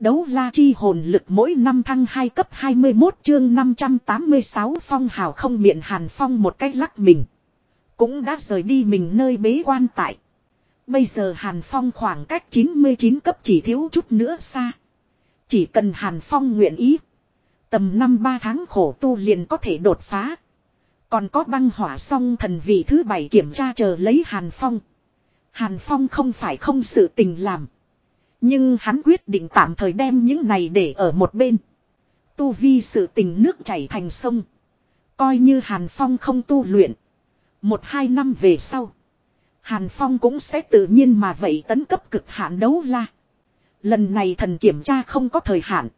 Đấu la chi hồn lực mỗi năm thăng 2 cấp 21 chương 586 phong hào không miệng hàn phong một cách lắc mình. Cũng đã rời đi mình nơi bế quan tại. Bây giờ hàn phong khoảng cách 99 cấp chỉ thiếu chút nữa xa. Chỉ cần hàn phong nguyện ý. Tầm năm ba tháng khổ tu liền có thể đột phá. Còn có băng hỏa song thần vị thứ bảy kiểm tra chờ lấy hàn phong. Hàn phong không phải không sự tình làm. Nhưng hắn quyết định tạm thời đem những này để ở một bên. Tu vi sự tình nước chảy thành sông. Coi như Hàn Phong không tu luyện. Một hai năm về sau. Hàn Phong cũng sẽ tự nhiên mà vậy tấn cấp cực hạn đấu la. Lần này thần kiểm tra không có thời hạn.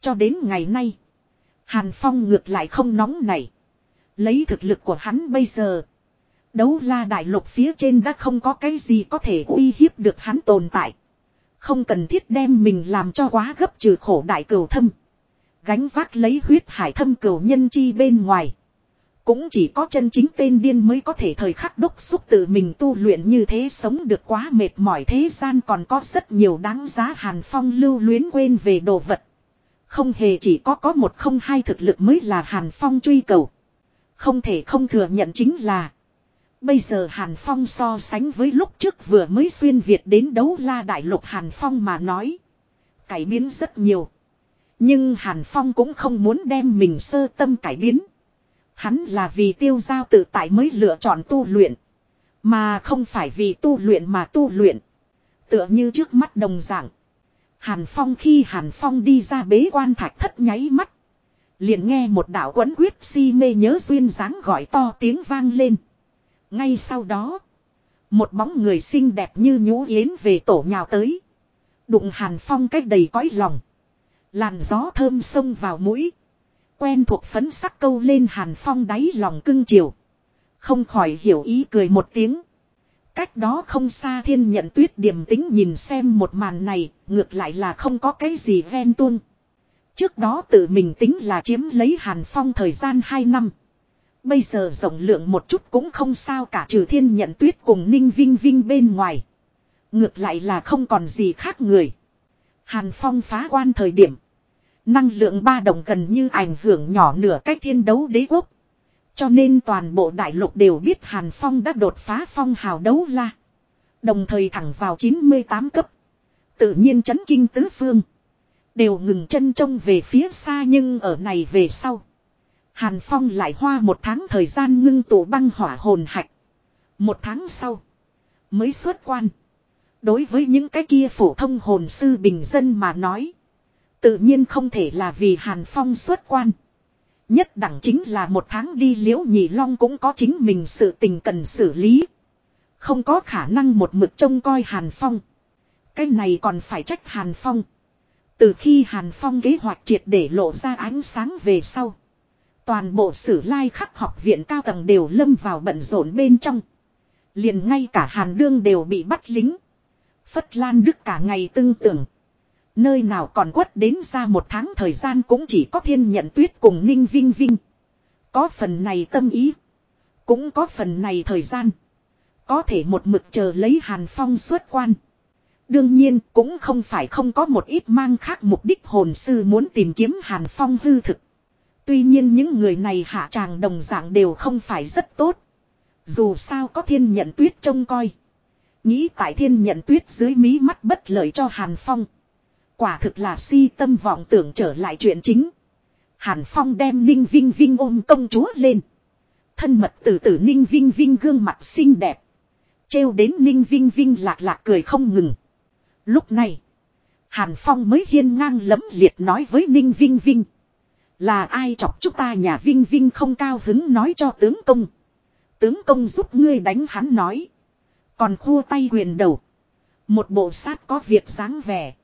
Cho đến ngày nay. Hàn Phong ngược lại không nóng này. Lấy thực lực của hắn bây giờ. Đấu la đại lục phía trên đã không có cái gì có thể uy hiếp được hắn tồn tại. Không cần thiết đem mình làm cho quá gấp trừ khổ đại cửu thâm. Gánh vác lấy huyết hải thâm cửu nhân chi bên ngoài. Cũng chỉ có chân chính tên điên mới có thể thời khắc đốc xúc tự mình tu luyện như thế sống được quá mệt mỏi thế gian còn có rất nhiều đáng giá hàn phong lưu luyến quên về đồ vật. Không hề chỉ có có một không hai thực lực mới là hàn phong truy cầu. Không thể không thừa nhận chính là Bây giờ Hàn Phong so sánh với lúc trước vừa mới xuyên Việt đến đấu la đại lục Hàn Phong mà nói. Cải biến rất nhiều. Nhưng Hàn Phong cũng không muốn đem mình sơ tâm cải biến. Hắn là vì tiêu giao tự tại mới lựa chọn tu luyện. Mà không phải vì tu luyện mà tu luyện. Tựa như trước mắt đồng dạng. Hàn Phong khi Hàn Phong đi ra bế quan thạch thất nháy mắt. Liền nghe một đạo quấn quyết si mê nhớ duyên dáng gọi to tiếng vang lên. Ngay sau đó. Một bóng người xinh đẹp như nhũ yến về tổ nhào tới. Đụng hàn phong cách đầy cõi lòng. Làn gió thơm xông vào mũi. Quen thuộc phấn sắc câu lên hàn phong đáy lòng cưng chiều. Không khỏi hiểu ý cười một tiếng. Cách đó không xa thiên nhận tuyết điểm tính nhìn xem một màn này, ngược lại là không có cái gì ven tuôn. Trước đó tự mình tính là chiếm lấy hàn phong thời gian 2 năm. Bây giờ rộng lượng một chút cũng không sao cả trừ thiên nhận tuyết cùng ninh vinh vinh bên ngoài. Ngược lại là không còn gì khác người. Hàn Phong phá quan thời điểm. Năng lượng ba đồng gần như ảnh hưởng nhỏ nửa cách thiên đấu đế quốc. Cho nên toàn bộ đại lục đều biết Hàn Phong đã đột phá phong hào đấu la. Đồng thời thẳng vào 98 cấp. Tự nhiên chấn kinh tứ phương. Đều ngừng chân trông về phía xa nhưng ở này về sau. Hàn Phong lại hoa một tháng thời gian ngưng tụ băng hỏa hồn hạch. Một tháng sau. Mới xuất quan. Đối với những cái kia phổ thông hồn sư bình dân mà nói. Tự nhiên không thể là vì Hàn Phong xuất quan. Nhất đẳng chính là một tháng đi liễu nhị long cũng có chính mình sự tình cần xử lý. Không có khả năng một mực trông coi Hàn Phong. Cái này còn phải trách Hàn Phong. Từ khi Hàn Phong kế hoạch triệt để lộ ra ánh sáng về sau. Toàn bộ sử lai khắc học viện cao tầng đều lâm vào bận rộn bên trong. Liền ngay cả Hàn Đương đều bị bắt lính. Phất Lan Đức cả ngày tưng tưởng. Nơi nào còn quất đến ra một tháng thời gian cũng chỉ có thiên nhận tuyết cùng Ninh Vinh Vinh. Có phần này tâm ý. Cũng có phần này thời gian. Có thể một mực chờ lấy Hàn Phong xuất quan. Đương nhiên cũng không phải không có một ít mang khác mục đích hồn sư muốn tìm kiếm Hàn Phong hư thực. Tuy nhiên những người này hạ tràng đồng dạng đều không phải rất tốt. Dù sao có thiên nhận tuyết trông coi. Nghĩ tại thiên nhận tuyết dưới mí mắt bất lợi cho Hàn Phong. Quả thực là si tâm vọng tưởng trở lại chuyện chính. Hàn Phong đem Ninh Vinh Vinh ôm công chúa lên. Thân mật từ từ Ninh Vinh Vinh gương mặt xinh đẹp. Trêu đến Ninh Vinh Vinh lạc lạc cười không ngừng. Lúc này. Hàn Phong mới hiên ngang lấm liệt nói với Ninh Vinh Vinh. Là ai chọc chúng ta nhà Vinh Vinh không cao hứng nói cho tướng công. Tướng công giúp ngươi đánh hắn nói. Còn khua tay quyền đầu. Một bộ sát có việc dáng vẻ.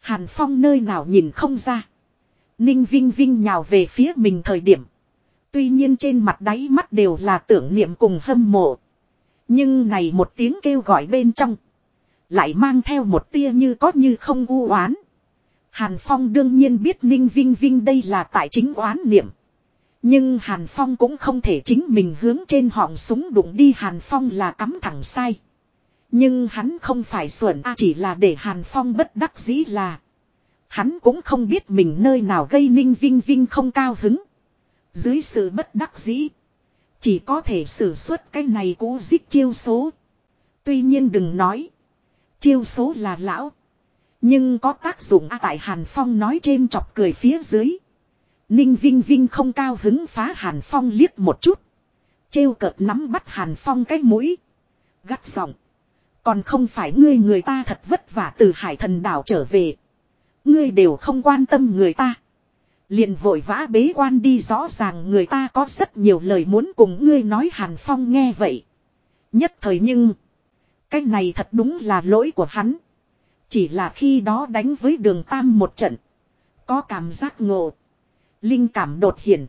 Hàn Phong nơi nào nhìn không ra. Ninh Vinh Vinh nhào về phía mình thời điểm. Tuy nhiên trên mặt đáy mắt đều là tưởng niệm cùng hâm mộ. Nhưng này một tiếng kêu gọi bên trong. Lại mang theo một tia như có như không u oán. Hàn Phong đương nhiên biết Ninh Vinh Vinh đây là tại chính oán niệm. Nhưng Hàn Phong cũng không thể chính mình hướng trên họng súng đụng đi Hàn Phong là cắm thẳng sai. Nhưng hắn không phải xuẩn a chỉ là để Hàn Phong bất đắc dĩ là. Hắn cũng không biết mình nơi nào gây ninh vinh vinh không cao hứng. Dưới sự bất đắc dĩ. Chỉ có thể sử xuất cái này cũ dích chiêu số. Tuy nhiên đừng nói. Chiêu số là lão. Nhưng có tác dụng a tại Hàn Phong nói chêm chọc cười phía dưới. Ninh Vinh Vinh không cao hứng phá Hàn Phong liếc một chút. Trêu cợt nắm bắt Hàn Phong cái mũi. Gắt giọng. Còn không phải ngươi người ta thật vất vả từ hải thần đảo trở về. Ngươi đều không quan tâm người ta. Liền vội vã bế quan đi rõ ràng người ta có rất nhiều lời muốn cùng ngươi nói Hàn Phong nghe vậy. Nhất thời nhưng. Cái này thật đúng là lỗi của hắn. Chỉ là khi đó đánh với đường Tam một trận. Có cảm giác ngộ. Linh cảm đột hiện.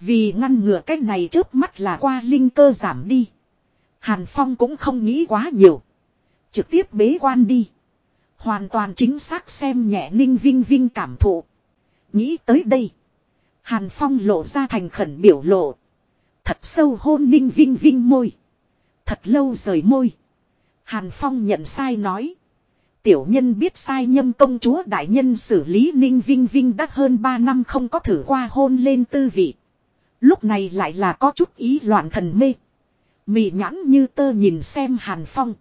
Vì ngăn ngừa cái này trước mắt là qua linh cơ giảm đi. Hàn Phong cũng không nghĩ quá nhiều. Trực tiếp bế quan đi. Hoàn toàn chính xác xem nhẹ ninh vinh vinh cảm thụ. Nghĩ tới đây. Hàn Phong lộ ra thành khẩn biểu lộ. Thật sâu hôn ninh vinh vinh môi. Thật lâu rời môi. Hàn Phong nhận sai nói. Tiểu nhân biết sai nhâm công chúa đại nhân xử lý ninh vinh vinh đã hơn 3 năm không có thử qua hôn lên tư vị. Lúc này lại là có chút ý loạn thần mê. Mị nhãn như tơ nhìn xem Hàn Phong.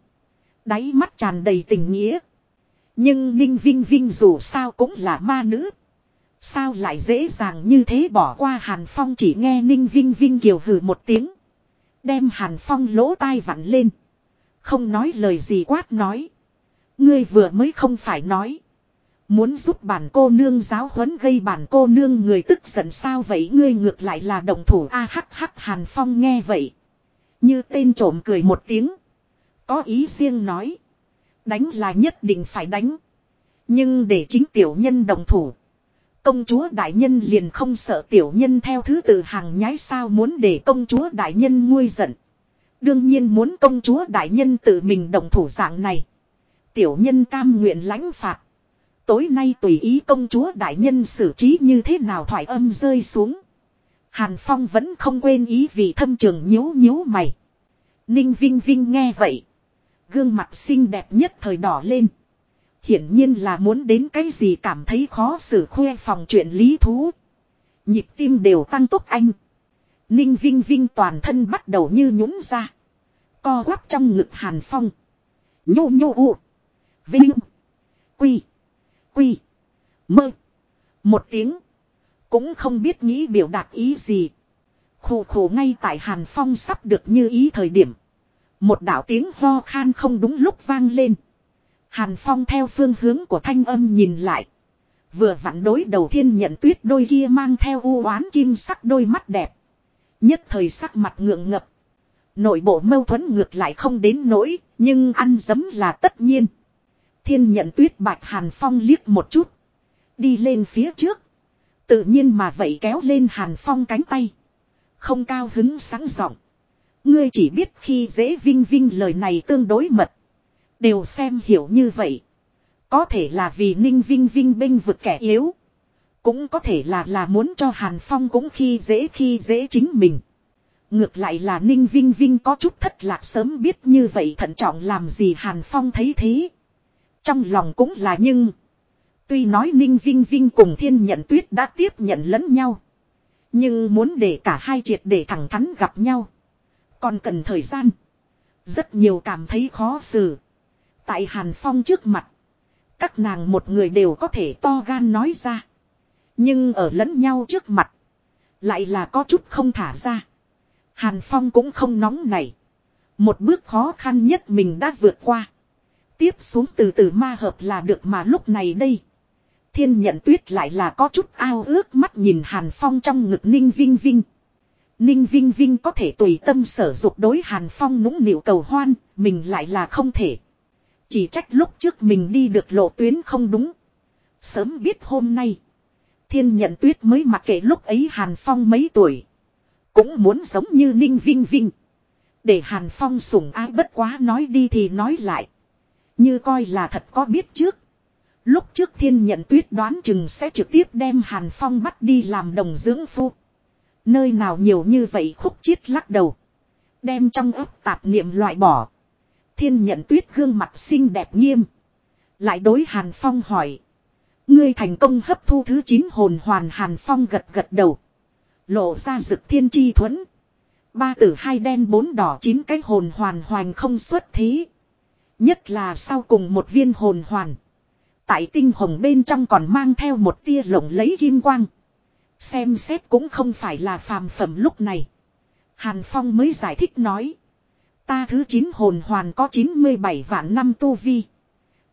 Đáy mắt tràn đầy tình nghĩa. Nhưng Ninh Vinh Vinh dù sao cũng là ma nữ. Sao lại dễ dàng như thế bỏ qua Hàn Phong chỉ nghe Ninh Vinh Vinh kiều hừ một tiếng. Đem Hàn Phong lỗ tai vặn lên. Không nói lời gì quát nói. Ngươi vừa mới không phải nói. Muốn giúp bản cô nương giáo huấn gây bản cô nương người tức giận sao vậy ngươi ngược lại là đồng thủ a hắc hắc Hàn Phong nghe vậy. Như tên trộm cười một tiếng. Có ý riêng nói. Đánh là nhất định phải đánh. Nhưng để chính tiểu nhân đồng thủ. Công chúa đại nhân liền không sợ tiểu nhân theo thứ tự hàng nhái sao muốn để công chúa đại nhân nguôi giận. Đương nhiên muốn công chúa đại nhân tự mình đồng thủ dạng này. Tiểu nhân cam nguyện lãnh phạt. Tối nay tùy ý công chúa đại nhân xử trí như thế nào thoại âm rơi xuống. Hàn Phong vẫn không quên ý vì thâm trường nhíu nhíu mày. Ninh Vinh Vinh nghe vậy. Gương mặt xinh đẹp nhất thời đỏ lên. Hiển nhiên là muốn đến cái gì cảm thấy khó xử khuê phòng chuyện lý thú. Nhịp tim đều tăng tốc anh. Ninh Vinh Vinh toàn thân bắt đầu như nhũng ra. Co quắp trong ngực Hàn Phong. Nhô nhô u. Vinh. Quy. Quy. Mơ. Một tiếng. Cũng không biết nghĩ biểu đạt ý gì. Khổ khổ ngay tại Hàn Phong sắp được như ý thời điểm. Một đạo tiếng ho khan không đúng lúc vang lên. Hàn Phong theo phương hướng của thanh âm nhìn lại. Vừa vặn đối đầu thiên nhận tuyết đôi kia mang theo u oán kim sắc đôi mắt đẹp. Nhất thời sắc mặt ngượng ngập. Nội bộ mâu thuẫn ngược lại không đến nỗi, nhưng ăn dấm là tất nhiên. Thiên nhận tuyết bạch Hàn Phong liếc một chút. Đi lên phía trước. Tự nhiên mà vậy kéo lên Hàn Phong cánh tay. Không cao hứng sáng giọng. Ngươi chỉ biết khi dễ vinh vinh lời này tương đối mật. Đều xem hiểu như vậy. Có thể là vì ninh vinh vinh binh vực kẻ yếu. Cũng có thể là là muốn cho Hàn Phong cũng khi dễ khi dễ chính mình. Ngược lại là Ninh Vinh Vinh có chút thất lạc sớm biết như vậy thận trọng làm gì Hàn Phong thấy thế. Trong lòng cũng là nhưng. Tuy nói Ninh Vinh Vinh cùng Thiên Nhận Tuyết đã tiếp nhận lẫn nhau. Nhưng muốn để cả hai triệt để thẳng thắn gặp nhau. Còn cần thời gian. Rất nhiều cảm thấy khó xử. Tại Hàn Phong trước mặt. Các nàng một người đều có thể to gan nói ra. Nhưng ở lẫn nhau trước mặt. Lại là có chút không thả ra. Hàn Phong cũng không nóng nảy Một bước khó khăn nhất mình đã vượt qua. Tiếp xuống từ từ ma hợp là được mà lúc này đây. Thiên nhận tuyết lại là có chút ao ước mắt nhìn Hàn Phong trong ngực Ninh Vinh Vinh. Ninh Vinh Vinh có thể tùy tâm sở dục đối Hàn Phong nũng nịu cầu hoan, mình lại là không thể. Chỉ trách lúc trước mình đi được lộ tuyến không đúng. Sớm biết hôm nay. Thiên nhận tuyết mới mặc kệ lúc ấy Hàn Phong mấy tuổi. Cũng muốn giống như Ninh Vinh Vinh. Để Hàn Phong sủng ai bất quá nói đi thì nói lại. Như coi là thật có biết trước. Lúc trước thiên nhận tuyết đoán chừng sẽ trực tiếp đem Hàn Phong bắt đi làm đồng dưỡng phu. Nơi nào nhiều như vậy khúc chiết lắc đầu. Đem trong ấp tạp niệm loại bỏ. Thiên nhận tuyết gương mặt xinh đẹp nghiêm. Lại đối Hàn Phong hỏi. Ngươi thành công hấp thu thứ 9 hồn hoàn Hàn Phong gật gật đầu. Lộ ra rực thiên chi thuẫn. Ba tử hai đen bốn đỏ chín cái hồn hoàn hoàn không xuất thí. Nhất là sau cùng một viên hồn hoàn. Tại tinh hồng bên trong còn mang theo một tia lộng lấy kim quang. Xem xét cũng không phải là phàm phẩm lúc này. Hàn Phong mới giải thích nói. Ta thứ 9 hồn hoàn có 97 vạn năm tu vi.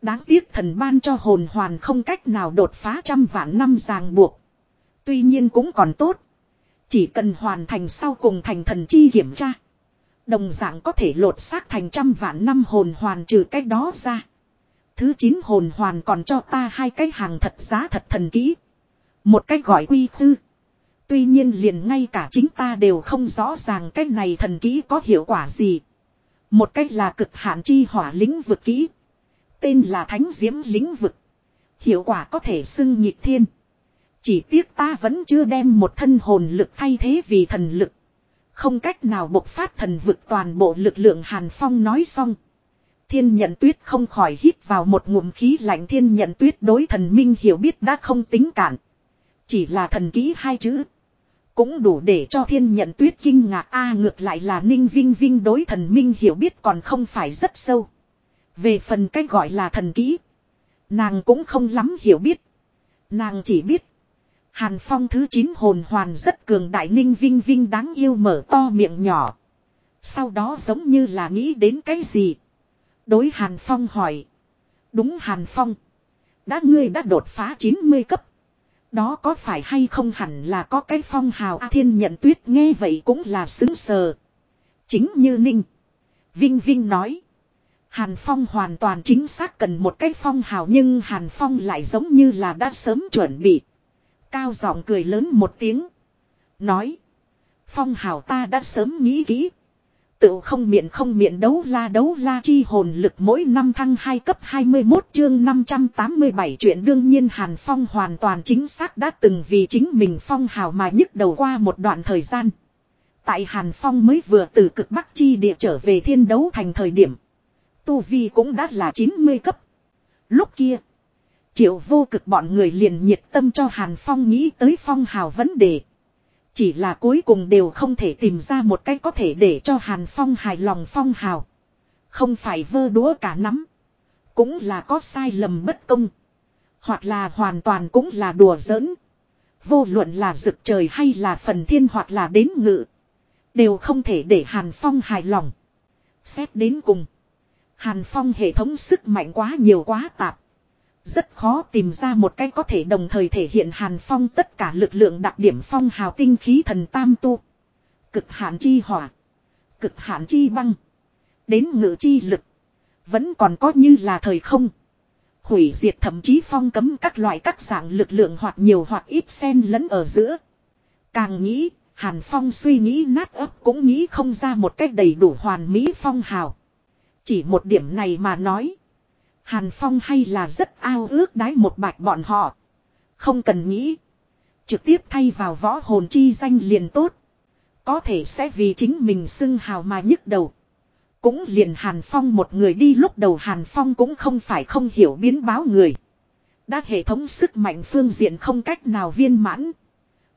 Đáng tiếc thần ban cho hồn hoàn không cách nào đột phá trăm vạn năm ràng buộc. Tuy nhiên cũng còn tốt. Chỉ cần hoàn thành sau cùng thành thần chi kiểm tra. Đồng dạng có thể lột xác thành trăm vạn năm hồn hoàn trừ cách đó ra. Thứ 9 hồn hoàn còn cho ta hai cái hàng thật giá thật thần kỹ. Một cách gọi quy khư. Tuy nhiên liền ngay cả chính ta đều không rõ ràng cái này thần kỹ có hiệu quả gì. Một cách là cực hạn chi hỏa lĩnh vực kỹ. Tên là thánh diễm lĩnh vực. Hiệu quả có thể xưng nhịp thiên. Chỉ tiếc ta vẫn chưa đem một thân hồn lực thay thế vì thần lực. Không cách nào bộc phát thần vực toàn bộ lực lượng Hàn Phong nói xong. Thiên nhận tuyết không khỏi hít vào một ngụm khí lạnh thiên nhận tuyết đối thần minh hiểu biết đã không tính cản. Chỉ là thần ký hai chữ. Cũng đủ để cho thiên nhận tuyết kinh ngạc a, ngược lại là ninh vinh vinh đối thần minh hiểu biết còn không phải rất sâu. Về phần cách gọi là thần ký. Nàng cũng không lắm hiểu biết. Nàng chỉ biết. Hàn Phong thứ 9 hồn hoàn rất cường đại ninh vinh vinh đáng yêu mở to miệng nhỏ. Sau đó giống như là nghĩ đến cái gì. Đối Hàn Phong hỏi. Đúng Hàn Phong. Đã ngươi đã đột phá 90 cấp. Đó có phải hay không hẳn là có cái phong hào A thiên nhận tuyết nghe vậy cũng là xứng sờ. Chính như Ninh. Vinh Vinh nói. Hàn Phong hoàn toàn chính xác cần một cái phong hào nhưng Hàn Phong lại giống như là đã sớm chuẩn bị. Cao giọng cười lớn một tiếng. Nói. Phong hào ta đã sớm nghĩ kỹ. Tự không miệng không miệng đấu la đấu la chi hồn lực mỗi năm thăng 2 cấp 21 chương 587 chuyện đương nhiên Hàn Phong hoàn toàn chính xác đã từng vì chính mình Phong hào mà nhức đầu qua một đoạn thời gian. Tại Hàn Phong mới vừa từ cực Bắc chi địa trở về thiên đấu thành thời điểm. Tu Vi cũng đã là 90 cấp. Lúc kia. Triệu vô cực bọn người liền nhiệt tâm cho Hàn Phong nghĩ tới Phong hào vấn đề. Chỉ là cuối cùng đều không thể tìm ra một cách có thể để cho Hàn Phong hài lòng Phong hào. Không phải vơ đúa cả nắm. Cũng là có sai lầm bất công. Hoặc là hoàn toàn cũng là đùa giỡn. Vô luận là rực trời hay là phần thiên hoặc là đến ngự. Đều không thể để Hàn Phong hài lòng. Xét đến cùng. Hàn Phong hệ thống sức mạnh quá nhiều quá tạp. Rất khó tìm ra một cái có thể đồng thời thể hiện Hàn Phong tất cả lực lượng đặc điểm phong hào tinh khí thần tam tu. Cực hạn chi hỏa. Cực hạn chi băng. Đến ngự chi lực. Vẫn còn có như là thời không. Hủy diệt thậm chí phong cấm các loại các dạng lực lượng hoặc nhiều hoặc ít xen lẫn ở giữa. Càng nghĩ, Hàn Phong suy nghĩ nát ấp cũng nghĩ không ra một cách đầy đủ hoàn mỹ phong hào. Chỉ một điểm này mà nói. Hàn Phong hay là rất ao ước đái một bạch bọn họ. Không cần nghĩ. Trực tiếp thay vào võ hồn chi danh liền tốt. Có thể sẽ vì chính mình xưng hào mà nhức đầu. Cũng liền Hàn Phong một người đi lúc đầu Hàn Phong cũng không phải không hiểu biến báo người. Đã hệ thống sức mạnh phương diện không cách nào viên mãn.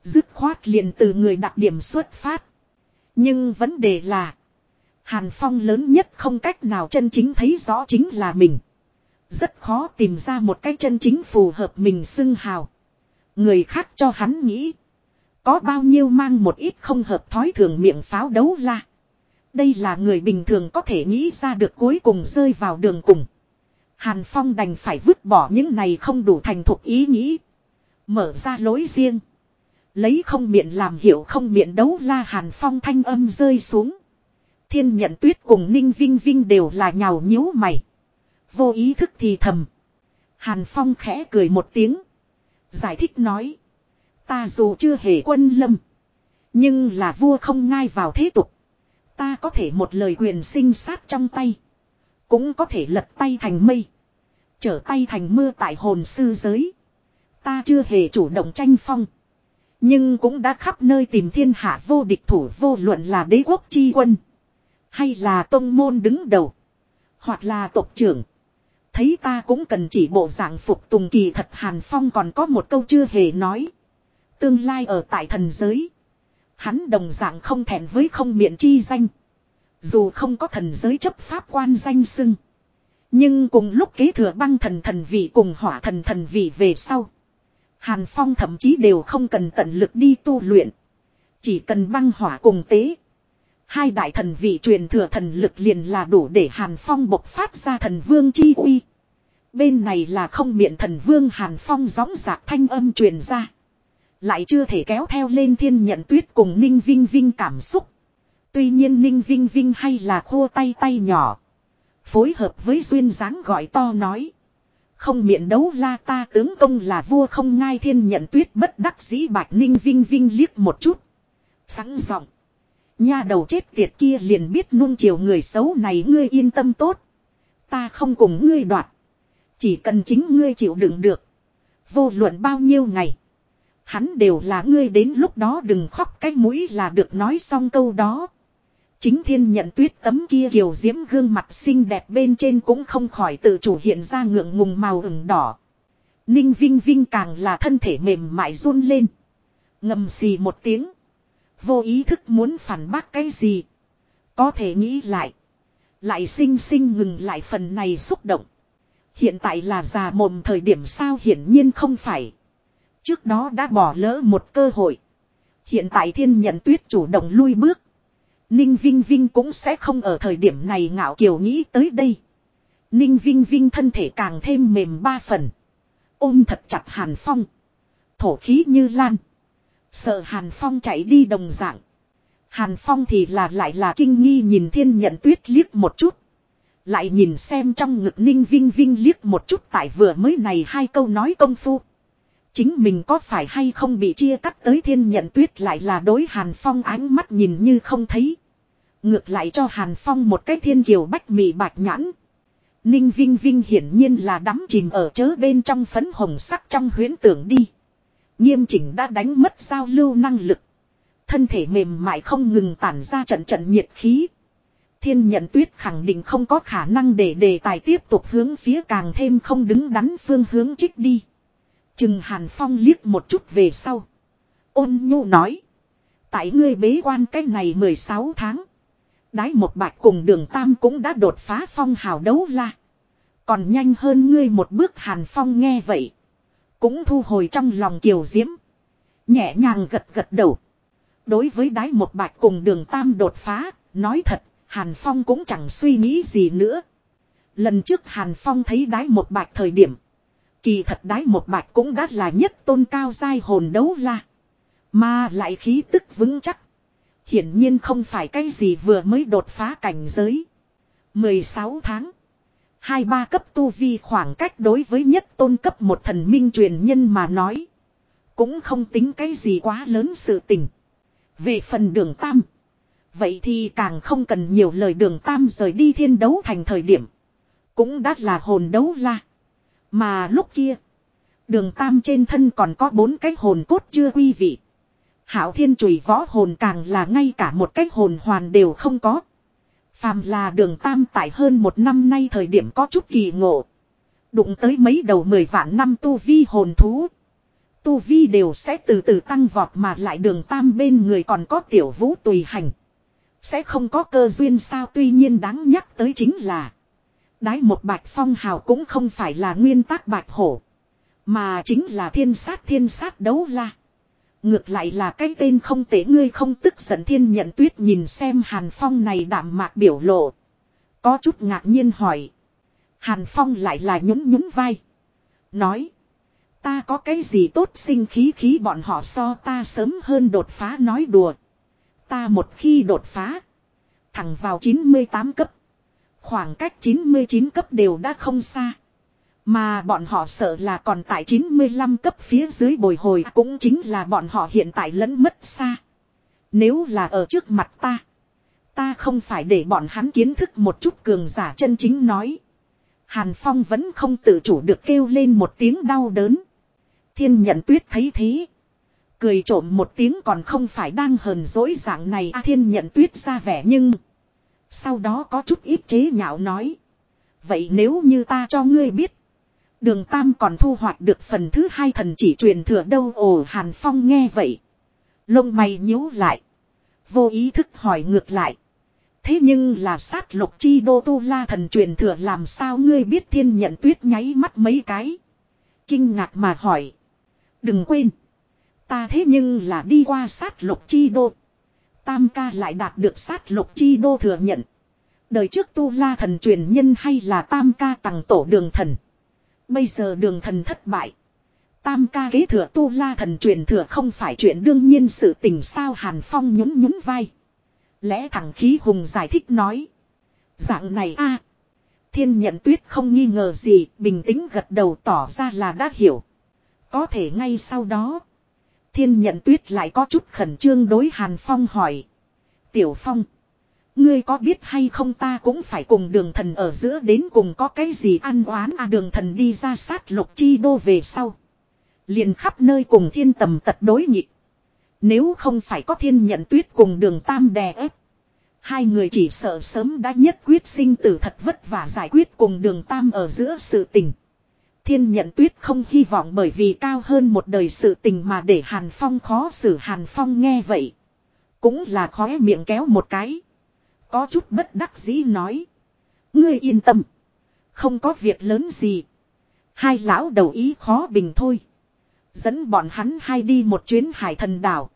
Dứt khoát liền từ người đặc điểm xuất phát. Nhưng vấn đề là. Hàn Phong lớn nhất không cách nào chân chính thấy rõ chính là mình. Rất khó tìm ra một cái chân chính phù hợp mình xưng hào. Người khác cho hắn nghĩ. Có bao nhiêu mang một ít không hợp thói thường miệng pháo đấu la. Đây là người bình thường có thể nghĩ ra được cuối cùng rơi vào đường cùng. Hàn Phong đành phải vứt bỏ những này không đủ thành thục ý nghĩ. Mở ra lối riêng. Lấy không miệng làm hiểu không miệng đấu la Hàn Phong thanh âm rơi xuống. Thiên nhận tuyết cùng Ninh Vinh Vinh đều là nhào nhíu mày. Vô ý thức thì thầm. Hàn Phong khẽ cười một tiếng. Giải thích nói. Ta dù chưa hề quân lâm. Nhưng là vua không ngai vào thế tục. Ta có thể một lời quyền sinh sát trong tay. Cũng có thể lật tay thành mây. Trở tay thành mưa tại hồn sư giới. Ta chưa hề chủ động tranh phong. Nhưng cũng đã khắp nơi tìm thiên hạ vô địch thủ vô luận là đế quốc chi quân. Hay là tông môn đứng đầu. Hoặc là tộc trưởng. Thấy ta cũng cần chỉ bộ dạng phục tùng kỳ thật Hàn Phong còn có một câu chưa hề nói. Tương lai ở tại thần giới. Hắn đồng dạng không thèm với không miệng chi danh. Dù không có thần giới chấp pháp quan danh xưng. Nhưng cùng lúc kế thừa băng thần thần vị cùng hỏa thần thần vị về sau. Hàn Phong thậm chí đều không cần tận lực đi tu luyện. Chỉ cần băng hỏa cùng tế. Hai đại thần vị truyền thừa thần lực liền là đủ để Hàn Phong bộc phát ra thần vương chi uy. Bên này là không miệng thần vương Hàn Phong gióng giạc thanh âm truyền ra. Lại chưa thể kéo theo lên thiên nhận tuyết cùng Ninh Vinh Vinh cảm xúc. Tuy nhiên Ninh Vinh Vinh hay là khô tay tay nhỏ. Phối hợp với duyên dáng gọi to nói. Không miệng đấu la ta tướng công là vua không ngai thiên nhận tuyết bất đắc dĩ bạch Ninh Vinh Vinh liếc một chút. Sáng giọng Nha đầu chết tiệt kia liền biết nuông chiều người xấu này ngươi yên tâm tốt. Ta không cùng ngươi đoạt. Chỉ cần chính ngươi chịu đựng được. Vô luận bao nhiêu ngày. Hắn đều là ngươi đến lúc đó đừng khóc cái mũi là được nói xong câu đó. Chính thiên nhận tuyết tấm kia kiều diễm gương mặt xinh đẹp bên trên cũng không khỏi tự chủ hiện ra ngượng ngùng màu ửng đỏ. Ninh Vinh Vinh càng là thân thể mềm mại run lên. Ngầm xì một tiếng. Vô ý thức muốn phản bác cái gì. Có thể nghĩ lại. Lại sinh sinh ngừng lại phần này xúc động. Hiện tại là già mồm thời điểm sao hiển nhiên không phải. Trước đó đã bỏ lỡ một cơ hội. Hiện tại thiên nhận tuyết chủ động lui bước. Ninh Vinh Vinh cũng sẽ không ở thời điểm này ngạo kiều nghĩ tới đây. Ninh Vinh Vinh thân thể càng thêm mềm ba phần. Ôm thật chặt Hàn Phong. Thổ khí như lan. Sợ Hàn Phong chạy đi đồng dạng. Hàn Phong thì là lại là kinh nghi nhìn thiên nhận tuyết liếc một chút. Lại nhìn xem trong ngực ninh vinh vinh liếc một chút tại vừa mới này hai câu nói công phu. Chính mình có phải hay không bị chia cắt tới thiên nhận tuyết lại là đối Hàn Phong ánh mắt nhìn như không thấy. Ngược lại cho Hàn Phong một cái thiên kiều bách mị bạch nhãn. Ninh Vinh Vinh hiển nhiên là đắm chìm ở chớ bên trong phấn hồng sắc trong huyễn tưởng đi. Nghiêm chỉnh đã đánh mất giao lưu năng lực. Thân thể mềm mại không ngừng tản ra trận trận nhiệt khí. Thiên nhận tuyết khẳng định không có khả năng để đề tài tiếp tục hướng phía càng thêm không đứng đắn phương hướng trích đi. Chừng Hàn Phong liếc một chút về sau. Ôn nhu nói. Tại ngươi bế quan cái này 16 tháng. Đái một bạch cùng đường Tam cũng đã đột phá phong hào đấu la. Còn nhanh hơn ngươi một bước Hàn Phong nghe vậy. Cũng thu hồi trong lòng kiều diễm. Nhẹ nhàng gật gật đầu. Đối với đái một bạch cùng đường Tam đột phá, nói thật, Hàn Phong cũng chẳng suy nghĩ gì nữa. Lần trước Hàn Phong thấy đái một bạch thời điểm. Kỳ thật đái một bạch cũng đã là nhất tôn cao giai hồn đấu la. Mà lại khí tức vững chắc. Hiển nhiên không phải cái gì vừa mới đột phá cảnh giới. 16 tháng. Hai ba cấp tu vi khoảng cách đối với nhất tôn cấp một thần minh truyền nhân mà nói. Cũng không tính cái gì quá lớn sự tình. Về phần đường tam. Vậy thì càng không cần nhiều lời đường tam rời đi thiên đấu thành thời điểm. Cũng đã là hồn đấu la. Mà lúc kia. Đường tam trên thân còn có bốn cái hồn cốt chưa quy vị. Hảo thiên chùy võ hồn càng là ngay cả một cái hồn hoàn đều không có. Phàm là đường tam tại hơn một năm nay thời điểm có chút kỳ ngộ. Đụng tới mấy đầu mười vạn năm tu vi hồn thú. Tu vi đều sẽ từ từ tăng vọt mà lại đường tam bên người còn có tiểu vũ tùy hành. Sẽ không có cơ duyên sao tuy nhiên đáng nhắc tới chính là. Đái một bạch phong hào cũng không phải là nguyên tắc bạch hổ. Mà chính là thiên sát thiên sát đấu la. Ngược lại là cái tên không tế ngươi không tức giận thiên nhận tuyết nhìn xem Hàn Phong này đạm mạc biểu lộ. Có chút ngạc nhiên hỏi. Hàn Phong lại là nhún nhún vai. Nói. Ta có cái gì tốt sinh khí khí bọn họ so ta sớm hơn đột phá nói đùa. Ta một khi đột phá. Thẳng vào 98 cấp. Khoảng cách 99 cấp đều đã không xa. Mà bọn họ sợ là còn tại 95 cấp phía dưới bồi hồi cũng chính là bọn họ hiện tại lẫn mất xa. Nếu là ở trước mặt ta. Ta không phải để bọn hắn kiến thức một chút cường giả chân chính nói. Hàn Phong vẫn không tự chủ được kêu lên một tiếng đau đớn. Thiên nhận tuyết thấy thế. Cười trộm một tiếng còn không phải đang hờn dỗi dạng này a thiên nhận tuyết ra vẻ nhưng. Sau đó có chút ít chế nhạo nói. Vậy nếu như ta cho ngươi biết. Đường Tam còn thu hoạch được phần thứ hai thần chỉ truyền thừa đâu ồ Hàn Phong nghe vậy. Lông mày nhíu lại. Vô ý thức hỏi ngược lại. Thế nhưng là sát lục chi đô tu la thần truyền thừa làm sao ngươi biết thiên nhận tuyết nháy mắt mấy cái. Kinh ngạc mà hỏi. Đừng quên. Ta thế nhưng là đi qua sát lục chi đô. Tam ca lại đạt được sát lục chi đô thừa nhận. Đời trước tu la thần truyền nhân hay là tam ca tặng tổ đường thần. Bây giờ đường thần thất bại. Tam ca kế thừa tu la thần truyền thừa không phải chuyện đương nhiên sự tình sao Hàn Phong nhún nhún vai. Lẽ thẳng khí hùng giải thích nói. Dạng này a Thiên nhận tuyết không nghi ngờ gì, bình tĩnh gật đầu tỏ ra là đã hiểu. Có thể ngay sau đó. Thiên nhận tuyết lại có chút khẩn trương đối Hàn Phong hỏi. Tiểu Phong. Ngươi có biết hay không ta cũng phải cùng đường thần ở giữa đến cùng có cái gì ăn oán à đường thần đi ra sát lục chi đô về sau. Liền khắp nơi cùng thiên tầm tật đối nhịp. Nếu không phải có thiên nhận tuyết cùng đường tam đè ép. Hai người chỉ sợ sớm đã nhất quyết sinh tử thật vất vả giải quyết cùng đường tam ở giữa sự tình. Thiên nhận tuyết không hy vọng bởi vì cao hơn một đời sự tình mà để Hàn Phong khó xử Hàn Phong nghe vậy. Cũng là khóe miệng kéo một cái. Có chút bất đắc dĩ nói. Ngươi yên tâm. Không có việc lớn gì. Hai lão đầu ý khó bình thôi. Dẫn bọn hắn hai đi một chuyến hải thần đảo.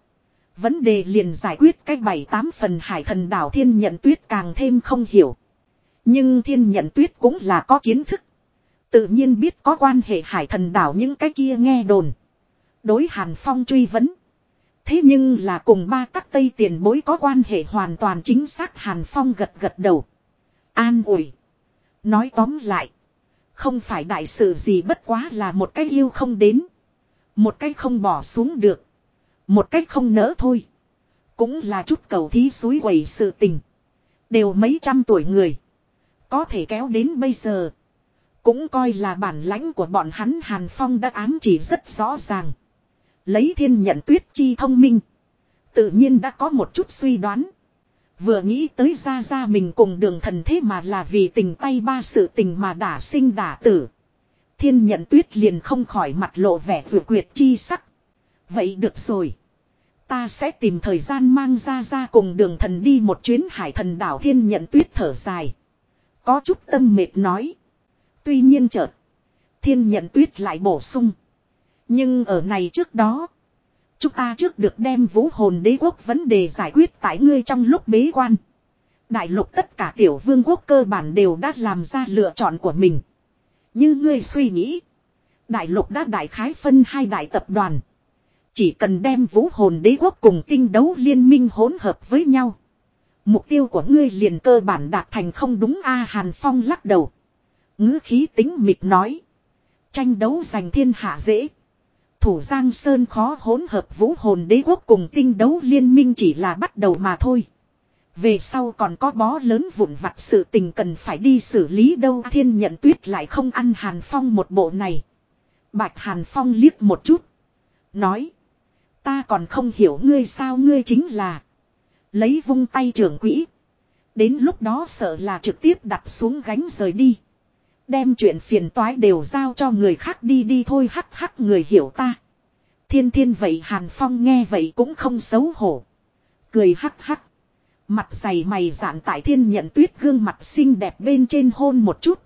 Vấn đề liền giải quyết cách bảy tám phần hải thần đảo thiên nhận tuyết càng thêm không hiểu. Nhưng thiên nhận tuyết cũng là có kiến thức. Tự nhiên biết có quan hệ hải thần đảo những cái kia nghe đồn. Đối Hàn Phong truy vấn. Thế nhưng là cùng ba các tây tiền bối có quan hệ hoàn toàn chính xác, Hàn Phong gật gật đầu. An ủi. Nói tóm lại. Không phải đại sự gì bất quá là một cái yêu không đến. Một cái không bỏ xuống được. Một cách không nỡ thôi. Cũng là chút cầu thí suối quẩy sự tình. Đều mấy trăm tuổi người. Có thể kéo đến bây giờ. Cũng coi là bản lãnh của bọn hắn Hàn Phong đã ám chỉ rất rõ ràng. Lấy thiên nhận tuyết chi thông minh. Tự nhiên đã có một chút suy đoán. Vừa nghĩ tới ra ra mình cùng đường thần thế mà là vì tình tay ba sự tình mà đả sinh đả tử. Thiên nhận tuyết liền không khỏi mặt lộ vẻ vừa quyệt chi sắc. Vậy được rồi. Ta sẽ tìm thời gian mang ra ra cùng đường thần đi một chuyến hải thần đảo thiên nhận tuyết thở dài. Có chút tâm mệt nói. Tuy nhiên chợt. Thiên nhận tuyết lại bổ sung. Nhưng ở này trước đó. Chúng ta trước được đem vũ hồn đế quốc vấn đề giải quyết tại ngươi trong lúc bế quan. Đại lục tất cả tiểu vương quốc cơ bản đều đã làm ra lựa chọn của mình. Như ngươi suy nghĩ. Đại lục đã đại khái phân hai đại tập đoàn. Chỉ cần đem vũ hồn đế quốc cùng tinh đấu liên minh hỗn hợp với nhau. Mục tiêu của ngươi liền cơ bản đạt thành không đúng A Hàn Phong lắc đầu. ngữ khí tính mịt nói. Tranh đấu giành thiên hạ dễ. Thủ Giang Sơn khó hỗn hợp vũ hồn đế quốc cùng tinh đấu liên minh chỉ là bắt đầu mà thôi. Về sau còn có bó lớn vụn vặt sự tình cần phải đi xử lý đâu thiên nhận tuyết lại không ăn Hàn Phong một bộ này. Bạch Hàn Phong liếc một chút. Nói. Ta còn không hiểu ngươi sao ngươi chính là. Lấy vung tay trưởng quỹ. Đến lúc đó sợ là trực tiếp đặt xuống gánh rời đi. Đem chuyện phiền toái đều giao cho người khác đi đi thôi hắc hắc người hiểu ta. Thiên thiên vậy Hàn Phong nghe vậy cũng không xấu hổ. Cười hắc hắc. Mặt dày mày dạn tại thiên nhận tuyết gương mặt xinh đẹp bên trên hôn một chút.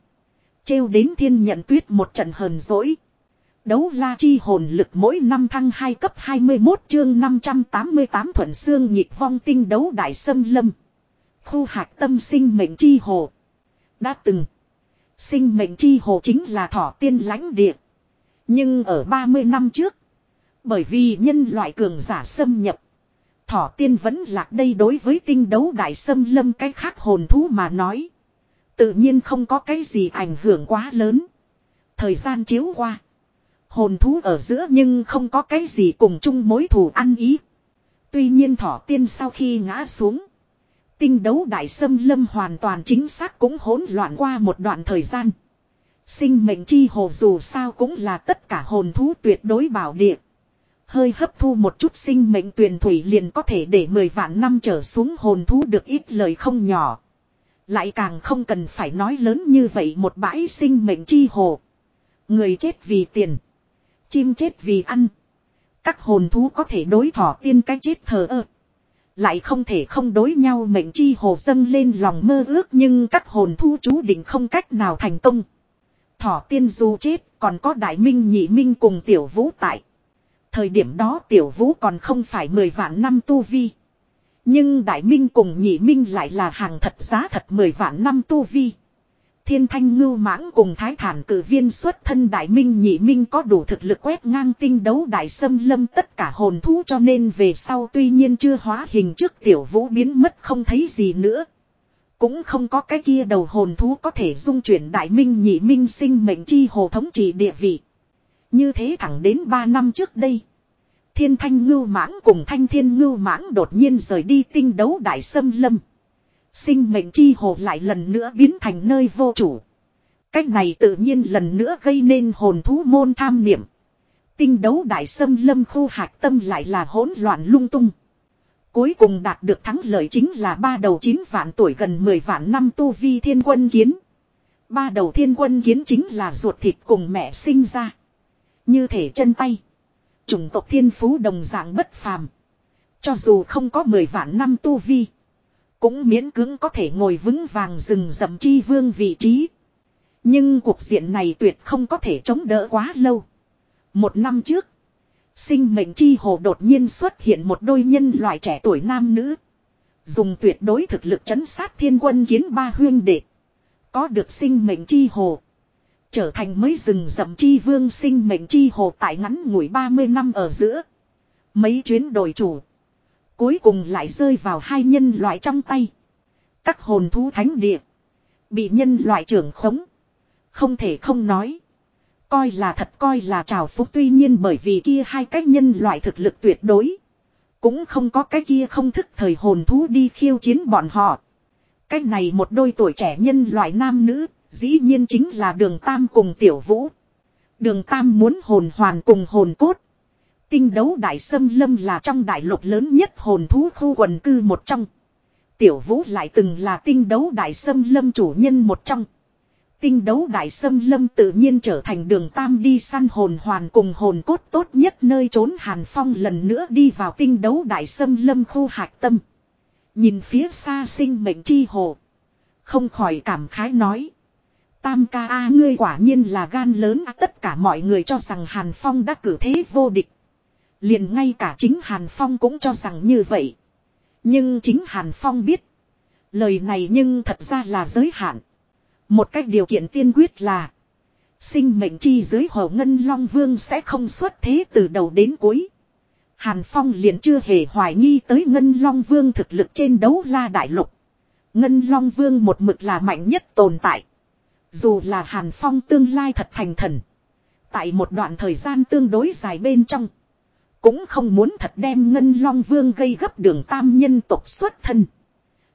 Trêu đến thiên nhận tuyết một trận hờn dỗi. Đấu la chi hồn lực mỗi năm thăng 2 cấp 21 chương 588 thuận xương nhịp vong tinh đấu đại sâm lâm. Khu hạc tâm sinh mệnh chi hồ. Đã từng. Sinh mệnh chi hồ chính là thỏ tiên lãnh địa. Nhưng ở 30 năm trước. Bởi vì nhân loại cường giả xâm nhập. Thỏ tiên vẫn lạc đây đối với tinh đấu đại sâm lâm cái khác hồn thú mà nói. Tự nhiên không có cái gì ảnh hưởng quá lớn. Thời gian chiếu qua. Hồn thú ở giữa nhưng không có cái gì cùng chung mối thù ăn ý. Tuy nhiên thỏ tiên sau khi ngã xuống. Tinh đấu đại sâm lâm hoàn toàn chính xác cũng hỗn loạn qua một đoạn thời gian. Sinh mệnh chi hồ dù sao cũng là tất cả hồn thú tuyệt đối bảo địa. Hơi hấp thu một chút sinh mệnh tuyền thủy liền có thể để 10 vạn năm trở xuống hồn thú được ít lời không nhỏ. Lại càng không cần phải nói lớn như vậy một bãi sinh mệnh chi hồ. Người chết vì tiền. Chim chết vì ăn. Các hồn thú có thể đối thỏ tiên cái chết thờ ơ. Lại không thể không đối nhau mệnh chi hồ dâng lên lòng mơ ước nhưng các hồn thu chú định không cách nào thành công. Thỏ tiên du chết, còn có đại minh nhị minh cùng tiểu vũ tại. Thời điểm đó tiểu vũ còn không phải 10 vạn năm tu vi. Nhưng đại minh cùng nhị minh lại là hàng thật giá thật 10 vạn năm tu vi. Thiên thanh ngưu mãng cùng thái thản cử viên xuất thân đại minh nhị minh có đủ thực lực quét ngang tinh đấu đại sâm lâm tất cả hồn thú cho nên về sau tuy nhiên chưa hóa hình trước tiểu vũ biến mất không thấy gì nữa. Cũng không có cái kia đầu hồn thú có thể dung chuyển đại minh nhị minh sinh mệnh chi hồ thống trị địa vị. Như thế thẳng đến 3 năm trước đây. Thiên thanh ngưu mãng cùng thanh thiên ngưu mãng đột nhiên rời đi tinh đấu đại sâm lâm. Sinh mệnh chi hồ lại lần nữa biến thành nơi vô chủ. Cách này tự nhiên lần nữa gây nên hồn thú môn tham niệm. Tinh đấu đại sâm lâm khu hạc tâm lại là hỗn loạn lung tung. Cuối cùng đạt được thắng lợi chính là ba đầu chín vạn tuổi gần 10 vạn năm tu vi thiên quân kiến. Ba đầu thiên quân kiến chính là ruột thịt cùng mẹ sinh ra. Như thể chân tay. Chủng tộc thiên phú đồng dạng bất phàm. Cho dù không có 10 vạn năm tu vi. Cũng miễn cưỡng có thể ngồi vững vàng rừng rậm chi vương vị trí. Nhưng cuộc diện này tuyệt không có thể chống đỡ quá lâu. Một năm trước. Sinh mệnh chi hồ đột nhiên xuất hiện một đôi nhân loại trẻ tuổi nam nữ. Dùng tuyệt đối thực lực chấn sát thiên quân kiến ba huyên đệ. Có được sinh mệnh chi hồ. Trở thành mới rừng rậm chi vương sinh mệnh chi hồ tại ngắn ngủi 30 năm ở giữa. Mấy chuyến đổi chủ. Cuối cùng lại rơi vào hai nhân loại trong tay. Các hồn thú thánh địa. Bị nhân loại trưởng khống. Không thể không nói. Coi là thật coi là trào phúc tuy nhiên bởi vì kia hai cái nhân loại thực lực tuyệt đối. Cũng không có cái kia không thức thời hồn thú đi khiêu chiến bọn họ. Cái này một đôi tuổi trẻ nhân loại nam nữ, dĩ nhiên chính là đường Tam cùng Tiểu Vũ. Đường Tam muốn hồn hoàn cùng hồn cốt. Tinh đấu đại sâm lâm là trong đại lục lớn nhất hồn thú khu quần cư một trong. Tiểu Vũ lại từng là tinh đấu đại sâm lâm chủ nhân một trong. Tinh đấu đại sâm lâm tự nhiên trở thành đường tam đi săn hồn hoàn cùng hồn cốt tốt nhất nơi trốn Hàn Phong lần nữa đi vào tinh đấu đại sâm lâm khu hạc tâm. Nhìn phía xa sinh mệnh chi hồ. Không khỏi cảm khái nói. Tam ca a ngươi quả nhiên là gan lớn à, tất cả mọi người cho rằng Hàn Phong đã cử thế vô địch. Liền ngay cả chính Hàn Phong cũng cho rằng như vậy. Nhưng chính Hàn Phong biết. Lời này nhưng thật ra là giới hạn. Một cách điều kiện tiên quyết là. Sinh mệnh chi dưới hồ ngân long vương sẽ không xuất thế từ đầu đến cuối. Hàn Phong liền chưa hề hoài nghi tới ngân long vương thực lực trên đấu la đại lục. Ngân long vương một mực là mạnh nhất tồn tại. Dù là Hàn Phong tương lai thật thành thần. Tại một đoạn thời gian tương đối dài bên trong. Cũng không muốn thật đem Ngân Long Vương gây gấp đường tam nhân tộc xuất thân.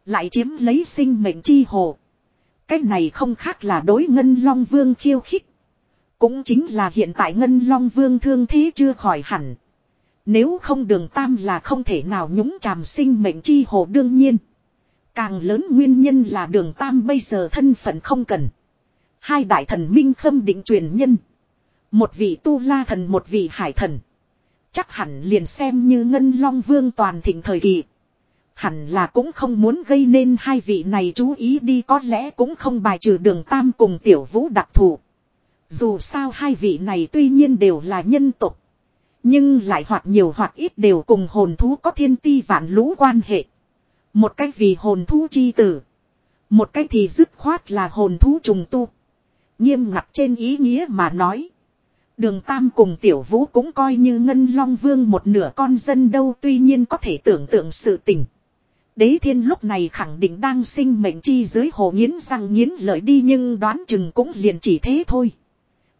Lại chiếm lấy sinh mệnh chi hồ. Cái này không khác là đối Ngân Long Vương khiêu khích. Cũng chính là hiện tại Ngân Long Vương thương thế chưa khỏi hẳn. Nếu không đường tam là không thể nào nhúng chàm sinh mệnh chi hồ đương nhiên. Càng lớn nguyên nhân là đường tam bây giờ thân phận không cần. Hai đại thần minh khâm định truyền nhân. Một vị tu la thần, một vị hải thần. Chắc hẳn liền xem như ngân long vương toàn thịnh thời kỳ. Hẳn là cũng không muốn gây nên hai vị này chú ý đi, có lẽ cũng không bài trừ đường tam cùng tiểu vũ đặc thù. Dù sao hai vị này tuy nhiên đều là nhân tục. Nhưng lại hoặc nhiều hoặc ít đều cùng hồn thú có thiên ti vạn lũ quan hệ. Một cách vì hồn thú chi tử. Một cách thì dứt khoát là hồn thú trùng tu. Nghiêm ngặt trên ý nghĩa mà nói. Đường Tam cùng Tiểu Vũ cũng coi như Ngân Long Vương một nửa con dân đâu, tuy nhiên có thể tưởng tượng sự tình. Đế thiên lúc này khẳng định đang sinh mệnh chi dưới hồ nghiến răng nghiến lợi đi, nhưng đoán chừng cũng liền chỉ thế thôi.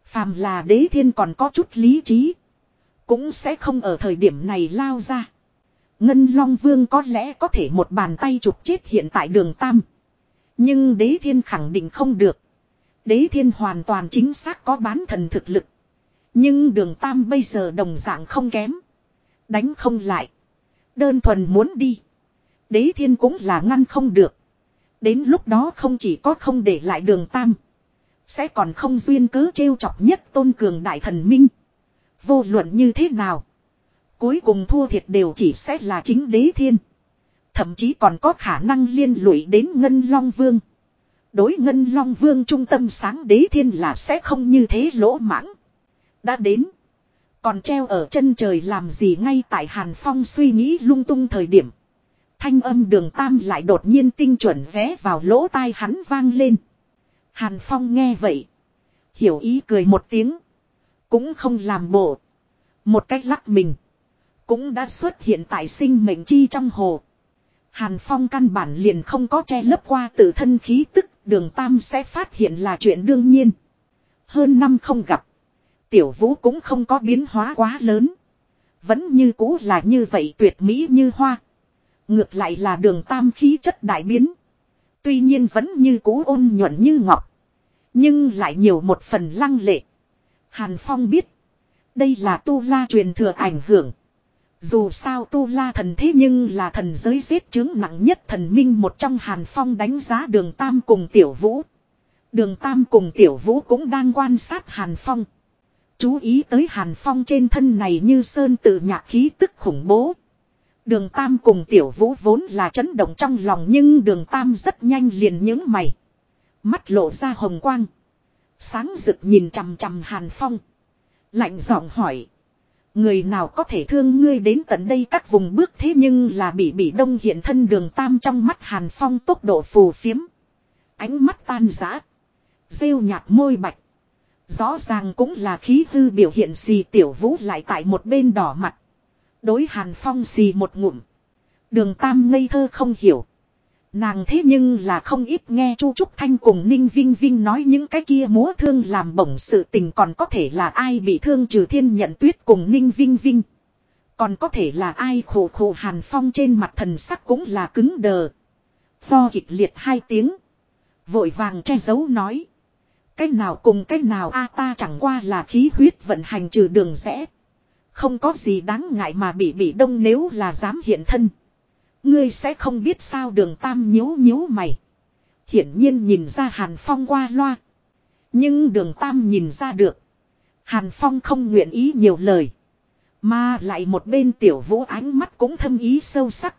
Phàm là đế thiên còn có chút lý trí. Cũng sẽ không ở thời điểm này lao ra. Ngân Long Vương có lẽ có thể một bàn tay chụp chết hiện tại đường Tam. Nhưng đế thiên khẳng định không được. Đế thiên hoàn toàn chính xác có bán thần thực lực. Nhưng đường Tam bây giờ đồng dạng không kém. Đánh không lại. Đơn thuần muốn đi. Đế thiên cũng là ngăn không được. Đến lúc đó không chỉ có không để lại đường tam. Sẽ còn không duyên cớ trêu chọc nhất tôn cường đại thần minh. Vô luận như thế nào. Cuối cùng thua thiệt đều chỉ sẽ là chính đế thiên. Thậm chí còn có khả năng liên lụy đến Ngân Long Vương. Đối Ngân Long Vương trung tâm sáng đế thiên là sẽ không như thế lỗ mãng. Đã đến. Còn treo ở chân trời làm gì ngay tại Hàn Phong suy nghĩ lung tung thời điểm. Thanh âm đường tam lại đột nhiên tinh chuẩn vé vào lỗ tai hắn vang lên. Hàn Phong nghe vậy. Hiểu ý cười một tiếng. Cũng không làm bộ. Một cách lắc mình. Cũng đã xuất hiện tại sinh mệnh chi trong hồ. Hàn Phong căn bản liền không có che lấp qua tự thân khí tức. Đường Tam sẽ phát hiện là chuyện đương nhiên. Hơn năm không gặp. Tiểu vũ cũng không có biến hóa quá lớn. Vẫn như cũ là như vậy tuyệt mỹ như hoa. Ngược lại là đường tam khí chất đại biến. Tuy nhiên vẫn như cũ ôn nhuận như ngọc. Nhưng lại nhiều một phần lăng lệ. Hàn Phong biết. Đây là tu la truyền thừa ảnh hưởng. Dù sao tu la thần thế nhưng là thần giới giết chứng nặng nhất thần minh một trong Hàn Phong đánh giá đường Tam cùng Tiểu Vũ. Đường Tam cùng Tiểu Vũ cũng đang quan sát Hàn Phong. Chú ý tới Hàn Phong trên thân này như sơn tự nhạc khí tức khủng bố. Đường Tam cùng Tiểu Vũ vốn là chấn động trong lòng nhưng đường Tam rất nhanh liền những mày. Mắt lộ ra hồng quang. Sáng rực nhìn chằm chằm Hàn Phong. Lạnh giọng hỏi. Người nào có thể thương ngươi đến tận đây các vùng bước thế nhưng là bị bị đông hiện thân đường Tam trong mắt Hàn Phong tốc độ phù phiếm. Ánh mắt tan rã. Rêu nhạt môi bạch. Rõ ràng cũng là khí hư biểu hiện xì tiểu vũ lại tại một bên đỏ mặt. Đối hàn phong xì một ngụm. Đường tam ngây thơ không hiểu. Nàng thế nhưng là không ít nghe Chu Trúc Thanh cùng Ninh Vinh Vinh nói những cái kia múa thương làm bổng sự tình còn có thể là ai bị thương trừ thiên nhận tuyết cùng Ninh Vinh Vinh. Còn có thể là ai khổ khổ hàn phong trên mặt thần sắc cũng là cứng đờ. Pho kịch liệt hai tiếng. Vội vàng che giấu nói. Cách nào cùng cách nào a ta chẳng qua là khí huyết vận hành trừ đường rẽ. Không có gì đáng ngại mà bị bị đông nếu là dám hiện thân. Ngươi sẽ không biết sao đường tam nhíu nhíu mày. Hiển nhiên nhìn ra Hàn Phong qua loa. Nhưng đường tam nhìn ra được. Hàn Phong không nguyện ý nhiều lời. Mà lại một bên tiểu vũ ánh mắt cũng thâm ý sâu sắc.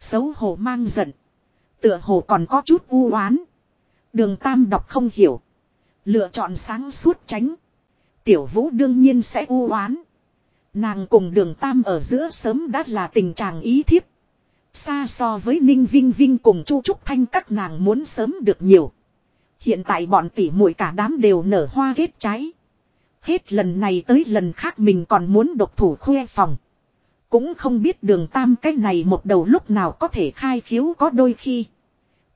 Xấu hổ mang giận. Tựa hồ còn có chút u oán. Đường tam đọc không hiểu. Lựa chọn sáng suốt tránh. Tiểu vũ đương nhiên sẽ u oán. Nàng cùng đường tam ở giữa sớm đã là tình trạng ý thiếp. Xa so với Ninh Vinh Vinh cùng Chu Trúc Thanh các nàng muốn sớm được nhiều. Hiện tại bọn tỷ muội cả đám đều nở hoa ghét trái. Hết lần này tới lần khác mình còn muốn độc thủ khoe phòng. Cũng không biết đường tam cái này một đầu lúc nào có thể khai khiếu có đôi khi.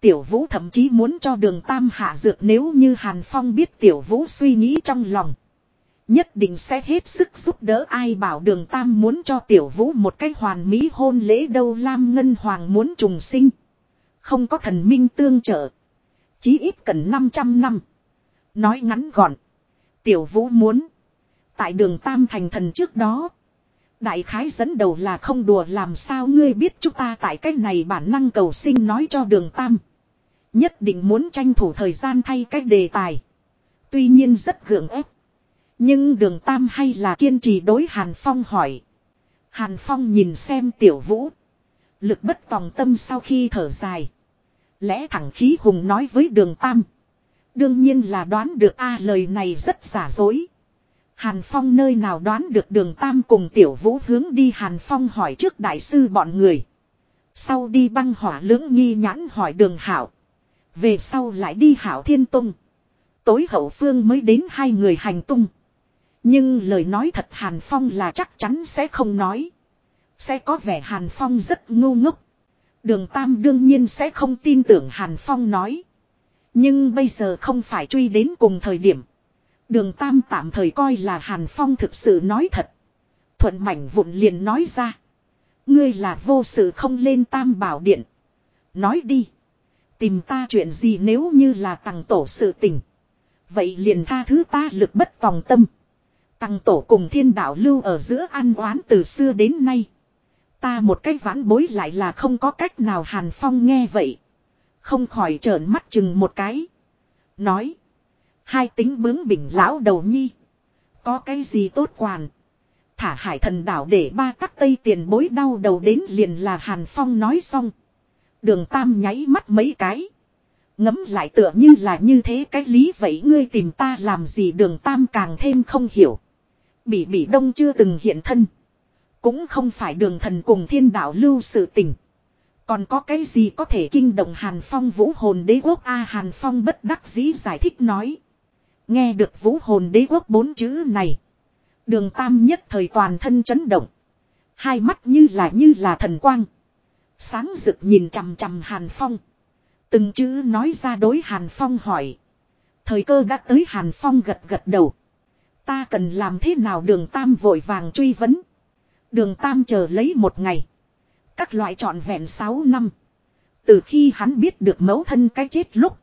Tiểu vũ thậm chí muốn cho đường tam hạ dược nếu như Hàn Phong biết tiểu vũ suy nghĩ trong lòng. Nhất định sẽ hết sức giúp đỡ ai bảo đường tam muốn cho tiểu vũ một cái hoàn mỹ hôn lễ đâu Lam Ngân Hoàng muốn trùng sinh. Không có thần minh tương trợ. Chí ít cần 500 năm. Nói ngắn gọn. Tiểu vũ muốn. Tại đường tam thành thần trước đó. Đại khái dẫn đầu là không đùa làm sao ngươi biết chúng ta tại cách này bản năng cầu sinh nói cho đường tam. Nhất định muốn tranh thủ thời gian thay cách đề tài. Tuy nhiên rất gượng ép. Nhưng đường tam hay là kiên trì đối Hàn Phong hỏi. Hàn Phong nhìn xem tiểu vũ. Lực bất tòng tâm sau khi thở dài. Lẽ thẳng khí hùng nói với đường tam. Đương nhiên là đoán được a à, lời này rất giả dối. Hàn Phong nơi nào đoán được đường tam cùng tiểu vũ hướng đi Hàn Phong hỏi trước đại sư bọn người. Sau đi băng hỏa lưỡng nghi nhãn hỏi đường hảo. Về sau lại đi hảo thiên tung. Tối hậu phương mới đến hai người hành tung. Nhưng lời nói thật Hàn Phong là chắc chắn sẽ không nói. Sẽ có vẻ Hàn Phong rất ngu ngốc. Đường Tam đương nhiên sẽ không tin tưởng Hàn Phong nói. Nhưng bây giờ không phải truy đến cùng thời điểm. Đường Tam tạm thời coi là Hàn Phong thực sự nói thật. Thuận mảnh vụn liền nói ra. Ngươi là vô sự không lên Tam bảo điện. Nói đi. Tìm ta chuyện gì nếu như là tặng tổ sự tình. Vậy liền tha thứ ta lực bất tòng tâm. Tăng tổ cùng thiên đạo lưu ở giữa ăn oán từ xưa đến nay. Ta một cái vãn bối lại là không có cách nào Hàn Phong nghe vậy. Không khỏi trợn mắt chừng một cái. Nói. Hai tính bướng bỉnh lão đầu nhi. Có cái gì tốt quản. Thả hải thần đảo để ba các tây tiền bối đau đầu đến liền là Hàn Phong nói xong. Đường Tam nháy mắt mấy cái. Ngấm lại tựa như là như thế cái lý vậy ngươi tìm ta làm gì đường Tam càng thêm không hiểu. Bỉ bỉ đông chưa từng hiện thân. Cũng không phải đường thần cùng thiên đạo lưu sự tình. Còn có cái gì có thể kinh động Hàn Phong vũ hồn đế quốc A, Hàn Phong bất đắc dĩ giải thích nói. Nghe được vũ hồn đế quốc bốn chữ này. Đường Tam nhất thời toàn thân chấn động. Hai mắt như là như là thần quang. Sáng rực nhìn chằm chằm Hàn Phong. Từng chữ nói ra đối Hàn Phong hỏi. Thời cơ đã tới Hàn Phong gật gật đầu. Ta cần làm thế nào đường Tam vội vàng truy vấn. Đường Tam chờ lấy một ngày. Các loại trọn vẹn 6 năm. Từ khi hắn biết được mẫu thân cái chết lúc.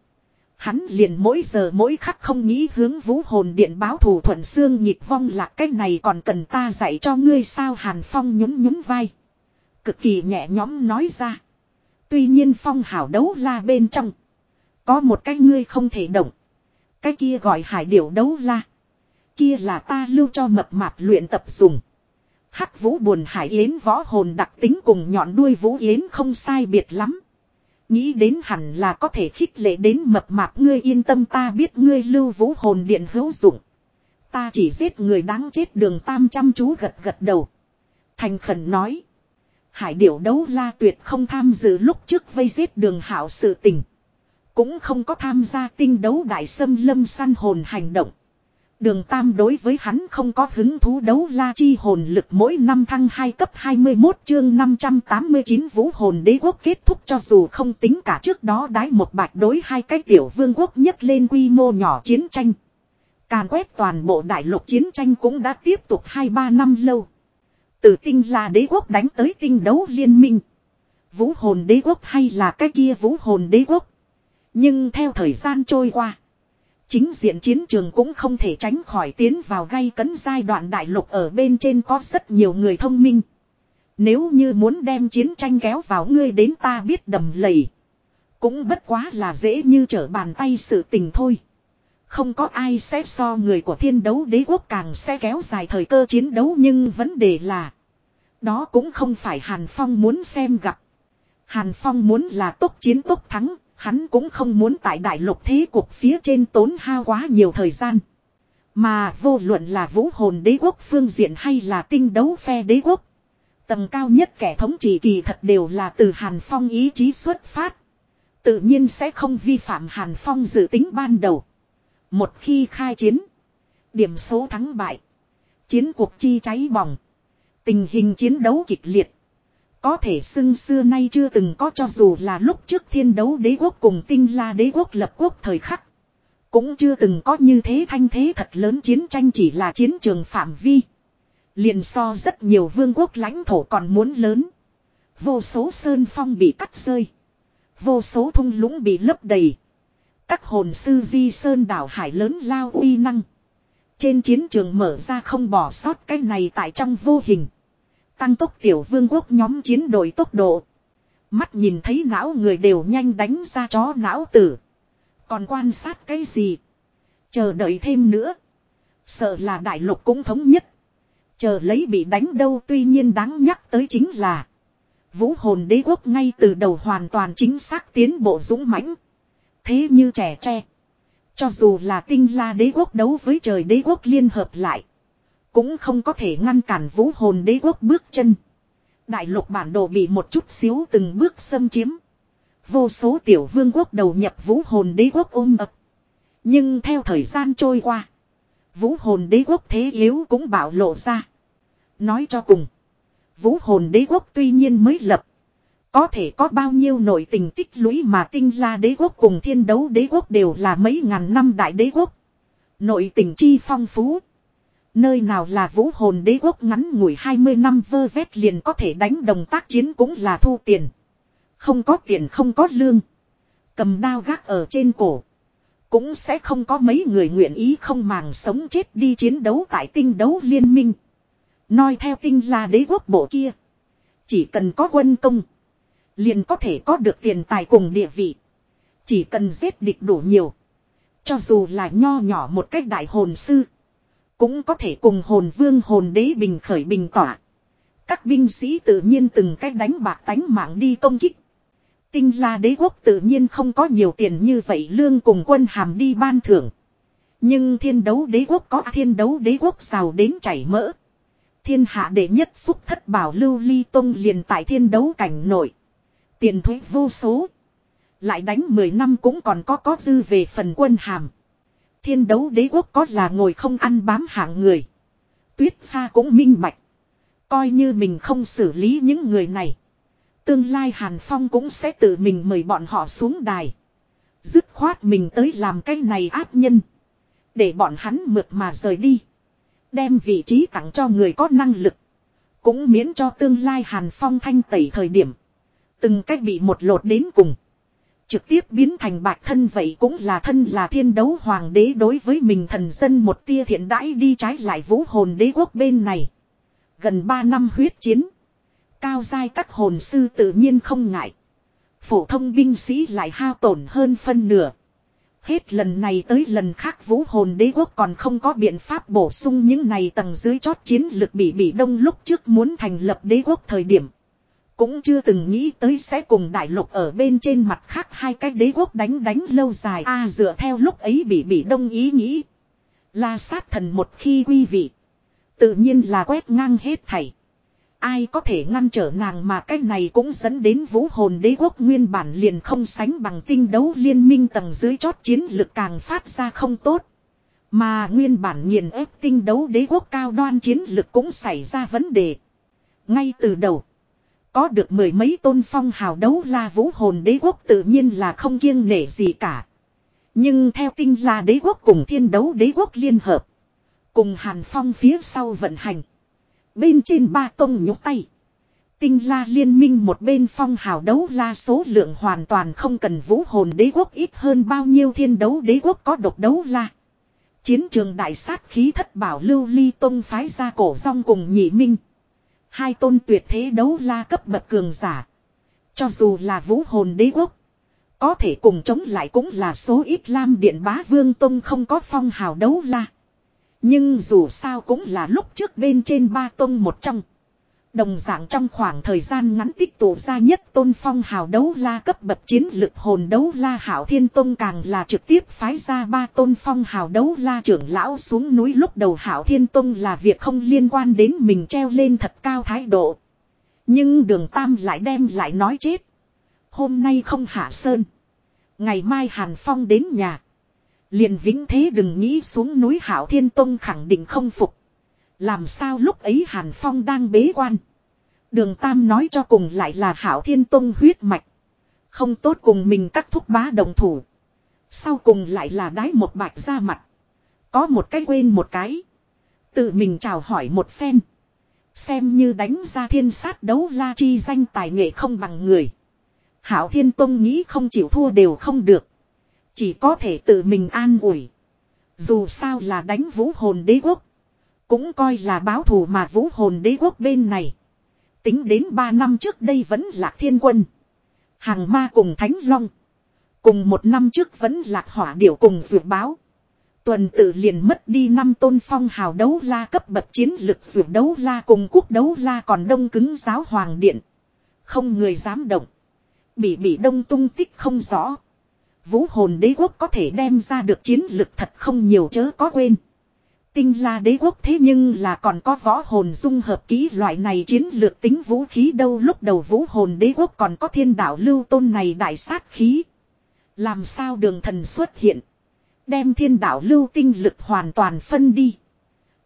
Hắn liền mỗi giờ mỗi khắc không nghĩ hướng vũ hồn điện báo thù thuận xương nhịp vong là cái này còn cần ta dạy cho ngươi sao Hàn Phong nhún nhún vai. Cực kỳ nhẹ nhõm nói ra. Tuy nhiên Phong hảo đấu la bên trong. Có một cái ngươi không thể động. Cái kia gọi hải điểu đấu la. Kia là ta lưu cho mập mạp luyện tập dùng. Hắc vũ buồn hải yến võ hồn đặc tính cùng nhọn đuôi vũ yến không sai biệt lắm. Nghĩ đến hẳn là có thể khích lệ đến mập mạp ngươi yên tâm ta biết ngươi lưu vũ hồn điện hữu dụng. Ta chỉ giết người đáng chết đường tam chăm chú gật gật đầu. Thành khẩn nói. Hải điểu đấu la tuyệt không tham dự lúc trước vây giết đường hảo sự tình. Cũng không có tham gia tinh đấu đại sâm lâm săn hồn hành động. Đường Tam đối với hắn không có hứng thú đấu la chi hồn lực mỗi năm thăng 2 cấp 21 chương 589 vũ hồn đế quốc kết thúc cho dù không tính cả trước đó đái một bạch đối hai cái tiểu vương quốc nhất lên quy mô nhỏ chiến tranh. Càn quét toàn bộ đại lục chiến tranh cũng đã tiếp tục 2-3 năm lâu. Từ tinh là đế quốc đánh tới tinh đấu liên minh. Vũ hồn đế quốc hay là cái kia vũ hồn đế quốc. Nhưng theo thời gian trôi qua. Chính diện chiến trường cũng không thể tránh khỏi tiến vào gây cấn giai đoạn đại lục ở bên trên có rất nhiều người thông minh. Nếu như muốn đem chiến tranh kéo vào ngươi đến ta biết đầm lầy. Cũng bất quá là dễ như trở bàn tay sự tình thôi. Không có ai sẽ so người của thiên đấu đế quốc càng sẽ kéo dài thời cơ chiến đấu nhưng vấn đề là. Đó cũng không phải Hàn Phong muốn xem gặp. Hàn Phong muốn là tốt chiến tốt thắng, Hắn cũng không muốn tại đại lục thế cuộc phía trên tốn hao quá nhiều thời gian. Mà vô luận là vũ hồn đế quốc phương diện hay là tinh đấu phe đế quốc. Tầng cao nhất kẻ thống trị kỳ thật đều là từ Hàn Phong ý chí xuất phát. Tự nhiên sẽ không vi phạm Hàn Phong dự tính ban đầu. Một khi khai chiến. Điểm số thắng bại. Chiến cuộc chi cháy bỏng. Tình hình chiến đấu kịch liệt. Có thể xưng xưa nay chưa từng có cho dù là lúc trước thiên đấu đế quốc cùng tinh la đế quốc lập quốc thời khắc. Cũng chưa từng có như thế thanh thế thật lớn chiến tranh chỉ là chiến trường phạm vi. Liền so rất nhiều vương quốc lãnh thổ còn muốn lớn. Vô số sơn phong bị cắt rơi. Vô số thung lũng bị lấp đầy. Các hồn sư di sơn đảo hải lớn lao uy năng. Trên chiến trường mở ra không bỏ sót cái này tại trong vô hình. Tăng tốc tiểu vương quốc nhóm chiến đội tốc độ. Mắt nhìn thấy não người đều nhanh đánh ra chó não tử. Còn quan sát cái gì? Chờ đợi thêm nữa. Sợ là đại lục cũng thống nhất. Chờ lấy bị đánh đâu tuy nhiên đáng nhắc tới chính là. Vũ hồn đế quốc ngay từ đầu hoàn toàn chính xác tiến bộ dũng mãnh. Thế như trẻ tre. Cho dù là tinh la đế quốc đấu với trời đế quốc liên hợp lại. Cũng không có thể ngăn cản vũ hồn đế quốc bước chân. Đại lục bản đồ bị một chút xíu từng bước xâm chiếm. Vô số tiểu vương quốc đầu nhập vũ hồn đế quốc ôm ập. Nhưng theo thời gian trôi qua. Vũ hồn đế quốc thế yếu cũng bảo lộ ra. Nói cho cùng. Vũ hồn đế quốc tuy nhiên mới lập. Có thể có bao nhiêu nội tình tích lũy mà tinh la đế quốc cùng thiên đấu đế quốc đều là mấy ngàn năm đại đế quốc. Nội tình chi phong phú. Nơi nào là vũ hồn đế quốc ngắn ngủi 20 năm vơ vét liền có thể đánh đồng tác chiến cũng là thu tiền. Không có tiền không có lương. Cầm đao gác ở trên cổ. Cũng sẽ không có mấy người nguyện ý không màng sống chết đi chiến đấu tại tinh đấu liên minh. Nói theo tinh là đế quốc bộ kia. Chỉ cần có quân công. Liền có thể có được tiền tài cùng địa vị. Chỉ cần giết địch đủ nhiều. Cho dù là nho nhỏ một cách đại hồn sư. Cũng có thể cùng hồn vương hồn đế bình khởi bình tỏa. Các binh sĩ tự nhiên từng cách đánh bạc tánh mạng đi công kích. Tinh la đế quốc tự nhiên không có nhiều tiền như vậy lương cùng quân hàm đi ban thưởng. Nhưng thiên đấu đế quốc có thiên đấu đế quốc giàu đến chảy mỡ. Thiên hạ đệ nhất phúc thất bảo lưu ly tông liền tại thiên đấu cảnh nội. Tiền thuế vô số. Lại đánh 10 năm cũng còn có có dư về phần quân hàm. Thiên đấu đế quốc có là ngồi không ăn bám hạng người. Tuyết pha cũng minh bạch. Coi như mình không xử lý những người này. Tương lai Hàn Phong cũng sẽ tự mình mời bọn họ xuống đài. Dứt khoát mình tới làm cái này áp nhân. Để bọn hắn mượt mà rời đi. Đem vị trí tặng cho người có năng lực. Cũng miễn cho tương lai Hàn Phong thanh tẩy thời điểm. Từng cách bị một lột đến cùng. Trực tiếp biến thành bạch thân vậy cũng là thân là thiên đấu hoàng đế đối với mình thần dân một tia thiện đãi đi trái lại vũ hồn đế quốc bên này. Gần 3 năm huyết chiến. Cao giai các hồn sư tự nhiên không ngại. Phổ thông binh sĩ lại hao tổn hơn phân nửa. Hết lần này tới lần khác vũ hồn đế quốc còn không có biện pháp bổ sung những này tầng dưới chót chiến lực bị bị đông lúc trước muốn thành lập đế quốc thời điểm. Cũng chưa từng nghĩ tới sẽ cùng đại lục ở bên trên mặt khác hai cái đế quốc đánh đánh lâu dài a dựa theo lúc ấy bị bị đông ý nghĩ. La sát thần một khi quy vị. Tự nhiên là quét ngang hết thảy. Ai có thể ngăn trở nàng mà cái này cũng dẫn đến vũ hồn đế quốc nguyên bản liền không sánh bằng tinh đấu liên minh tầng dưới chót chiến lực càng phát ra không tốt. Mà nguyên bản nghiền ép tinh đấu đế quốc cao đoan chiến lực cũng xảy ra vấn đề. Ngay từ đầu. Có được mười mấy tôn phong hào đấu la vũ hồn đế quốc tự nhiên là không kiêng nể gì cả. Nhưng theo tinh la đế quốc cùng thiên đấu đế quốc liên hợp. Cùng hàn phong phía sau vận hành. Bên trên ba tông nhúc tay. Tinh la liên minh một bên phong hào đấu la số lượng hoàn toàn không cần vũ hồn đế quốc ít hơn bao nhiêu thiên đấu đế quốc có độc đấu la. Chiến trường đại sát khí thất bảo lưu ly tông phái ra cổ rong cùng nhị minh. Hai tôn tuyệt thế đấu la cấp bậc cường giả. Cho dù là vũ hồn đế quốc. Có thể cùng chống lại cũng là số ít lam điện bá vương tông không có phong hào đấu la. Nhưng dù sao cũng là lúc trước bên trên ba tông một trong. Đồng dạng trong khoảng thời gian ngắn tích tụ ra nhất tôn phong hào đấu la cấp bậc chiến lực hồn đấu la hảo thiên tôn càng là trực tiếp phái ra ba tôn phong hào đấu la trưởng lão xuống núi lúc đầu hảo thiên tôn là việc không liên quan đến mình treo lên thật cao thái độ. Nhưng đường tam lại đem lại nói chết. Hôm nay không hạ sơn. Ngày mai hàn phong đến nhà. Liền vĩnh thế đừng nghĩ xuống núi hảo thiên tôn khẳng định không phục. Làm sao lúc ấy Hàn Phong đang bế quan. Đường Tam nói cho cùng lại là hảo thiên tông huyết mạch. Không tốt cùng mình các thúc bá đồng thủ. Sau cùng lại là đái một bạch ra mặt. Có một cái quên một cái. Tự mình chào hỏi một phen. Xem như đánh ra thiên sát đấu la chi danh tài nghệ không bằng người. Hảo thiên tông nghĩ không chịu thua đều không được. Chỉ có thể tự mình an ủi. Dù sao là đánh vũ hồn đế quốc. Cũng coi là báo thù mà vũ hồn đế quốc bên này. Tính đến 3 năm trước đây vẫn là thiên quân. Hàng ma cùng thánh long. Cùng một năm trước vẫn lạc hỏa điểu cùng dược báo. Tuần tự liền mất đi năm tôn phong hào đấu la cấp bậc chiến lực dược đấu la cùng quốc đấu la còn đông cứng giáo hoàng điện. Không người dám động. Bị bị đông tung tích không rõ. Vũ hồn đế quốc có thể đem ra được chiến lực thật không nhiều chớ có quên. Tinh la đế quốc thế nhưng là còn có võ hồn dung hợp ký loại này chiến lược tính vũ khí đâu lúc đầu vũ hồn đế quốc còn có thiên đạo lưu tôn này đại sát khí. Làm sao đường thần xuất hiện. Đem thiên đạo lưu tinh lực hoàn toàn phân đi.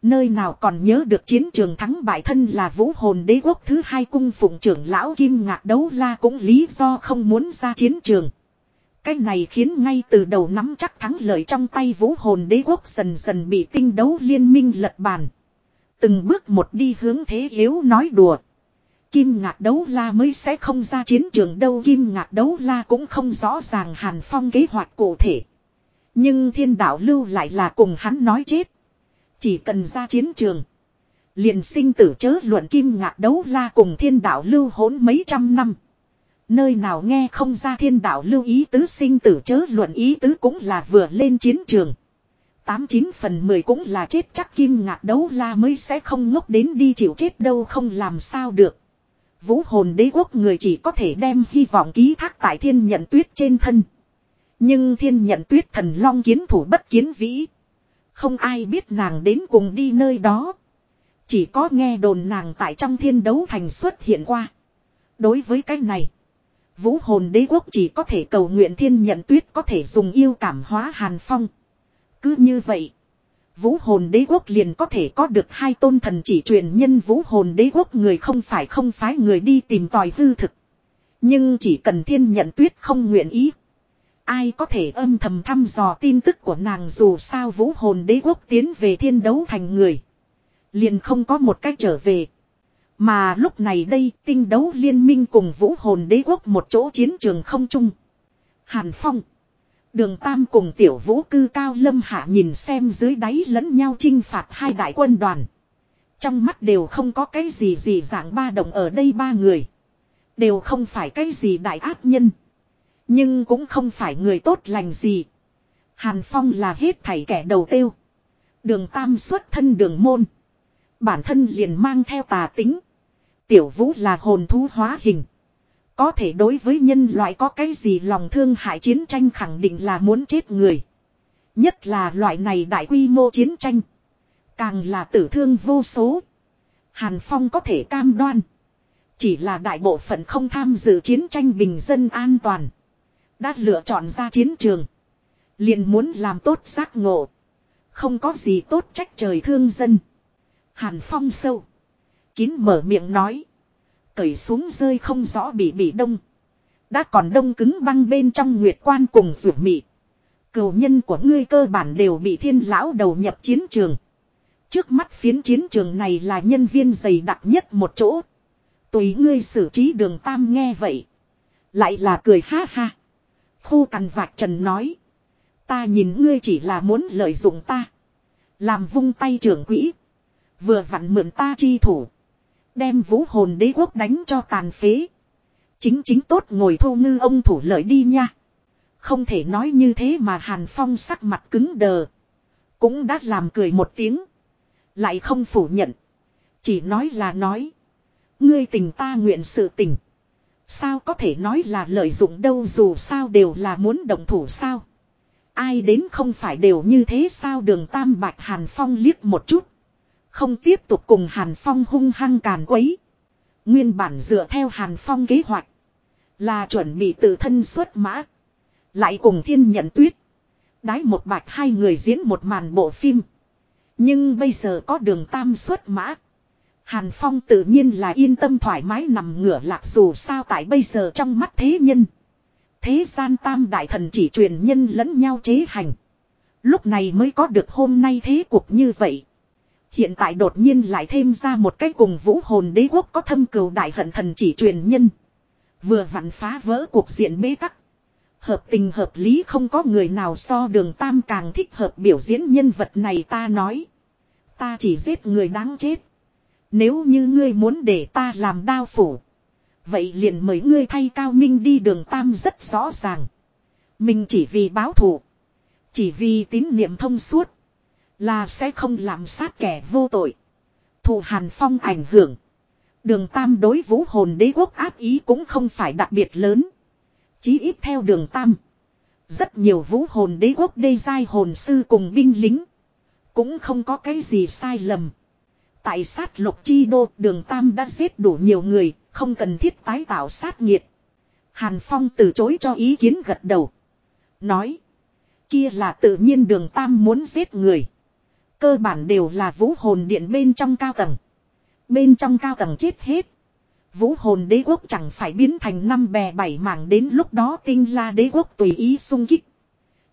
Nơi nào còn nhớ được chiến trường thắng bại thân là vũ hồn đế quốc thứ hai cung phụng trưởng lão kim ngạc đấu la cũng lý do không muốn ra chiến trường. Cái này khiến ngay từ đầu nắm chắc thắng lợi trong tay vũ hồn đế quốc dần dần bị tinh đấu liên minh lật bàn. Từng bước một đi hướng thế yếu nói đùa. Kim ngạc đấu la mới sẽ không ra chiến trường đâu Kim ngạc đấu la cũng không rõ ràng Hàn Phong kế hoạch cụ thể. Nhưng thiên đạo lưu lại là cùng hắn nói chết. Chỉ cần ra chiến trường. Liền sinh tử chớ luận kim ngạc đấu la cùng thiên đạo lưu hỗn mấy trăm năm. Nơi nào nghe không ra thiên đạo lưu ý tứ sinh tử chớ luận ý tứ cũng là vừa lên chiến trường. Tám chín phần mười cũng là chết chắc kim ngạc đấu la mới sẽ không ngốc đến đi chịu chết đâu không làm sao được. Vũ hồn đế quốc người chỉ có thể đem hy vọng ký thác tại thiên nhận tuyết trên thân. Nhưng thiên nhận tuyết thần long kiến thủ bất kiến vĩ. Không ai biết nàng đến cùng đi nơi đó. Chỉ có nghe đồn nàng tại trong thiên đấu thành xuất hiện qua. Đối với cái này. Vũ hồn đế quốc chỉ có thể cầu nguyện thiên nhận tuyết có thể dùng yêu cảm hóa hàn phong. Cứ như vậy. Vũ hồn đế quốc liền có thể có được hai tôn thần chỉ truyền nhân vũ hồn đế quốc người không phải không phái người đi tìm tòi hư thực. Nhưng chỉ cần thiên nhận tuyết không nguyện ý. Ai có thể âm thầm thăm dò tin tức của nàng dù sao vũ hồn đế quốc tiến về thiên đấu thành người. Liền không có một cách trở về. Mà lúc này đây, tinh đấu liên minh cùng vũ hồn đế quốc một chỗ chiến trường không chung. Hàn Phong. Đường Tam cùng tiểu vũ cư cao lâm hạ nhìn xem dưới đáy lẫn nhau chinh phạt hai đại quân đoàn. Trong mắt đều không có cái gì gì dạng ba đồng ở đây ba người. Đều không phải cái gì đại ác nhân. Nhưng cũng không phải người tốt lành gì. Hàn Phong là hết thảy kẻ đầu tiêu. Đường Tam xuất thân đường môn. Bản thân liền mang theo tà tính. Tiểu vũ là hồn thú hóa hình. Có thể đối với nhân loại có cái gì lòng thương hại chiến tranh khẳng định là muốn chết người. Nhất là loại này đại quy mô chiến tranh. Càng là tử thương vô số. Hàn Phong có thể cam đoan. Chỉ là đại bộ phận không tham dự chiến tranh bình dân an toàn. Đã lựa chọn ra chiến trường. Liền muốn làm tốt giác ngộ. Không có gì tốt trách trời thương dân. Hàn Phong sâu. Kín mở miệng nói. Cởi xuống rơi không rõ bị bị đông. Đã còn đông cứng băng bên trong nguyệt quan cùng rủ mị. Cựu nhân của ngươi cơ bản đều bị thiên lão đầu nhập chiến trường. Trước mắt phiến chiến trường này là nhân viên dày đặc nhất một chỗ. Tùy ngươi xử trí đường tam nghe vậy. Lại là cười ha ha. Khu cằn vạc trần nói. Ta nhìn ngươi chỉ là muốn lợi dụng ta. Làm vung tay trưởng quỹ. Vừa vặn mượn ta chi thủ. Đem vũ hồn đế quốc đánh cho tàn phế. Chính chính tốt ngồi thu ngư ông thủ lợi đi nha. Không thể nói như thế mà Hàn Phong sắc mặt cứng đờ. Cũng đã làm cười một tiếng. Lại không phủ nhận. Chỉ nói là nói. Ngươi tình ta nguyện sự tình. Sao có thể nói là lợi dụng đâu dù sao đều là muốn động thủ sao. Ai đến không phải đều như thế sao đường tam bạch Hàn Phong liếc một chút. Không tiếp tục cùng Hàn Phong hung hăng càn quấy. Nguyên bản dựa theo Hàn Phong kế hoạch. Là chuẩn bị tự thân xuất mã. Lại cùng thiên nhận tuyết. Đái một bạch hai người diễn một màn bộ phim. Nhưng bây giờ có đường tam xuất mã. Hàn Phong tự nhiên là yên tâm thoải mái nằm ngửa lạc dù sao tại bây giờ trong mắt thế nhân. Thế gian tam đại thần chỉ truyền nhân lẫn nhau chế hành. Lúc này mới có được hôm nay thế cuộc như vậy. Hiện tại đột nhiên lại thêm ra một cái cùng vũ hồn đế quốc có thâm cừu đại hận thần chỉ truyền nhân. Vừa vặn phá vỡ cuộc diện bế tắc. Hợp tình hợp lý không có người nào so đường tam càng thích hợp biểu diễn nhân vật này ta nói. Ta chỉ giết người đáng chết. Nếu như ngươi muốn để ta làm đao phủ. Vậy liền mời ngươi thay cao minh đi đường tam rất rõ ràng. Mình chỉ vì báo thù. Chỉ vì tín niệm thông suốt. Là sẽ không làm sát kẻ vô tội. Thù Hàn Phong ảnh hưởng. Đường Tam đối vũ hồn đế quốc áp ý cũng không phải đặc biệt lớn. Chí ít theo đường Tam. Rất nhiều vũ hồn đế quốc đê giai hồn sư cùng binh lính. Cũng không có cái gì sai lầm. Tại sát lục chi đô đường Tam đã giết đủ nhiều người, không cần thiết tái tạo sát nhiệt. Hàn Phong từ chối cho ý kiến gật đầu. Nói. Kia là tự nhiên đường Tam muốn giết người. Cơ bản đều là vũ hồn điện bên trong cao tầng. Bên trong cao tầng chết hết. Vũ hồn đế quốc chẳng phải biến thành năm bè bảy mảng đến lúc đó tinh la đế quốc tùy ý sung kích.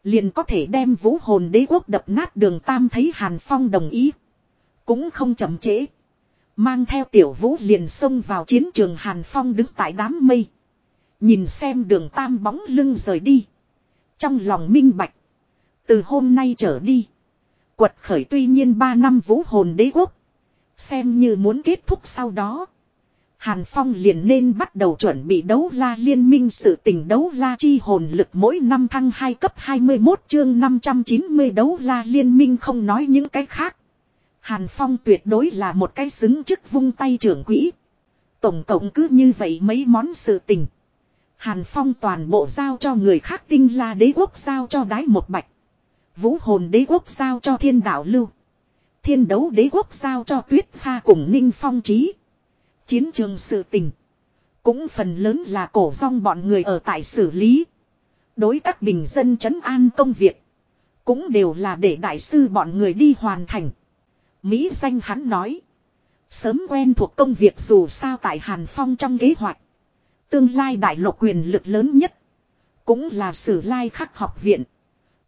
Liền có thể đem vũ hồn đế quốc đập nát đường tam thấy Hàn Phong đồng ý. Cũng không chậm trễ. Mang theo tiểu vũ liền xông vào chiến trường Hàn Phong đứng tại đám mây. Nhìn xem đường tam bóng lưng rời đi. Trong lòng minh bạch. Từ hôm nay trở đi. Quật khởi tuy nhiên 3 năm vũ hồn đế quốc. Xem như muốn kết thúc sau đó. Hàn Phong liền nên bắt đầu chuẩn bị đấu la liên minh sự tình đấu la chi hồn lực mỗi năm thăng 2 cấp 21 chương 590 đấu la liên minh không nói những cái khác. Hàn Phong tuyệt đối là một cái xứng chức vung tay trưởng quỹ. Tổng cộng cứ như vậy mấy món sự tình. Hàn Phong toàn bộ giao cho người khác tinh la đế quốc giao cho đái một bạch. Vũ hồn đế quốc giao cho thiên đạo lưu. Thiên đấu đế quốc giao cho tuyết pha cùng ninh phong trí. Chiến trường sự tình. Cũng phần lớn là cổ rong bọn người ở tại xử lý. Đối các bình dân trấn an công việc. Cũng đều là để đại sư bọn người đi hoàn thành. Mỹ danh hắn nói. Sớm quen thuộc công việc dù sao tại Hàn Phong trong kế hoạch. Tương lai đại lộ quyền lực lớn nhất. Cũng là sử lai khắc học viện.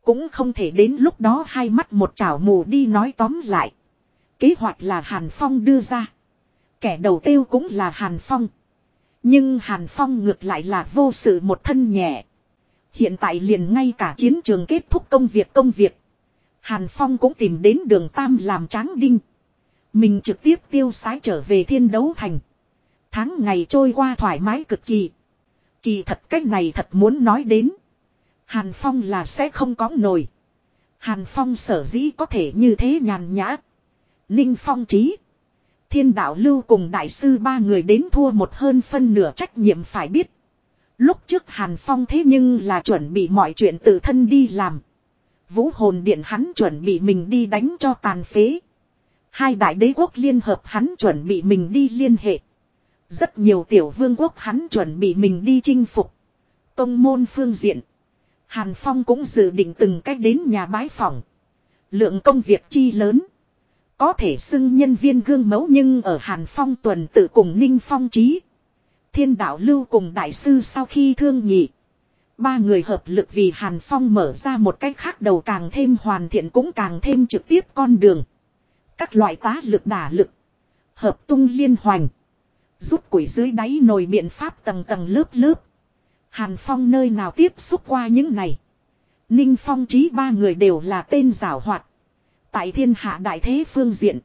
Cũng không thể đến lúc đó hai mắt một chảo mù đi nói tóm lại. Kế hoạch là Hàn Phong đưa ra. Kẻ đầu tiêu cũng là Hàn Phong. Nhưng Hàn Phong ngược lại là vô sự một thân nhẹ. Hiện tại liền ngay cả chiến trường kết thúc công việc công việc. Hàn Phong cũng tìm đến đường Tam làm tráng đinh. Mình trực tiếp tiêu sái trở về thiên đấu thành. Tháng ngày trôi qua thoải mái cực kỳ. Kỳ thật cách này thật muốn nói đến. Hàn Phong là sẽ không có nổi. Hàn Phong sở dĩ có thể như thế nhàn nhã. Ninh Phong trí. Thiên đạo lưu cùng đại sư ba người đến thua một hơn phân nửa trách nhiệm phải biết. Lúc trước Hàn Phong thế nhưng là chuẩn bị mọi chuyện tự thân đi làm. Vũ hồn điện hắn chuẩn bị mình đi đánh cho tàn phế. Hai đại đế quốc liên hợp hắn chuẩn bị mình đi liên hệ. Rất nhiều tiểu vương quốc hắn chuẩn bị mình đi chinh phục. Tông môn phương diện. Hàn Phong cũng dự định từng cách đến nhà bái phỏng. Lượng công việc chi lớn. Có thể xưng nhân viên gương mẫu nhưng ở Hàn Phong tuần tự cùng Ninh Phong trí. Thiên đạo lưu cùng đại sư sau khi thương nhị. Ba người hợp lực vì Hàn Phong mở ra một cách khác đầu càng thêm hoàn thiện cũng càng thêm trực tiếp con đường. Các loại tá lực đả lực. Hợp tung liên hoành. Rút quỷ dưới đáy nồi biện pháp tầng tầng lớp lớp. Hàn Phong nơi nào tiếp xúc qua những này. Ninh Phong trí ba người đều là tên giảo hoạt. Tại thiên hạ đại thế phương diện.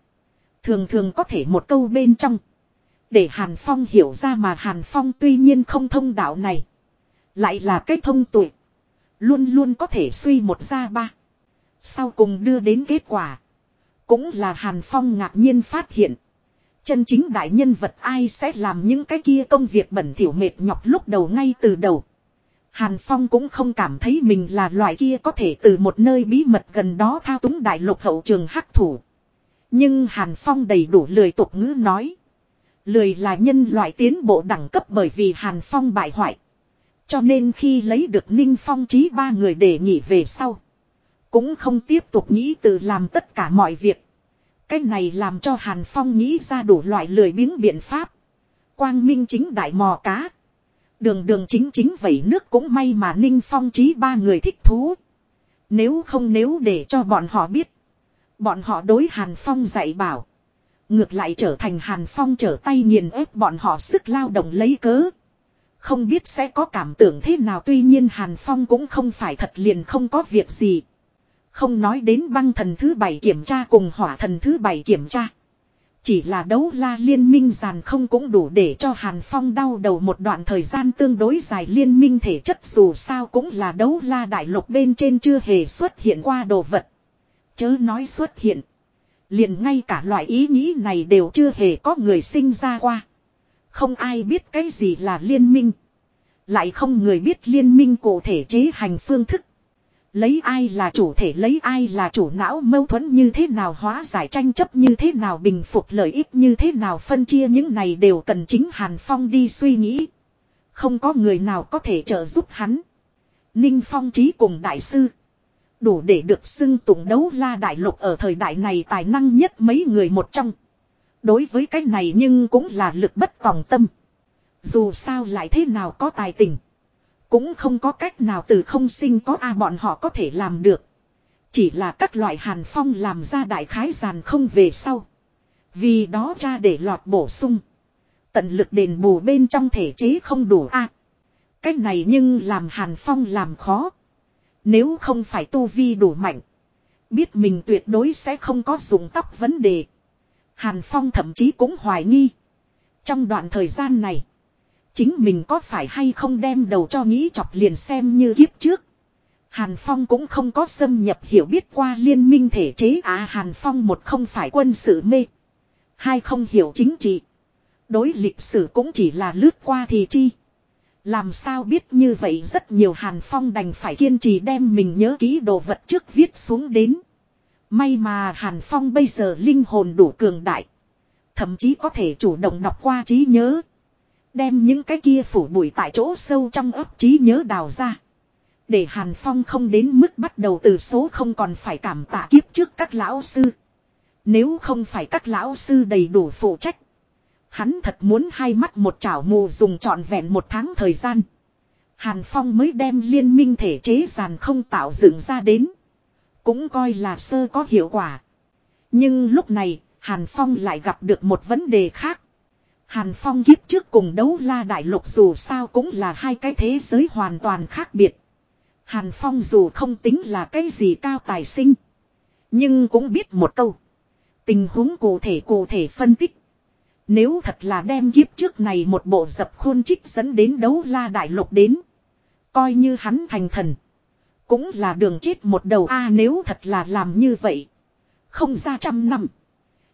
Thường thường có thể một câu bên trong. Để Hàn Phong hiểu ra mà Hàn Phong tuy nhiên không thông đạo này. Lại là cái thông tuệ. Luôn luôn có thể suy một ra ba. Sau cùng đưa đến kết quả. Cũng là Hàn Phong ngạc nhiên phát hiện. Chân chính đại nhân vật ai sẽ làm những cái kia công việc bẩn thỉu mệt nhọc lúc đầu ngay từ đầu. Hàn Phong cũng không cảm thấy mình là loại kia có thể từ một nơi bí mật gần đó thao túng đại lục hậu trường hắc thủ. Nhưng Hàn Phong đầy đủ lười tục ngữ nói. Lười là nhân loại tiến bộ đẳng cấp bởi vì Hàn Phong bại hoại. Cho nên khi lấy được Ninh Phong trí ba người để nghỉ về sau. Cũng không tiếp tục nghĩ từ làm tất cả mọi việc. Cái này làm cho Hàn Phong nghĩ ra đủ loại lười biếng biện pháp. Quang Minh chính đại mò cá. Đường đường chính chính vẩy nước cũng may mà Ninh Phong trí ba người thích thú. Nếu không nếu để cho bọn họ biết. Bọn họ đối Hàn Phong dạy bảo. Ngược lại trở thành Hàn Phong trở tay nghiền ép bọn họ sức lao động lấy cớ. Không biết sẽ có cảm tưởng thế nào, tuy nhiên Hàn Phong cũng không phải thật liền không có việc gì. Không nói đến băng thần thứ bảy kiểm tra cùng hỏa thần thứ bảy kiểm tra. Chỉ là đấu la liên minh giàn không cũng đủ để cho Hàn Phong đau đầu một đoạn thời gian tương đối dài liên minh thể chất dù sao cũng là đấu la đại lục bên trên chưa hề xuất hiện qua đồ vật. Chớ nói xuất hiện. Liền ngay cả loại ý nghĩ này đều chưa hề có người sinh ra qua. Không ai biết cái gì là liên minh. Lại không người biết liên minh cụ thể chế hành phương thức. Lấy ai là chủ thể, lấy ai là chủ não mâu thuẫn như thế nào, hóa giải tranh chấp như thế nào, bình phục lợi ích như thế nào, phân chia những này đều cần chính Hàn Phong đi suy nghĩ. Không có người nào có thể trợ giúp hắn. Ninh Phong trí cùng đại sư. Đủ để được xưng tụng đấu la đại lục ở thời đại này tài năng nhất mấy người một trong. Đối với cái này nhưng cũng là lực bất tòng tâm. Dù sao lại thế nào có tài tình. Cũng không có cách nào từ không sinh có a bọn họ có thể làm được. Chỉ là các loại hàn phong làm ra đại khái giàn không về sau. Vì đó ra để lọt bổ sung. Tận lực đền bù bên trong thể chế không đủ a Cách này nhưng làm hàn phong làm khó. Nếu không phải tu vi đủ mạnh. Biết mình tuyệt đối sẽ không có dùng tóc vấn đề. Hàn Phong thậm chí cũng hoài nghi. Trong đoạn thời gian này. Chính mình có phải hay không đem đầu cho nghĩ chọc liền xem như kiếp trước. Hàn Phong cũng không có xâm nhập hiểu biết qua liên minh thể chế à Hàn Phong một không phải quân sự mê. Hai không hiểu chính trị. Đối lịch sử cũng chỉ là lướt qua thì chi. Làm sao biết như vậy rất nhiều Hàn Phong đành phải kiên trì đem mình nhớ ký đồ vật trước viết xuống đến. May mà Hàn Phong bây giờ linh hồn đủ cường đại. Thậm chí có thể chủ động đọc qua trí nhớ. Đem những cái kia phủ bụi tại chỗ sâu trong ấp trí nhớ đào ra. Để Hàn Phong không đến mức bắt đầu từ số không còn phải cảm tạ kiếp trước các lão sư. Nếu không phải các lão sư đầy đủ phụ trách. Hắn thật muốn hai mắt một chảo mù dùng trọn vẹn một tháng thời gian. Hàn Phong mới đem liên minh thể chế giàn không tạo dựng ra đến. Cũng coi là sơ có hiệu quả. Nhưng lúc này, Hàn Phong lại gặp được một vấn đề khác. Hàn Phong kiếp trước cùng đấu la đại lục dù sao cũng là hai cái thế giới hoàn toàn khác biệt. Hàn Phong dù không tính là cái gì cao tài sinh. Nhưng cũng biết một câu. Tình huống cụ thể cụ thể phân tích. Nếu thật là đem kiếp trước này một bộ dập khuôn trích dẫn đến đấu la đại lục đến. Coi như hắn thành thần. Cũng là đường chết một đầu a, nếu thật là làm như vậy. Không ra trăm năm.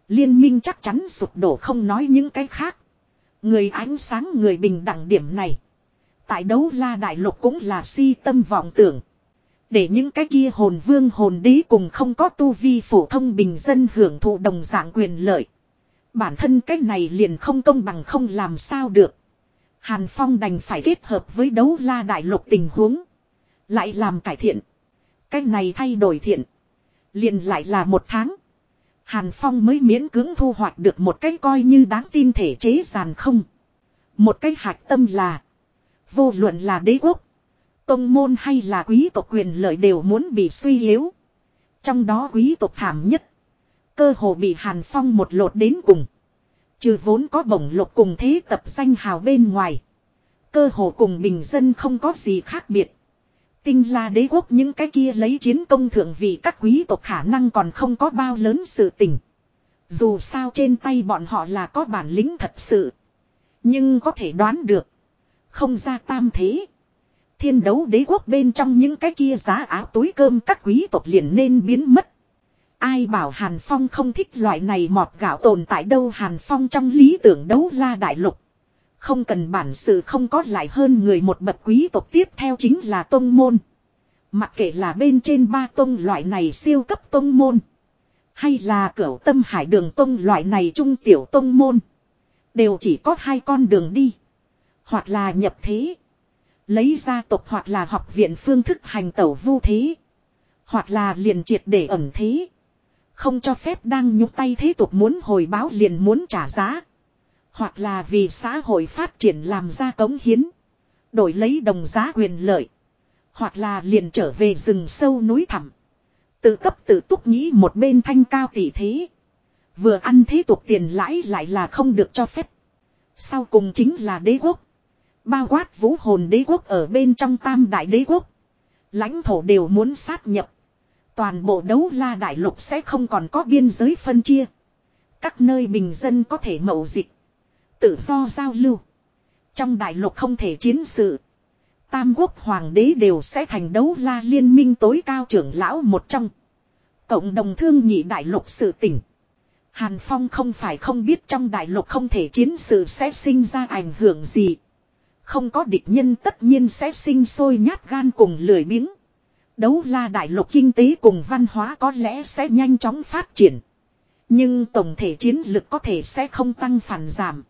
Liên minh chắc chắn sụp đổ không nói những cái khác. Người ánh sáng người bình đẳng điểm này. Tại đấu la đại lục cũng là si tâm vọng tưởng. Để những cái kia hồn vương hồn đế cùng không có tu vi phổ thông bình dân hưởng thụ đồng dạng quyền lợi. Bản thân cái này liền không công bằng không làm sao được. Hàn Phong đành phải kết hợp với đấu la đại lục tình huống. Lại làm cải thiện. Cái này thay đổi thiện. Liền lại là một tháng. Hàn Phong mới miễn cưỡng thu hoạch được một cái coi như đáng tin thể chế giàn không. Một cái hạch tâm là. Vô luận là đế quốc. Tông môn hay là quý tộc quyền lợi đều muốn bị suy yếu. Trong đó quý tộc thảm nhất. Cơ hồ bị Hàn Phong một lột đến cùng. Trừ vốn có bổng lộc cùng thế tập danh hào bên ngoài. Cơ hồ cùng bình dân không có gì khác biệt. Tinh la đế quốc những cái kia lấy chiến công thượng vì các quý tộc khả năng còn không có bao lớn sự tình. Dù sao trên tay bọn họ là có bản lĩnh thật sự. Nhưng có thể đoán được. Không ra tam thế. Thiên đấu đế quốc bên trong những cái kia giá áo túi cơm các quý tộc liền nên biến mất. Ai bảo Hàn Phong không thích loại này mọt gạo tồn tại đâu Hàn Phong trong lý tưởng đấu la đại lục. Không cần bản sự không có lại hơn người một bậc quý tộc tiếp theo chính là tông môn. Mặc kệ là bên trên ba tông loại này siêu cấp tông môn. Hay là cửu tâm hải đường tông loại này trung tiểu tông môn. Đều chỉ có hai con đường đi. Hoặc là nhập thế. Lấy gia tộc hoặc là học viện phương thức hành tẩu vu thế. Hoặc là liền triệt để ẩn thế. Không cho phép đang nhúc tay thế tục muốn hồi báo liền muốn trả giá. Hoặc là vì xã hội phát triển làm ra cống hiến. Đổi lấy đồng giá quyền lợi. Hoặc là liền trở về rừng sâu núi thẳm. Tự cấp tự túc nghĩ một bên thanh cao tỷ thế. Vừa ăn thế tục tiền lãi lại là không được cho phép. Sau cùng chính là đế quốc. Bao quát vũ hồn đế quốc ở bên trong tam đại đế quốc. lãnh thổ đều muốn sát nhập. Toàn bộ đấu la đại lục sẽ không còn có biên giới phân chia. Các nơi bình dân có thể mậu dịch. Tự do giao lưu. Trong đại lục không thể chiến sự. Tam quốc hoàng đế đều sẽ thành đấu la liên minh tối cao trưởng lão một trong. Cộng đồng thương nhị đại lục sự tỉnh. Hàn Phong không phải không biết trong đại lục không thể chiến sự sẽ sinh ra ảnh hưởng gì. Không có địch nhân tất nhiên sẽ sinh sôi nhát gan cùng lười biếng. Đấu la đại lục kinh tế cùng văn hóa có lẽ sẽ nhanh chóng phát triển. Nhưng tổng thể chiến lực có thể sẽ không tăng phản giảm.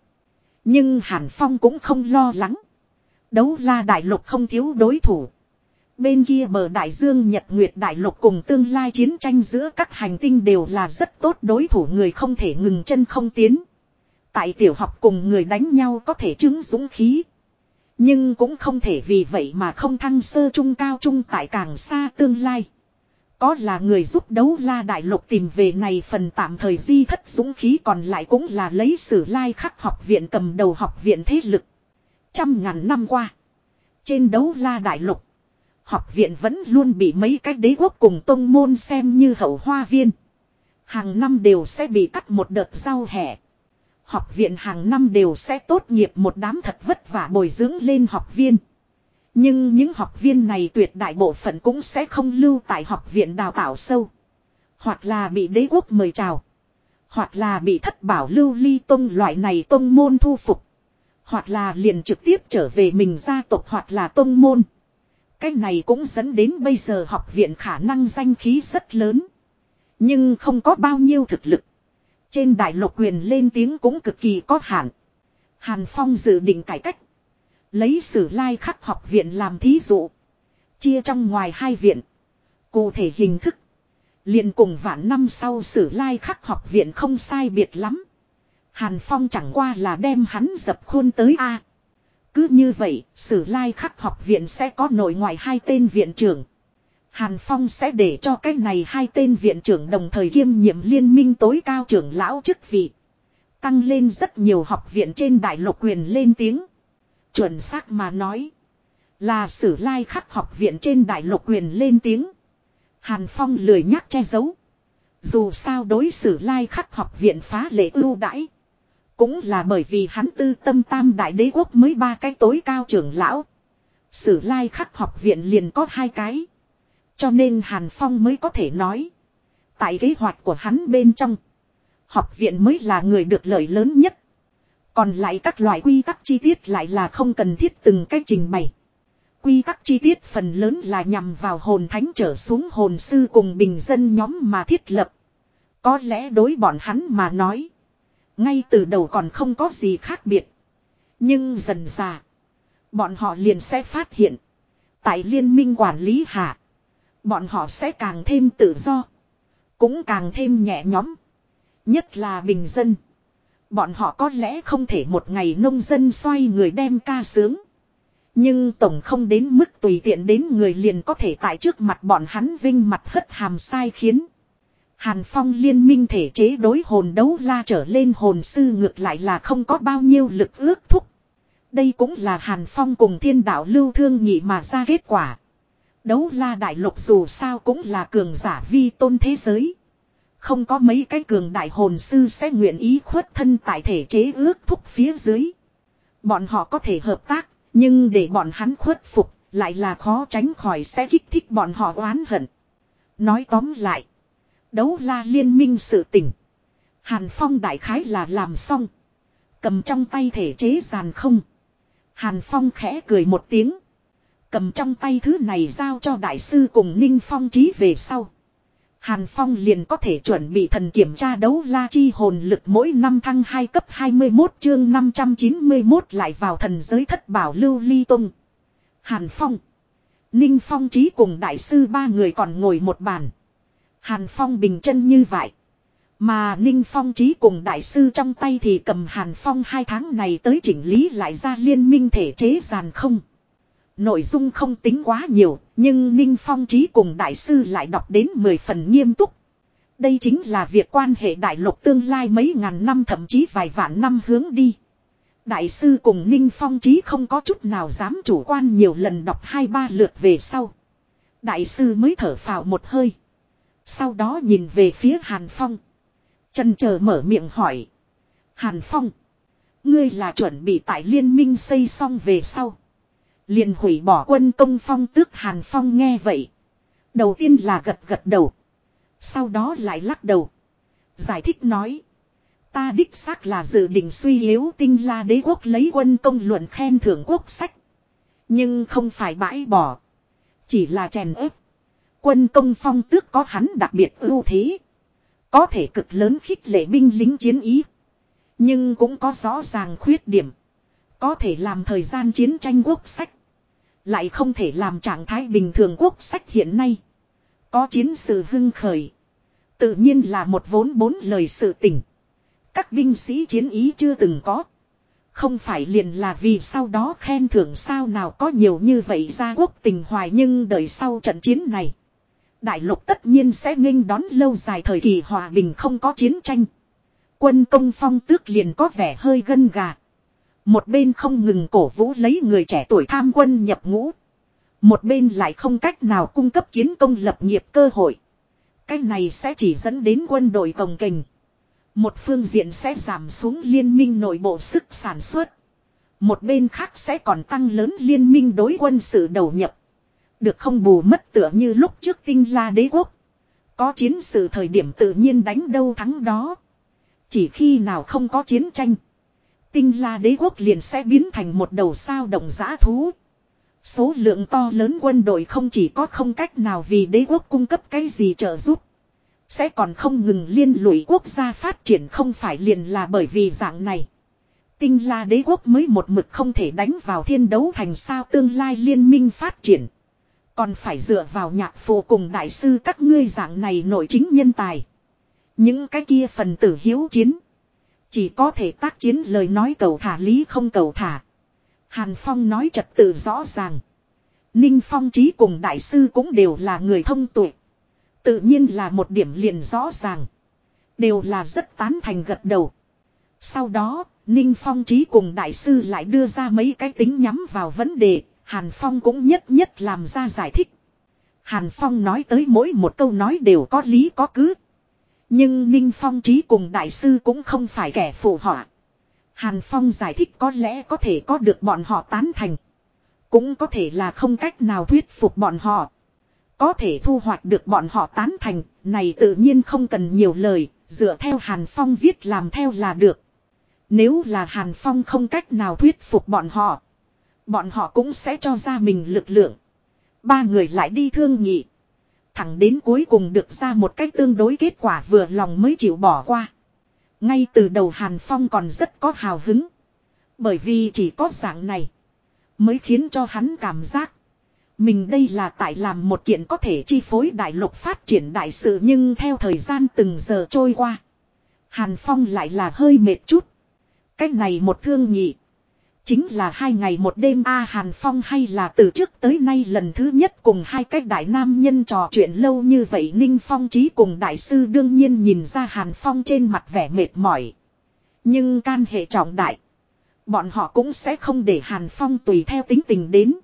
Nhưng Hàn Phong cũng không lo lắng. Đấu la đại lục không thiếu đối thủ. Bên kia bờ đại dương Nhật Nguyệt đại lục cùng tương lai chiến tranh giữa các hành tinh đều là rất tốt đối thủ người không thể ngừng chân không tiến. Tại tiểu học cùng người đánh nhau có thể chứng dũng khí. Nhưng cũng không thể vì vậy mà không thăng sơ trung cao trung tại càng xa tương lai. Có là người giúp đấu la đại lục tìm về này phần tạm thời di thất dũng khí còn lại cũng là lấy sử lai khắc học viện cầm đầu học viện thế lực. Trăm ngàn năm qua. Trên đấu la đại lục. Học viện vẫn luôn bị mấy cái đế quốc cùng tông môn xem như hậu hoa viên. Hàng năm đều sẽ bị cắt một đợt rau hẻ. Học viện hàng năm đều sẽ tốt nghiệp một đám thật vất vả bồi dưỡng lên học viên. Nhưng những học viên này tuyệt đại bộ phận cũng sẽ không lưu tại học viện đào tạo sâu. Hoặc là bị đế quốc mời chào. Hoặc là bị thất bảo lưu ly tông loại này tông môn thu phục. Hoặc là liền trực tiếp trở về mình gia tộc hoặc là tông môn. Cái này cũng dẫn đến bây giờ học viện khả năng danh khí rất lớn. Nhưng không có bao nhiêu thực lực. Trên đại lục quyền lên tiếng cũng cực kỳ có hạn. Hàn Phong dự định cải cách. Lấy sử lai khắc học viện làm thí dụ. Chia trong ngoài hai viện. Cụ thể hình thức. liền cùng vạn năm sau sử lai khắc học viện không sai biệt lắm. Hàn Phong chẳng qua là đem hắn dập khuôn tới A. Cứ như vậy, sử lai khắc học viện sẽ có nội ngoại hai tên viện trưởng. Hàn Phong sẽ để cho cái này hai tên viện trưởng đồng thời kiêm nhiệm liên minh tối cao trưởng lão chức vị. Tăng lên rất nhiều học viện trên đại lục quyền lên tiếng. Chuẩn xác mà nói. Là sử lai khắc học viện trên đại lục quyền lên tiếng. Hàn Phong lười nhắc che giấu. Dù sao đối xử lai khắc học viện phá lệ ưu đãi. Cũng là bởi vì hắn tư tâm tam đại đế quốc mới ba cái tối cao trưởng lão. Sử lai khắc học viện liền có hai cái. Cho nên Hàn Phong mới có thể nói. Tại kế hoạch của hắn bên trong. Học viện mới là người được lợi lớn nhất. Còn lại các loại quy tắc chi tiết lại là không cần thiết từng cách trình bày. Quy tắc chi tiết phần lớn là nhằm vào hồn thánh trở xuống hồn sư cùng bình dân nhóm mà thiết lập. Có lẽ đối bọn hắn mà nói. Ngay từ đầu còn không có gì khác biệt. Nhưng dần dà. Bọn họ liền sẽ phát hiện. Tại liên minh quản lý hạ. Bọn họ sẽ càng thêm tự do. Cũng càng thêm nhẹ nhõm. Nhất là bình dân. Bọn họ có lẽ không thể một ngày nông dân xoay người đem ca sướng. Nhưng tổng không đến mức tùy tiện đến người liền có thể tại trước mặt bọn hắn vinh mặt hất hàm sai khiến. Hàn Phong liên minh thể chế đối hồn đấu la trở lên hồn sư ngược lại là không có bao nhiêu lực ước thúc. Đây cũng là Hàn Phong cùng thiên đạo lưu thương nhị mà ra kết quả. Đấu la đại lục dù sao cũng là cường giả vi tôn thế giới. Không có mấy cái cường đại hồn sư sẽ nguyện ý khuất thân tại thể chế ước thúc phía dưới. Bọn họ có thể hợp tác, nhưng để bọn hắn khuất phục, lại là khó tránh khỏi sẽ kích thích bọn họ oán hận. Nói tóm lại, đấu la liên minh sự tình Hàn Phong đại khái là làm xong. Cầm trong tay thể chế giàn không. Hàn Phong khẽ cười một tiếng. Cầm trong tay thứ này giao cho đại sư cùng Ninh Phong trí về sau. Hàn Phong liền có thể chuẩn bị thần kiểm tra đấu la chi hồn lực mỗi năm thăng 2 cấp 21 chương 591 lại vào thần giới thất bảo lưu ly tung. Hàn Phong. Ninh Phong trí cùng đại sư ba người còn ngồi một bàn. Hàn Phong bình chân như vậy. Mà Ninh Phong trí cùng đại sư trong tay thì cầm Hàn Phong hai tháng này tới chỉnh lý lại ra liên minh thể chế giàn không. Nội dung không tính quá nhiều, nhưng Ninh Phong trí cùng đại sư lại đọc đến 10 phần nghiêm túc. Đây chính là việc quan hệ đại lục tương lai mấy ngàn năm thậm chí vài vạn năm hướng đi. Đại sư cùng Ninh Phong trí không có chút nào dám chủ quan nhiều lần đọc hai ba lượt về sau. Đại sư mới thở phào một hơi. Sau đó nhìn về phía Hàn Phong. Chân chờ mở miệng hỏi. Hàn Phong. Ngươi là chuẩn bị tại liên minh xây xong về sau. Liền hủy bỏ quân công phong tước Hàn Phong nghe vậy. Đầu tiên là gật gật đầu. Sau đó lại lắc đầu. Giải thích nói. Ta đích xác là dự định suy yếu tinh la đế quốc lấy quân công luận khen thưởng quốc sách. Nhưng không phải bãi bỏ. Chỉ là chèn ép. Quân công phong tước có hắn đặc biệt ưu thế. Có thể cực lớn khích lệ binh lính chiến ý. Nhưng cũng có rõ ràng khuyết điểm. Có thể làm thời gian chiến tranh quốc sách. Lại không thể làm trạng thái bình thường quốc sách hiện nay. Có chiến sự hưng khởi. Tự nhiên là một vốn bốn lời sự tỉnh. Các binh sĩ chiến ý chưa từng có. Không phải liền là vì sau đó khen thưởng sao nào có nhiều như vậy ra quốc tình hoài nhưng đời sau trận chiến này. Đại lục tất nhiên sẽ nghênh đón lâu dài thời kỳ hòa bình không có chiến tranh. Quân công phong tước liền có vẻ hơi gân gà. Một bên không ngừng cổ vũ lấy người trẻ tuổi tham quân nhập ngũ. Một bên lại không cách nào cung cấp kiến công lập nghiệp cơ hội. Cái này sẽ chỉ dẫn đến quân đội cồng kềnh. Một phương diện sẽ giảm xuống liên minh nội bộ sức sản xuất. Một bên khác sẽ còn tăng lớn liên minh đối quân sự đầu nhập. Được không bù mất tựa như lúc trước tinh la đế quốc. Có chiến sự thời điểm tự nhiên đánh đâu thắng đó. Chỉ khi nào không có chiến tranh. Tinh la đế quốc liền sẽ biến thành một đầu sao động giã thú. Số lượng to lớn quân đội không chỉ có không cách nào vì đế quốc cung cấp cái gì trợ giúp. Sẽ còn không ngừng liên lụy quốc gia phát triển không phải liền là bởi vì dạng này. Tinh la đế quốc mới một mực không thể đánh vào thiên đấu thành sao tương lai liên minh phát triển. Còn phải dựa vào nhạc phụ cùng đại sư các ngươi dạng này nội chính nhân tài. Những cái kia phần tử hiếu chiến. Chỉ có thể tác chiến lời nói cầu thả lý không cầu thả. Hàn Phong nói trật tự rõ ràng. Ninh Phong trí cùng đại sư cũng đều là người thông tuệ. Tự nhiên là một điểm liền rõ ràng. Đều là rất tán thành gật đầu. Sau đó, Ninh Phong trí cùng đại sư lại đưa ra mấy cái tính nhắm vào vấn đề, Hàn Phong cũng nhất nhất làm ra giải thích. Hàn Phong nói tới mỗi một câu nói đều có lý có cứ. Nhưng Ninh Phong trí cùng đại sư cũng không phải kẻ phụ họa. Hàn Phong giải thích có lẽ có thể có được bọn họ tán thành. Cũng có thể là không cách nào thuyết phục bọn họ. Có thể thu hoạch được bọn họ tán thành, này tự nhiên không cần nhiều lời, dựa theo Hàn Phong viết làm theo là được. Nếu là Hàn Phong không cách nào thuyết phục bọn họ, bọn họ cũng sẽ cho ra mình lực lượng. Ba người lại đi thương nghị. Thẳng đến cuối cùng được ra một cách tương đối kết quả vừa lòng mới chịu bỏ qua. Ngay từ đầu Hàn Phong còn rất có hào hứng. Bởi vì chỉ có dạng này. Mới khiến cho hắn cảm giác. Mình đây là tại làm một kiện có thể chi phối đại lục phát triển đại sự nhưng theo thời gian từng giờ trôi qua. Hàn Phong lại là hơi mệt chút. Cách này một thương nhị. Chính là hai ngày một đêm A Hàn Phong hay là từ trước tới nay lần thứ nhất cùng hai cách đại nam nhân trò chuyện lâu như vậy, Ninh Phong trí cùng đại sư đương nhiên nhìn ra Hàn Phong trên mặt vẻ mệt mỏi. Nhưng can hệ trọng đại. Bọn họ cũng sẽ không để Hàn Phong tùy theo tính tình đến.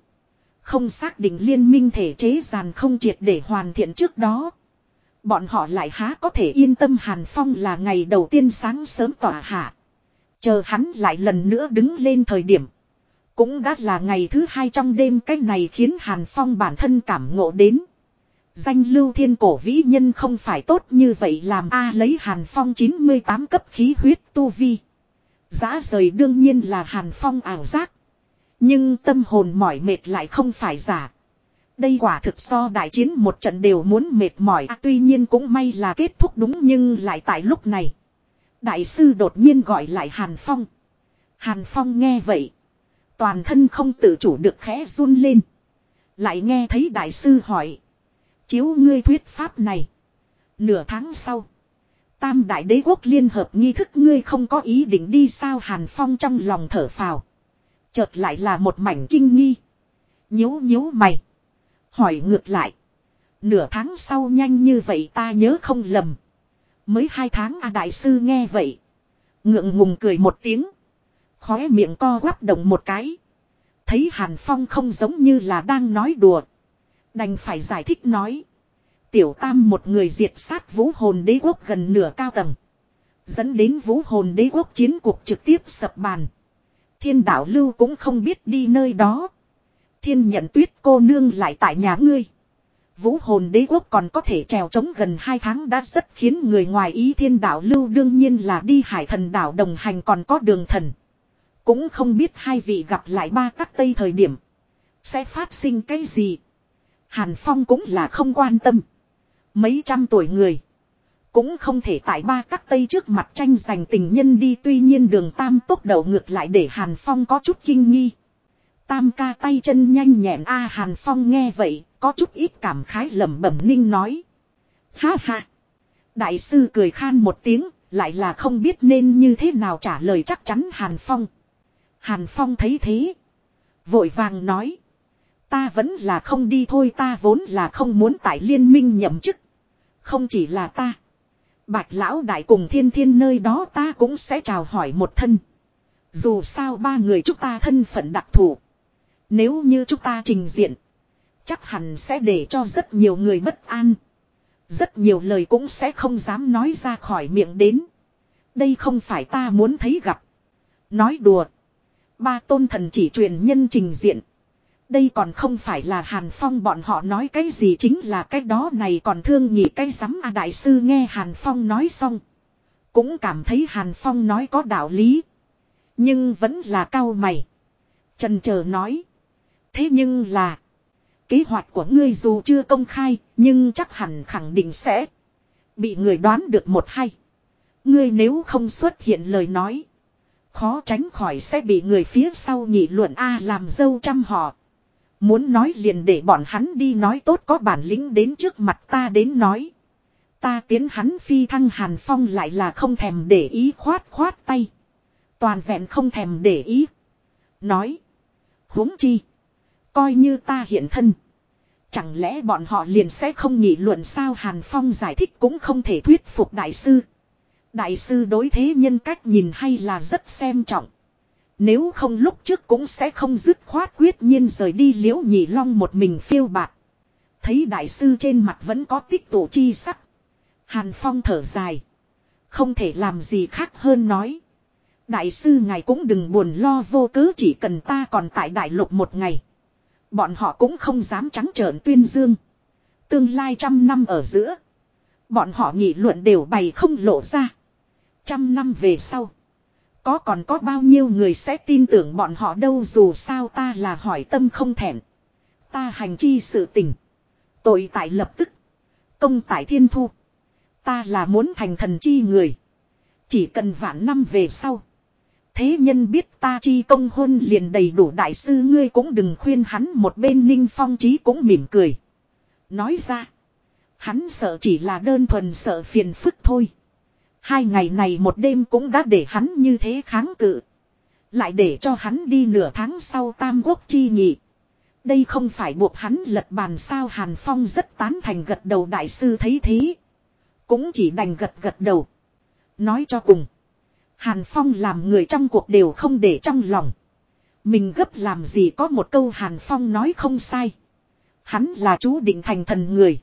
Không xác định liên minh thể chế giàn không triệt để hoàn thiện trước đó. Bọn họ lại há có thể yên tâm Hàn Phong là ngày đầu tiên sáng sớm tỏa hạ. Chờ hắn lại lần nữa đứng lên thời điểm. Cũng đã là ngày thứ hai trong đêm cái này khiến Hàn Phong bản thân cảm ngộ đến. Danh lưu thiên cổ vĩ nhân không phải tốt như vậy làm A lấy Hàn Phong 98 cấp khí huyết tu vi. Giá rời đương nhiên là Hàn Phong ảo giác. Nhưng tâm hồn mỏi mệt lại không phải giả. Đây quả thực so đại chiến một trận đều muốn mệt mỏi à, tuy nhiên cũng may là kết thúc đúng nhưng lại tại lúc này. Đại sư đột nhiên gọi lại Hàn Phong. Hàn Phong nghe vậy. Toàn thân không tự chủ được khẽ run lên. Lại nghe thấy đại sư hỏi. Chiếu ngươi thuyết pháp này. Nửa tháng sau. Tam đại đế quốc liên hợp nghi thức ngươi không có ý định đi sao Hàn Phong trong lòng thở phào. Chợt lại là một mảnh kinh nghi. Nhíu nhíu mày. Hỏi ngược lại. Nửa tháng sau nhanh như vậy ta nhớ không lầm. Mới hai tháng a đại sư nghe vậy. Ngượng ngùng cười một tiếng. Khóe miệng co quắp động một cái. Thấy Hàn Phong không giống như là đang nói đùa. Đành phải giải thích nói. Tiểu Tam một người diệt sát vũ hồn đế quốc gần nửa cao tầng. Dẫn đến vũ hồn đế quốc chiến cuộc trực tiếp sập bàn. Thiên đạo lưu cũng không biết đi nơi đó. Thiên nhận tuyết cô nương lại tại nhà ngươi. Vũ hồn đế quốc còn có thể trèo trống gần 2 tháng đã rất khiến người ngoài ý thiên đạo lưu đương nhiên là đi hải thần đảo đồng hành còn có đường thần. Cũng không biết hai vị gặp lại ba các tây thời điểm. Sẽ phát sinh cái gì. Hàn Phong cũng là không quan tâm. Mấy trăm tuổi người. Cũng không thể tại ba các tây trước mặt tranh giành tình nhân đi tuy nhiên đường tam tốc đầu ngược lại để Hàn Phong có chút kinh nghi. Tam ca tay chân nhanh nhẹn a Hàn Phong nghe vậy, có chút ít cảm khái lẩm bẩm ninh nói. Ha ha. Đại sư cười khan một tiếng, lại là không biết nên như thế nào trả lời chắc chắn Hàn Phong. Hàn Phong thấy thế. Vội vàng nói. Ta vẫn là không đi thôi ta vốn là không muốn tại liên minh nhậm chức. Không chỉ là ta. Bạch lão đại cùng thiên thiên nơi đó ta cũng sẽ chào hỏi một thân. Dù sao ba người chúng ta thân phận đặc thù. Nếu như chúng ta trình diện. Chắc hẳn sẽ để cho rất nhiều người bất an. Rất nhiều lời cũng sẽ không dám nói ra khỏi miệng đến. Đây không phải ta muốn thấy gặp. Nói đùa. Ba tôn thần chỉ truyền nhân trình diện. Đây còn không phải là Hàn Phong bọn họ nói cái gì chính là cái đó này còn thương nhị cái giám a đại sư nghe Hàn Phong nói xong. Cũng cảm thấy Hàn Phong nói có đạo lý. Nhưng vẫn là cao mày. Trần chờ nói. Thế nhưng là. Kế hoạch của ngươi dù chưa công khai. Nhưng chắc hẳn khẳng định sẽ. Bị người đoán được một hay. Ngươi nếu không xuất hiện lời nói. Khó tránh khỏi sẽ bị người phía sau nhị luận A làm dâu trăm họ. Muốn nói liền để bọn hắn đi nói tốt có bản lĩnh đến trước mặt ta đến nói. Ta tiến hắn phi thăng hàn phong lại là không thèm để ý khoát khoát tay. Toàn vẹn không thèm để ý. Nói. huống chi. Coi như ta hiện thân. Chẳng lẽ bọn họ liền sẽ không nghị luận sao Hàn Phong giải thích cũng không thể thuyết phục đại sư. Đại sư đối thế nhân cách nhìn hay là rất xem trọng. Nếu không lúc trước cũng sẽ không dứt khoát quyết nhiên rời đi liễu nhị long một mình phiêu bạt. Thấy đại sư trên mặt vẫn có tích tụ chi sắc. Hàn Phong thở dài. Không thể làm gì khác hơn nói. Đại sư ngài cũng đừng buồn lo vô cớ chỉ cần ta còn tại đại lục một ngày. Bọn họ cũng không dám trắng trợn tuyên dương. Tương lai trăm năm ở giữa. Bọn họ nghị luận đều bày không lộ ra. Trăm năm về sau. Có còn có bao nhiêu người sẽ tin tưởng bọn họ đâu dù sao ta là hỏi tâm không thẹn. Ta hành chi sự tình. Tội tại lập tức. Công tại thiên thu. Ta là muốn thành thần chi người. Chỉ cần vạn năm về sau. Thế nhân biết ta chi công hôn liền đầy đủ đại sư ngươi cũng đừng khuyên hắn một bên ninh phong trí cũng mỉm cười. Nói ra. Hắn sợ chỉ là đơn thuần sợ phiền phức thôi. Hai ngày này một đêm cũng đã để hắn như thế kháng cự. Lại để cho hắn đi nửa tháng sau tam quốc chi nhị. Đây không phải buộc hắn lật bàn sao Hàn Phong rất tán thành gật đầu đại sư thấy thế. Cũng chỉ đành gật gật đầu. Nói cho cùng. Hàn Phong làm người trong cuộc đều không để trong lòng. Mình gấp làm gì có một câu Hàn Phong nói không sai. Hắn là chú định thành thần người.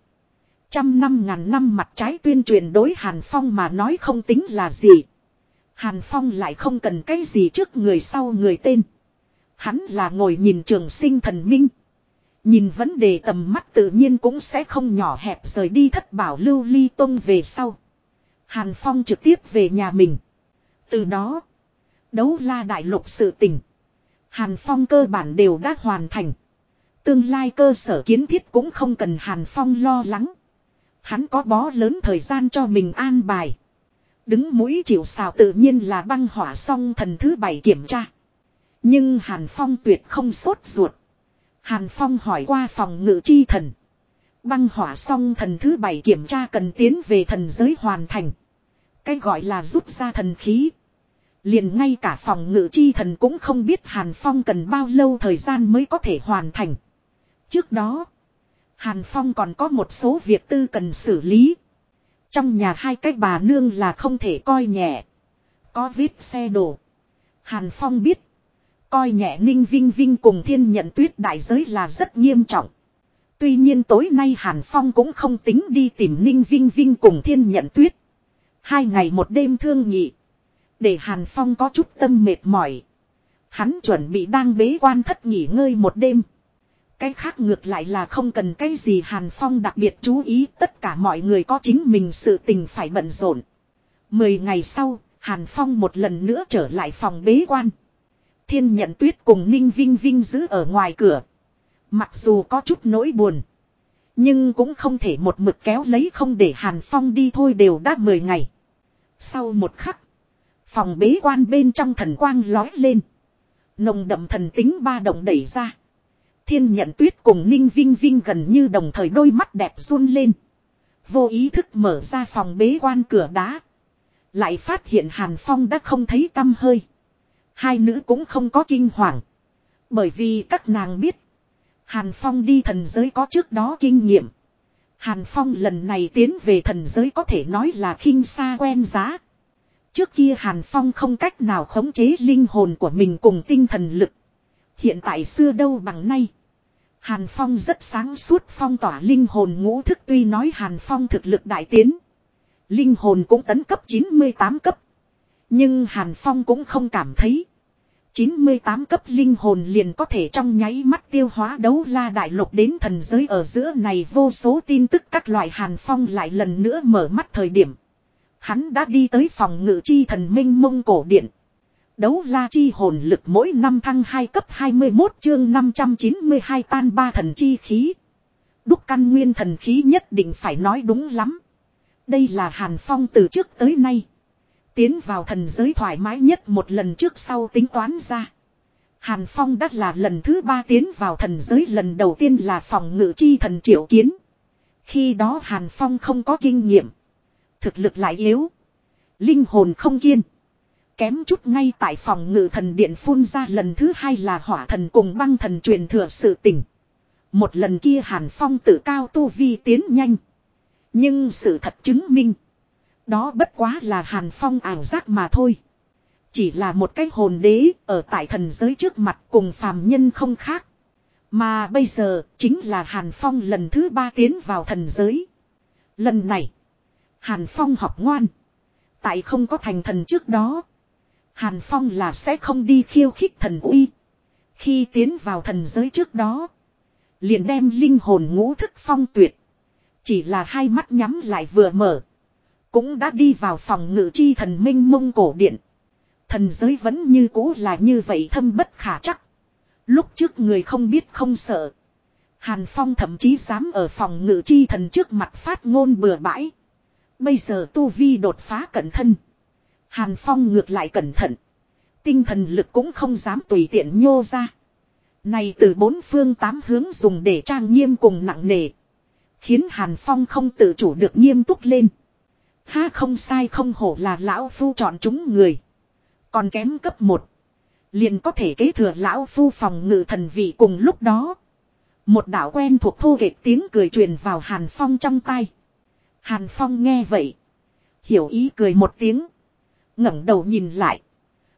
Trăm năm ngàn năm mặt trái tuyên truyền đối Hàn Phong mà nói không tính là gì. Hàn Phong lại không cần cái gì trước người sau người tên. Hắn là ngồi nhìn trường sinh thần minh. Nhìn vấn đề tầm mắt tự nhiên cũng sẽ không nhỏ hẹp rời đi thất bảo lưu ly tông về sau. Hàn Phong trực tiếp về nhà mình. Từ đó, đấu la đại lục sự tình. Hàn Phong cơ bản đều đã hoàn thành. Tương lai cơ sở kiến thiết cũng không cần Hàn Phong lo lắng. Hắn có bó lớn thời gian cho mình an bài. Đứng mũi chịu sào tự nhiên là băng hỏa song thần thứ bảy kiểm tra. Nhưng Hàn Phong tuyệt không sốt ruột. Hàn Phong hỏi qua phòng ngự chi thần. Băng hỏa song thần thứ bảy kiểm tra cần tiến về thần giới hoàn thành. Cái gọi là rút ra thần khí. Liền ngay cả phòng ngự chi thần cũng không biết Hàn Phong cần bao lâu thời gian mới có thể hoàn thành. Trước đó, Hàn Phong còn có một số việc tư cần xử lý. Trong nhà hai cái bà nương là không thể coi nhẹ. Có vết xe đổ. Hàn Phong biết. Coi nhẹ Ninh Vinh Vinh cùng thiên nhận tuyết đại giới là rất nghiêm trọng. Tuy nhiên tối nay Hàn Phong cũng không tính đi tìm Ninh Vinh Vinh cùng thiên nhận tuyết. Hai ngày một đêm thương nhị. Để Hàn Phong có chút tâm mệt mỏi. Hắn chuẩn bị đang bế quan thất nghỉ ngơi một đêm. Cái khác ngược lại là không cần cái gì Hàn Phong đặc biệt chú ý tất cả mọi người có chính mình sự tình phải bận rộn. Mười ngày sau, Hàn Phong một lần nữa trở lại phòng bế quan. Thiên nhận tuyết cùng Ninh Vinh Vinh giữ ở ngoài cửa. Mặc dù có chút nỗi buồn. Nhưng cũng không thể một mực kéo lấy không để Hàn Phong đi thôi đều đã mười ngày. Sau một khắc. Phòng bế quan bên trong thần quang lói lên. Nồng đậm thần tính ba động đẩy ra. Thiên nhận tuyết cùng Ninh Vinh Vinh gần như đồng thời đôi mắt đẹp run lên. Vô ý thức mở ra phòng bế quan cửa đá. Lại phát hiện Hàn Phong đã không thấy tâm hơi. Hai nữ cũng không có kinh hoàng. Bởi vì các nàng biết. Hàn Phong đi thần giới có trước đó kinh nghiệm. Hàn Phong lần này tiến về thần giới có thể nói là khinh xa quen giá. Trước kia Hàn Phong không cách nào khống chế linh hồn của mình cùng tinh thần lực. Hiện tại xưa đâu bằng nay. Hàn Phong rất sáng suốt phong tỏa linh hồn ngũ thức tuy nói Hàn Phong thực lực đại tiến. Linh hồn cũng tấn cấp 98 cấp. Nhưng Hàn Phong cũng không cảm thấy. 98 cấp linh hồn liền có thể trong nháy mắt tiêu hóa đấu la đại lục đến thần giới ở giữa này vô số tin tức các loại Hàn Phong lại lần nữa mở mắt thời điểm. Hắn đã đi tới phòng ngự chi thần minh mông cổ điện. Đấu la chi hồn lực mỗi năm thăng 2 cấp 21 chương 592 tan ba thần chi khí. Đúc căn nguyên thần khí nhất định phải nói đúng lắm. Đây là Hàn Phong từ trước tới nay. Tiến vào thần giới thoải mái nhất một lần trước sau tính toán ra. Hàn Phong đã là lần thứ ba tiến vào thần giới, lần đầu tiên là phòng ngự chi thần triệu kiến. Khi đó Hàn Phong không có kinh nghiệm. Thực lực lại yếu. Linh hồn không kiên. Kém chút ngay tại phòng ngự thần điện phun ra lần thứ hai là hỏa thần cùng băng thần truyền thừa sự tỉnh. Một lần kia Hàn Phong tự cao tu vi tiến nhanh. Nhưng sự thật chứng minh. Đó bất quá là Hàn Phong ảo giác mà thôi. Chỉ là một cái hồn đế ở tại thần giới trước mặt cùng phàm nhân không khác. Mà bây giờ chính là Hàn Phong lần thứ ba tiến vào thần giới. Lần này. Hàn Phong học ngoan. Tại không có thành thần trước đó. Hàn Phong là sẽ không đi khiêu khích thần uy. Khi tiến vào thần giới trước đó. Liền đem linh hồn ngũ thức phong tuyệt. Chỉ là hai mắt nhắm lại vừa mở. Cũng đã đi vào phòng ngự chi thần minh mông cổ điện. Thần giới vẫn như cũ là như vậy thâm bất khả chắc. Lúc trước người không biết không sợ. Hàn Phong thậm chí dám ở phòng ngự chi thần trước mặt phát ngôn bừa bãi. Bây giờ Tu Vi đột phá cẩn thân. Hàn Phong ngược lại cẩn thận. Tinh thần lực cũng không dám tùy tiện nhô ra. Này từ bốn phương tám hướng dùng để trang nghiêm cùng nặng nề. Khiến Hàn Phong không tự chủ được nghiêm túc lên. Ha không sai không hổ là lão phu chọn chúng người. Còn kém cấp 1. Liền có thể kế thừa lão phu phòng ngự thần vị cùng lúc đó. Một đạo quen thuộc thu kệch tiếng cười truyền vào Hàn Phong trong tay. Hàn Phong nghe vậy. Hiểu ý cười một tiếng. ngẩng đầu nhìn lại.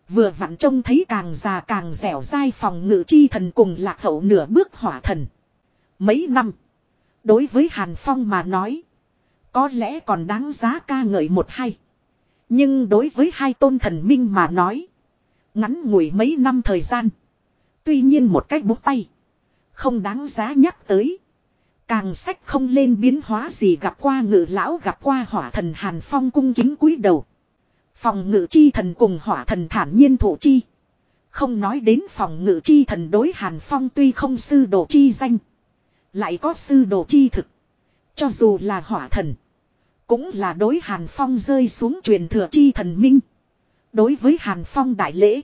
Vừa vặn trông thấy càng già càng dẻo dai phòng ngự chi thần cùng lạc hậu nửa bước hỏa thần. Mấy năm. Đối với Hàn Phong mà nói. Có lẽ còn đáng giá ca ngợi một hay. Nhưng đối với hai tôn thần minh mà nói. Ngắn ngủi mấy năm thời gian. Tuy nhiên một cách búng tay. Không đáng giá nhắc tới. Càng sách không lên biến hóa gì gặp qua ngự lão gặp qua hỏa thần Hàn Phong cung kính cúi đầu. Phòng ngự chi thần cùng hỏa thần thản nhiên thủ chi. Không nói đến phòng ngự chi thần đối Hàn Phong tuy không sư đồ chi danh. Lại có sư đồ chi thực. Cho dù là hỏa thần. Cũng là đối Hàn Phong rơi xuống truyền thừa chi thần minh. Đối với Hàn Phong đại lễ.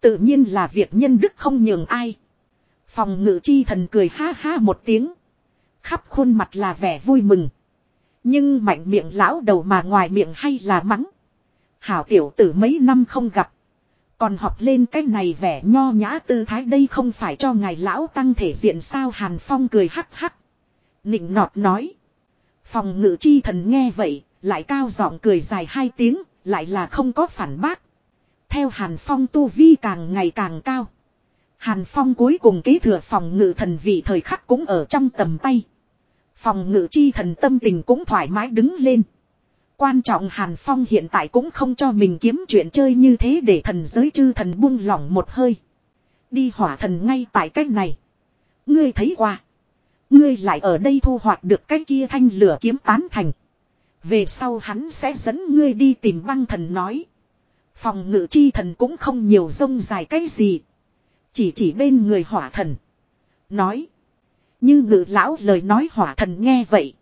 Tự nhiên là việc nhân đức không nhường ai. Phòng ngự chi thần cười ha ha một tiếng. Khắp khuôn mặt là vẻ vui mừng. Nhưng mạnh miệng lão đầu mà ngoài miệng hay là mắng. Hảo tiểu tử mấy năm không gặp. Còn học lên cái này vẻ nho nhã tư thái đây không phải cho ngài lão tăng thể diện sao Hàn Phong cười hắc hắc. Nịnh nọt nói. Phòng ngự chi thần nghe vậy, lại cao giọng cười dài hai tiếng, lại là không có phản bác. Theo Hàn Phong tu vi càng ngày càng cao. Hàn Phong cuối cùng kế thừa phòng ngự thần vị thời khắc cũng ở trong tầm tay. Phòng ngự chi thần tâm tình cũng thoải mái đứng lên. Quan trọng Hàn Phong hiện tại cũng không cho mình kiếm chuyện chơi như thế để thần giới chư thần buông lỏng một hơi. Đi hỏa thần ngay tại cách này. Ngươi thấy qua. Ngươi lại ở đây thu hoạch được cái kia thanh lửa kiếm tán thành. Về sau hắn sẽ dẫn ngươi đi tìm băng thần nói. Phòng ngự chi thần cũng không nhiều rông dài cái gì. Chỉ chỉ bên người hỏa thần. Nói. Như ngự lão lời nói hỏa thần nghe vậy.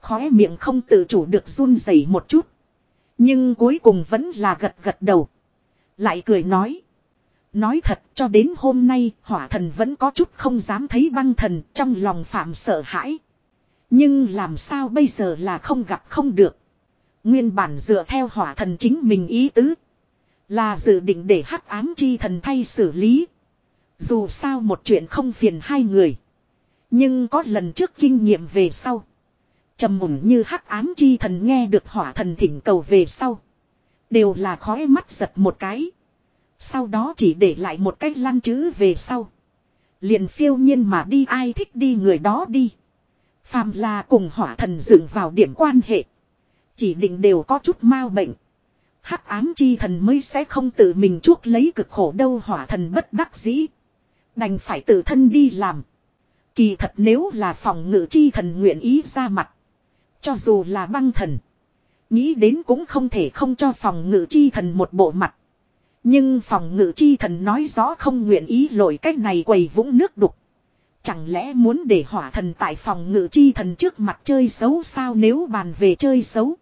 Khóe miệng không tự chủ được run rẩy một chút. Nhưng cuối cùng vẫn là gật gật đầu. Lại cười nói. Nói thật, cho đến hôm nay, hỏa thần vẫn có chút không dám thấy băng thần trong lòng phạm sợ hãi. Nhưng làm sao bây giờ là không gặp không được. Nguyên bản dựa theo hỏa thần chính mình ý tứ. Là dự định để hắc ám chi thần thay xử lý. Dù sao một chuyện không phiền hai người. Nhưng có lần trước kinh nghiệm về sau. trầm mùng như hắc ám chi thần nghe được hỏa thần thỉnh cầu về sau. Đều là khói mắt giật một cái. Sau đó chỉ để lại một cách lăn chữ về sau. Liền phiêu nhiên mà đi, ai thích đi người đó đi. Phàm là cùng hỏa thần dựng vào điểm quan hệ. Chỉ định đều có chút mau bệnh. hắc ám chi thần mới sẽ không tự mình chuốc lấy cực khổ đâu, hỏa thần bất đắc dĩ. Đành phải tự thân đi làm. Kỳ thật nếu là phòng ngự chi thần nguyện ý ra mặt. Cho dù là băng thần. Nghĩ đến cũng không thể không cho phòng ngự chi thần một bộ mặt. Nhưng phòng ngự chi thần nói rõ không nguyện ý lội cách này quầy vũng nước đục. Chẳng lẽ muốn để hỏa thần tại phòng ngự chi thần trước mặt chơi xấu sao nếu bàn về chơi xấu.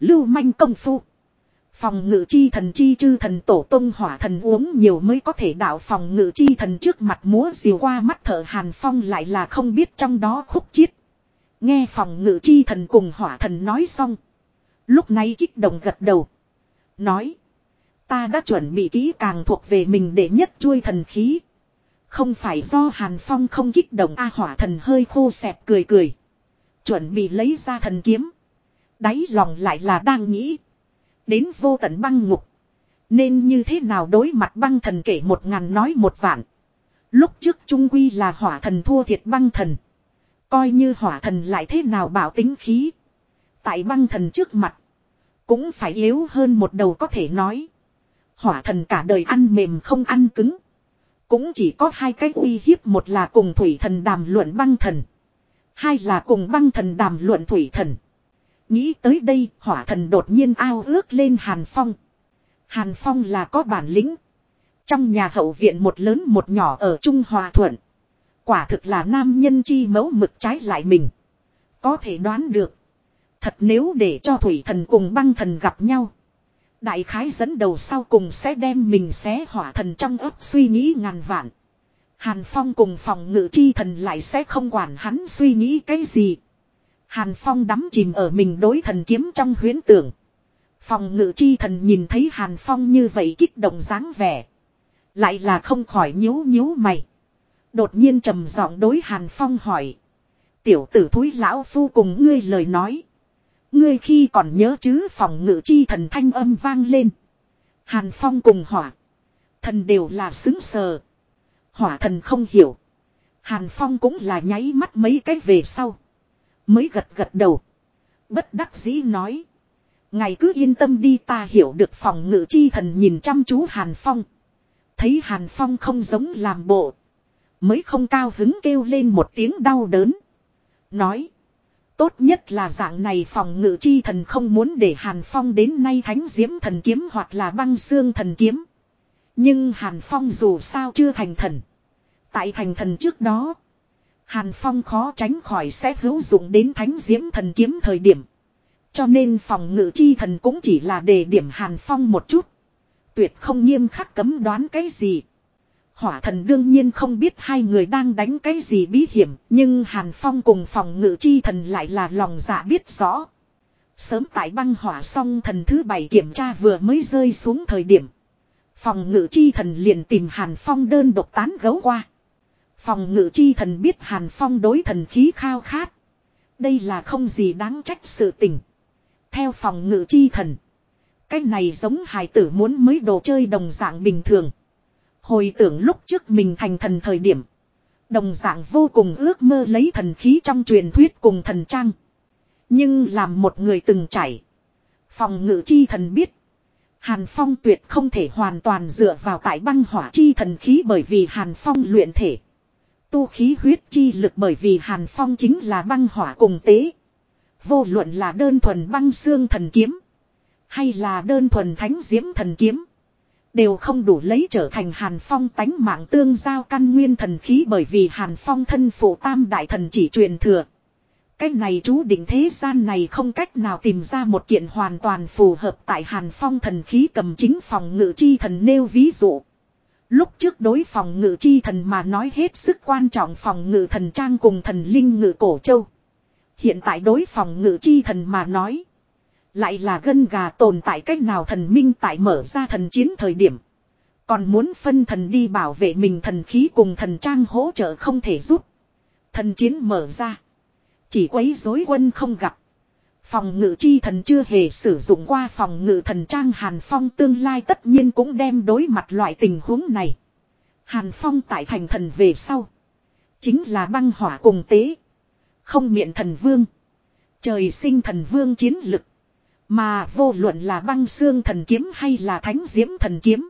Lưu manh công phu. Phòng ngự chi thần chi chư thần tổ tông hỏa thần uống nhiều mới có thể đạo phòng ngự chi thần trước mặt múa diều qua mắt thở hàn phong lại là không biết trong đó khúc chiết. Nghe phòng ngự chi thần cùng hỏa thần nói xong. Lúc này kích động gật đầu. Nói. Ta đã chuẩn bị kỹ càng thuộc về mình để nhất chuôi thần khí. Không phải do Hàn Phong không kích động A hỏa thần hơi khô xẹp cười cười. Chuẩn bị lấy ra thần kiếm. Đáy lòng lại là đang nghĩ. Đến vô tận băng ngục. Nên như thế nào đối mặt băng thần kể một ngàn nói một vạn. Lúc trước trung quy là hỏa thần thua thiệt băng thần. Coi như hỏa thần lại thế nào bảo tính khí. Tại băng thần trước mặt. Cũng phải yếu hơn một đầu có thể nói. Hỏa thần cả đời ăn mềm không ăn cứng. Cũng chỉ có hai cách uy hiếp, một là cùng thủy thần đàm luận băng thần. Hai là cùng băng thần đàm luận thủy thần. Nghĩ tới đây, hỏa thần đột nhiên ao ước lên Hàn Phong. Hàn Phong là có bản lĩnh. Trong nhà hậu viện một lớn một nhỏ ở Trung Hòa Thuận. Quả thực là nam nhân chi mẫu mực trái lại mình. Có thể đoán được. Thật nếu để cho thủy thần cùng băng thần gặp nhau. Đại khái dẫn đầu sau cùng sẽ đem mình xé hỏa thần trong ấp suy nghĩ ngàn vạn. Hàn Phong cùng phòng ngự chi thần lại sẽ không quản hắn suy nghĩ cái gì. Hàn Phong đắm chìm ở mình đối thần kiếm trong huyến tưởng. Phòng ngự chi thần nhìn thấy Hàn Phong như vậy kích động dáng vẻ. Lại là không khỏi nhíu nhíu mày. Đột nhiên trầm giọng đối Hàn Phong hỏi. Tiểu tử thúi lão phu cùng ngươi lời nói. Ngươi khi còn nhớ chứ phòng ngự chi thần thanh âm vang lên. Hàn Phong cùng hỏa. Thần đều là xứng sờ. Hỏa thần không hiểu. Hàn Phong cũng là nháy mắt mấy cái về sau. Mới gật gật đầu. Bất đắc dĩ nói. Ngày cứ yên tâm đi ta hiểu được phòng ngự chi thần nhìn chăm chú Hàn Phong. Thấy Hàn Phong không giống làm bộ. Mới không cao hứng kêu lên một tiếng đau đớn. Nói. Tốt nhất là dạng này phòng ngự chi thần không muốn để Hàn Phong đến nay thánh diễm thần kiếm hoặc là băng xương thần kiếm. Nhưng Hàn Phong dù sao chưa thành thần. Tại thành thần trước đó. Hàn Phong khó tránh khỏi sẽ hữu dụng đến thánh diễm thần kiếm thời điểm. Cho nên phòng ngự chi thần cũng chỉ là đề điểm Hàn Phong một chút. Tuyệt không nghiêm khắc cấm đoán cái gì. Hỏa thần đương nhiên không biết hai người đang đánh cái gì bí hiểm, nhưng Hàn Phong cùng phòng ngự chi thần lại là lòng dạ biết rõ. Sớm tại băng hỏa xong thần thứ bảy kiểm tra vừa mới rơi xuống thời điểm. Phòng ngự chi thần liền tìm Hàn Phong đơn độc tán gấu qua. Phòng ngự chi thần biết Hàn Phong đối thần khí khao khát. Đây là không gì đáng trách sự tình. Theo phòng ngự chi thần. Cái này giống hài tử muốn mới đồ chơi đồng dạng bình thường. Hồi tưởng lúc trước mình thành thần thời điểm. Đồng dạng vô cùng ước mơ lấy thần khí trong truyền thuyết cùng thần trang. Nhưng làm một người từng chảy. Phòng ngự chi thần biết. Hàn Phong tuyệt không thể hoàn toàn dựa vào tại băng hỏa chi thần khí bởi vì Hàn Phong luyện thể. Tu khí huyết chi lực bởi vì Hàn Phong chính là băng hỏa cùng tế. Vô luận là đơn thuần băng xương thần kiếm. Hay là đơn thuần thánh diễm thần kiếm. Đều không đủ lấy trở thành Hàn Phong tánh mạng tương giao căn nguyên thần khí bởi vì Hàn Phong thân phụ tam đại thần chỉ truyền thừa. Cái này chú định thế gian này không cách nào tìm ra một kiện hoàn toàn phù hợp tại Hàn Phong thần khí cầm chính phòng ngự chi thần nêu ví dụ. Lúc trước đối phòng ngự chi thần mà nói hết sức quan trọng phòng ngự thần trang cùng thần linh ngự cổ châu. Hiện tại đối phòng ngự chi thần mà nói. Lại là gân gà tồn tại cách nào thần minh tại mở ra thần chiến thời điểm. Còn muốn phân thần đi bảo vệ mình thần khí cùng thần trang hỗ trợ không thể giúp. Thần chiến mở ra. Chỉ quấy rối quân không gặp. Phòng ngự chi thần chưa hề sử dụng qua phòng ngự thần trang Hàn Phong tương lai tất nhiên cũng đem đối mặt loại tình huống này. Hàn Phong tại thành thần về sau. Chính là băng hỏa cùng tế. Không miệng thần vương. Trời sinh thần vương chiến lực. Mà vô luận là băng xương thần kiếm hay là thánh diễm thần kiếm.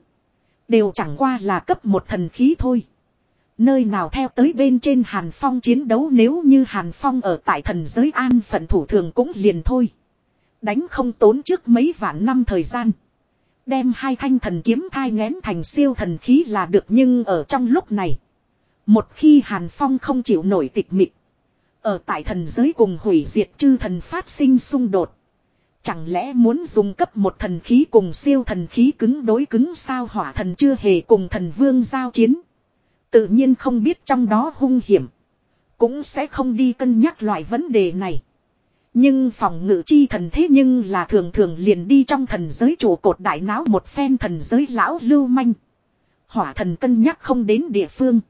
Đều chẳng qua là cấp một thần khí thôi. Nơi nào theo tới bên trên Hàn Phong chiến đấu nếu như Hàn Phong ở tại thần giới an phận thủ thường cũng liền thôi. Đánh không tốn trước mấy vạn năm thời gian. Đem hai thanh thần kiếm thai ngén thành siêu thần khí là được nhưng ở trong lúc này. Một khi Hàn Phong không chịu nổi tịch mịch. Ở tại thần giới cùng hủy diệt chư thần phát sinh xung đột. Chẳng lẽ muốn dùng cấp một thần khí cùng siêu thần khí cứng đối cứng sao hỏa thần chưa hề cùng thần vương giao chiến. Tự nhiên không biết trong đó hung hiểm. Cũng sẽ không đi cân nhắc loại vấn đề này. Nhưng phòng ngự chi thần thế nhưng là thường thường liền đi trong thần giới chủ cột đại náo một phen thần giới lão lưu manh. Hỏa thần cân nhắc không đến địa phương.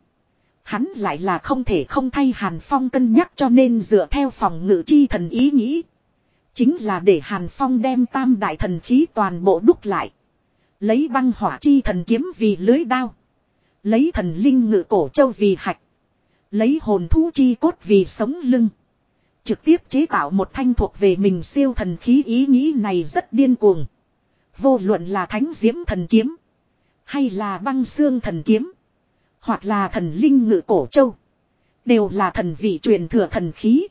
Hắn lại là không thể không thay Hàn Phong cân nhắc cho nên dựa theo phòng ngự chi thần ý nghĩ. Chính là để Hàn Phong đem tam đại thần khí toàn bộ đúc lại. Lấy băng hỏa chi thần kiếm vì lưới đao. Lấy thần linh ngự cổ châu vì hạch. Lấy hồn thú chi cốt vì sống lưng. Trực tiếp chế tạo một thanh thuộc về mình siêu thần khí ý nghĩ này rất điên cuồng. Vô luận là thánh diễm thần kiếm. Hay là băng xương thần kiếm. Hoặc là thần linh ngự cổ châu. Đều là thần vị truyền thừa thần khí.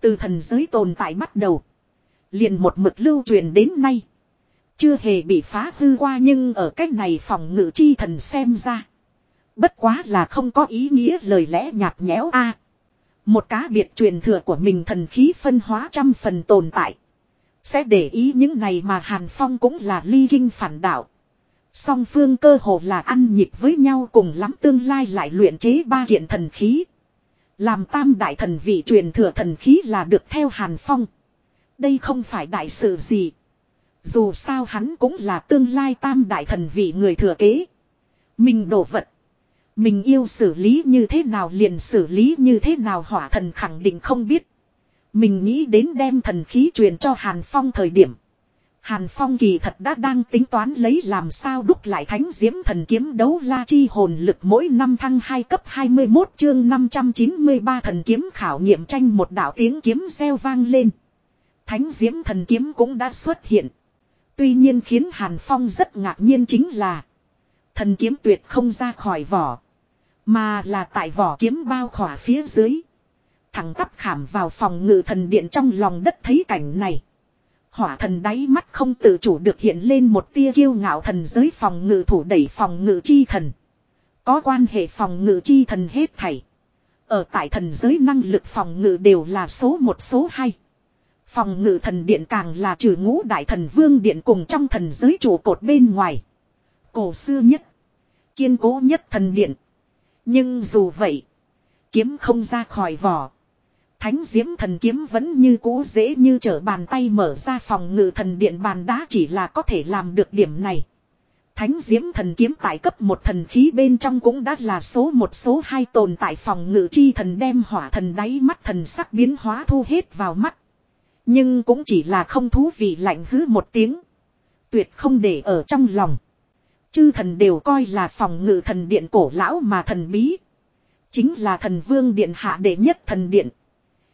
Từ thần giới tồn tại bắt đầu. Liền một mực lưu truyền đến nay. Chưa hề bị phá hư qua nhưng ở cách này phòng ngự chi thần xem ra. Bất quá là không có ý nghĩa lời lẽ nhạt nhẽo a. một cá biệt truyền thừa của mình thần khí phân hóa trăm phần tồn tại. Sẽ để ý những này mà Hàn Phong cũng là ly kinh phản đạo. Song phương cơ hồ là ăn nhịp với nhau cùng lắm tương lai lại luyện chế ba kiện thần khí. Làm tam đại thần vị truyền thừa thần khí là được theo Hàn Phong. Đây không phải đại sự gì. Dù sao hắn cũng là tương lai tam đại thần vị người thừa kế. Mình đổ vật. Mình yêu xử lý như thế nào liền xử lý như thế nào hỏa thần khẳng định không biết. Mình nghĩ đến đem thần khí truyền cho Hàn Phong thời điểm. Hàn Phong kỳ thật đã đang tính toán lấy làm sao đúc lại thánh diễm thần kiếm đấu la chi hồn lực mỗi năm thăng 2 cấp 21 chương 593 thần kiếm khảo nghiệm tranh một đạo tiếng kiếm reo vang lên. Thánh diễm thần kiếm cũng đã xuất hiện. Tuy nhiên khiến Hàn Phong rất ngạc nhiên chính là, thần kiếm tuyệt không ra khỏi vỏ. Mà là tại vỏ kiếm bao khỏa phía dưới. Thẳng tắp khảm vào phòng ngự thần điện trong lòng đất thấy cảnh này. Hỏa thần đáy mắt không tự chủ được hiện lên một tia kiêu ngạo thần giới phòng ngự thủ đẩy phòng ngự chi thần. Có quan hệ phòng ngự chi thần hết thảy. Ở tại thần giới năng lực phòng ngự đều là số một số hai. Phòng ngự thần điện càng là trừ ngũ đại thần vương điện cùng trong thần giới trụ cột bên ngoài. Cổ xưa nhất. Kiên cố nhất thần điện. Nhưng dù vậy. Kiếm không ra khỏi vỏ. Thánh diễm thần kiếm vẫn như cũ dễ như trở bàn tay mở ra phòng ngự thần điện bàn đá chỉ là có thể làm được điểm này. Thánh diễm thần kiếm tại cấp một thần khí bên trong cũng đã là số một số hai tồn tại phòng ngự chi thần đem hỏa thần đáy mắt thần sắc biến hóa thu hết vào mắt. Nhưng cũng chỉ là không thú vị lạnh hứ một tiếng. Tuyệt không để ở trong lòng. Chư thần đều coi là phòng ngự thần điện cổ lão mà thần bí. Chính là thần vương điện hạ đệ nhất thần điện.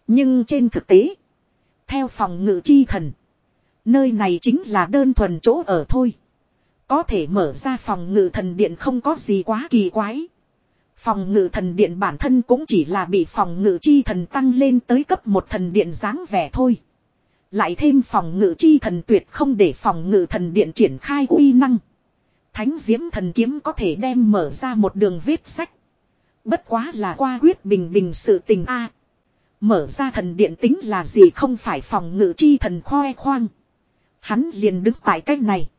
Nhưng trên thực tế, theo phòng ngự chi thần, nơi này chính là đơn thuần chỗ ở thôi. Có thể mở ra phòng ngự thần điện không có gì quá kỳ quái. Phòng ngự thần điện bản thân cũng chỉ là bị phòng ngự chi thần tăng lên tới cấp một thần điện dáng vẻ thôi. Lại thêm phòng ngự chi thần tuyệt không để phòng ngự thần điện triển khai uy năng. Thánh diễm thần kiếm có thể đem mở ra một đường vết sách. Bất quá là qua quyết bình bình sự tình a Mở ra thần điện tính là gì không phải phòng ngự chi thần khoe khoang. Hắn liền đứng tại cách này.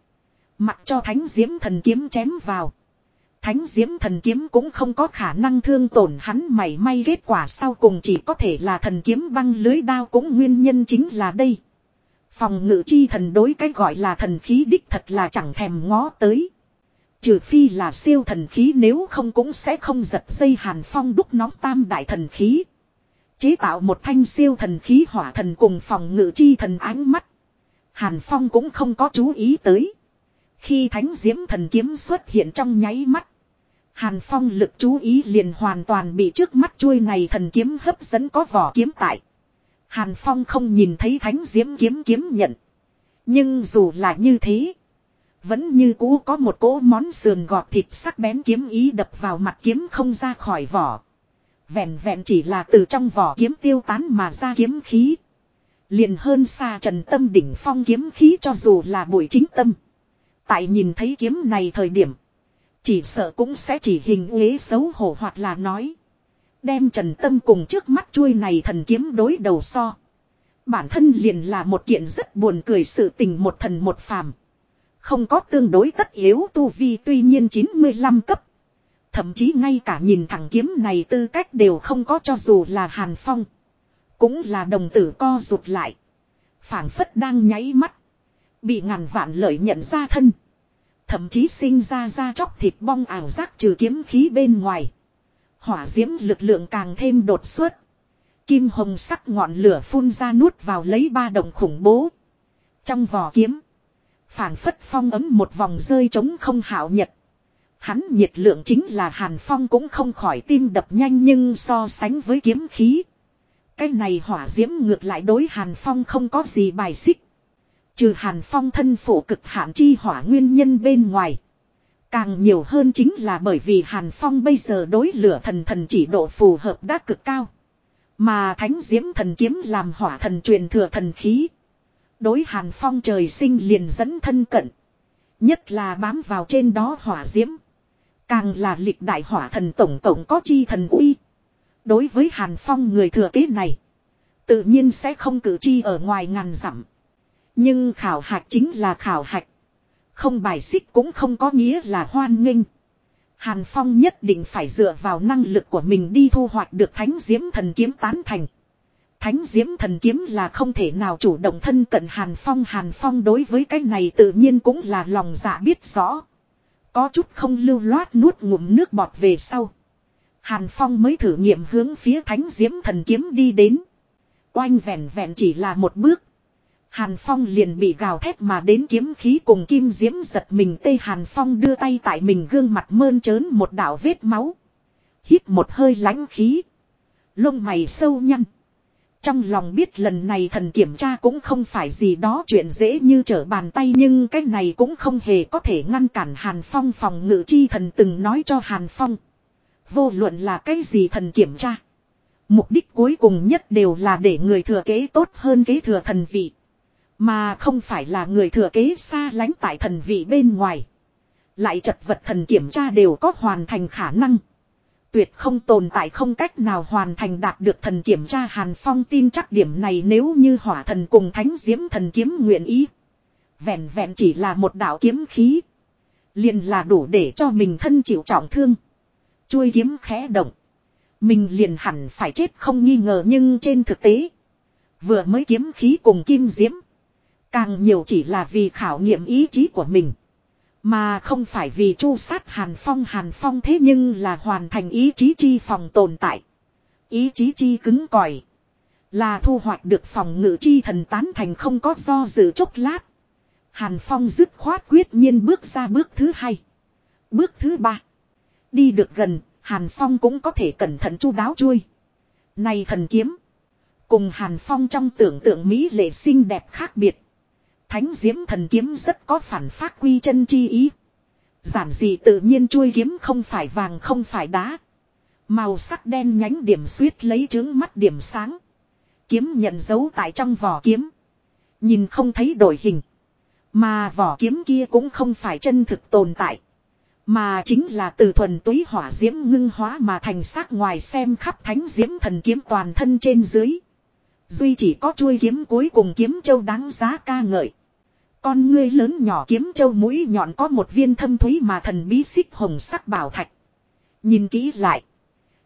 Mặc cho thánh diễm thần kiếm chém vào. Thánh diễm thần kiếm cũng không có khả năng thương tổn hắn mảy may kết quả sau cùng chỉ có thể là thần kiếm băng lưới đao cũng nguyên nhân chính là đây. Phòng ngự chi thần đối cái gọi là thần khí đích thật là chẳng thèm ngó tới. Trừ phi là siêu thần khí nếu không cũng sẽ không giật dây hàn phong đúc nóng tam đại thần khí. Chế tạo một thanh siêu thần khí hỏa thần cùng phòng ngự chi thần ánh mắt. Hàn Phong cũng không có chú ý tới. Khi thánh diễm thần kiếm xuất hiện trong nháy mắt. Hàn Phong lực chú ý liền hoàn toàn bị trước mắt chuôi này thần kiếm hấp dẫn có vỏ kiếm tại. Hàn Phong không nhìn thấy thánh diễm kiếm kiếm nhận. Nhưng dù là như thế. Vẫn như cũ có một cỗ món sườn gọt thịt sắc bén kiếm ý đập vào mặt kiếm không ra khỏi vỏ. Vẹn vẹn chỉ là từ trong vỏ kiếm tiêu tán mà ra kiếm khí. Liền hơn xa trần tâm đỉnh phong kiếm khí cho dù là buổi chính tâm. Tại nhìn thấy kiếm này thời điểm. Chỉ sợ cũng sẽ chỉ hình ghế xấu hổ hoặc là nói. Đem trần tâm cùng trước mắt chuôi này thần kiếm đối đầu so. Bản thân liền là một kiện rất buồn cười sự tình một thần một phàm. Không có tương đối tất yếu tu vi tuy nhiên 95 cấp. Thậm chí ngay cả nhìn thẳng kiếm này tư cách đều không có cho dù là Hàn Phong. Cũng là đồng tử co rụt lại. phảng phất đang nháy mắt. Bị ngàn vạn lợi nhận ra thân. Thậm chí sinh ra da chóc thịt bong ảo giác trừ kiếm khí bên ngoài. Hỏa diễm lực lượng càng thêm đột xuất. Kim hồng sắc ngọn lửa phun ra nuốt vào lấy ba đồng khủng bố. Trong vỏ kiếm. phảng phất phong ấm một vòng rơi trống không hảo nhật. Hắn nhiệt lượng chính là Hàn Phong cũng không khỏi tim đập nhanh nhưng so sánh với kiếm khí. Cái này hỏa diễm ngược lại đối Hàn Phong không có gì bài xích. Trừ Hàn Phong thân phụ cực hạn chi hỏa nguyên nhân bên ngoài. Càng nhiều hơn chính là bởi vì Hàn Phong bây giờ đối lửa thần thần chỉ độ phù hợp đã cực cao. Mà thánh diễm thần kiếm làm hỏa thần truyền thừa thần khí. Đối Hàn Phong trời sinh liền dẫn thân cận. Nhất là bám vào trên đó hỏa diễm. Càng là lịch đại hỏa thần tổng tổng có chi thần uy. Đối với Hàn Phong người thừa kế này. Tự nhiên sẽ không cử chi ở ngoài ngàn dặm. Nhưng khảo hạch chính là khảo hạch. Không bài xích cũng không có nghĩa là hoan nghênh. Hàn Phong nhất định phải dựa vào năng lực của mình đi thu hoạch được thánh diễm thần kiếm tán thành. Thánh diễm thần kiếm là không thể nào chủ động thân cận Hàn Phong. Hàn Phong đối với cái này tự nhiên cũng là lòng dạ biết rõ. Có chút không lưu loát nuốt ngụm nước bọt về sau. Hàn Phong mới thử nghiệm hướng phía thánh diễm thần kiếm đi đến. Oanh vẹn vẹn chỉ là một bước. Hàn Phong liền bị gào thét mà đến kiếm khí cùng kim diễm giật mình tê Hàn Phong đưa tay tại mình gương mặt mơn trớn một đạo vết máu. Hít một hơi lãnh khí. Lông mày sâu nhăn. Trong lòng biết lần này thần kiểm tra cũng không phải gì đó chuyện dễ như trở bàn tay nhưng cái này cũng không hề có thể ngăn cản Hàn Phong phòng ngự chi thần từng nói cho Hàn Phong. Vô luận là cái gì thần kiểm tra. Mục đích cuối cùng nhất đều là để người thừa kế tốt hơn kế thừa thần vị. Mà không phải là người thừa kế xa lánh tại thần vị bên ngoài. Lại chật vật thần kiểm tra đều có hoàn thành khả năng. Tuyệt không tồn tại không cách nào hoàn thành đạt được thần kiểm tra Hàn Phong tin chắc điểm này nếu như hỏa thần cùng thánh diễm thần kiếm nguyện ý. Vẹn vẹn chỉ là một đạo kiếm khí. liền là đủ để cho mình thân chịu trọng thương. Chuôi kiếm khẽ động. Mình liền hẳn phải chết không nghi ngờ nhưng trên thực tế. Vừa mới kiếm khí cùng kim diễm. Càng nhiều chỉ là vì khảo nghiệm ý chí của mình. Mà không phải vì chu sát Hàn Phong Hàn Phong thế nhưng là hoàn thành ý chí chi phòng tồn tại. Ý chí chi cứng cỏi. Là thu hoạch được phòng ngự chi thần tán thành không có do dự chốc lát. Hàn Phong dứt khoát quyết nhiên bước ra bước thứ hai. Bước thứ ba. Đi được gần, Hàn Phong cũng có thể cẩn thận chu đáo chui. Này thần kiếm. Cùng Hàn Phong trong tưởng tượng Mỹ lệ xinh đẹp khác biệt. Thánh diễm thần kiếm rất có phản phát quy chân chi ý. Giản dị tự nhiên chuôi kiếm không phải vàng không phải đá. Màu sắc đen nhánh điểm suyết lấy trướng mắt điểm sáng. Kiếm nhận dấu tại trong vỏ kiếm. Nhìn không thấy đổi hình. Mà vỏ kiếm kia cũng không phải chân thực tồn tại. Mà chính là từ thuần túy hỏa diễm ngưng hóa mà thành sắc ngoài xem khắp thánh diễm thần kiếm toàn thân trên dưới. Duy chỉ có chuôi kiếm cuối cùng kiếm châu đáng giá ca ngợi. Con ngươi lớn nhỏ kiếm châu mũi nhọn có một viên thâm thúy mà thần bí xích hồng sắc bảo thạch. Nhìn kỹ lại.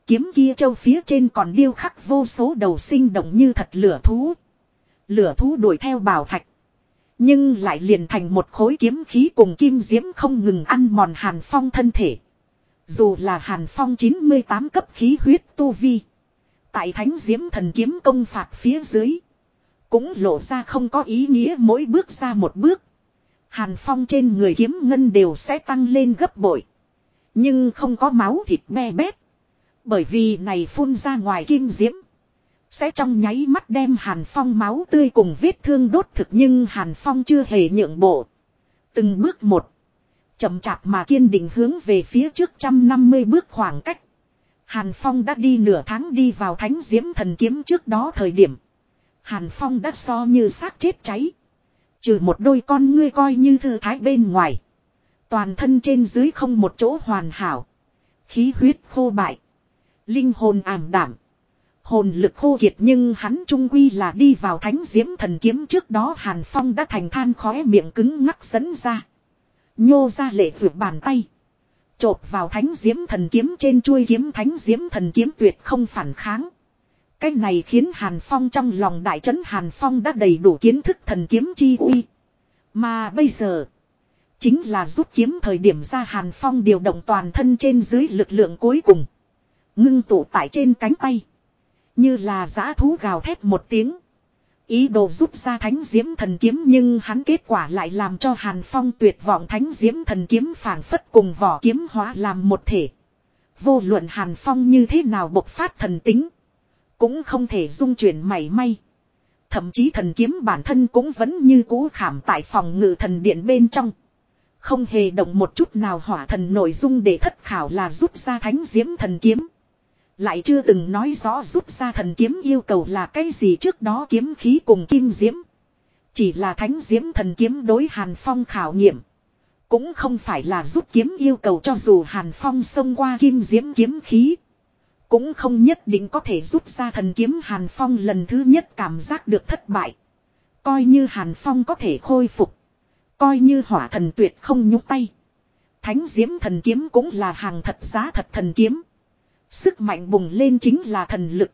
Kiếm kia châu phía trên còn điêu khắc vô số đầu sinh động như thật lửa thú. Lửa thú đuổi theo bảo thạch. Nhưng lại liền thành một khối kiếm khí cùng kim diễm không ngừng ăn mòn hàn phong thân thể. Dù là hàn phong 98 cấp khí huyết tu vi. Tại thánh diễm thần kiếm công phạt phía dưới. Cũng lộ ra không có ý nghĩa mỗi bước ra một bước. Hàn phong trên người kiếm ngân đều sẽ tăng lên gấp bội. Nhưng không có máu thịt me bét. Bởi vì này phun ra ngoài kim diễm. Sẽ trong nháy mắt đem Hàn Phong máu tươi cùng vết thương đốt thực nhưng Hàn Phong chưa hề nhượng bộ. Từng bước một. chậm chạp mà kiên định hướng về phía trước trăm năm mươi bước khoảng cách. Hàn Phong đã đi nửa tháng đi vào thánh diễm thần kiếm trước đó thời điểm. Hàn Phong đã so như xác chết cháy. Trừ một đôi con ngươi coi như thư thái bên ngoài. Toàn thân trên dưới không một chỗ hoàn hảo. Khí huyết khô bại. Linh hồn ảm đảm. Hồn lực khô kiệt nhưng hắn trung quy là đi vào thánh diễm thần kiếm trước đó Hàn Phong đã thành than khóe miệng cứng ngắc dẫn ra. Nhô ra lệ vượt bàn tay. Chộp vào thánh diễm thần kiếm trên chuôi kiếm thánh diễm thần kiếm tuyệt không phản kháng. Cái này khiến Hàn Phong trong lòng đại trấn Hàn Phong đã đầy đủ kiến thức thần kiếm chi uy. Mà bây giờ, chính là rút kiếm thời điểm ra Hàn Phong điều động toàn thân trên dưới lực lượng cuối cùng. Ngưng tụ tại trên cánh tay. Như là giã thú gào thét một tiếng. Ý đồ rút ra thánh diễm thần kiếm nhưng hắn kết quả lại làm cho Hàn Phong tuyệt vọng thánh diễm thần kiếm phảng phất cùng vỏ kiếm hóa làm một thể. Vô luận Hàn Phong như thế nào bộc phát thần tính. Cũng không thể dung chuyển mảy may. Thậm chí thần kiếm bản thân cũng vẫn như cũ khảm tại phòng ngự thần điện bên trong. Không hề động một chút nào hỏa thần nội dung để thất khảo là rút ra thánh diễm thần kiếm. Lại chưa từng nói rõ rút ra thần kiếm yêu cầu là cái gì trước đó kiếm khí cùng kim diễm. Chỉ là thánh diễm thần kiếm đối Hàn Phong khảo nghiệm. Cũng không phải là rút kiếm yêu cầu cho dù Hàn Phong xông qua kim diễm kiếm khí. Cũng không nhất định có thể rút ra thần kiếm Hàn Phong lần thứ nhất cảm giác được thất bại. Coi như Hàn Phong có thể khôi phục. Coi như hỏa thần tuyệt không nhúc tay. Thánh diễm thần kiếm cũng là hàng thật giá thật thần kiếm. Sức mạnh bùng lên chính là thần lực.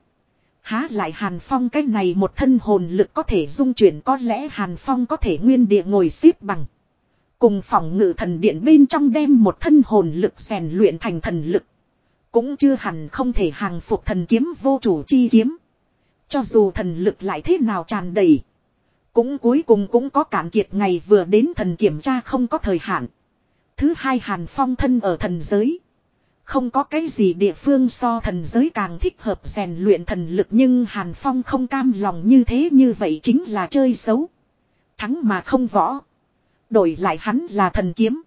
Há lại Hàn Phong cái này một thân hồn lực có thể dung chuyển có lẽ Hàn Phong có thể nguyên địa ngồi xếp bằng. Cùng phòng ngự thần điện bên trong đem một thân hồn lực rèn luyện thành thần lực. Cũng chưa hẳn không thể hàng phục thần kiếm vô chủ chi kiếm. Cho dù thần lực lại thế nào tràn đầy. Cũng cuối cùng cũng có cản kiệt ngày vừa đến thần kiểm tra không có thời hạn. Thứ hai Hàn Phong thân ở thần giới. Không có cái gì địa phương so thần giới càng thích hợp rèn luyện thần lực nhưng Hàn Phong không cam lòng như thế như vậy chính là chơi xấu. Thắng mà không võ. Đổi lại hắn là thần kiếm.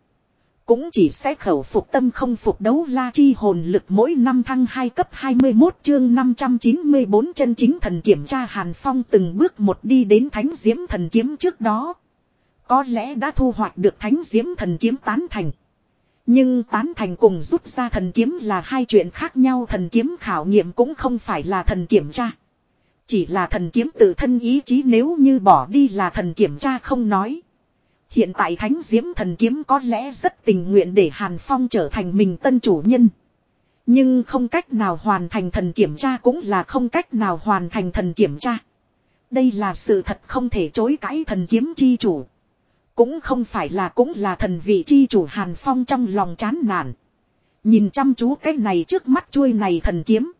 Cũng chỉ sẽ khẩu phục tâm không phục đấu la chi hồn lực mỗi năm thăng 2 cấp 21 chương 594 chân chính thần kiểm tra Hàn Phong từng bước một đi đến thánh diễm thần kiếm trước đó. Có lẽ đã thu hoạch được thánh diễm thần kiếm tán thành. Nhưng tán thành cùng rút ra thần kiếm là hai chuyện khác nhau, thần kiếm khảo nghiệm cũng không phải là thần kiểm tra. Chỉ là thần kiếm tự thân ý chí nếu như bỏ đi là thần kiểm tra không nói. Hiện tại thánh diễm thần kiếm có lẽ rất tình nguyện để Hàn Phong trở thành mình tân chủ nhân. Nhưng không cách nào hoàn thành thần kiểm tra cũng là không cách nào hoàn thành thần kiểm tra. Đây là sự thật không thể chối cãi thần kiếm chi chủ. Cũng không phải là cũng là thần vị chi chủ Hàn Phong trong lòng chán nản. Nhìn chăm chú cái này trước mắt chuôi này thần kiếm.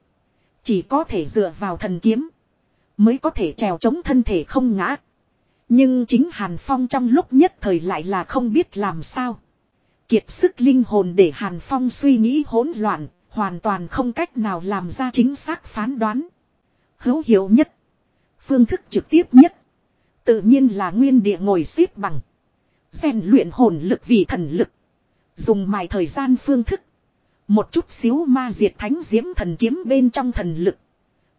Chỉ có thể dựa vào thần kiếm. Mới có thể trèo chống thân thể không ngã. Nhưng chính Hàn Phong trong lúc nhất thời lại là không biết làm sao. Kiệt sức linh hồn để Hàn Phong suy nghĩ hỗn loạn, hoàn toàn không cách nào làm ra chính xác phán đoán. Hữu hiệu nhất. Phương thức trực tiếp nhất. Tự nhiên là nguyên địa ngồi xếp bằng rèn luyện hồn lực vì thần lực. Dùng mài thời gian phương thức. Một chút xíu ma diệt thánh diễm thần kiếm bên trong thần lực.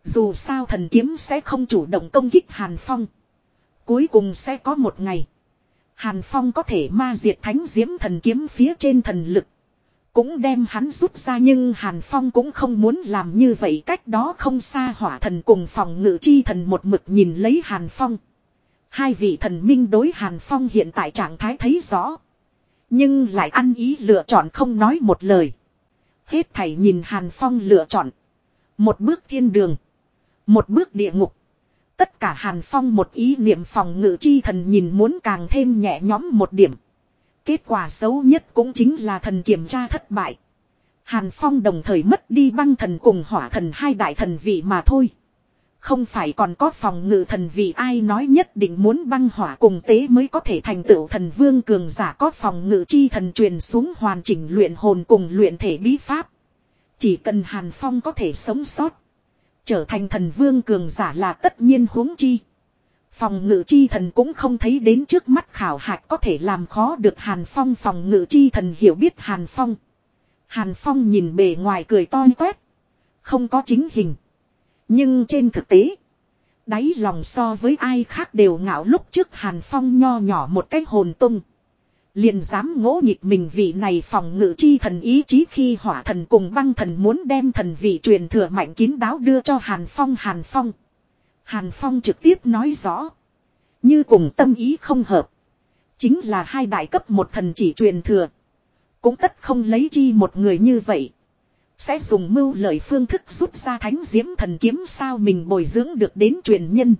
Dù sao thần kiếm sẽ không chủ động công kích Hàn Phong. Cuối cùng sẽ có một ngày. Hàn Phong có thể ma diệt thánh diễm thần kiếm phía trên thần lực. Cũng đem hắn rút ra nhưng Hàn Phong cũng không muốn làm như vậy cách đó không xa hỏa thần cùng phòng ngự chi thần một mực nhìn lấy Hàn Phong. Hai vị thần minh đối Hàn Phong hiện tại trạng thái thấy rõ. Nhưng lại ăn ý lựa chọn không nói một lời. Hết thảy nhìn Hàn Phong lựa chọn. Một bước thiên đường. Một bước địa ngục. Tất cả Hàn Phong một ý niệm phòng ngự chi thần nhìn muốn càng thêm nhẹ nhõm một điểm. Kết quả xấu nhất cũng chính là thần kiểm tra thất bại. Hàn Phong đồng thời mất đi băng thần cùng hỏa thần hai đại thần vị mà thôi. Không phải còn có phòng ngự thần vì ai nói nhất định muốn băng hỏa cùng tế mới có thể thành tựu thần vương cường giả có phòng ngự chi thần truyền xuống hoàn chỉnh luyện hồn cùng luyện thể bí pháp. Chỉ cần Hàn Phong có thể sống sót. Trở thành thần vương cường giả là tất nhiên huống chi. Phòng ngự chi thần cũng không thấy đến trước mắt khảo hạch có thể làm khó được Hàn Phong phòng ngự chi thần hiểu biết Hàn Phong. Hàn Phong nhìn bề ngoài cười toi toét. Không có chính hình. Nhưng trên thực tế. Đáy lòng so với ai khác đều ngạo lúc trước Hàn Phong nho nhỏ một cái hồn tung. Liền dám ngỗ nghịch mình vị này phòng ngự chi thần ý chí khi hỏa thần cùng băng thần muốn đem thần vị truyền thừa mạnh kín đáo đưa cho Hàn Phong Hàn Phong. Hàn Phong trực tiếp nói rõ. Như cùng tâm ý không hợp. Chính là hai đại cấp một thần chỉ truyền thừa. Cũng tất không lấy chi một người như vậy. Sẽ dùng mưu lợi phương thức rút ra thánh diễm thần kiếm sao mình bồi dưỡng được đến truyền nhân.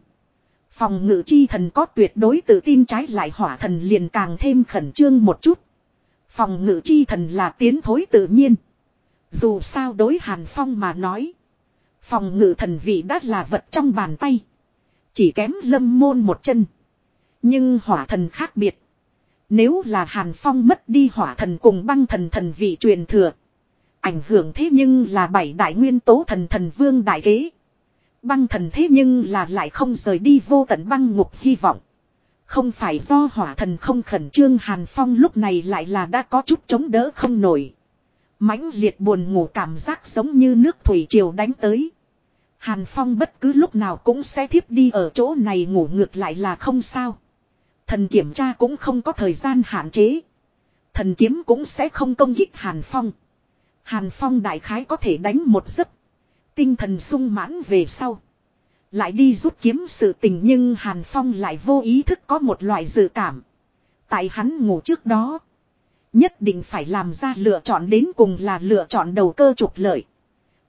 Phòng ngự chi thần có tuyệt đối tự tin trái lại hỏa thần liền càng thêm khẩn trương một chút. Phòng ngự chi thần là tiến thối tự nhiên. Dù sao đối hàn phong mà nói. Phòng ngự thần vị đã là vật trong bàn tay. Chỉ kém lâm môn một chân. Nhưng hỏa thần khác biệt. Nếu là hàn phong mất đi hỏa thần cùng băng thần thần vị truyền thừa. Ảnh hưởng thế nhưng là bảy đại nguyên tố thần thần vương đại kế. Băng thần thế nhưng là lại không rời đi vô tận băng ngục hy vọng. Không phải do hỏa thần không khẩn trương Hàn Phong lúc này lại là đã có chút chống đỡ không nổi. mãnh liệt buồn ngủ cảm giác giống như nước thủy triều đánh tới. Hàn Phong bất cứ lúc nào cũng sẽ thiếp đi ở chỗ này ngủ ngược lại là không sao. Thần kiểm tra cũng không có thời gian hạn chế. Thần kiếm cũng sẽ không công kích Hàn Phong. Hàn Phong đại khái có thể đánh một giấc. Tinh thần sung mãn về sau. Lại đi rút kiếm sự tình nhưng Hàn Phong lại vô ý thức có một loại dự cảm. Tại hắn ngủ trước đó. Nhất định phải làm ra lựa chọn đến cùng là lựa chọn đầu cơ trục lợi.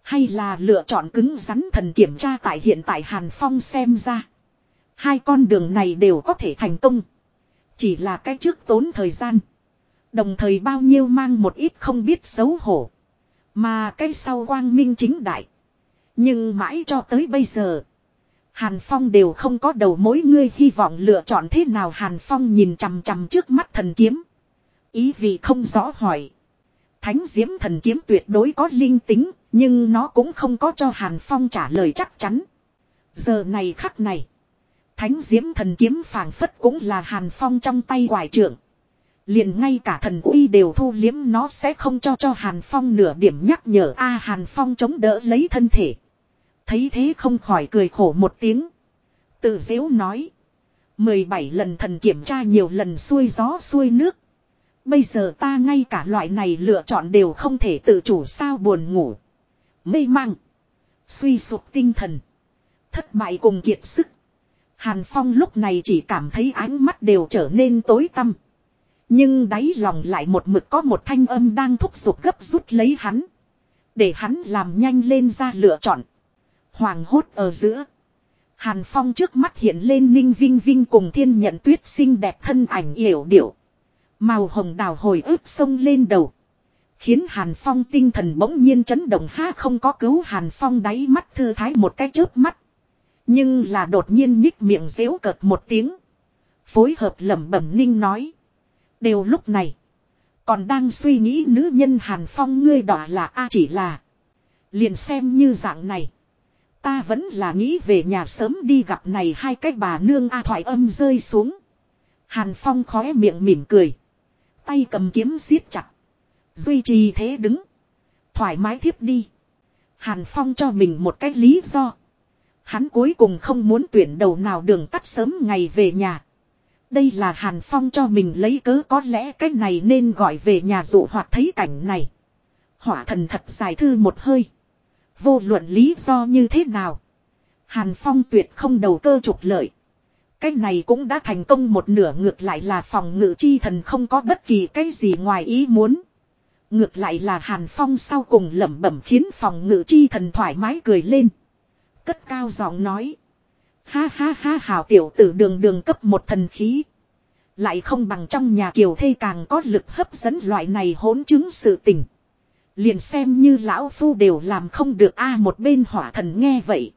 Hay là lựa chọn cứng rắn thần kiểm tra tại hiện tại Hàn Phong xem ra. Hai con đường này đều có thể thành công. Chỉ là cái trước tốn thời gian. Đồng thời bao nhiêu mang một ít không biết xấu hổ. Mà cái sau quang minh chính đại. Nhưng mãi cho tới bây giờ. Hàn Phong đều không có đầu mối ngươi hy vọng lựa chọn thế nào Hàn Phong nhìn chằm chằm trước mắt thần kiếm. Ý vị không rõ hỏi. Thánh diễm thần kiếm tuyệt đối có linh tính, nhưng nó cũng không có cho Hàn Phong trả lời chắc chắn. Giờ này khắc này. Thánh diễm thần kiếm phảng phất cũng là Hàn Phong trong tay quải trưởng. Liền ngay cả thần uy đều thu liếm nó sẽ không cho cho Hàn Phong nửa điểm nhắc nhở a Hàn Phong chống đỡ lấy thân thể. Thấy thế không khỏi cười khổ một tiếng. Tự dễu nói. 17 lần thần kiểm tra nhiều lần xuôi gió xuôi nước. Bây giờ ta ngay cả loại này lựa chọn đều không thể tự chủ sao buồn ngủ. Mê mang. Suy sụp tinh thần. Thất bại cùng kiệt sức. Hàn Phong lúc này chỉ cảm thấy ánh mắt đều trở nên tối tăm. Nhưng đáy lòng lại một mực có một thanh âm đang thúc giục gấp rút lấy hắn. Để hắn làm nhanh lên ra lựa chọn. Hoàng hốt ở giữa. Hàn Phong trước mắt hiện lên ninh vinh vinh cùng thiên nhận tuyết xinh đẹp thân ảnh yểu điệu. Màu hồng đào hồi ức sông lên đầu. Khiến Hàn Phong tinh thần bỗng nhiên chấn động ha không có cứu Hàn Phong đáy mắt thư thái một cái chớp mắt. Nhưng là đột nhiên nhích miệng dễu cợt một tiếng. Phối hợp lẩm bẩm ninh nói. Đều lúc này. Còn đang suy nghĩ nữ nhân Hàn Phong ngươi đỏ là A chỉ là. Liền xem như dạng này. Ta vẫn là nghĩ về nhà sớm đi gặp này hai cái bà nương A thoại âm rơi xuống. Hàn Phong khóe miệng mỉm cười. Tay cầm kiếm siết chặt. Duy trì thế đứng. Thoải mái thiếp đi. Hàn Phong cho mình một cách lý do. Hắn cuối cùng không muốn tuyển đầu nào đường tắt sớm ngày về nhà. Đây là Hàn Phong cho mình lấy cớ có lẽ cái này nên gọi về nhà dụ hoặc thấy cảnh này. Hỏa thần thật dài thư một hơi. Vô luận lý do như thế nào. Hàn Phong tuyệt không đầu cơ trục lợi. Cái này cũng đã thành công một nửa, ngược lại là phòng ngự chi thần không có bất kỳ cái gì ngoài ý muốn. Ngược lại là Hàn Phong sau cùng lẩm bẩm khiến phòng ngự chi thần thoải mái cười lên. Cất cao giọng nói. Ha ha ha hào tiểu tử đường đường cấp một thần khí. Lại không bằng trong nhà kiều thê càng có lực hấp dẫn loại này hỗn chứng sự tình. Liền xem như lão phu đều làm không được a một bên hỏa thần nghe vậy.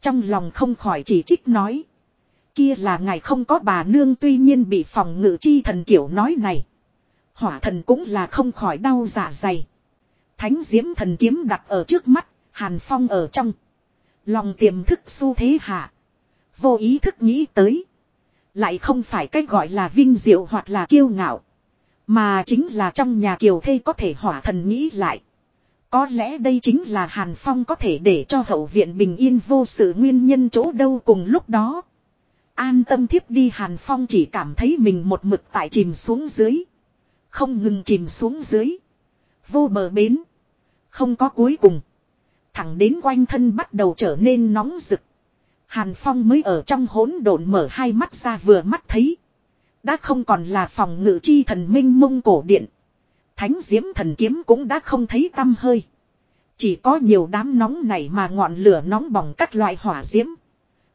Trong lòng không khỏi chỉ trích nói. Kia là ngài không có bà nương tuy nhiên bị phòng ngự chi thần kiểu nói này. Hỏa thần cũng là không khỏi đau dạ dày. Thánh diễm thần kiếm đặt ở trước mắt, hàn phong ở trong. Lòng tiềm thức xu thế hạ. Vô ý thức nghĩ tới. Lại không phải cách gọi là vinh diệu hoặc là kiêu ngạo. Mà chính là trong nhà kiều thê có thể hỏa thần nghĩ lại. Có lẽ đây chính là Hàn Phong có thể để cho hậu viện bình yên vô sự nguyên nhân chỗ đâu cùng lúc đó. An tâm thiếp đi Hàn Phong chỉ cảm thấy mình một mực tại chìm xuống dưới. Không ngừng chìm xuống dưới. Vô bờ bến. Không có cuối cùng. Thẳng đến quanh thân bắt đầu trở nên nóng rực. Hàn Phong mới ở trong hỗn độn mở hai mắt ra vừa mắt thấy. Đã không còn là phòng ngự chi thần minh mông cổ điện. Thánh diễm thần kiếm cũng đã không thấy tâm hơi. Chỉ có nhiều đám nóng này mà ngọn lửa nóng bỏng các loại hỏa diễm.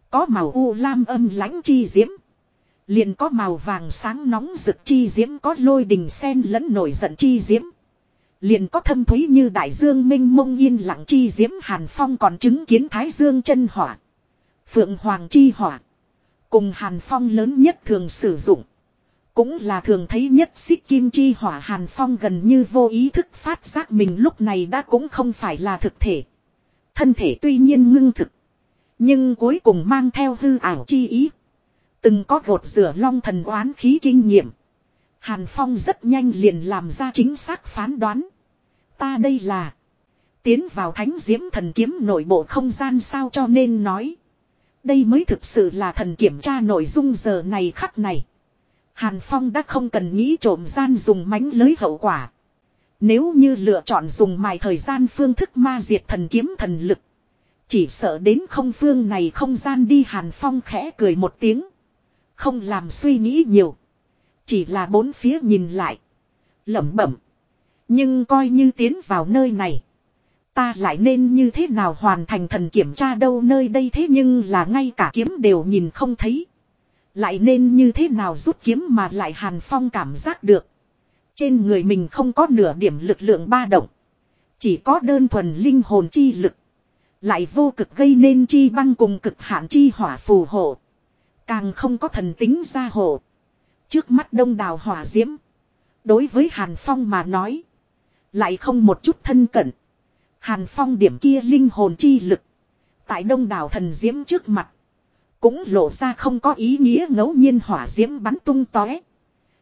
Có màu u lam âm lãnh chi diễm. Liền có màu vàng sáng nóng rực chi diễm có lôi đình sen lẫn nổi giận chi diễm. Liền có thâm thúy như đại dương minh mông yên lặng chi diễm hàn phong còn chứng kiến thái dương chân hỏa. Phượng hoàng chi hỏa. Cùng hàn phong lớn nhất thường sử dụng. Cũng là thường thấy nhất xích kim chi hỏa hàn phong gần như vô ý thức phát giác mình lúc này đã cũng không phải là thực thể. Thân thể tuy nhiên ngưng thực. Nhưng cuối cùng mang theo hư ảo chi ý. Từng có gột rửa long thần oán khí kinh nghiệm. Hàn Phong rất nhanh liền làm ra chính xác phán đoán. Ta đây là. Tiến vào thánh diễm thần kiếm nội bộ không gian sao cho nên nói. Đây mới thực sự là thần kiểm tra nội dung giờ này khắc này. Hàn Phong đã không cần nghĩ trộm gian dùng mánh lưới hậu quả. Nếu như lựa chọn dùng mài thời gian phương thức ma diệt thần kiếm thần lực. Chỉ sợ đến không phương này không gian đi Hàn Phong khẽ cười một tiếng. Không làm suy nghĩ nhiều. Chỉ là bốn phía nhìn lại. lẩm bẩm. Nhưng coi như tiến vào nơi này. Ta lại nên như thế nào hoàn thành thần kiểm tra đâu nơi đây thế nhưng là ngay cả kiếm đều nhìn không thấy. Lại nên như thế nào rút kiếm mà lại Hàn Phong cảm giác được. Trên người mình không có nửa điểm lực lượng ba động. Chỉ có đơn thuần linh hồn chi lực. Lại vô cực gây nên chi băng cùng cực hạn chi hỏa phù hộ. Càng không có thần tính gia hộ. Trước mắt đông đào hỏa diễm. Đối với Hàn Phong mà nói. Lại không một chút thân cận. Hàn Phong điểm kia linh hồn chi lực. Tại đông đảo thần diễm trước mặt. Cũng lộ ra không có ý nghĩa ngẫu nhiên hỏa diễm bắn tung tóe.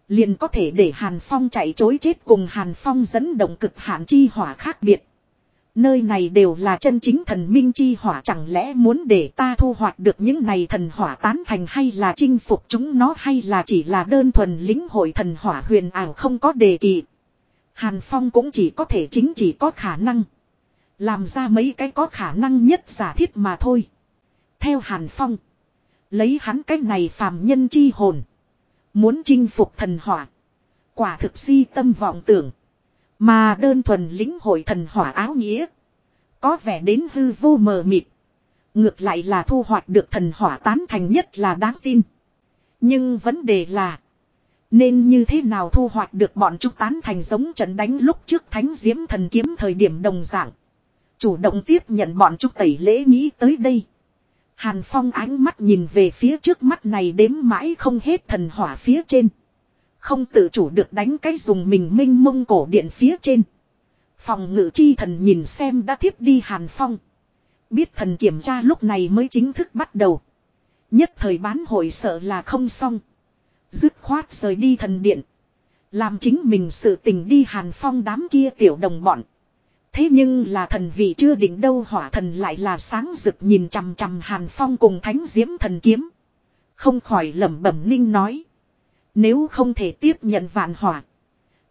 Liền có thể để Hàn Phong chạy chối chết cùng Hàn Phong dẫn động cực hạn chi hỏa khác biệt. Nơi này đều là chân chính thần minh chi hỏa, chẳng lẽ muốn để ta thu hoạch được những này thần hỏa tán thành hay là chinh phục chúng nó hay là chỉ là đơn thuần lính hội thần hỏa huyền ảo không có đề kỳ. Hàn Phong cũng chỉ có thể chính chỉ có khả năng. Làm ra mấy cái có khả năng nhất giả thiết mà thôi. Theo Hàn Phong. Lấy hắn cái này phàm nhân chi hồn. Muốn chinh phục thần hỏa. Quả thực si tâm vọng tưởng. Mà đơn thuần lĩnh hội thần hỏa áo nghĩa. Có vẻ đến hư vô mờ mịt. Ngược lại là thu hoạch được thần hỏa tán thành nhất là đáng tin. Nhưng vấn đề là. Nên như thế nào thu hoạch được bọn chúng tán thành giống trận đánh lúc trước thánh diễm thần kiếm thời điểm đồng dạng. Chủ động tiếp nhận bọn chúng tẩy lễ nghĩ tới đây. Hàn Phong ánh mắt nhìn về phía trước mắt này đếm mãi không hết thần hỏa phía trên. Không tự chủ được đánh cái dùng mình minh mông cổ điện phía trên. Phòng ngự chi thần nhìn xem đã thiếp đi Hàn Phong. Biết thần kiểm tra lúc này mới chính thức bắt đầu. Nhất thời bán hội sợ là không xong. Dứt khoát rời đi thần điện. Làm chính mình sự tình đi Hàn Phong đám kia tiểu đồng bọn. Thế nhưng là thần vị chưa định đâu hỏa thần lại là sáng rực nhìn chằm chằm Hàn Phong cùng thánh diễm thần kiếm. Không khỏi lẩm bẩm ninh nói. Nếu không thể tiếp nhận vạn hỏa.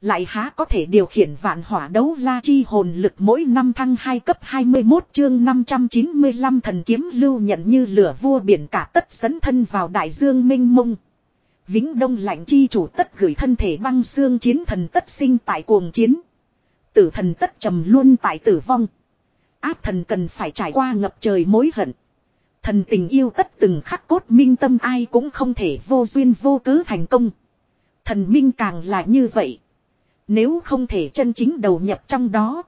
Lại há có thể điều khiển vạn hỏa đấu la chi hồn lực mỗi năm thăng 2 cấp 21 chương 595 thần kiếm lưu nhận như lửa vua biển cả tất dẫn thân vào đại dương minh mông. Vĩnh đông lạnh chi chủ tất gửi thân thể băng xương chiến thần tất sinh tại cuồng chiến. Tử thần tất trầm luôn tại tử vong. Áp thần cần phải trải qua ngập trời mối hận. Thần tình yêu tất từng khắc cốt minh tâm ai cũng không thể vô duyên vô cớ thành công. Thần minh càng là như vậy. Nếu không thể chân chính đầu nhập trong đó.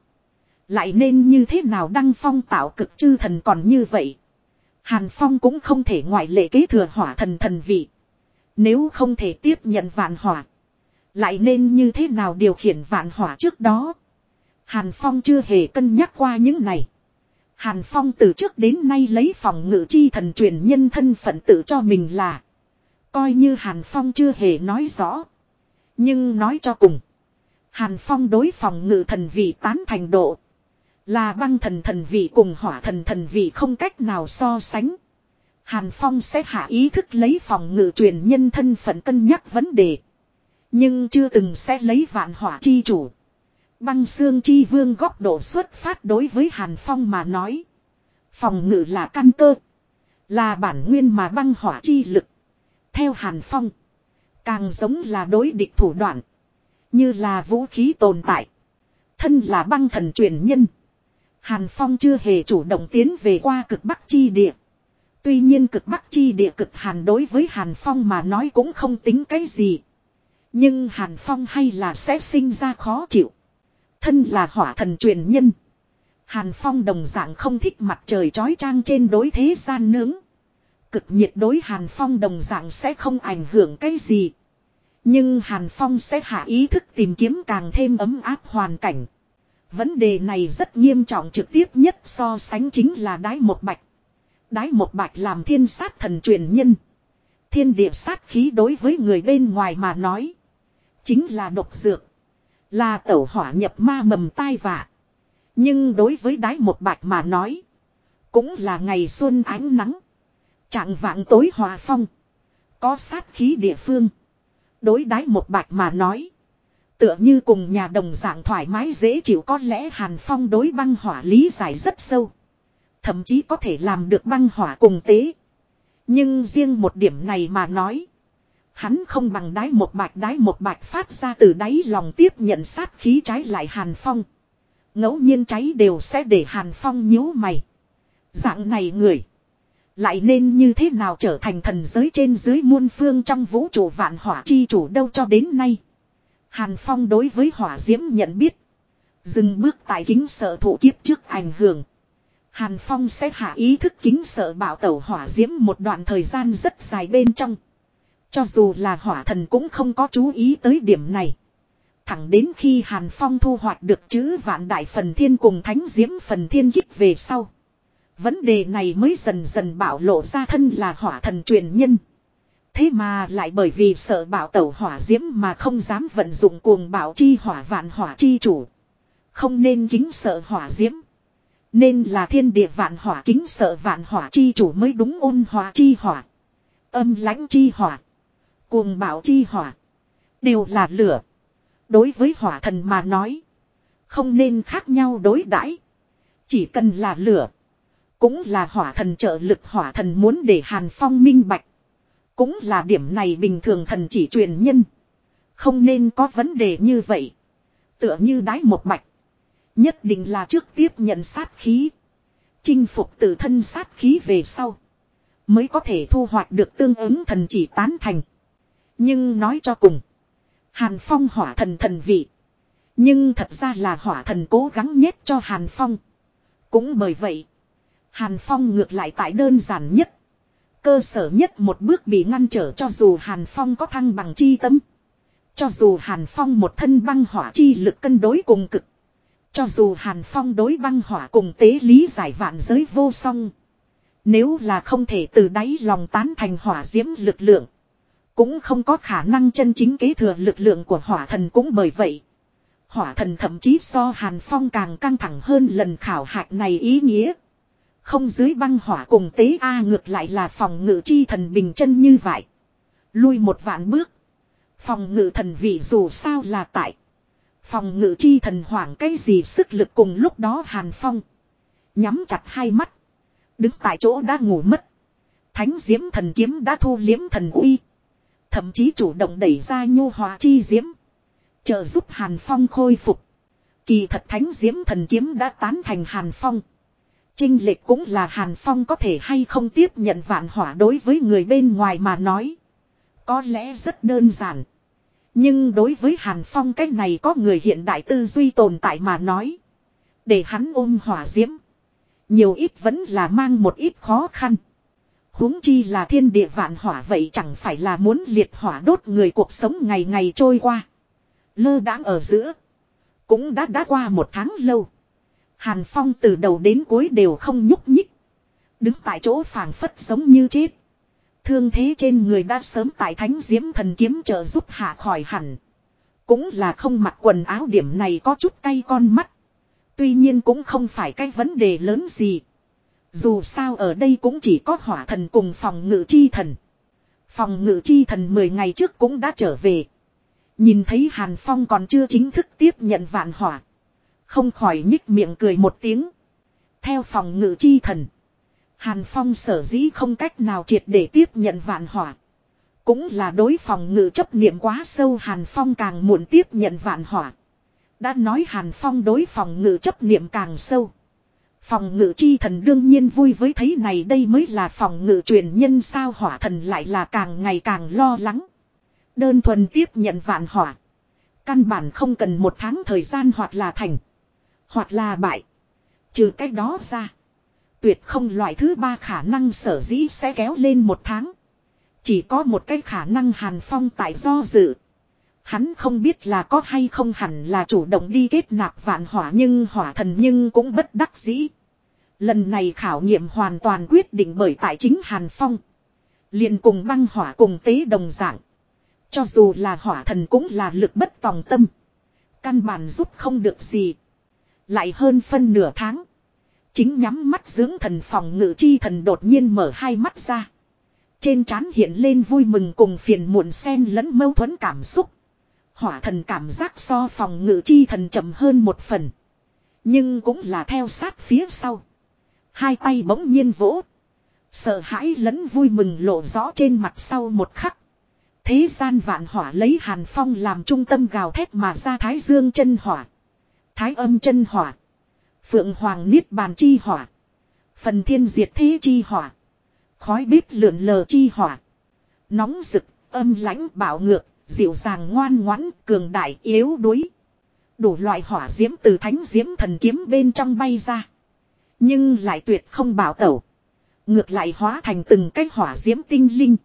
Lại nên như thế nào đăng phong tạo cực chư thần còn như vậy. Hàn Phong cũng không thể ngoại lệ kế thừa hỏa thần thần vị. Nếu không thể tiếp nhận vạn hỏa. Lại nên như thế nào điều khiển vạn hỏa trước đó. Hàn Phong chưa hề cân nhắc qua những này. Hàn Phong từ trước đến nay lấy phòng ngự chi thần truyền nhân thân phận tự cho mình là. Coi như Hàn Phong chưa hề nói rõ. Nhưng nói cho cùng. Hàn Phong đối phòng ngự thần vị tán thành độ. Là băng thần thần vị cùng hỏa thần thần vị không cách nào so sánh. Hàn Phong sẽ hạ ý thức lấy phòng ngự truyền nhân thân phận cân nhắc vấn đề. Nhưng chưa từng sẽ lấy vạn hỏa chi chủ. Băng xương chi vương góc độ xuất phát đối với Hàn Phong mà nói. Phòng ngự là căn cơ. Là bản nguyên mà băng hỏa chi lực. Theo Hàn Phong. Càng giống là đối địch thủ đoạn. Như là vũ khí tồn tại. Thân là băng thần truyền nhân. Hàn Phong chưa hề chủ động tiến về qua cực bắc chi địa. Tuy nhiên cực bắc chi địa cực hàn đối với Hàn Phong mà nói cũng không tính cái gì. Nhưng Hàn Phong hay là sẽ sinh ra khó chịu. Thân là hỏa thần truyền nhân. Hàn Phong đồng dạng không thích mặt trời trói trang trên đối thế gian nướng. Cực nhiệt đối Hàn Phong đồng dạng sẽ không ảnh hưởng cái gì. Nhưng Hàn Phong sẽ hạ ý thức tìm kiếm càng thêm ấm áp hoàn cảnh. Vấn đề này rất nghiêm trọng trực tiếp nhất so sánh chính là đái một bạch. Đái một bạch làm thiên sát thần truyền nhân. Thiên địa sát khí đối với người bên ngoài mà nói. Chính là độc dược. Là tẩu hỏa nhập ma mầm tai vạ. Nhưng đối với đái một bạch mà nói. Cũng là ngày xuân ánh nắng. Trạng vạng tối hòa phong. Có sát khí địa phương. Đối đái một bạch mà nói. Tựa như cùng nhà đồng dạng thoải mái dễ chịu có lẽ Hàn Phong đối băng hỏa lý giải rất sâu. Thậm chí có thể làm được băng hỏa cùng tế. Nhưng riêng một điểm này mà nói. Hắn không bằng đái một bạch, đái một bạch phát ra từ đáy lòng tiếp nhận sát khí trái lại Hàn Phong. ngẫu nhiên cháy đều sẽ để Hàn Phong nhíu mày. Dạng này người. Lại nên như thế nào trở thành thần giới trên dưới muôn phương trong vũ trụ vạn hỏa chi chủ đâu cho đến nay. Hàn Phong đối với hỏa diễm nhận biết. Dừng bước tại kính sợ thủ kiếp trước ảnh hưởng. Hàn Phong sẽ hạ ý thức kính sợ bảo tẩu hỏa diễm một đoạn thời gian rất dài bên trong. Cho dù là hỏa thần cũng không có chú ý tới điểm này. Thẳng đến khi Hàn Phong thu hoạch được chữ vạn đại phần thiên cùng thánh diễm phần thiên kích về sau. Vấn đề này mới dần dần bảo lộ ra thân là hỏa thần truyền nhân. Thế mà lại bởi vì sợ bảo tẩu hỏa diễm mà không dám vận dụng cuồng bảo chi hỏa vạn hỏa chi chủ. Không nên kính sợ hỏa diễm. Nên là thiên địa vạn hỏa kính sợ vạn hỏa chi chủ mới đúng ôn hỏa chi hỏa. Âm lãnh chi hỏa. Cuồng bảo chi hỏa. Đều là lửa. Đối với hỏa thần mà nói. Không nên khác nhau đối đãi Chỉ cần là lửa. Cũng là hỏa thần trợ lực, hỏa thần muốn để Hàn Phong minh bạch. Cũng là điểm này bình thường thần chỉ truyền nhân. Không nên có vấn đề như vậy. Tựa như đái một mạch Nhất định là trước tiếp nhận sát khí. Chinh phục tự thân sát khí về sau. Mới có thể thu hoạch được tương ứng thần chỉ tán thành. Nhưng nói cho cùng. Hàn Phong hỏa thần thần vị. Nhưng thật ra là hỏa thần cố gắng nhét cho Hàn Phong. Cũng bởi vậy. Hàn Phong ngược lại tại đơn giản nhất. Cơ sở nhất một bước bị ngăn trở cho dù Hàn Phong có thăng bằng chi tâm. Cho dù Hàn Phong một thân băng hỏa chi lực cân đối cùng cực. Cho dù Hàn Phong đối băng hỏa cùng tế lý giải vạn giới vô song. Nếu là không thể từ đáy lòng tán thành hỏa diễm lực lượng. Cũng không có khả năng chân chính kế thừa lực lượng của hỏa thần cũng bởi vậy. Hỏa thần thậm chí so Hàn Phong càng căng thẳng hơn lần khảo hạch này ý nghĩa. Không dưới băng hỏa cùng tế A ngược lại là phòng ngự chi thần bình chân như vậy. Lui một vạn bước. Phòng ngự thần vị dù sao là tại. Phòng ngự chi thần hoảng cái gì sức lực cùng lúc đó Hàn Phong. Nhắm chặt hai mắt. Đứng tại chỗ đã ngủ mất. Thánh diễm thần kiếm đã thu liếm thần uy. Thậm chí chủ động đẩy ra nhu hòa chi diễm. Trợ giúp Hàn Phong khôi phục. Kỳ thật thánh diễm thần kiếm đã tán thành Hàn Phong. Trinh lệch cũng là Hàn Phong có thể hay không tiếp nhận vạn hỏa đối với người bên ngoài mà nói. Có lẽ rất đơn giản. Nhưng đối với Hàn Phong cái này có người hiện đại tư duy tồn tại mà nói. Để hắn ôm hỏa diễm. Nhiều ít vẫn là mang một ít khó khăn huống chi là thiên địa vạn hỏa vậy chẳng phải là muốn liệt hỏa đốt người cuộc sống ngày ngày trôi qua. Lơ đãng ở giữa. Cũng đã đã qua một tháng lâu. Hàn Phong từ đầu đến cuối đều không nhúc nhích. Đứng tại chỗ phảng phất giống như chết. Thương thế trên người đã sớm tại thánh diễm thần kiếm trợ giúp hạ khỏi hẳn. Cũng là không mặc quần áo điểm này có chút cay con mắt. Tuy nhiên cũng không phải cái vấn đề lớn gì. Dù sao ở đây cũng chỉ có hỏa thần cùng phòng ngự chi thần. Phòng ngự chi thần 10 ngày trước cũng đã trở về. Nhìn thấy Hàn Phong còn chưa chính thức tiếp nhận vạn hỏa. Không khỏi nhích miệng cười một tiếng. Theo phòng ngự chi thần. Hàn Phong sở dĩ không cách nào triệt để tiếp nhận vạn hỏa. Cũng là đối phòng ngự chấp niệm quá sâu Hàn Phong càng muộn tiếp nhận vạn hỏa. Đã nói Hàn Phong đối phòng ngự chấp niệm càng sâu. Phòng ngự chi thần đương nhiên vui với thấy này đây mới là phòng ngự truyền nhân sao hỏa thần lại là càng ngày càng lo lắng. Đơn thuần tiếp nhận vạn hỏa. Căn bản không cần một tháng thời gian hoặc là thành. Hoặc là bại. Trừ cách đó ra. Tuyệt không loại thứ ba khả năng sở dĩ sẽ kéo lên một tháng. Chỉ có một cái khả năng hàn phong tại do dự. Hắn không biết là có hay không hẳn là chủ động đi kết nạp vạn hỏa nhưng hỏa thần nhưng cũng bất đắc dĩ. Lần này khảo nghiệm hoàn toàn quyết định bởi tại chính Hàn Phong. liền cùng băng hỏa cùng tế đồng dạng. Cho dù là hỏa thần cũng là lực bất tòng tâm. Căn bản giúp không được gì. Lại hơn phân nửa tháng. Chính nhắm mắt dưỡng thần phòng ngự chi thần đột nhiên mở hai mắt ra. Trên trán hiện lên vui mừng cùng phiền muộn xen lẫn mâu thuẫn cảm xúc. Hỏa thần cảm giác so phòng ngự chi thần chậm hơn một phần. Nhưng cũng là theo sát phía sau. Hai tay bỗng nhiên vỗ. Sợ hãi lẫn vui mừng lộ rõ trên mặt sau một khắc. Thế gian vạn hỏa lấy hàn phong làm trung tâm gào thét mà ra thái dương chân hỏa. Thái âm chân hỏa. Phượng hoàng niết bàn chi hỏa. Phần thiên diệt thế chi hỏa. Khói bếp lượn lờ chi hỏa. Nóng rực, âm lãnh bạo ngược, dịu dàng ngoan ngoãn, cường đại yếu đuối. Đủ loại hỏa diễm từ thánh diễm thần kiếm bên trong bay ra. Nhưng lại tuyệt không bảo tẩu. Ngược lại hóa thành từng cái hỏa diễm tinh linh.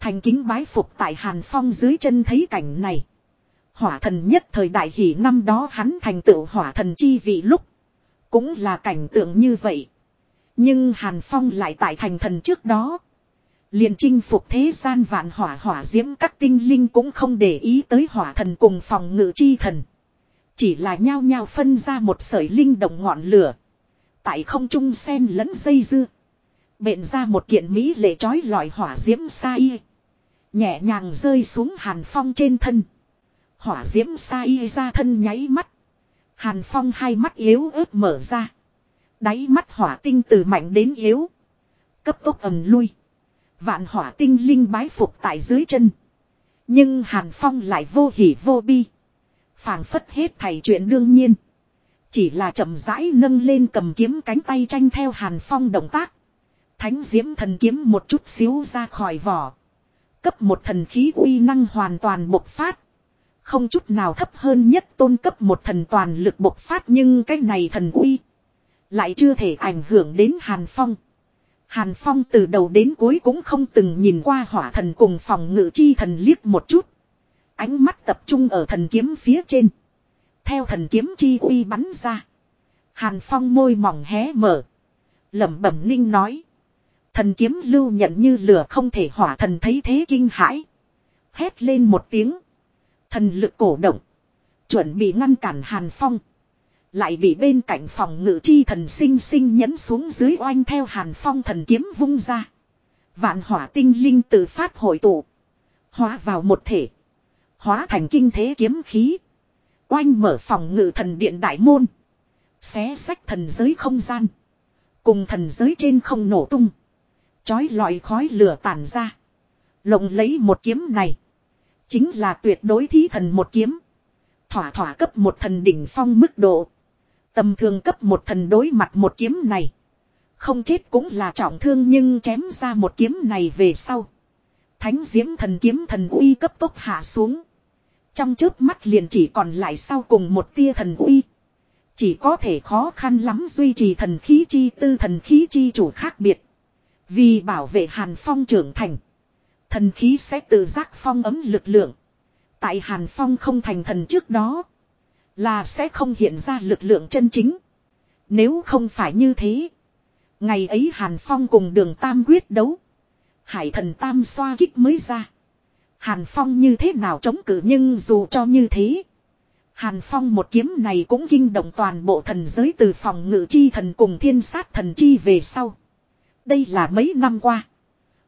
Thành kính bái phục tại Hàn Phong dưới chân thấy cảnh này. Hỏa thần nhất thời đại hỷ năm đó hắn thành tựu hỏa thần chi vị lúc. Cũng là cảnh tượng như vậy. Nhưng Hàn Phong lại tại thành thần trước đó liền chinh phục thế gian vạn hỏa hỏa diễm, các tinh linh cũng không để ý tới hỏa thần cùng phòng ngự chi thần. Chỉ là nhao nhao phân ra một sợi linh động ngọn lửa. Tại không trung sen lẫn dây dưa. Bện ra một kiện mỹ lệ trói lọi hỏa diễm sa y. Nhẹ nhàng rơi xuống hàn phong trên thân. Hỏa diễm sa y ra thân nháy mắt. Hàn phong hai mắt yếu ớt mở ra. Đáy mắt hỏa tinh từ mạnh đến yếu. Cấp tốc ầm lui. Vạn hỏa tinh linh bái phục tại dưới chân. Nhưng Hàn Phong lại vô hỉ vô bi. phảng phất hết thầy chuyện đương nhiên. Chỉ là chậm rãi nâng lên cầm kiếm cánh tay tranh theo Hàn Phong động tác. Thánh diễm thần kiếm một chút xíu ra khỏi vỏ. Cấp một thần khí uy năng hoàn toàn bộc phát. Không chút nào thấp hơn nhất tôn cấp một thần toàn lực bộc phát nhưng cái này thần uy. Lại chưa thể ảnh hưởng đến Hàn Phong. Hàn Phong từ đầu đến cuối cũng không từng nhìn qua hỏa thần cùng phòng ngự chi thần liếc một chút. Ánh mắt tập trung ở thần kiếm phía trên. Theo thần kiếm chi uy bắn ra. Hàn Phong môi mỏng hé mở. lẩm bẩm ninh nói. Thần kiếm lưu nhận như lửa không thể hỏa thần thấy thế kinh hãi. Hét lên một tiếng. Thần lực cổ động. Chuẩn bị ngăn cản Hàn Phong. Lại bị bên cạnh phòng ngự chi thần sinh sinh nhấn xuống dưới oanh theo Hàn Phong thần kiếm vung ra. Vạn hỏa tinh linh tự phát hội tụ. Hóa vào một thể. Hóa thành kinh thế kiếm khí. Oanh mở phòng ngự thần điện đại môn. Xé sách thần giới không gian. Cùng thần giới trên không nổ tung. Chói lọi khói lửa tàn ra. Lộng lấy một kiếm này. Chính là tuyệt đối thí thần một kiếm. Thỏa thỏa cấp một thần đỉnh phong mức độ. Tầm thường cấp một thần đối mặt một kiếm này. Không chết cũng là trọng thương nhưng chém ra một kiếm này về sau. Thánh diễm thần kiếm thần uy cấp tốc hạ xuống. Trong chớp mắt liền chỉ còn lại sau cùng một tia thần uy. Chỉ có thể khó khăn lắm duy trì thần khí chi tư thần khí chi chủ khác biệt. Vì bảo vệ Hàn Phong trưởng thành. Thần khí sẽ tự giác phong ấm lực lượng. Tại Hàn Phong không thành thần trước đó. Là sẽ không hiện ra lực lượng chân chính. Nếu không phải như thế. Ngày ấy Hàn Phong cùng đường Tam quyết đấu. Hải thần Tam xoa kích mới ra. Hàn Phong như thế nào chống cự nhưng dù cho như thế. Hàn Phong một kiếm này cũng kinh động toàn bộ thần giới từ phòng ngự chi thần cùng thiên sát thần chi về sau. Đây là mấy năm qua.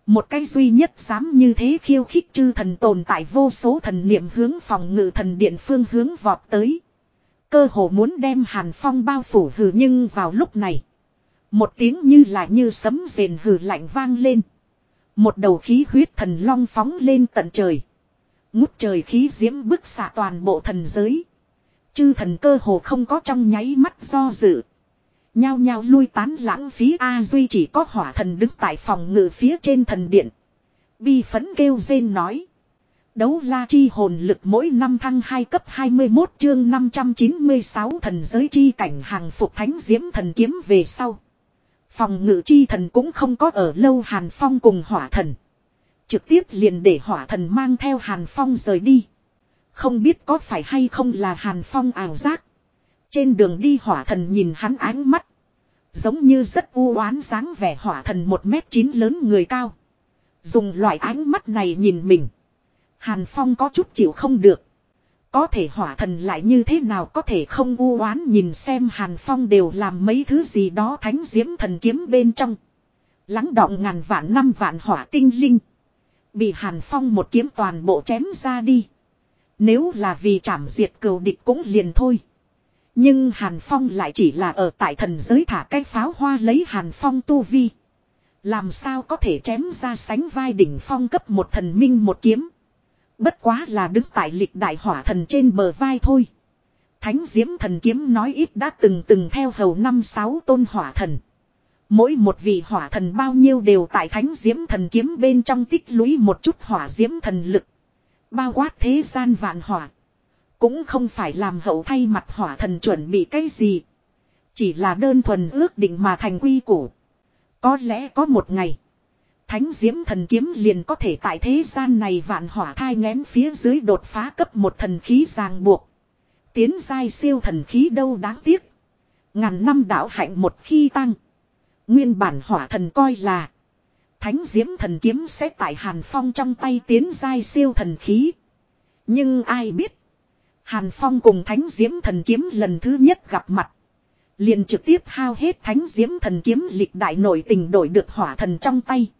Một cái duy nhất dám như thế khiêu khích chư thần tồn tại vô số thần niệm hướng phòng ngự thần điện phương hướng vọt tới. Cơ hồ muốn đem Hàn Phong bao phủ hừ nhưng vào lúc này. Một tiếng như là như sấm rền hừ lạnh vang lên. Một đầu khí huyết thần long phóng lên tận trời. Ngút trời khí diễm bức xạ toàn bộ thần giới. Chư thần cơ hồ không có trong nháy mắt do dự. Nhao nhao lui tán lãng phí A Duy chỉ có hỏa thần đứng tại phòng ngự phía trên thần điện. Bi phấn kêu rên nói. Đấu la chi hồn lực mỗi năm thăng 2 cấp 21 chương 596 thần giới chi cảnh hàng phục thánh diễm thần kiếm về sau. Phòng ngự chi thần cũng không có ở lâu Hàn Phong cùng hỏa thần. Trực tiếp liền để hỏa thần mang theo Hàn Phong rời đi. Không biết có phải hay không là Hàn Phong ảo giác. Trên đường đi hỏa thần nhìn hắn ánh mắt. Giống như rất u oán dáng vẻ hỏa thần một mét chín lớn người cao. Dùng loại ánh mắt này nhìn mình. Hàn Phong có chút chịu không được. Có thể hỏa thần lại như thế nào có thể không u oán nhìn xem Hàn Phong đều làm mấy thứ gì đó thánh diễm thần kiếm bên trong. Lắng đọng ngàn vạn năm vạn hỏa tinh linh. Bị Hàn Phong một kiếm toàn bộ chém ra đi. Nếu là vì chảm diệt cừu địch cũng liền thôi. Nhưng Hàn Phong lại chỉ là ở tại thần giới thả cái pháo hoa lấy Hàn Phong tu vi. Làm sao có thể chém ra sánh vai đỉnh phong cấp một thần minh một kiếm. Bất quá là đứng tại lịch đại hỏa thần trên bờ vai thôi. Thánh diễm thần kiếm nói ít đã từng từng theo hầu năm sáu tôn hỏa thần. Mỗi một vị hỏa thần bao nhiêu đều tại thánh diễm thần kiếm bên trong tích lũy một chút hỏa diễm thần lực. Bao quát thế gian vạn hỏa. Cũng không phải làm hậu thay mặt hỏa thần chuẩn bị cái gì. Chỉ là đơn thuần ước định mà thành quy củ. Có lẽ có một ngày. Thánh diễm thần kiếm liền có thể tại thế gian này vạn hỏa thai ngén phía dưới đột phá cấp một thần khí ràng buộc. Tiến giai siêu thần khí đâu đáng tiếc. Ngàn năm đạo hạnh một khi tăng. Nguyên bản hỏa thần coi là. Thánh diễm thần kiếm sẽ tại hàn phong trong tay tiến giai siêu thần khí. Nhưng ai biết. Hàn phong cùng thánh diễm thần kiếm lần thứ nhất gặp mặt. Liền trực tiếp hao hết thánh diễm thần kiếm lịch đại nổi tình đổi được hỏa thần trong tay.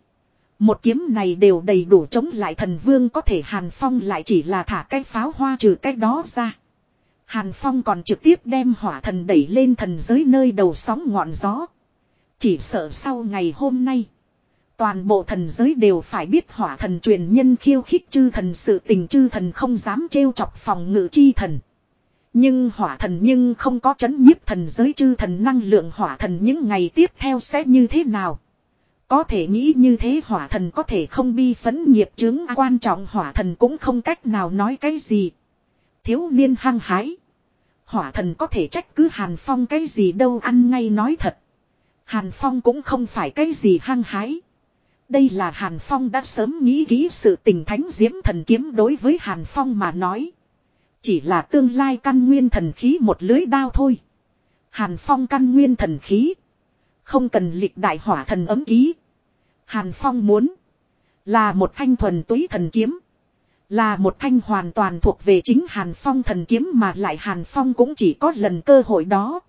Một kiếm này đều đầy đủ chống lại thần vương có thể Hàn Phong lại chỉ là thả cái pháo hoa trừ cái đó ra. Hàn Phong còn trực tiếp đem hỏa thần đẩy lên thần giới nơi đầu sóng ngọn gió. Chỉ sợ sau ngày hôm nay. Toàn bộ thần giới đều phải biết hỏa thần truyền nhân khiêu khích chư thần sự tình chư thần không dám trêu chọc phòng ngự chi thần. Nhưng hỏa thần nhưng không có chấn nhiếp thần giới chư thần năng lượng hỏa thần những ngày tiếp theo sẽ như thế nào. Có thể nghĩ như thế hỏa thần có thể không bi phấn nghiệp chứng quan trọng hỏa thần cũng không cách nào nói cái gì. Thiếu niên hăng hái. Hỏa thần có thể trách cứ Hàn Phong cái gì đâu, ăn ngay nói thật. Hàn Phong cũng không phải cái gì hăng hái. Đây là Hàn Phong đã sớm nghĩ kỹ sự tình thánh diễm thần kiếm đối với Hàn Phong mà nói. Chỉ là tương lai căn nguyên thần khí một lưới đao thôi. Hàn Phong căn nguyên thần khí. Không cần lịch đại hỏa thần ấm ký. Hàn Phong muốn. Là một thanh thuần túy thần kiếm. Là một thanh hoàn toàn thuộc về chính Hàn Phong thần kiếm mà lại Hàn Phong cũng chỉ có lần cơ hội đó.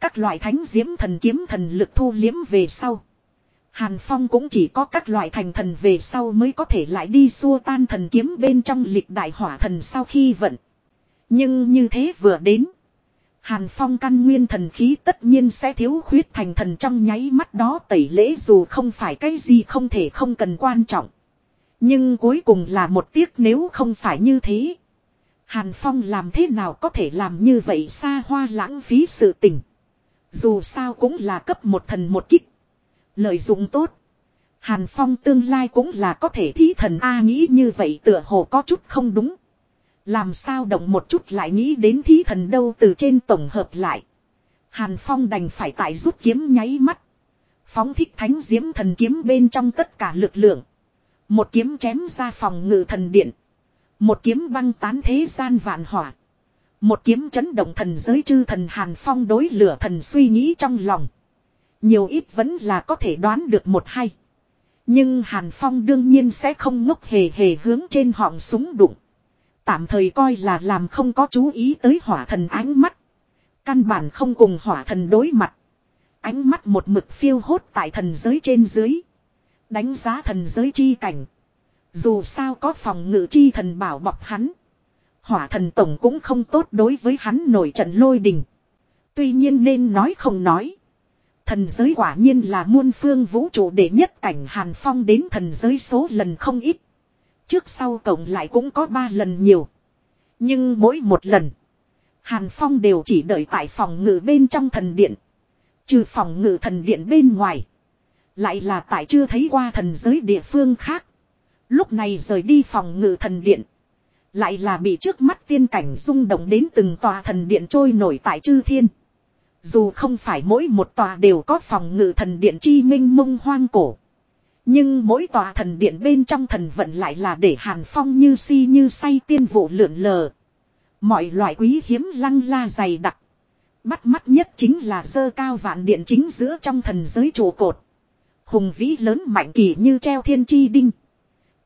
Các loại thánh diễm thần kiếm thần lực thu liếm về sau. Hàn Phong cũng chỉ có các loại thành thần về sau mới có thể lại đi xua tan thần kiếm bên trong lịch đại hỏa thần sau khi vận. Nhưng như thế vừa đến. Hàn Phong căn nguyên thần khí tất nhiên sẽ thiếu khuyết thành thần trong nháy mắt đó tẩy lễ dù không phải cái gì không thể không cần quan trọng. Nhưng cuối cùng là một tiếc nếu không phải như thế. Hàn Phong làm thế nào có thể làm như vậy xa hoa lãng phí sự tình. Dù sao cũng là cấp một thần một kích. Lợi dụng tốt. Hàn Phong tương lai cũng là có thể thí thần A nghĩ như vậy tựa hồ có chút không đúng. Làm sao động một chút lại nghĩ đến thí thần đâu từ trên tổng hợp lại. Hàn Phong đành phải tại rút kiếm nháy mắt. Phóng thích thánh diễm thần kiếm bên trong tất cả lực lượng. Một kiếm chém ra phòng ngự thần điện. Một kiếm băng tán thế gian vạn hỏa. Một kiếm chấn động thần giới chư thần Hàn Phong đối lửa thần suy nghĩ trong lòng. Nhiều ít vẫn là có thể đoán được một hay. Nhưng Hàn Phong đương nhiên sẽ không ngốc hề hề hướng trên họng súng đụng. Tạm thời coi là làm không có chú ý tới hỏa thần ánh mắt. Căn bản không cùng hỏa thần đối mặt. Ánh mắt một mực phiêu hốt tại thần giới trên dưới. Đánh giá thần giới chi cảnh. Dù sao có phòng ngự chi thần bảo bọc hắn. Hỏa thần tổng cũng không tốt đối với hắn nổi trận lôi đình. Tuy nhiên nên nói không nói. Thần giới quả nhiên là muôn phương vũ trụ để nhất cảnh Hàn Phong đến thần giới số lần không ít. Trước sau cộng lại cũng có ba lần nhiều. Nhưng mỗi một lần. Hàn Phong đều chỉ đợi tại phòng ngự bên trong thần điện. Trừ phòng ngự thần điện bên ngoài. Lại là tại chưa thấy qua thần giới địa phương khác. Lúc này rời đi phòng ngự thần điện. Lại là bị trước mắt tiên cảnh rung động đến từng tòa thần điện trôi nổi tại chư thiên. Dù không phải mỗi một tòa đều có phòng ngự thần điện chi minh mông hoang cổ. Nhưng mỗi tòa thần điện bên trong thần vận lại là để hàn phong như si như say tiên vụ lượn lờ. Mọi loại quý hiếm lăng la dày đặc. Bắt mắt nhất chính là dơ cao vạn điện chính giữa trong thần giới trụ cột. Hùng vĩ lớn mạnh kỳ như treo thiên chi đinh.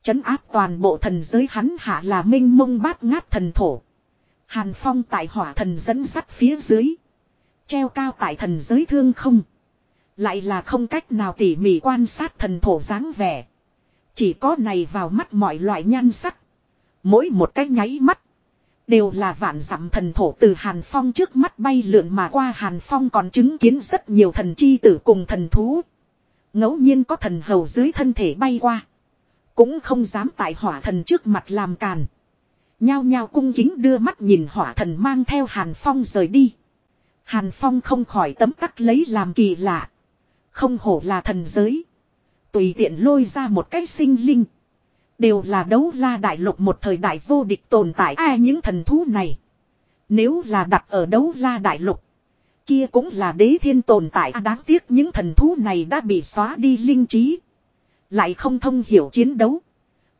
Chấn áp toàn bộ thần giới hắn hạ là minh mông bát ngát thần thổ. Hàn phong tại hỏa thần dẫn sắt phía dưới. Treo cao tại thần giới thương không. Lại là không cách nào tỉ mỉ quan sát thần thổ dáng vẻ. Chỉ có này vào mắt mọi loại nhan sắc. Mỗi một cái nháy mắt. Đều là vạn dặm thần thổ từ Hàn Phong trước mắt bay lượn mà qua Hàn Phong còn chứng kiến rất nhiều thần chi tử cùng thần thú. ngẫu nhiên có thần hầu dưới thân thể bay qua. Cũng không dám tại hỏa thần trước mặt làm càn. Nhao nhao cung kính đưa mắt nhìn hỏa thần mang theo Hàn Phong rời đi. Hàn Phong không khỏi tấm tắc lấy làm kỳ lạ. Không hổ là thần giới. Tùy tiện lôi ra một cái sinh linh. Đều là đấu la đại lục một thời đại vô địch tồn tại ai những thần thú này. Nếu là đặt ở đấu la đại lục. Kia cũng là đế thiên tồn tại à, đáng tiếc những thần thú này đã bị xóa đi linh trí. Lại không thông hiểu chiến đấu.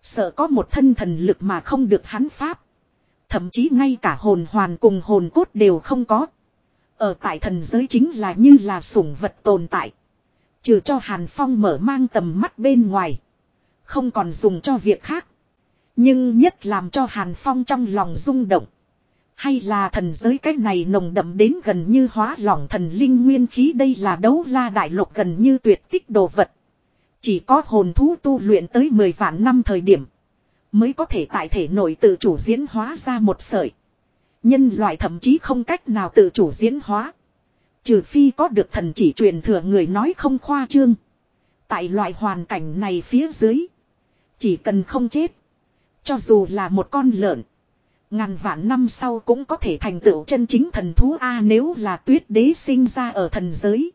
Sợ có một thân thần lực mà không được hắn pháp. Thậm chí ngay cả hồn hoàn cùng hồn cốt đều không có. Ở tại thần giới chính là như là sủng vật tồn tại. Trừ cho Hàn Phong mở mang tầm mắt bên ngoài. Không còn dùng cho việc khác. Nhưng nhất làm cho Hàn Phong trong lòng rung động. Hay là thần giới cái này nồng đậm đến gần như hóa lỏng thần linh nguyên khí đây là đấu la đại lục gần như tuyệt tích đồ vật. Chỉ có hồn thú tu luyện tới 10 vạn năm thời điểm. Mới có thể tại thể nội tự chủ diễn hóa ra một sợi. Nhân loại thậm chí không cách nào tự chủ diễn hóa. Trừ phi có được thần chỉ truyền thừa người nói không khoa trương. Tại loại hoàn cảnh này phía dưới. Chỉ cần không chết. Cho dù là một con lợn. Ngàn vạn năm sau cũng có thể thành tựu chân chính thần thú A nếu là tuyết đế sinh ra ở thần giới.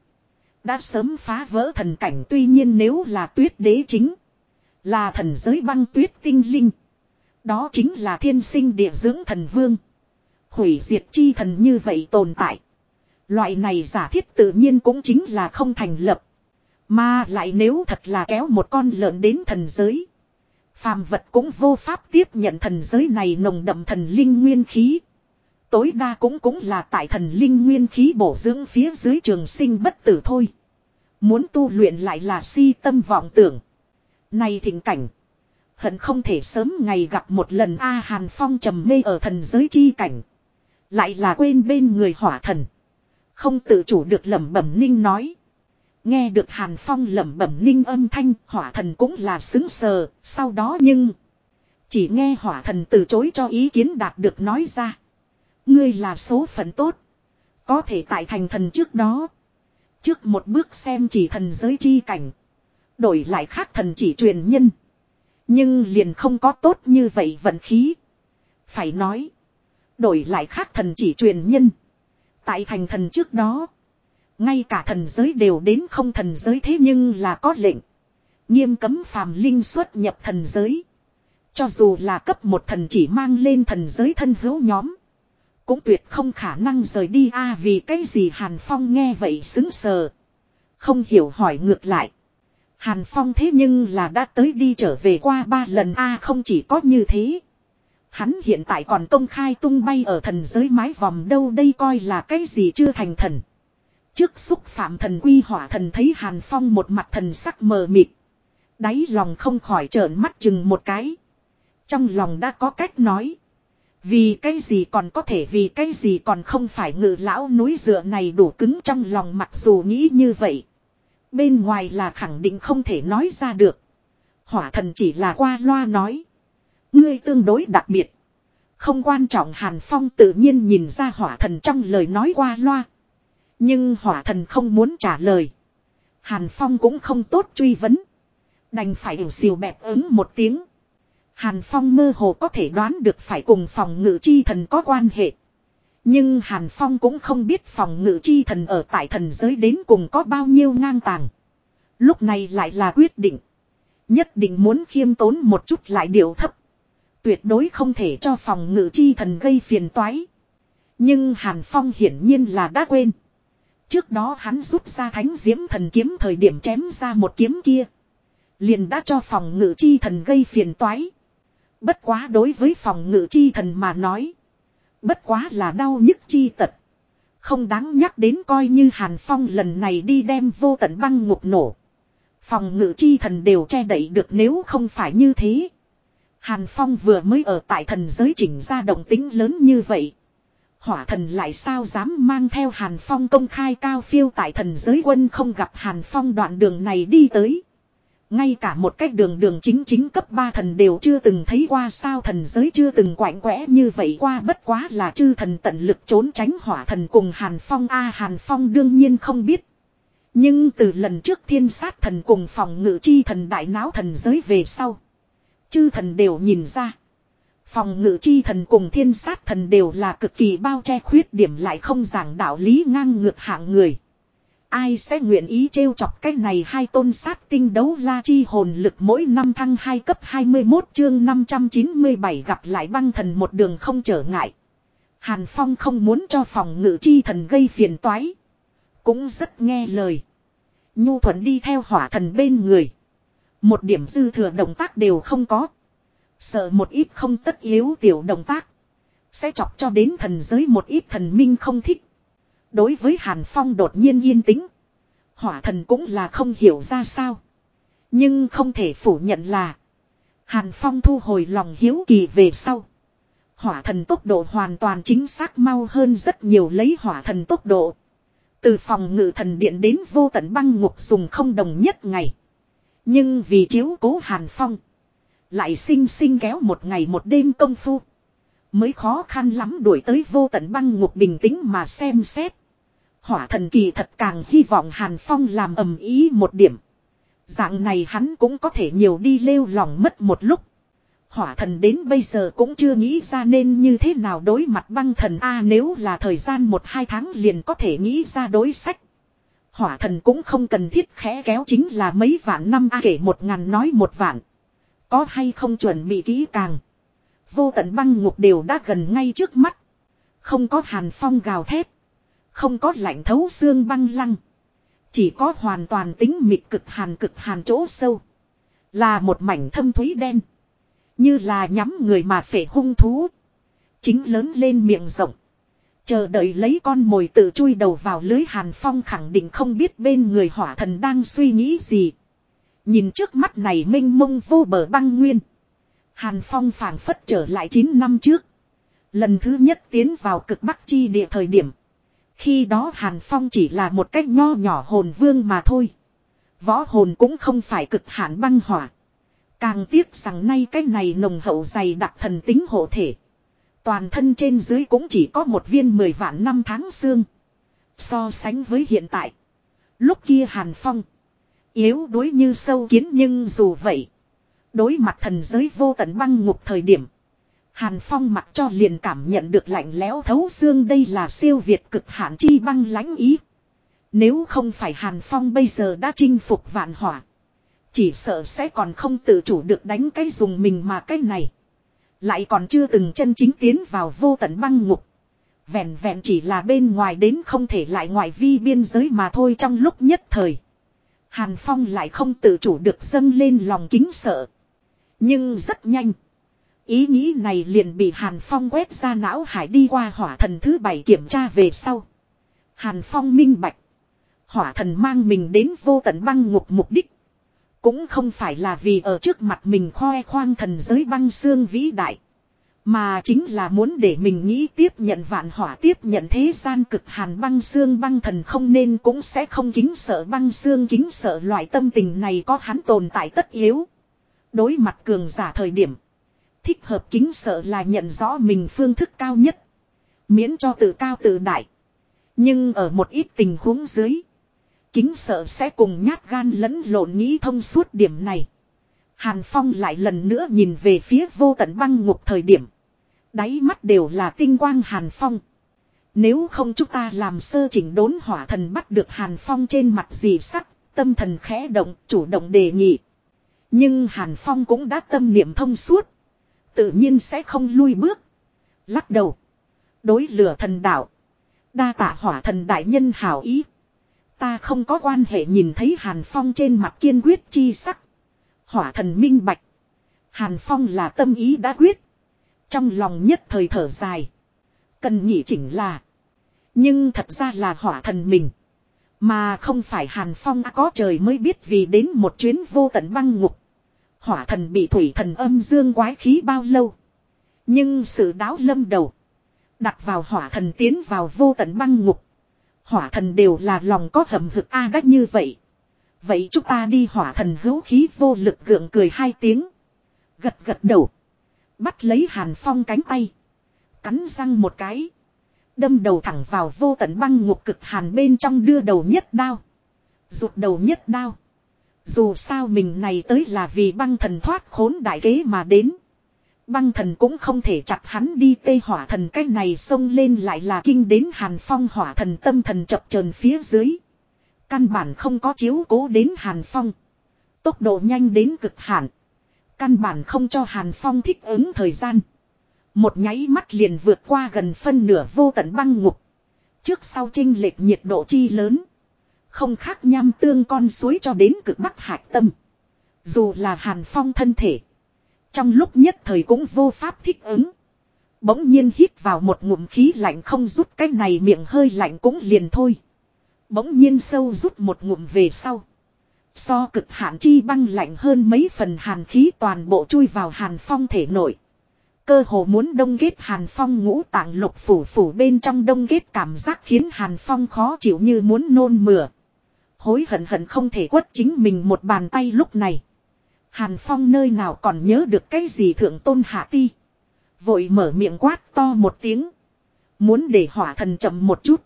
Đã sớm phá vỡ thần cảnh tuy nhiên nếu là tuyết đế chính. Là thần giới băng tuyết tinh linh. Đó chính là thiên sinh địa dưỡng thần vương. Hủy diệt chi thần như vậy tồn tại. Loại này giả thiết tự nhiên cũng chính là không thành lập. Mà lại nếu thật là kéo một con lợn đến thần giới. Phàm vật cũng vô pháp tiếp nhận thần giới này nồng đậm thần linh nguyên khí. Tối đa cũng cũng là tại thần linh nguyên khí bổ dưỡng phía dưới trường sinh bất tử thôi. Muốn tu luyện lại là si tâm vọng tưởng. Này thỉnh cảnh. Hận không thể sớm ngày gặp một lần A Hàn Phong trầm mê ở thần giới chi cảnh. Lại là quên bên người hỏa thần. Không tự chủ được lẩm bẩm ninh nói. Nghe được Hàn Phong lẩm bẩm ninh âm thanh, hỏa thần cũng là xứng sờ, sau đó nhưng... Chỉ nghe hỏa thần từ chối cho ý kiến đạt được nói ra. Ngươi là số phận tốt. Có thể tại thành thần trước đó. Trước một bước xem chỉ thần giới chi cảnh. Đổi lại khác thần chỉ truyền nhân. Nhưng liền không có tốt như vậy vận khí. Phải nói. Đổi lại khác thần chỉ truyền nhân. Tại thành thần trước đó. Ngay cả thần giới đều đến không thần giới thế nhưng là có lệnh. Nghiêm cấm phàm linh xuất nhập thần giới. Cho dù là cấp một thần chỉ mang lên thần giới thân hữu nhóm. Cũng tuyệt không khả năng rời đi a à, vì cái gì Hàn Phong nghe vậy xứng sờ. Không hiểu hỏi ngược lại. Hàn Phong thế nhưng là đã tới đi trở về qua ba lần a à, không chỉ có như thế. Hắn hiện tại còn công khai tung bay ở thần giới mái vòng đâu đây coi là cái gì chưa thành thần. Trước xúc phạm thần quy hỏa thần thấy Hàn Phong một mặt thần sắc mờ mịt. Đáy lòng không khỏi trợn mắt chừng một cái. Trong lòng đã có cách nói. Vì cái gì còn có thể, vì cái gì còn không phải ngự lão núi dựa này đủ cứng trong lòng mặc dù nghĩ như vậy. Bên ngoài là khẳng định không thể nói ra được. Hỏa thần chỉ là qua loa nói. Ngươi tương đối đặc biệt. Không quan trọng Hàn Phong tự nhiên nhìn ra hỏa thần trong lời nói qua loa. Nhưng hỏa thần không muốn trả lời. Hàn Phong cũng không tốt truy vấn. Đành phải hiểu xìu bẹp ứng một tiếng. Hàn Phong mơ hồ có thể đoán được phải cùng phòng ngự chi thần có quan hệ. Nhưng Hàn Phong cũng không biết phòng ngự chi thần ở tại thần giới đến cùng có bao nhiêu ngang tàng. Lúc này lại là quyết định. Nhất định muốn khiêm tốn một chút lại điều thấp. Tuyệt đối không thể cho phòng ngự chi thần gây phiền toái. Nhưng Hàn Phong hiển nhiên là đã quên. Trước đó hắn rút ra thánh diễm thần kiếm thời điểm chém ra một kiếm kia. Liền đã cho phòng ngự chi thần gây phiền toái. Bất quá đối với phòng ngự chi thần mà nói. Bất quá là đau nhức chi tật. Không đáng nhắc đến coi như Hàn Phong lần này đi đem vô tận băng ngục nổ. Phòng ngự chi thần đều che đậy được nếu không phải như thế. Hàn Phong vừa mới ở tại thần giới chỉnh ra động tính lớn như vậy. Hỏa thần lại sao dám mang theo Hàn Phong công khai cao phiêu tại thần giới quân không gặp Hàn Phong đoạn đường này đi tới. Ngay cả một cách đường đường chính chính cấp 3 thần đều chưa từng thấy qua sao thần giới chưa từng quạnh quẽ như vậy qua bất quá là chư thần tận lực trốn tránh hỏa thần cùng Hàn Phong A, Hàn Phong đương nhiên không biết. Nhưng từ lần trước thiên sát thần cùng phòng ngự chi thần đại náo thần giới về sau. Chư thần đều nhìn ra. Phòng ngự chi thần cùng thiên sát thần đều là cực kỳ bao che khuyết điểm lại không giảng đạo lý ngang ngược hạng người. Ai sẽ nguyện ý trêu chọc cái này hai tôn sát tinh đấu la chi hồn lực mỗi năm thăng 2 cấp 21 chương 597 gặp lại băng thần một đường không trở ngại. Hàn Phong không muốn cho phòng ngự chi thần gây phiền toái. Cũng rất nghe lời. Nhu thuận đi theo hỏa thần bên người. Một điểm dư thừa động tác đều không có. Sợ một ít không tất yếu tiểu động tác. Sẽ chọc cho đến thần giới một ít thần minh không thích. Đối với Hàn Phong đột nhiên yên tĩnh. Hỏa thần cũng là không hiểu ra sao. Nhưng không thể phủ nhận là. Hàn Phong thu hồi lòng hiếu kỳ về sau. Hỏa thần tốc độ hoàn toàn chính xác mau hơn rất nhiều lấy hỏa thần tốc độ. Từ phòng ngự thần điện đến vô tận băng ngục dùng không đồng nhất ngày. Nhưng vì chiếu cố Hàn Phong. Lại sinh sinh kéo một ngày một đêm công phu. Mới khó khăn lắm đuổi tới vô tận băng ngục bình tĩnh mà xem xét. Hỏa thần kỳ thật càng hy vọng Hàn Phong làm ầm ý một điểm. Dạng này hắn cũng có thể nhiều đi lêu lòng mất một lúc. Hỏa thần đến bây giờ cũng chưa nghĩ ra nên như thế nào đối mặt băng thần A, nếu là thời gian một hai tháng liền có thể nghĩ ra đối sách. Hỏa thần cũng không cần thiết khẽ kéo chính là mấy vạn năm A kể một ngàn nói một vạn. Có hay không chuẩn bị kỹ càng. Vô tận băng ngục đều đã gần ngay trước mắt. Không có hàn phong gào thét. Không có lạnh thấu xương băng lăng. Chỉ có hoàn toàn tính mịt cực hàn cực hàn chỗ sâu. Là một mảnh thâm thúy đen. Như là nhắm người mà phệ hung thú. Chính lớn lên miệng rộng. Chờ đợi lấy con mồi tự chui đầu vào lưới hàn phong khẳng định không biết bên người hỏa thần đang suy nghĩ gì. Nhìn trước mắt này minh mông vô bờ băng nguyên. Hàn phong phảng phất trở lại 9 năm trước. Lần thứ nhất tiến vào cực bắc chi địa thời điểm. Khi đó Hàn Phong chỉ là một cách nho nhỏ hồn vương mà thôi. Võ hồn cũng không phải cực hạn băng hỏa. Càng tiếc rằng nay cái này nồng hậu dày đặc thần tính hộ thể. Toàn thân trên dưới cũng chỉ có một viên mười vạn năm tháng xương. So sánh với hiện tại. Lúc kia Hàn Phong. Yếu đuối như sâu kiến nhưng dù vậy. Đối mặt thần giới vô tận băng ngục thời điểm. Hàn Phong mặc cho liền cảm nhận được lạnh lẽo thấu xương đây là siêu việt cực hạn chi băng lãnh ý. Nếu không phải Hàn Phong bây giờ đã chinh phục vạn hỏa. Chỉ sợ sẽ còn không tự chủ được đánh cái dùng mình mà cái này. Lại còn chưa từng chân chính tiến vào vô tận băng ngục. Vẹn vẹn chỉ là bên ngoài đến không thể lại ngoài vi biên giới mà thôi trong lúc nhất thời. Hàn Phong lại không tự chủ được dâng lên lòng kính sợ. Nhưng rất nhanh. Ý nghĩ này liền bị Hàn Phong quét ra não hải đi qua hỏa thần thứ bảy kiểm tra về sau. Hàn Phong minh bạch. Hỏa thần mang mình đến vô tận băng ngục mục đích. Cũng không phải là vì ở trước mặt mình khoe khoang thần giới băng xương vĩ đại. Mà chính là muốn để mình nghĩ tiếp nhận vạn hỏa tiếp nhận thế gian cực hàn băng xương băng thần không nên cũng sẽ không kính sợ băng xương kính sợ loại tâm tình này có hắn tồn tại tất yếu. Đối mặt cường giả thời điểm. Thích hợp kính sợ là nhận rõ mình phương thức cao nhất. Miễn cho tự cao tự đại. Nhưng ở một ít tình huống dưới. Kính sợ sẽ cùng nhát gan lẫn lộn nghĩ thông suốt điểm này. Hàn Phong lại lần nữa nhìn về phía vô tận băng ngục thời điểm. Đáy mắt đều là tinh quang Hàn Phong. Nếu không chúng ta làm sơ chỉnh đốn hỏa thần bắt được Hàn Phong trên mặt gì sắc, tâm thần khẽ động, chủ động đề nghị. Nhưng Hàn Phong cũng đã tâm niệm thông suốt. Tự nhiên sẽ không lui bước. Lắc đầu. Đối lửa thần đạo. Đa tạ hỏa thần đại nhân hảo ý. Ta không có quan hệ nhìn thấy Hàn Phong trên mặt kiên quyết chi sắc. Hỏa thần minh bạch. Hàn Phong là tâm ý đã quyết. Trong lòng nhất thời thở dài. Cần nhị chỉnh là. Nhưng thật ra là hỏa thần mình. Mà không phải Hàn Phong có trời mới biết vì đến một chuyến vô tận băng ngục. Hỏa thần bị thủy thần âm dương quái khí bao lâu. Nhưng sự đáo lâm đầu. Đặt vào hỏa thần tiến vào vô tận băng ngục. Hỏa thần đều là lòng có hầm hực a đắc như vậy. Vậy chúng ta đi hỏa thần hữu khí vô lực gượng cười hai tiếng. Gật gật đầu. Bắt lấy hàn phong cánh tay. Cắn răng một cái. Đâm đầu thẳng vào vô tận băng ngục cực hàn bên trong đưa đầu nhất đao. Rụt đầu nhất đao. Dù sao mình này tới là vì băng thần thoát khốn đại kế mà đến. Băng thần cũng không thể chặt hắn đi, tê hỏa thần cái này xông lên lại là kinh đến hàn phong hỏa thần tâm thần chập chờn phía dưới. Căn bản không có chiếu cố đến hàn phong. Tốc độ nhanh đến cực hạn. Căn bản không cho hàn phong thích ứng thời gian. Một nháy mắt liền vượt qua gần phân nửa vô tận băng ngục. Trước sau chinh lệch nhiệt độ chi lớn. Không khác nham tương con suối cho đến cực bắc hạc tâm. Dù là hàn phong thân thể. Trong lúc nhất thời cũng vô pháp thích ứng. Bỗng nhiên hít vào một ngụm khí lạnh không rút cái này miệng hơi lạnh cũng liền thôi. Bỗng nhiên sâu rút một ngụm về sau. So cực hạn chi băng lạnh hơn mấy phần hàn khí toàn bộ chui vào hàn phong thể nội. Cơ hồ muốn đông kết hàn phong ngũ tạng lục phủ phủ bên trong đông kết cảm giác khiến hàn phong khó chịu như muốn nôn mửa. Hối hận hận không thể quất chính mình một bàn tay lúc này. Hàn Phong nơi nào còn nhớ được cái gì thượng tôn hạ ti. Vội mở miệng quát to một tiếng. Muốn để hỏa thần chậm một chút.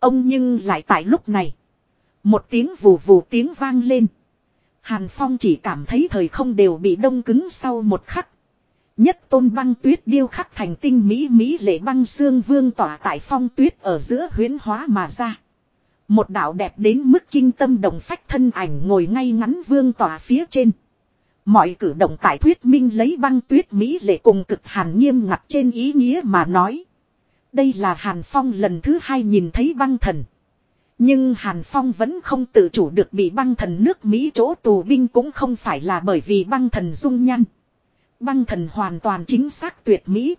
Ông nhưng lại tại lúc này. Một tiếng vù vù tiếng vang lên. Hàn Phong chỉ cảm thấy thời không đều bị đông cứng sau một khắc. Nhất tôn băng tuyết điêu khắc thành tinh mỹ mỹ lệ băng xương vương tỏa tại phong tuyết ở giữa huyến hóa mà ra. Một đạo đẹp đến mức kinh tâm động phách thân ảnh ngồi ngay ngắn vương tỏa phía trên. Mọi cử động tại thuyết minh lấy băng tuyết Mỹ lệ cùng cực hàn nghiêm ngặt trên ý nghĩa mà nói. Đây là Hàn Phong lần thứ hai nhìn thấy băng thần. Nhưng Hàn Phong vẫn không tự chủ được bị băng thần nước Mỹ chỗ tù binh cũng không phải là bởi vì băng thần dung nhăn. Băng thần hoàn toàn chính xác tuyệt Mỹ.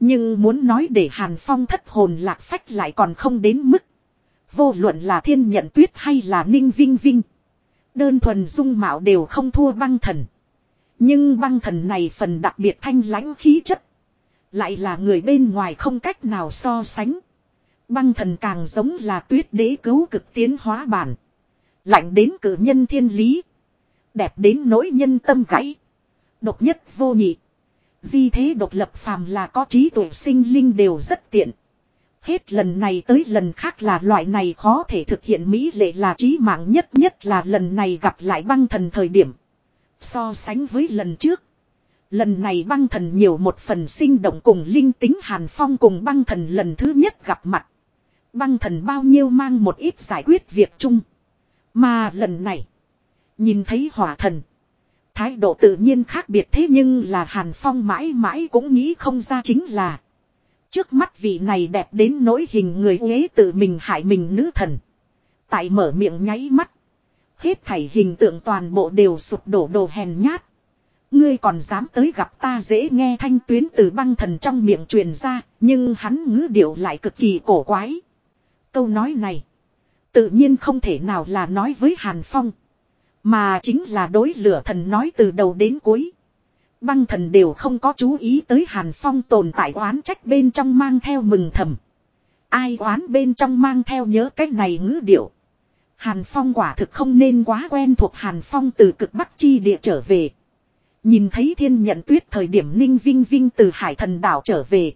Nhưng muốn nói để Hàn Phong thất hồn lạc phách lại còn không đến mức. Vô luận là thiên nhận tuyết hay là ninh vinh vinh. Đơn thuần dung mạo đều không thua băng thần. Nhưng băng thần này phần đặc biệt thanh lãnh khí chất. Lại là người bên ngoài không cách nào so sánh. Băng thần càng giống là tuyết đế cứu cực tiến hóa bản. Lạnh đến cử nhân thiên lý. Đẹp đến nỗi nhân tâm gãy. Độc nhất vô nhị. Di thế độc lập phàm là có trí tuệ sinh linh đều rất tiện. Hết lần này tới lần khác là loại này khó thể thực hiện mỹ lệ là trí mạng nhất nhất là lần này gặp lại băng thần thời điểm. So sánh với lần trước. Lần này băng thần nhiều một phần sinh động cùng linh tính hàn phong cùng băng thần lần thứ nhất gặp mặt. Băng thần bao nhiêu mang một ít giải quyết việc chung. Mà lần này. Nhìn thấy hỏa thần. Thái độ tự nhiên khác biệt thế nhưng là hàn phong mãi mãi cũng nghĩ không ra chính là. Trước mắt vị này đẹp đến nỗi hình người ghế tự mình hại mình nữ thần. Tại mở miệng nháy mắt. Hết thảy hình tượng toàn bộ đều sụp đổ đồ hèn nhát. ngươi còn dám tới gặp ta dễ nghe thanh tuyến từ băng thần trong miệng truyền ra, nhưng hắn ngữ điệu lại cực kỳ cổ quái. Câu nói này, tự nhiên không thể nào là nói với Hàn Phong, mà chính là đối lửa thần nói từ đầu đến cuối. Băng thần đều không có chú ý tới Hàn Phong tồn tại oán trách bên trong mang theo mừng thầm. Ai oán bên trong mang theo nhớ cách này ngữ điệu. Hàn Phong quả thực không nên quá quen thuộc Hàn Phong từ cực bắc chi địa trở về. Nhìn thấy thiên nhận tuyết thời điểm ninh vinh vinh từ hải thần đảo trở về.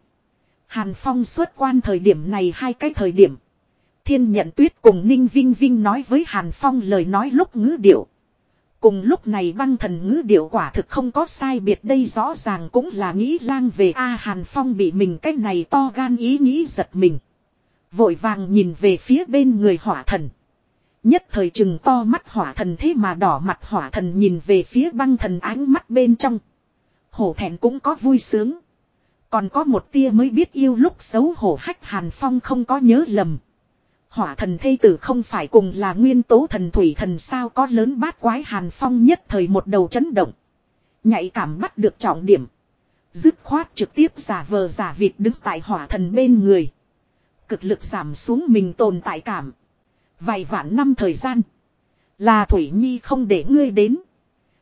Hàn Phong xuất quan thời điểm này hai cái thời điểm. Thiên nhận tuyết cùng ninh vinh vinh nói với Hàn Phong lời nói lúc ngữ điệu. Cùng lúc này băng thần ngữ điệu quả thực không có sai biệt đây rõ ràng cũng là nghĩ lang về A Hàn Phong bị mình cái này to gan ý nghĩ giật mình. Vội vàng nhìn về phía bên người hỏa thần. Nhất thời chừng to mắt hỏa thần thế mà đỏ mặt hỏa thần nhìn về phía băng thần ánh mắt bên trong. Hổ thẹn cũng có vui sướng. Còn có một tia mới biết yêu lúc xấu hổ hách Hàn Phong không có nhớ lầm. Hỏa thần thây tử không phải cùng là nguyên tố thần thủy thần sao có lớn bát quái Hàn Phong nhất thời một đầu chấn động. Nhạy cảm bắt được trọng điểm. Dứt khoát trực tiếp giả vờ giả vịt đứng tại hỏa thần bên người. Cực lực giảm xuống mình tồn tại cảm. Vài vạn năm thời gian. Là Thủy Nhi không để ngươi đến.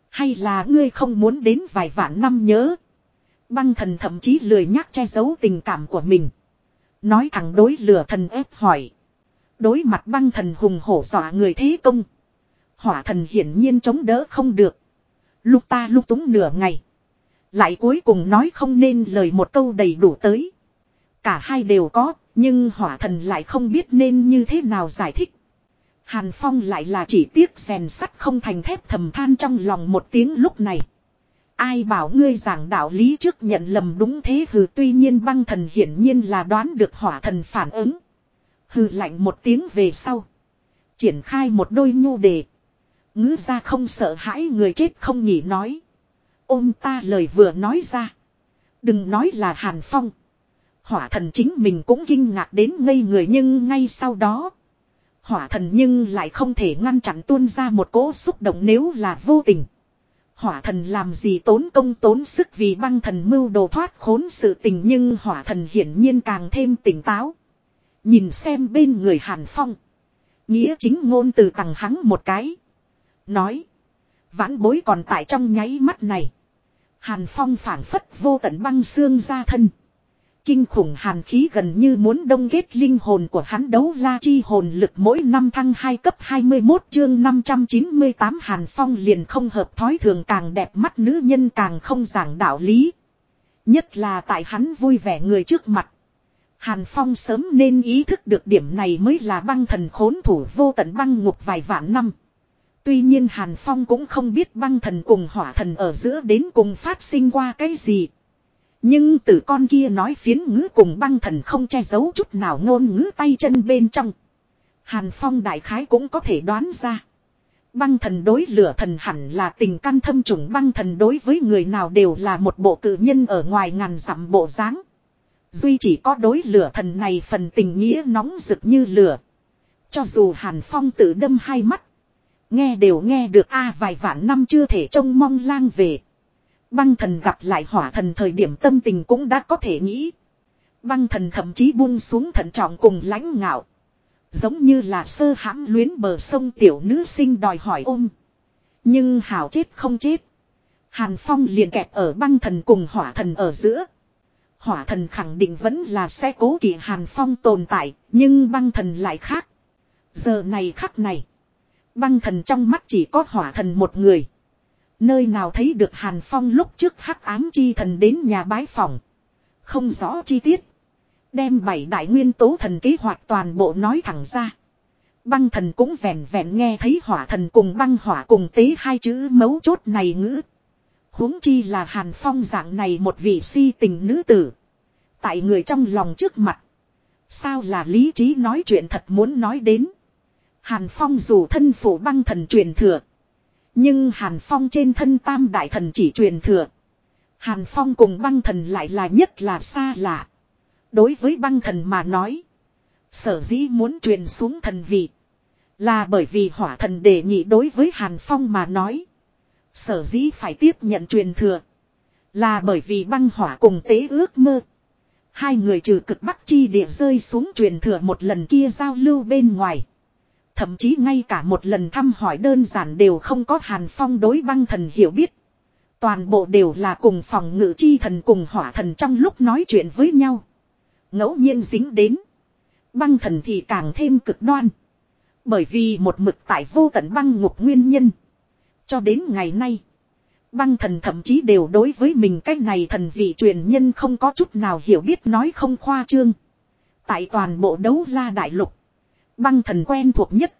Hay là ngươi không muốn đến vài vạn năm nhớ. Băng thần thậm chí lười nhắc che giấu tình cảm của mình. Nói thẳng đối lửa thần ép hỏi. Đối mặt băng thần hùng hổ dọa người thế công. Hỏa thần hiển nhiên chống đỡ không được. Lúc ta lúc túng nửa ngày. Lại cuối cùng nói không nên lời một câu đầy đủ tới. Cả hai đều có, nhưng hỏa thần lại không biết nên như thế nào giải thích. Hàn Phong lại là chỉ tiếc rèn sắt không thành thép thầm than trong lòng một tiếng lúc này. Ai bảo ngươi giảng đạo lý trước nhận lầm đúng thế hừ tuy nhiên băng thần hiển nhiên là đoán được hỏa thần phản ứng. Hừ lạnh một tiếng về sau. Triển khai một đôi nhu đề. Ngữ ra không sợ hãi người chết không nhỉ nói. Ôm ta lời vừa nói ra. Đừng nói là Hàn Phong. Hỏa thần chính mình cũng kinh ngạc đến ngây người nhưng ngay sau đó. Hỏa thần nhưng lại không thể ngăn chặn tuôn ra một cỗ xúc động nếu là vô tình. Hỏa thần làm gì tốn công tốn sức vì băng thần mưu đồ thoát khốn sự tình nhưng hỏa thần hiển nhiên càng thêm tỉnh táo. Nhìn xem bên người Hàn Phong. Nghĩa chính ngôn từ tặng hắn một cái. Nói. Vãn bối còn tại trong nháy mắt này. Hàn Phong phảng phất vô tận băng xương ra thân. Kinh khủng hàn khí gần như muốn đông kết linh hồn của hắn đấu la chi hồn lực mỗi năm thăng 2 cấp 21 chương 598 hàn phong liền không hợp thói thường càng đẹp mắt nữ nhân càng không giảng đạo lý. Nhất là tại hắn vui vẻ người trước mặt. Hàn Phong sớm nên ý thức được điểm này mới là băng thần khốn thủ vô tận băng ngục vài vạn năm. Tuy nhiên Hàn Phong cũng không biết băng thần cùng hỏa thần ở giữa đến cùng phát sinh qua cái gì. Nhưng từ con kia nói phiến ngữ cùng băng thần không che giấu chút nào ngôn ngữ tay chân bên trong. Hàn Phong đại khái cũng có thể đoán ra. Băng thần đối lửa thần hẳn là tình căn thâm trùng băng thần đối với người nào đều là một bộ cử nhân ở ngoài ngàn dặm bộ dáng. Duy chỉ có đối lửa thần này phần tình nghĩa nóng rực như lửa. Cho dù Hàn Phong tự đâm hai mắt. Nghe đều nghe được a vài vạn năm chưa thể trông mong lang về. Băng thần gặp lại hỏa thần thời điểm tâm tình cũng đã có thể nghĩ. Băng thần thậm chí buông xuống thận trọng cùng lãnh ngạo. Giống như là sơ hãm luyến bờ sông tiểu nữ sinh đòi hỏi ôm. Nhưng hảo chết không chết. Hàn Phong liền kẹp ở băng thần cùng hỏa thần ở giữa. Hỏa thần khẳng định vẫn là sẽ cố kỵ Hàn Phong tồn tại, nhưng băng thần lại khác. Giờ này khắc này. Băng thần trong mắt chỉ có hỏa thần một người. Nơi nào thấy được Hàn Phong lúc trước hắc ám chi thần đến nhà bái phòng. Không rõ chi tiết. Đem bảy đại nguyên tố thần kế hoạch toàn bộ nói thẳng ra. Băng thần cũng vẹn vẹn nghe thấy hỏa thần cùng băng hỏa cùng tế hai chữ mấu chốt này ngữ huống chi là Hàn Phong dạng này một vị si tình nữ tử. Tại người trong lòng trước mặt. Sao là lý trí nói chuyện thật muốn nói đến. Hàn Phong dù thân phủ băng thần truyền thừa. Nhưng Hàn Phong trên thân tam đại thần chỉ truyền thừa. Hàn Phong cùng băng thần lại là nhất là xa lạ. Đối với băng thần mà nói. Sở dĩ muốn truyền xuống thần vị. Là bởi vì hỏa thần đề nhị đối với Hàn Phong mà nói. Sở dĩ phải tiếp nhận truyền thừa. Là bởi vì băng hỏa cùng tế ước mơ. Hai người trừ cực bắc chi địa rơi xuống truyền thừa một lần kia giao lưu bên ngoài. Thậm chí ngay cả một lần thăm hỏi đơn giản đều không có Hàn Phong đối băng thần hiểu biết. Toàn bộ đều là cùng phòng ngự chi thần cùng hỏa thần trong lúc nói chuyện với nhau. ngẫu nhiên dính đến. Băng thần thì càng thêm cực đoan. Bởi vì một mực tại vô tận băng ngục nguyên nhân. Cho đến ngày nay. Băng thần thậm chí đều đối với mình cách này thần vị truyền nhân không có chút nào hiểu biết nói không khoa trương. Tại toàn bộ đấu la đại lục. Băng thần quen thuộc nhất.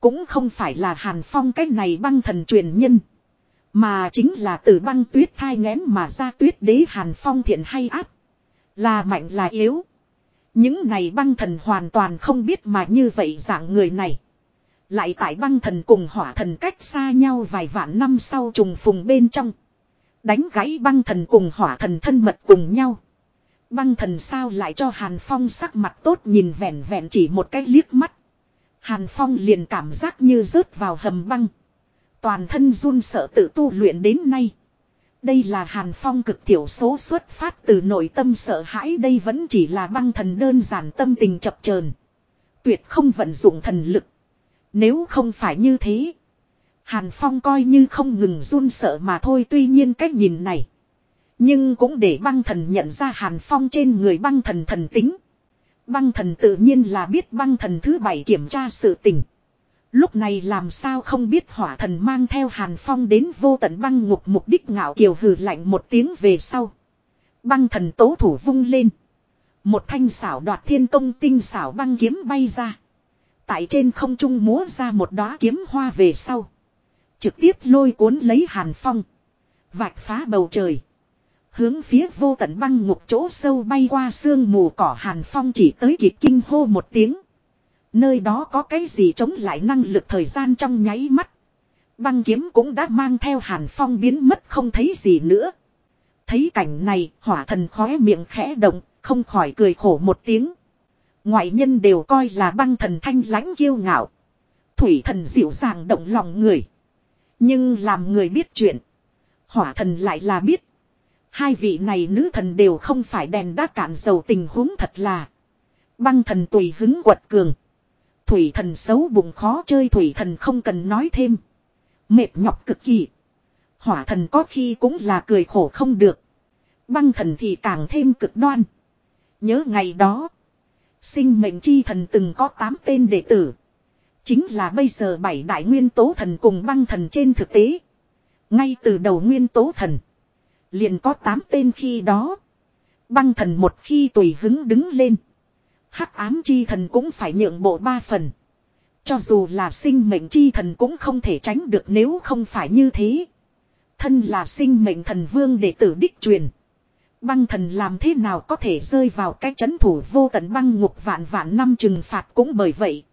Cũng không phải là Hàn Phong cách này băng thần truyền nhân. Mà chính là từ băng tuyết thai ngén mà ra tuyết đế Hàn Phong thiện hay áp. Là mạnh là yếu. Những này băng thần hoàn toàn không biết mà như vậy dạng người này. Lại tại băng thần cùng hỏa thần cách xa nhau vài vạn năm sau trùng phùng bên trong. Đánh gãy băng thần cùng hỏa thần thân mật cùng nhau. Băng thần sao lại cho Hàn Phong sắc mặt tốt nhìn vẹn vẹn chỉ một cái liếc mắt. Hàn Phong liền cảm giác như rớt vào hầm băng. Toàn thân run sợ tự tu luyện đến nay. Đây là Hàn Phong cực thiểu số xuất phát từ nội tâm sợ hãi, đây vẫn chỉ là băng thần đơn giản tâm tình chập chờn Tuyệt không vận dụng thần lực. Nếu không phải như thế. Hàn Phong coi như không ngừng run sợ mà thôi, tuy nhiên cách nhìn này. Nhưng cũng để băng thần nhận ra Hàn Phong trên người băng thần thần tính. Băng thần tự nhiên là biết băng thần thứ bảy kiểm tra sự tình. Lúc này làm sao không biết hỏa thần mang theo Hàn Phong đến vô tận băng ngục mục đích ngạo kiều hừ lạnh một tiếng về sau. Băng thần tố thủ vung lên. Một thanh xảo đoạt thiên công tinh xảo băng kiếm bay ra. Tại trên không trung múa ra một đóa kiếm hoa về sau. Trực tiếp lôi cuốn lấy Hàn Phong. Vạch phá bầu trời. Hướng phía vô tận băng ngục chỗ sâu bay qua sương mù cỏ Hàn Phong chỉ tới kịp kinh hô một tiếng. Nơi đó có cái gì chống lại năng lực thời gian trong nháy mắt. Băng kiếm cũng đã mang theo Hàn Phong biến mất không thấy gì nữa. Thấy cảnh này, hỏa thần khóe miệng khẽ động, không khỏi cười khổ một tiếng. Ngoại nhân đều coi là băng thần thanh lãnh kiêu ngạo. Thủy thần dịu dàng động lòng người. Nhưng làm người biết chuyện. Hỏa thần lại là biết. Hai vị này nữ thần đều không phải đèn đã cạn dầu tình huống thật là. Băng thần tùy hứng quật cường. Thủy thần xấu bụng khó chơi thủy thần không cần nói thêm. Mệt nhọc cực kỳ. Hỏa thần có khi cũng là cười khổ không được. Băng thần thì càng thêm cực đoan. Nhớ ngày đó. Sinh mệnh chi thần từng có 8 tên đệ tử. Chính là bây giờ bảy đại nguyên tố thần cùng băng thần trên thực tế. Ngay từ đầu nguyên tố thần. Liền có 8 tên khi đó. Băng thần một khi tùy hứng đứng lên. Hắc ám chi thần cũng phải nhượng bộ ba phần. Cho dù là sinh mệnh chi thần cũng không thể tránh được nếu không phải như thế. Thân là sinh mệnh thần vương đệ tử đích truyền. Băng thần làm thế nào có thể rơi vào cái chấn thủ vô tận băng ngục vạn vạn năm trừng phạt cũng bởi vậy.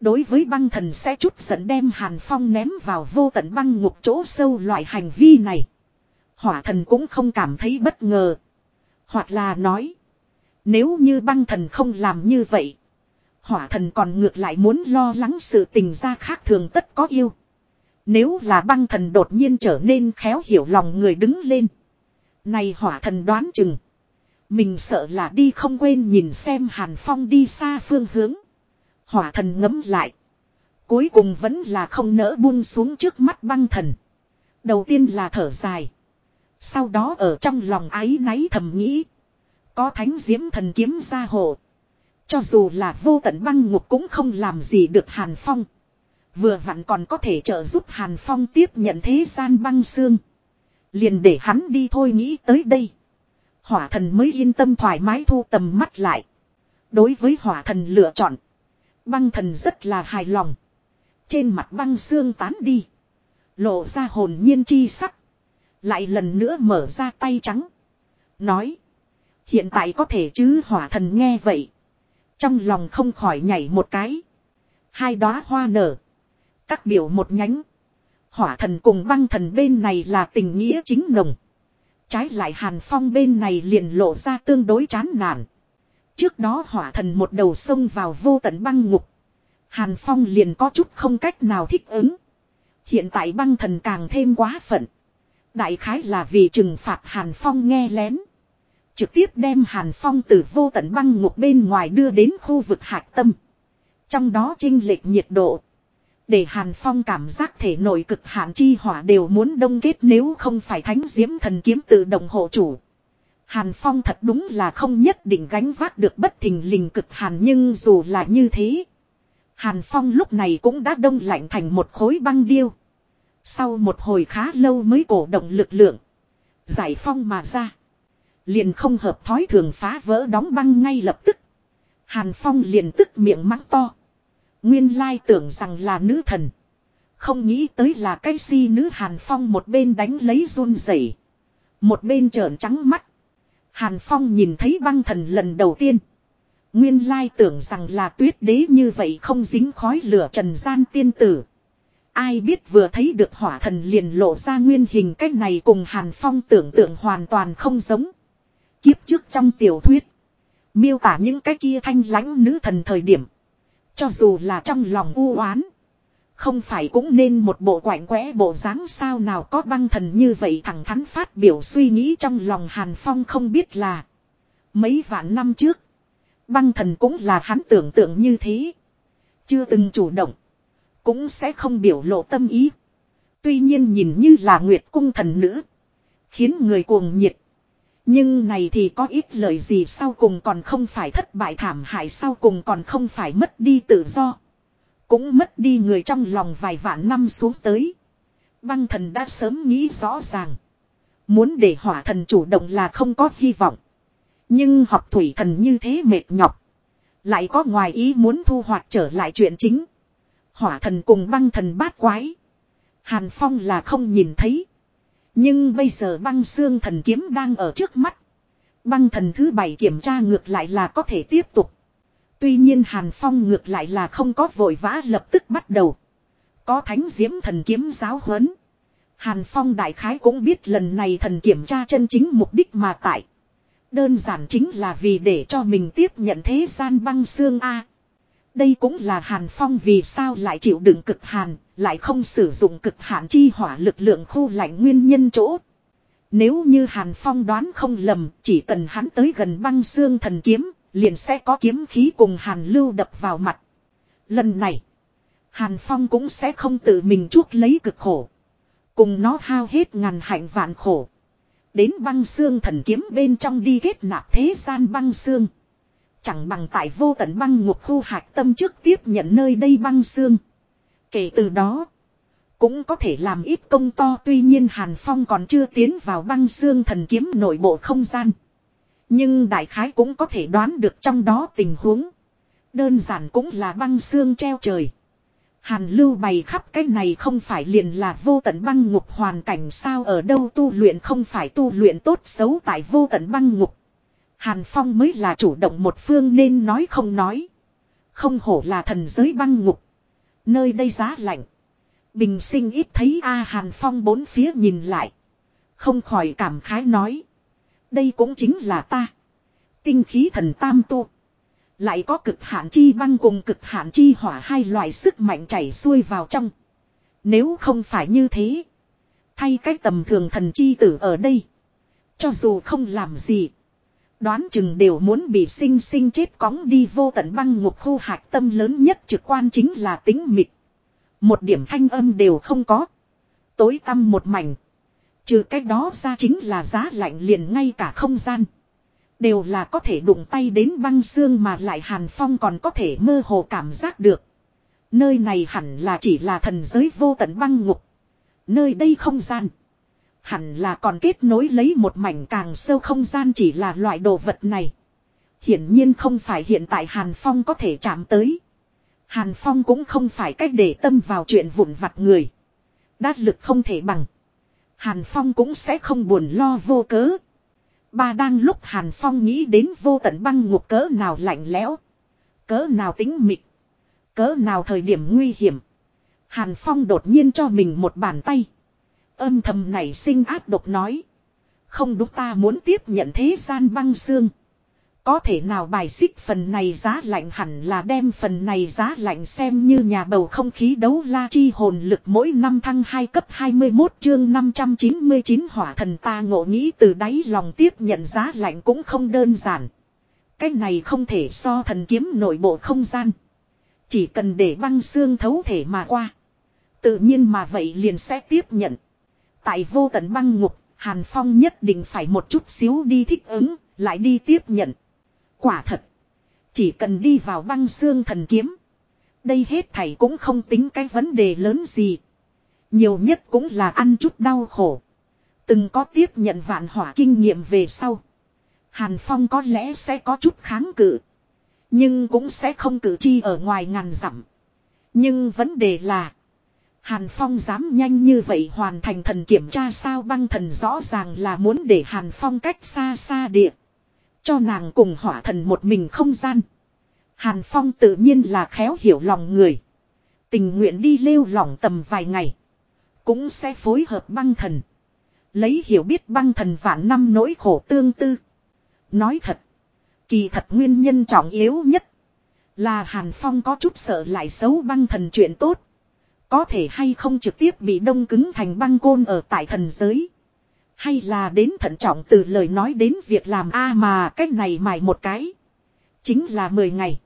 Đối với băng thần sẽ chút giận đem hàn phong ném vào vô tận băng ngục chỗ sâu loại hành vi này. Hỏa thần cũng không cảm thấy bất ngờ. Hoặc là nói. Nếu như băng thần không làm như vậy. Hỏa thần còn ngược lại muốn lo lắng sự tình ra khác thường tất có yêu. Nếu là băng thần đột nhiên trở nên khéo hiểu lòng người đứng lên. Này hỏa thần đoán chừng. Mình sợ là đi không quên nhìn xem Hàn Phong đi xa phương hướng. Hỏa thần ngấm lại. Cuối cùng vẫn là không nỡ buông xuống trước mắt băng thần. Đầu tiên là thở dài. Sau đó ở trong lòng ái náy thầm nghĩ. Có thánh diễm thần kiếm gia hộ. Cho dù là vô tận băng ngục cũng không làm gì được Hàn Phong. Vừa vặn còn có thể trợ giúp Hàn Phong tiếp nhận thế gian băng xương. Liền để hắn đi thôi nghĩ tới đây. Hỏa thần mới yên tâm thoải mái thu tầm mắt lại. Đối với hỏa thần lựa chọn. Băng thần rất là hài lòng. Trên mặt băng xương tán đi. Lộ ra hồn nhiên chi sắc. Lại lần nữa mở ra tay trắng. Nói. Hiện tại có thể chứ, hỏa thần nghe vậy. Trong lòng không khỏi nhảy một cái. Hai đóa hoa nở. Các biểu một nhánh. Hỏa thần cùng băng thần bên này là tình nghĩa chính nồng. Trái lại hàn phong bên này liền lộ ra tương đối chán nản. Trước đó hỏa thần một đầu xông vào vô tận băng ngục. Hàn phong liền có chút không cách nào thích ứng. Hiện tại băng thần càng thêm quá phận. Đại khái là vì trừng phạt Hàn Phong nghe lén. Trực tiếp đem Hàn Phong từ vô tận băng ngục bên ngoài đưa đến khu vực hạc tâm. Trong đó trinh lệch nhiệt độ. Để Hàn Phong cảm giác thể nội cực hạn chi hỏa đều muốn đông kết nếu không phải thánh diễm thần kiếm tự động hộ chủ. Hàn Phong thật đúng là không nhất định gánh vác được bất thình lình cực hàn nhưng dù là như thế. Hàn Phong lúc này cũng đã đông lạnh thành một khối băng điêu. Sau một hồi khá lâu mới cổ động lực lượng. Giải phong mà ra. Liền không hợp thói thường phá vỡ đóng băng ngay lập tức. Hàn Phong liền tức miệng mắng to. Nguyên lai tưởng rằng là nữ thần. Không nghĩ tới là cái si nữ Hàn Phong một bên đánh lấy run rẩy, Một bên trợn trắng mắt. Hàn Phong nhìn thấy băng thần lần đầu tiên. Nguyên lai tưởng rằng là tuyết đế như vậy không dính khói lửa trần gian tiên tử. Ai biết vừa thấy được hỏa thần liền lộ ra nguyên hình cách này cùng Hàn Phong tưởng tượng hoàn toàn không giống. Kiếp trước trong tiểu thuyết. Miêu tả những cái kia thanh lãnh nữ thần thời điểm. Cho dù là trong lòng u oán, Không phải cũng nên một bộ quạnh quẽ bộ dáng sao nào có băng thần như vậy thẳng thắn phát biểu suy nghĩ trong lòng Hàn Phong không biết là. Mấy vạn năm trước. Băng thần cũng là hắn tưởng tượng như thế. Chưa từng chủ động. Cũng sẽ không biểu lộ tâm ý. Tuy nhiên nhìn như là nguyệt cung thần nữ. Khiến người cuồng nhiệt. Nhưng này thì có ít lời gì sau cùng còn không phải thất bại thảm hại sau cùng còn không phải mất đi tự do. Cũng mất đi người trong lòng vài vạn năm xuống tới. Băng thần đã sớm nghĩ rõ ràng. Muốn để hỏa thần chủ động là không có hy vọng. Nhưng học thủy thần như thế mệt nhọc. Lại có ngoài ý muốn thu hoạch trở lại chuyện chính. Hỏa thần cùng băng thần bát quái. Hàn Phong là không nhìn thấy. Nhưng bây giờ băng xương thần kiếm đang ở trước mắt. Băng thần thứ bảy kiểm tra ngược lại là có thể tiếp tục. Tuy nhiên Hàn Phong ngược lại là không có vội vã lập tức bắt đầu. Có thánh diễm thần kiếm giáo huấn. Hàn Phong đại khái cũng biết lần này thần kiểm tra chân chính mục đích mà tại. Đơn giản chính là vì để cho mình tiếp nhận thế gian băng xương A. Đây cũng là Hàn Phong vì sao lại chịu đựng cực hàn, lại không sử dụng cực hạn chi hỏa lực lượng khu lạnh nguyên nhân chỗ. Nếu như Hàn Phong đoán không lầm, chỉ cần hắn tới gần băng xương thần kiếm, liền sẽ có kiếm khí cùng Hàn Lưu đập vào mặt. Lần này, Hàn Phong cũng sẽ không tự mình chuốc lấy cực khổ. Cùng nó hao hết ngàn hạnh vạn khổ. Đến băng xương thần kiếm bên trong đi kết nạp thế gian băng xương. Chẳng bằng tại vô tận băng ngục khu hạch tâm trước tiếp nhận nơi đây băng xương. Kể từ đó, cũng có thể làm ít công to tuy nhiên Hàn Phong còn chưa tiến vào băng xương thần kiếm nội bộ không gian. Nhưng đại khái cũng có thể đoán được trong đó tình huống. Đơn giản cũng là băng xương treo trời. Hàn lưu bày khắp cái này không phải liền là vô tận băng ngục hoàn cảnh sao ở đâu tu luyện không phải tu luyện tốt xấu tại vô tận băng ngục. Hàn Phong mới là chủ động một phương nên nói không nói. Không hổ là thần giới băng ngục. Nơi đây giá lạnh. Bình sinh ít thấy A Hàn Phong bốn phía nhìn lại. Không khỏi cảm khái nói. Đây cũng chính là ta. Tinh khí thần tam tu. Lại có cực hạn chi băng cùng cực hạn chi hỏa hai loại sức mạnh chảy xuôi vào trong. Nếu không phải như thế. Thay cái tầm thường thần chi tử ở đây. Cho dù không làm gì. Đoán chừng đều muốn bị sinh sinh chết cóng đi vô tận băng ngục khu hạch tâm lớn nhất trực quan chính là tính mịt. Một điểm thanh âm đều không có. Tối tăm một mảnh. Trừ cách đó ra chính là giá lạnh liền ngay cả không gian. Đều là có thể đụng tay đến băng xương mà lại hàn phong còn có thể mơ hồ cảm giác được. Nơi này hẳn là chỉ là thần giới vô tận băng ngục. Nơi đây không gian. Hẳn là còn kết nối lấy một mảnh càng sâu không gian chỉ là loại đồ vật này. Hiển nhiên không phải hiện tại Hàn Phong có thể chạm tới. Hàn Phong cũng không phải cách để tâm vào chuyện vụn vặt người. Đát lực không thể bằng. Hàn Phong cũng sẽ không buồn lo vô cớ. Ba đang lúc Hàn Phong nghĩ đến vô tận băng ngục cỡ nào lạnh lẽo. Cỡ nào tính mịt. Cỡ nào thời điểm nguy hiểm. Hàn Phong đột nhiên cho mình một bàn tay. Âm thầm nảy sinh ác độc nói. Không đúng ta muốn tiếp nhận thế gian băng xương. Có thể nào bài xích phần này giá lạnh hẳn là đem phần này giá lạnh xem như nhà bầu không khí đấu la chi hồn lực mỗi năm thăng 2 cấp 21 chương 599 hỏa thần ta ngộ nghĩ từ đáy lòng tiếp nhận giá lạnh cũng không đơn giản. Cái này không thể so thần kiếm nội bộ không gian. Chỉ cần để băng xương thấu thể mà qua. Tự nhiên mà vậy liền sẽ tiếp nhận. Tại vô tận băng ngục, Hàn Phong nhất định phải một chút xíu đi thích ứng, lại đi tiếp nhận. Quả thật. Chỉ cần đi vào băng xương thần kiếm. Đây hết thảy cũng không tính cái vấn đề lớn gì. Nhiều nhất cũng là ăn chút đau khổ. Từng có tiếp nhận vạn hỏa kinh nghiệm về sau. Hàn Phong có lẽ sẽ có chút kháng cự. Nhưng cũng sẽ không cử chi ở ngoài ngàn dặm. Nhưng vấn đề là. Hàn Phong dám nhanh như vậy hoàn thành thần kiểm tra sao băng thần rõ ràng là muốn để Hàn Phong cách xa xa địa. Cho nàng cùng hỏa thần một mình không gian. Hàn Phong tự nhiên là khéo hiểu lòng người. Tình nguyện đi lêu lỏng tầm vài ngày. Cũng sẽ phối hợp băng thần. Lấy hiểu biết băng thần vạn năm nỗi khổ tương tư. Nói thật. Kỳ thật nguyên nhân trọng yếu nhất. Là Hàn Phong có chút sợ lại xấu băng thần chuyện tốt. Có thể hay không trực tiếp bị đông cứng thành băng côn ở tại thần giới. Hay là đến thận trọng từ lời nói đến việc làm a mà cách này mài một cái. Chính là 10 ngày.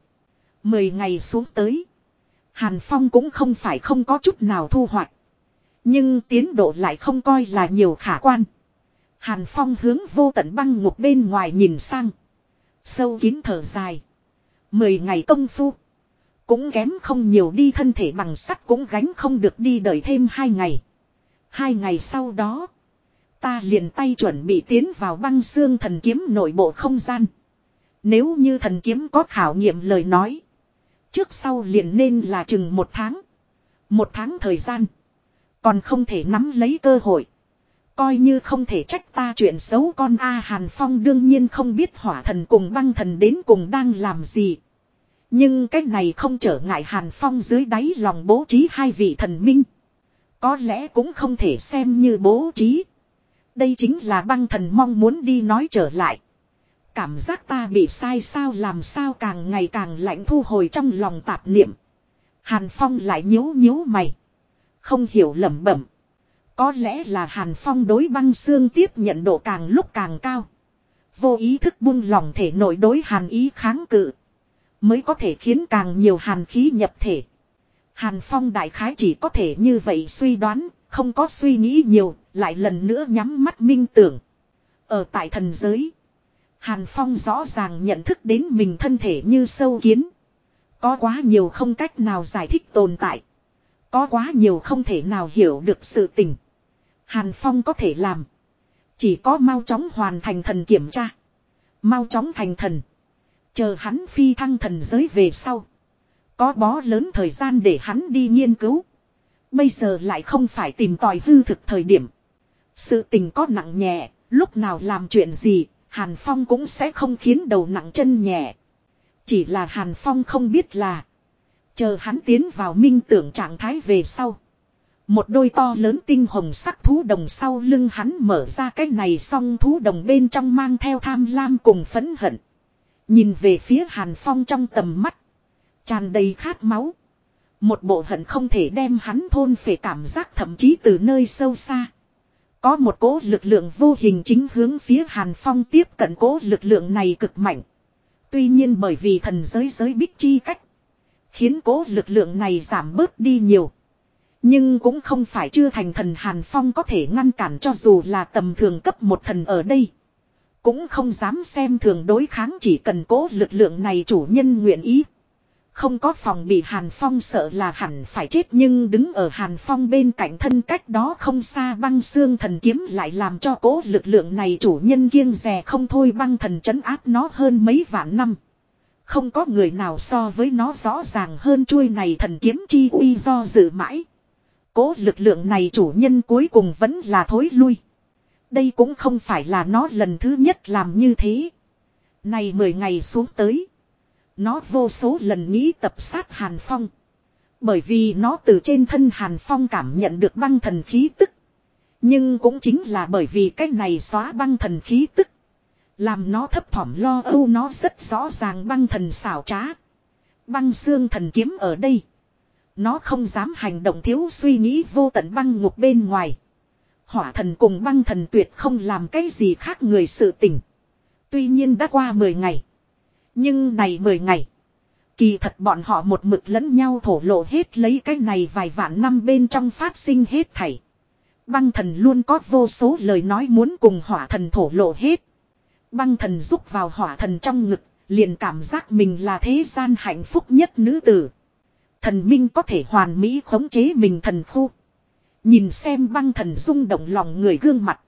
10 ngày xuống tới. Hàn Phong cũng không phải không có chút nào thu hoạch. Nhưng tiến độ lại không coi là nhiều khả quan. Hàn Phong hướng vô tận băng ngục bên ngoài nhìn sang. Sâu kín thở dài. Mười ngày công phu. Cũng kém không nhiều đi thân thể bằng sắt cũng gánh không được đi đợi thêm hai ngày. Hai ngày sau đó. Ta liền tay chuẩn bị tiến vào băng xương thần kiếm nội bộ không gian. Nếu như thần kiếm có khảo nghiệm lời nói. Trước sau liền nên là chừng một tháng. Một tháng thời gian. Còn không thể nắm lấy cơ hội. Coi như không thể trách ta chuyện xấu con A Hàn Phong đương nhiên không biết hỏa thần cùng băng thần đến cùng đang làm gì. Nhưng cái này không trở ngại Hàn Phong dưới đáy lòng bố trí hai vị thần minh. Có lẽ cũng không thể xem như bố trí. Đây chính là băng thần mong muốn đi nói trở lại. Cảm giác ta bị sai sao làm sao càng ngày càng lạnh thu hồi trong lòng tạp niệm. Hàn Phong lại nhíu nhíu mày. Không hiểu lẩm bẩm. Có lẽ là Hàn Phong đối băng xương tiếp nhận độ càng lúc càng cao. Vô ý thức buông lòng thể nội đối Hàn ý kháng cự. Mới có thể khiến càng nhiều Hàn khí nhập thể. Hàn Phong đại khái chỉ có thể như vậy suy đoán, không có suy nghĩ nhiều, lại lần nữa nhắm mắt minh tưởng. Ở tại thần giới, Hàn Phong rõ ràng nhận thức đến mình thân thể như sâu kiến. Có quá nhiều không cách nào giải thích tồn tại. Có quá nhiều không thể nào hiểu được sự tình. Hàn Phong có thể làm. Chỉ có mau chóng hoàn thành thần kiểm tra. Mau chóng thành thần. Chờ hắn phi thăng thần giới về sau. Có bó lớn thời gian để hắn đi nghiên cứu. Bây giờ lại không phải tìm tòi hư thực thời điểm. Sự tình có nặng nhẹ, lúc nào làm chuyện gì, Hàn Phong cũng sẽ không khiến đầu nặng chân nhẹ. Chỉ là Hàn Phong không biết là. Chờ hắn tiến vào minh tưởng trạng thái về sau. Một đôi to lớn tinh hồng sắc thú đồng sau lưng hắn mở ra cái này xong thú đồng bên trong mang theo tham lam cùng phấn hận. Nhìn về phía Hàn Phong trong tầm mắt. Tràn đầy khát máu. Một bộ hận không thể đem hắn thôn phệ cảm giác thậm chí từ nơi sâu xa. Có một cỗ lực lượng vô hình chính hướng phía Hàn Phong tiếp cận cỗ lực lượng này cực mạnh. Tuy nhiên bởi vì thần giới giới bích chi cách. Khiến cỗ lực lượng này giảm bớt đi nhiều. Nhưng cũng không phải chưa thành thần Hàn Phong có thể ngăn cản cho dù là tầm thường cấp một thần ở đây. Cũng không dám xem thường đối kháng chỉ cần cố lực lượng này chủ nhân nguyện ý. Không có phòng bị Hàn Phong sợ là hẳn phải chết nhưng đứng ở Hàn Phong bên cạnh thân cách đó không xa băng xương thần kiếm lại làm cho cố lực lượng này chủ nhân kiêng rè không thôi băng thần chấn áp nó hơn mấy vạn năm. Không có người nào so với nó rõ ràng hơn chuôi này thần kiếm chi uy do dự mãi. Cố lực lượng này chủ nhân cuối cùng vẫn là thối lui. Đây cũng không phải là nó lần thứ nhất làm như thế. Này mười ngày xuống tới. Nó vô số lần nghĩ tập sát Hàn Phong. Bởi vì nó từ trên thân Hàn Phong cảm nhận được băng thần khí tức. Nhưng cũng chính là bởi vì cái này xóa băng thần khí tức. Làm nó thấp thỏm lo âu nó rất rõ ràng băng thần xảo trá. Băng xương thần kiếm ở đây. Nó không dám hành động thiếu suy nghĩ vô tận băng ngục bên ngoài. Hỏa thần cùng băng thần tuyệt không làm cái gì khác người sự tình. Tuy nhiên đã qua 10 ngày. Nhưng này 10 ngày. Kỳ thật bọn họ một mực lẫn nhau thổ lộ hết lấy cái này vài vạn năm bên trong phát sinh hết thảy. Băng thần luôn có vô số lời nói muốn cùng hỏa thần thổ lộ hết. Băng thần rúc vào hỏa thần trong ngực, liền cảm giác mình là thế gian hạnh phúc nhất nữ tử. Thần minh có thể hoàn mỹ khống chế mình thần khu. Nhìn xem băng thần rung động lòng người gương mặt.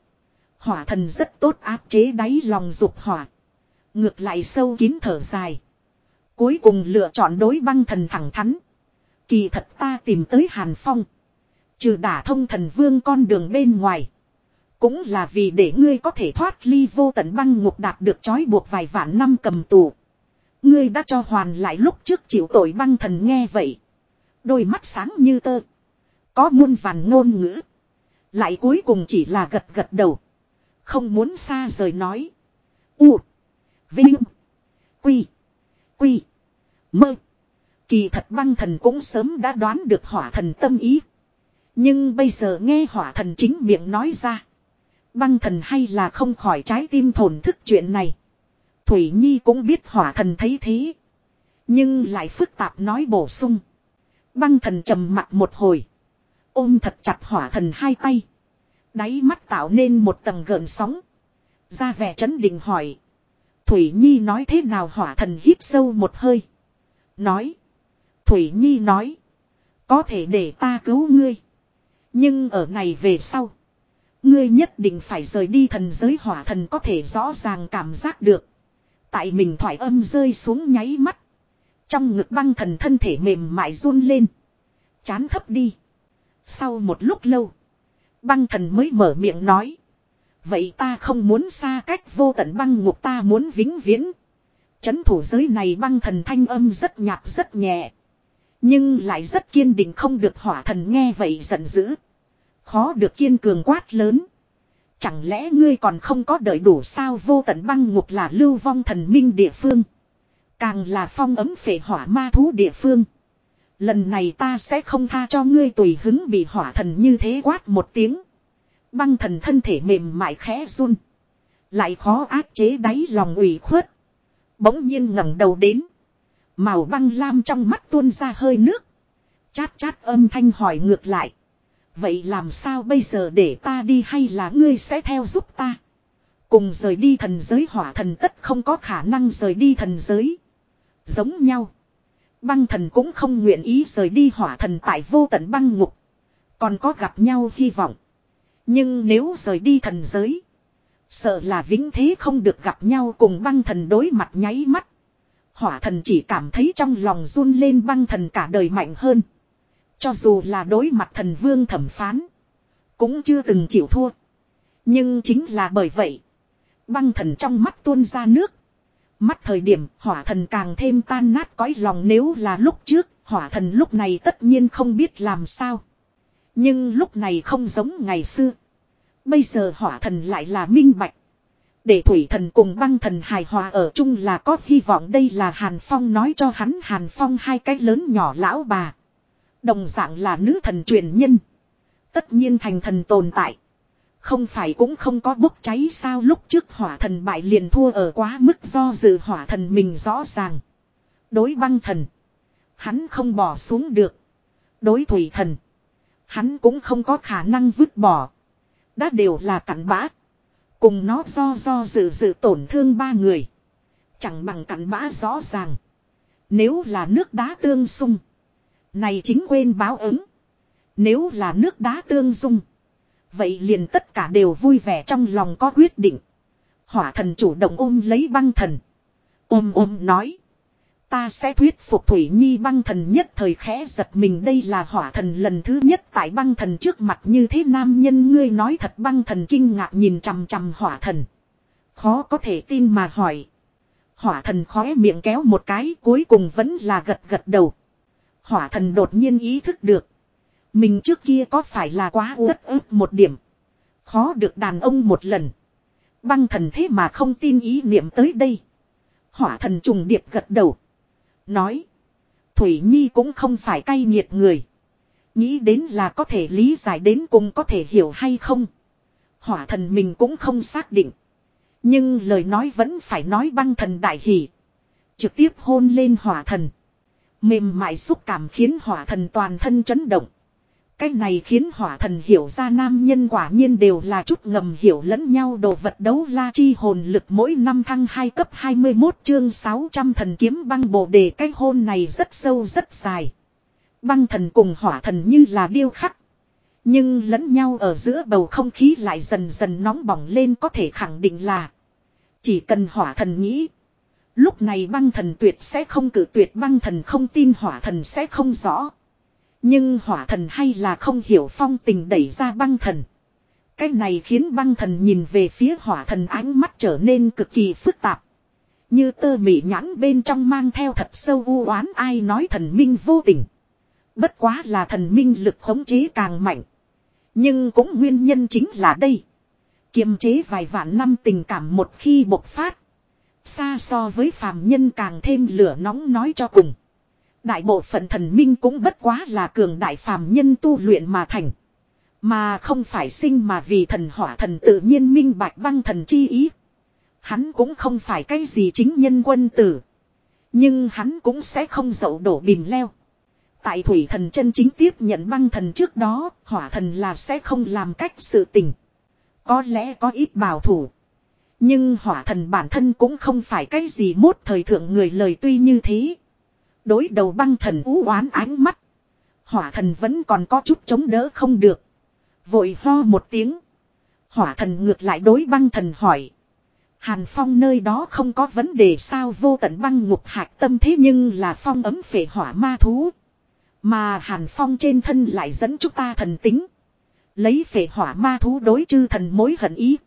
Hỏa thần rất tốt áp chế đáy lòng dục hỏa. Ngược lại sâu kín thở dài. Cuối cùng lựa chọn đối băng thần thẳng thắn. Kỳ thật ta tìm tới Hàn Phong. Trừ đả thông thần vương con đường bên ngoài. Cũng là vì để ngươi có thể thoát ly vô tận băng ngục đạt được trói buộc vài vạn năm cầm tù. Ngươi đã cho hoàn lại lúc trước chịu tội băng thần nghe vậy. Đôi mắt sáng như tơ. Có muôn vàn ngôn ngữ. Lại cuối cùng chỉ là gật gật đầu. Không muốn xa rời nói. U. Vinh. Quy. Quy. Mơ. Kỳ thật băng thần cũng sớm đã đoán được hỏa thần tâm ý. Nhưng bây giờ nghe hỏa thần chính miệng nói ra. Băng thần hay là không khỏi trái tim thổn thức chuyện này. Thủy Nhi cũng biết hỏa thần thấy thế. Nhưng lại phức tạp nói bổ sung. Băng thần trầm mặt một hồi. Ôm thật chặt hỏa thần hai tay. Đáy mắt tạo nên một tầng gợn sóng. Ra vẻ chấn định hỏi. Thủy Nhi nói thế nào hỏa thần hít sâu một hơi. Nói. Thủy Nhi nói. Có thể để ta cứu ngươi. Nhưng ở này về sau. Ngươi nhất định phải rời đi thần giới hỏa thần có thể rõ ràng cảm giác được. Tại mình thoải âm rơi xuống nháy mắt. Trong ngực băng thần thân thể mềm mại run lên. Chán thấp đi. Sau một lúc lâu. Băng thần mới mở miệng nói. Vậy ta không muốn xa cách vô tận băng ngục ta muốn vĩnh viễn. Chấn thủ giới này băng thần thanh âm rất nhạt, rất nhẹ. Nhưng lại rất kiên định không được hỏa thần nghe vậy giận dữ. Khó được kiên cường quát lớn. Chẳng lẽ ngươi còn không có đợi đủ sao vô tận băng ngục là lưu vong thần minh địa phương. Càng là phong ấm phệ hỏa ma thú địa phương. Lần này ta sẽ không tha cho ngươi tùy hứng bị hỏa thần như thế quát một tiếng. Băng thần thân thể mềm mại khẽ run. Lại khó áp chế đáy lòng ủy khuất. Bỗng nhiên ngẩng đầu đến. Màu băng lam trong mắt tuôn ra hơi nước. Chát chát âm thanh hỏi ngược lại. Vậy làm sao bây giờ để ta đi hay là ngươi sẽ theo giúp ta? Cùng rời đi thần giới hỏa thần tất không có khả năng rời đi thần giới. Giống nhau. Băng thần cũng không nguyện ý rời đi hỏa thần tại vô tận băng ngục. Còn có gặp nhau hy vọng. Nhưng nếu rời đi thần giới. Sợ là vĩnh thế không được gặp nhau cùng băng thần đối mặt nháy mắt. Hỏa thần chỉ cảm thấy trong lòng run lên băng thần cả đời mạnh hơn. Cho dù là đối mặt thần vương thẩm phán. Cũng chưa từng chịu thua. Nhưng chính là bởi vậy. Băng thần trong mắt tuôn ra nước. Mắt thời điểm, hỏa thần càng thêm tan nát cõi lòng nếu là lúc trước. Hỏa thần lúc này tất nhiên không biết làm sao. Nhưng lúc này không giống ngày xưa. Bây giờ hỏa thần lại là minh bạch. Để thủy thần cùng băng thần hài hòa ở chung là có hy vọng đây là Hàn Phong nói cho hắn, Hàn Phong hai cái lớn nhỏ lão bà. Đồng dạng là nữ thần truyền nhân. Tất nhiên thành thần tồn tại. Không phải cũng không có bốc cháy sao lúc trước hỏa thần bại liền thua ở quá mức do dự hỏa thần mình rõ ràng. Đối băng thần. Hắn không bỏ xuống được. Đối thủy thần. Hắn cũng không có khả năng vứt bỏ. Đã đều là cặn bã. Cùng nó do do dự dự tổn thương ba người. Chẳng bằng cặn bã rõ ràng. Nếu là nước đá tương xung. Này chính quên báo ứng. Nếu là nước đá tương dung. Vậy liền tất cả đều vui vẻ trong lòng có quyết định. Hỏa thần chủ động ôm lấy băng thần. Ôm ôm nói. Ta sẽ thuyết phục Thủy Nhi băng thần nhất thời khẽ giật mình đây là hỏa thần lần thứ nhất tại băng thần trước mặt như thế nam nhân ngươi nói thật băng thần kinh ngạc nhìn chằm chằm hỏa thần. Khó có thể tin mà hỏi. Hỏa thần khóe miệng kéo một cái, cuối cùng vẫn là gật gật đầu. Hỏa thần đột nhiên ý thức được. Mình trước kia có phải là quá uất ức một điểm. Khó được đàn ông một lần. Băng thần thế mà không tin ý niệm tới đây. Hỏa thần trùng điệp gật đầu. Nói. Thủy Nhi cũng không phải cay nghiệt người. Nghĩ đến là có thể lý giải đến cùng có thể hiểu hay không. Hỏa thần mình cũng không xác định. Nhưng lời nói vẫn phải nói băng thần đại hỷ. Trực tiếp hôn lên hỏa thần. Mềm mại xúc cảm khiến hỏa thần toàn thân chấn động. Cái này khiến hỏa thần hiểu ra nam nhân quả nhiên đều là chút ngầm hiểu lẫn nhau đồ vật đấu la chi hồn lực mỗi năm thăng 2 cấp 21 chương 600 thần kiếm băng bồ đề cái hôn này rất sâu, rất dài. Băng thần cùng hỏa thần như là điêu khắc. Nhưng lẫn nhau ở giữa bầu không khí lại dần dần nóng bỏng lên có thể khẳng định là Chỉ cần hỏa thần nghĩ, Lúc này băng thần tuyệt sẽ không cử tuyệt, băng thần không tin hỏa thần sẽ không rõ nhưng hỏa thần hay là không hiểu phong tình đẩy ra băng thần. Cái này khiến băng thần nhìn về phía hỏa thần ánh mắt trở nên cực kỳ phức tạp. Như tơ mị nhãn bên trong mang theo thật sâu u oán ai nói thần minh vô tình. Bất quá là thần minh lực khống chế càng mạnh. Nhưng cũng nguyên nhân chính là đây. Kiềm chế vài vạn năm tình cảm một khi bộc phát. Xa so với phàm nhân càng thêm lửa nóng nói cho cùng. Đại bộ phận thần minh cũng bất quá là cường đại phàm nhân tu luyện mà thành. Mà không phải sinh mà vì thần hỏa thần tự nhiên minh bạch băng thần chi ý. Hắn cũng không phải cái gì chính nhân quân tử. Nhưng hắn cũng sẽ không dậu đổ bìm leo. Tại thủy thần chân chính tiếp nhận băng thần trước đó, hỏa thần là sẽ không làm cách sự tình. Có lẽ có ít bảo thủ. Nhưng hỏa thần bản thân cũng không phải cái gì mốt thời thượng người lời tuy như thế. Đối đầu băng thần ú oán ánh mắt. Hỏa thần vẫn còn có chút chống đỡ không được. Vội ho một tiếng. Hỏa thần ngược lại đối băng thần hỏi. Hàn phong nơi đó không có vấn đề sao vô tận băng ngục hạc tâm thế nhưng là phong ấm phệ hỏa ma thú. Mà hàn phong trên thân lại dẫn chúng ta thần tính. Lấy phệ hỏa ma thú đối chư thần mối hận ý.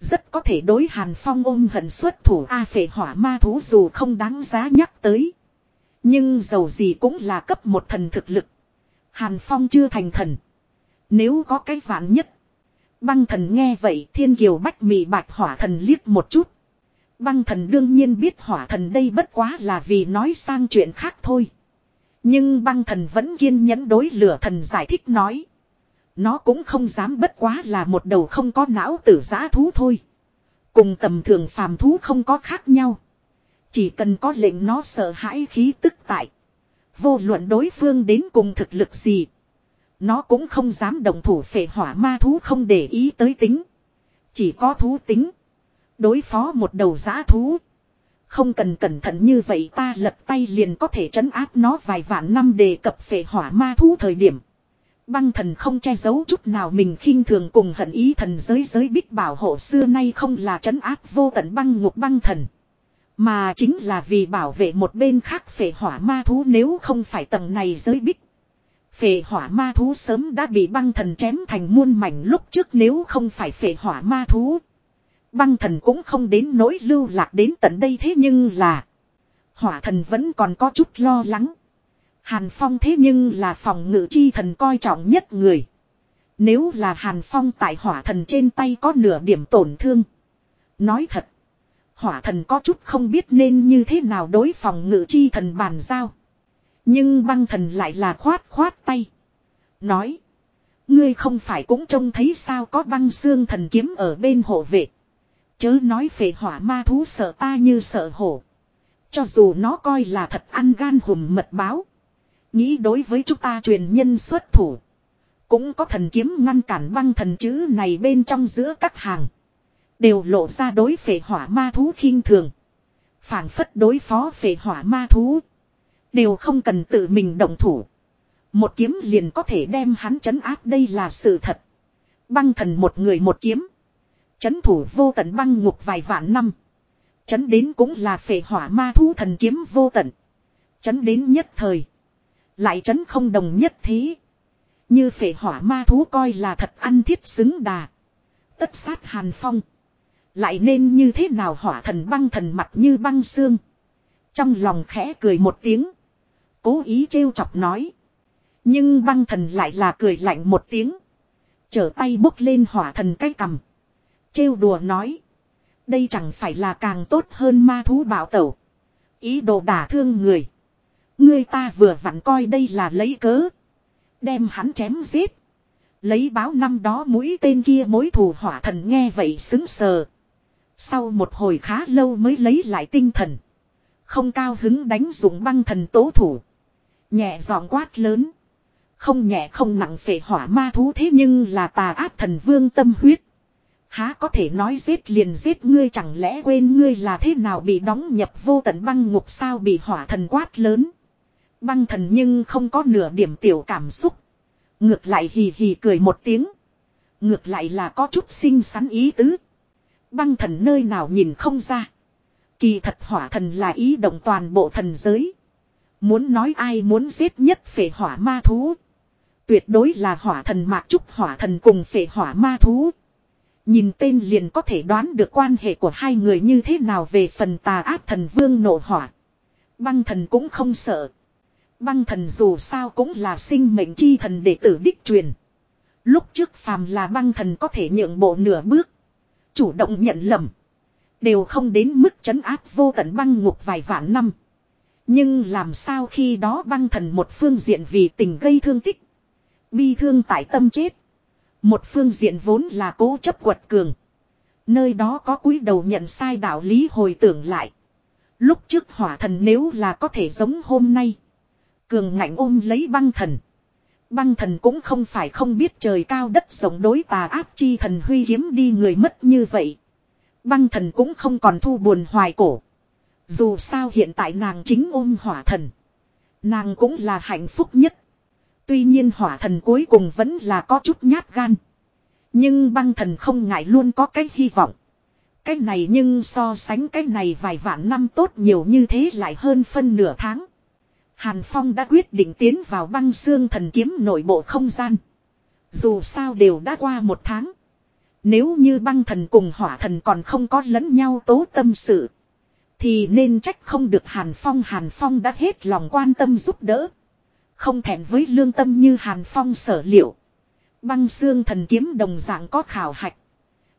Rất có thể đối hàn phong ôm hận xuất thủ A phệ hỏa ma thú dù không đáng giá nhắc tới. Nhưng dầu gì cũng là cấp một thần thực lực. Hàn Phong chưa thành thần. Nếu có cái vạn nhất. Băng thần nghe vậy thiên kiều bách mị bạch hỏa thần liếc một chút. Băng thần đương nhiên biết hỏa thần đây bất quá là vì nói sang chuyện khác thôi. Nhưng băng thần vẫn kiên nhẫn đối lửa thần giải thích nói. Nó cũng không dám bất quá là một đầu không có não tử giã thú thôi. Cùng tầm thường phàm thú không có khác nhau. Chỉ cần có lệnh nó sợ hãi khí tức tại. Vô luận đối phương đến cùng thực lực gì. Nó cũng không dám đồng thủ phệ hỏa ma thú không để ý tới tính. Chỉ có thú tính. Đối phó một đầu giã thú. Không cần cẩn thận như vậy ta lật tay liền có thể trấn áp nó vài vạn năm đề cập phệ hỏa ma thú thời điểm. Băng thần không che giấu chút nào mình khinh thường cùng hận ý thần giới giới bích bảo hộ xưa nay không là trấn áp vô tận băng ngục băng thần. Mà chính là vì bảo vệ một bên khác phệ hỏa ma thú nếu không phải tầng này giới bích. Phệ hỏa ma thú sớm đã bị băng thần chém thành muôn mảnh lúc trước nếu không phải phệ hỏa ma thú. Băng thần cũng không đến nỗi lưu lạc đến tận đây thế nhưng là. Hỏa thần vẫn còn có chút lo lắng. Hàn Phong thế nhưng là phòng ngự chi thần coi trọng nhất người. Nếu là Hàn Phong tại hỏa thần trên tay có nửa điểm tổn thương. Nói thật. Hỏa thần có chút không biết nên như thế nào đối phòng ngự chi thần bàn giao. Nhưng băng thần lại là khoát khoát tay. Nói. Ngươi không phải cũng trông thấy sao có băng xương thần kiếm ở bên hộ vệ. Chớ nói về hỏa ma thú sợ ta như sợ hổ. Cho dù nó coi là thật ăn gan hùm mật báo. Nghĩ đối với chúng ta truyền nhân xuất thủ. Cũng có thần kiếm ngăn cản băng thần chữ này bên trong giữa các hàng. Đều lộ ra đối phệ hỏa ma thú khinh thường. phảng phất đối phó phệ hỏa ma thú. Đều không cần tự mình động thủ. Một kiếm liền có thể đem hắn chấn áp, đây là sự thật. Băng thần một người một kiếm. Chấn thủ vô tận băng ngục vài vạn năm. Chấn đến cũng là phệ hỏa ma thú thần kiếm vô tận. Chấn đến nhất thời. Lại chấn không đồng nhất thế. Như phệ hỏa ma thú coi là thật ăn thiết xứng đà. Tất sát hàn phong. Lại nên như thế nào hỏa thần băng thần mặt như băng xương. Trong lòng khẽ cười một tiếng. Cố ý trêu chọc nói. Nhưng băng thần lại là cười lạnh một tiếng. Trở tay bốc lên hỏa thần cái cầm. Trêu đùa nói. Đây chẳng phải là càng tốt hơn ma thú bảo tẩu. Ý đồ đả thương người. Người ta vừa vặn coi đây là lấy cớ. Đem hắn chém giết. Lấy báo năm đó mũi tên kia mối thù hỏa thần nghe vậy xứng sờ. Sau một hồi khá lâu mới lấy lại tinh thần. Không cao hứng đánh dùng băng thần tố thủ. Nhẹ giọng quát lớn. Không nhẹ không nặng phệ hỏa ma thú thế nhưng là tà áp thần vương tâm huyết. Há có thể nói giết liền giết ngươi chẳng lẽ quên ngươi là thế nào bị đóng nhập vô tận băng ngục sao bị hỏa thần quát lớn. Băng thần nhưng không có nửa điểm tiểu cảm xúc. Ngược lại hì hì cười một tiếng. Ngược lại là có chút xinh xắn ý tứ. Băng thần nơi nào nhìn không ra. Kỳ thật hỏa thần là ý động toàn bộ thần giới. Muốn nói ai muốn giết nhất phệ hỏa ma thú. Tuyệt đối là hỏa thần mạc trúc hỏa thần cùng phệ hỏa ma thú. Nhìn tên liền có thể đoán được quan hệ của hai người như thế nào về phần tà ác thần vương nổ hỏa. Băng thần cũng không sợ. Băng thần dù sao cũng là sinh mệnh chi thần đệ tử đích truyền. Lúc trước phàm là băng thần có thể nhượng bộ nửa bước. Chủ động nhận lầm. Đều không đến mức chấn áp vô tận băng ngục vài vạn năm. Nhưng làm sao khi đó băng thần một phương diện vì tình gây thương tích. Bi thương tại tâm chết. Một phương diện vốn là cố chấp quật cường. Nơi đó có cúi đầu nhận sai đạo lý hồi tưởng lại. Lúc trước hỏa thần nếu là có thể giống hôm nay. Cường ngạnh ôm lấy băng thần. Băng thần cũng không phải không biết trời cao đất rộng đối tà áp chi thần huy kiếm đi người mất như vậy. Băng thần cũng không còn thu buồn hoài cổ. Dù sao hiện tại nàng chính ôm hỏa thần. Nàng cũng là hạnh phúc nhất. Tuy nhiên hỏa thần cuối cùng vẫn là có chút nhát gan. Nhưng băng thần không ngại luôn có cái hy vọng. Cái này nhưng so sánh cái này vài vạn năm tốt nhiều như thế lại hơn phân nửa tháng. Hàn Phong đã quyết định tiến vào băng xương thần kiếm nội bộ không gian. Dù sao đều đã qua một tháng. Nếu như băng thần cùng hỏa thần còn không có lẫn nhau tố tâm sự. Thì nên trách không được Hàn Phong. Hàn Phong đã hết lòng quan tâm giúp đỡ. Không thẹn với lương tâm như Hàn Phong sở liệu. Băng xương thần kiếm đồng dạng có khảo hạch.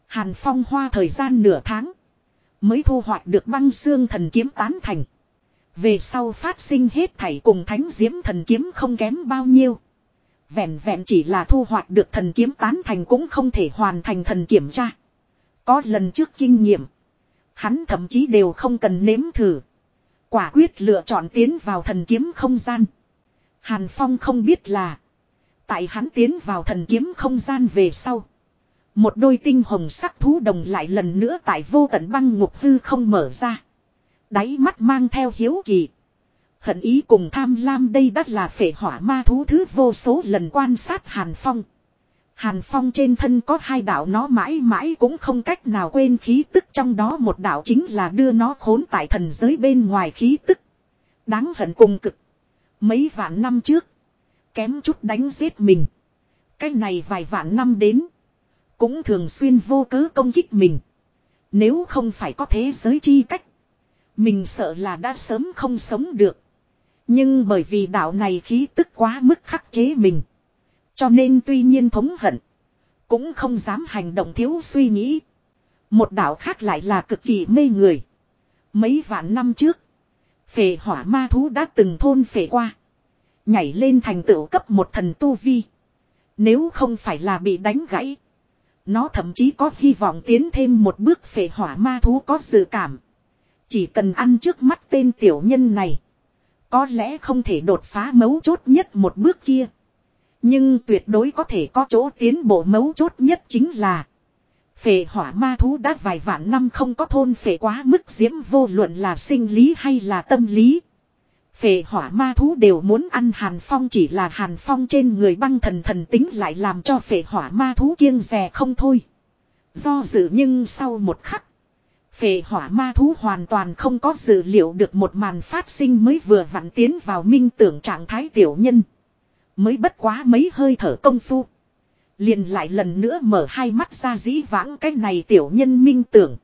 Hàn Phong hoa thời gian nửa tháng. Mới thu hoạch được băng xương thần kiếm tán thành. Về sau phát sinh hết thảy cùng thánh diễm thần kiếm không kém bao nhiêu. Vẹn vẹn chỉ là thu hoạch được thần kiếm tán thành cũng không thể hoàn thành thần kiểm tra. Có lần trước kinh nghiệm. Hắn thậm chí đều không cần nếm thử. Quả quyết lựa chọn tiến vào thần kiếm không gian. Hàn Phong không biết là. Tại hắn tiến vào thần kiếm không gian về sau. Một đôi tinh hồng sắc thú đồng lại lần nữa tại vô tận băng ngục hư không mở ra. Đáy mắt mang theo hiếu kỳ. Hận ý cùng tham lam đây đắt là phệ hỏa ma thú thứ vô số lần quan sát Hàn Phong. Hàn Phong trên thân có hai đạo nó mãi mãi cũng không cách nào quên khí tức, trong đó một đạo chính là đưa nó khốn tại thần giới bên ngoài khí tức. Đáng hận cùng cực. Mấy vạn năm trước. Kém chút đánh giết mình. Cái này vài vạn năm đến. Cũng thường xuyên vô cớ công kích mình. Nếu không phải có thế giới chi cách. Mình sợ là đã sớm không sống được. Nhưng bởi vì đạo này khí tức quá mức khắc chế mình. Cho nên tuy nhiên thống hận. Cũng không dám hành động thiếu suy nghĩ. Một đạo khác lại là cực kỳ mê người. Mấy vạn năm trước. Phệ hỏa ma thú đã từng thôn phệ qua. Nhảy lên thành tựu cấp một thần tu vi. Nếu không phải là bị đánh gãy. Nó thậm chí có hy vọng tiến thêm một bước phệ hỏa ma thú có dự cảm. Chỉ cần ăn trước mắt tên tiểu nhân này. Có lẽ không thể đột phá mấu chốt nhất một bước kia. Nhưng tuyệt đối có thể có chỗ tiến bộ mấu chốt nhất chính là. Phệ hỏa ma thú đã vài vạn năm không có thôn phệ quá mức diễm vô luận là sinh lý hay là tâm lý. Phệ hỏa ma thú đều muốn ăn hàn phong chỉ là hàn phong trên người băng thần thần tính lại làm cho phệ hỏa ma thú kiêng rè không thôi. Do dự nhưng sau một khắc. Phệ hỏa ma thú hoàn toàn không có dự liệu được một màn phát sinh mới vừa vặn tiến vào minh tưởng trạng thái tiểu nhân. Mới bất quá mấy hơi thở công phu. Liền lại lần nữa mở hai mắt ra dĩ vãng cái này tiểu nhân minh tưởng.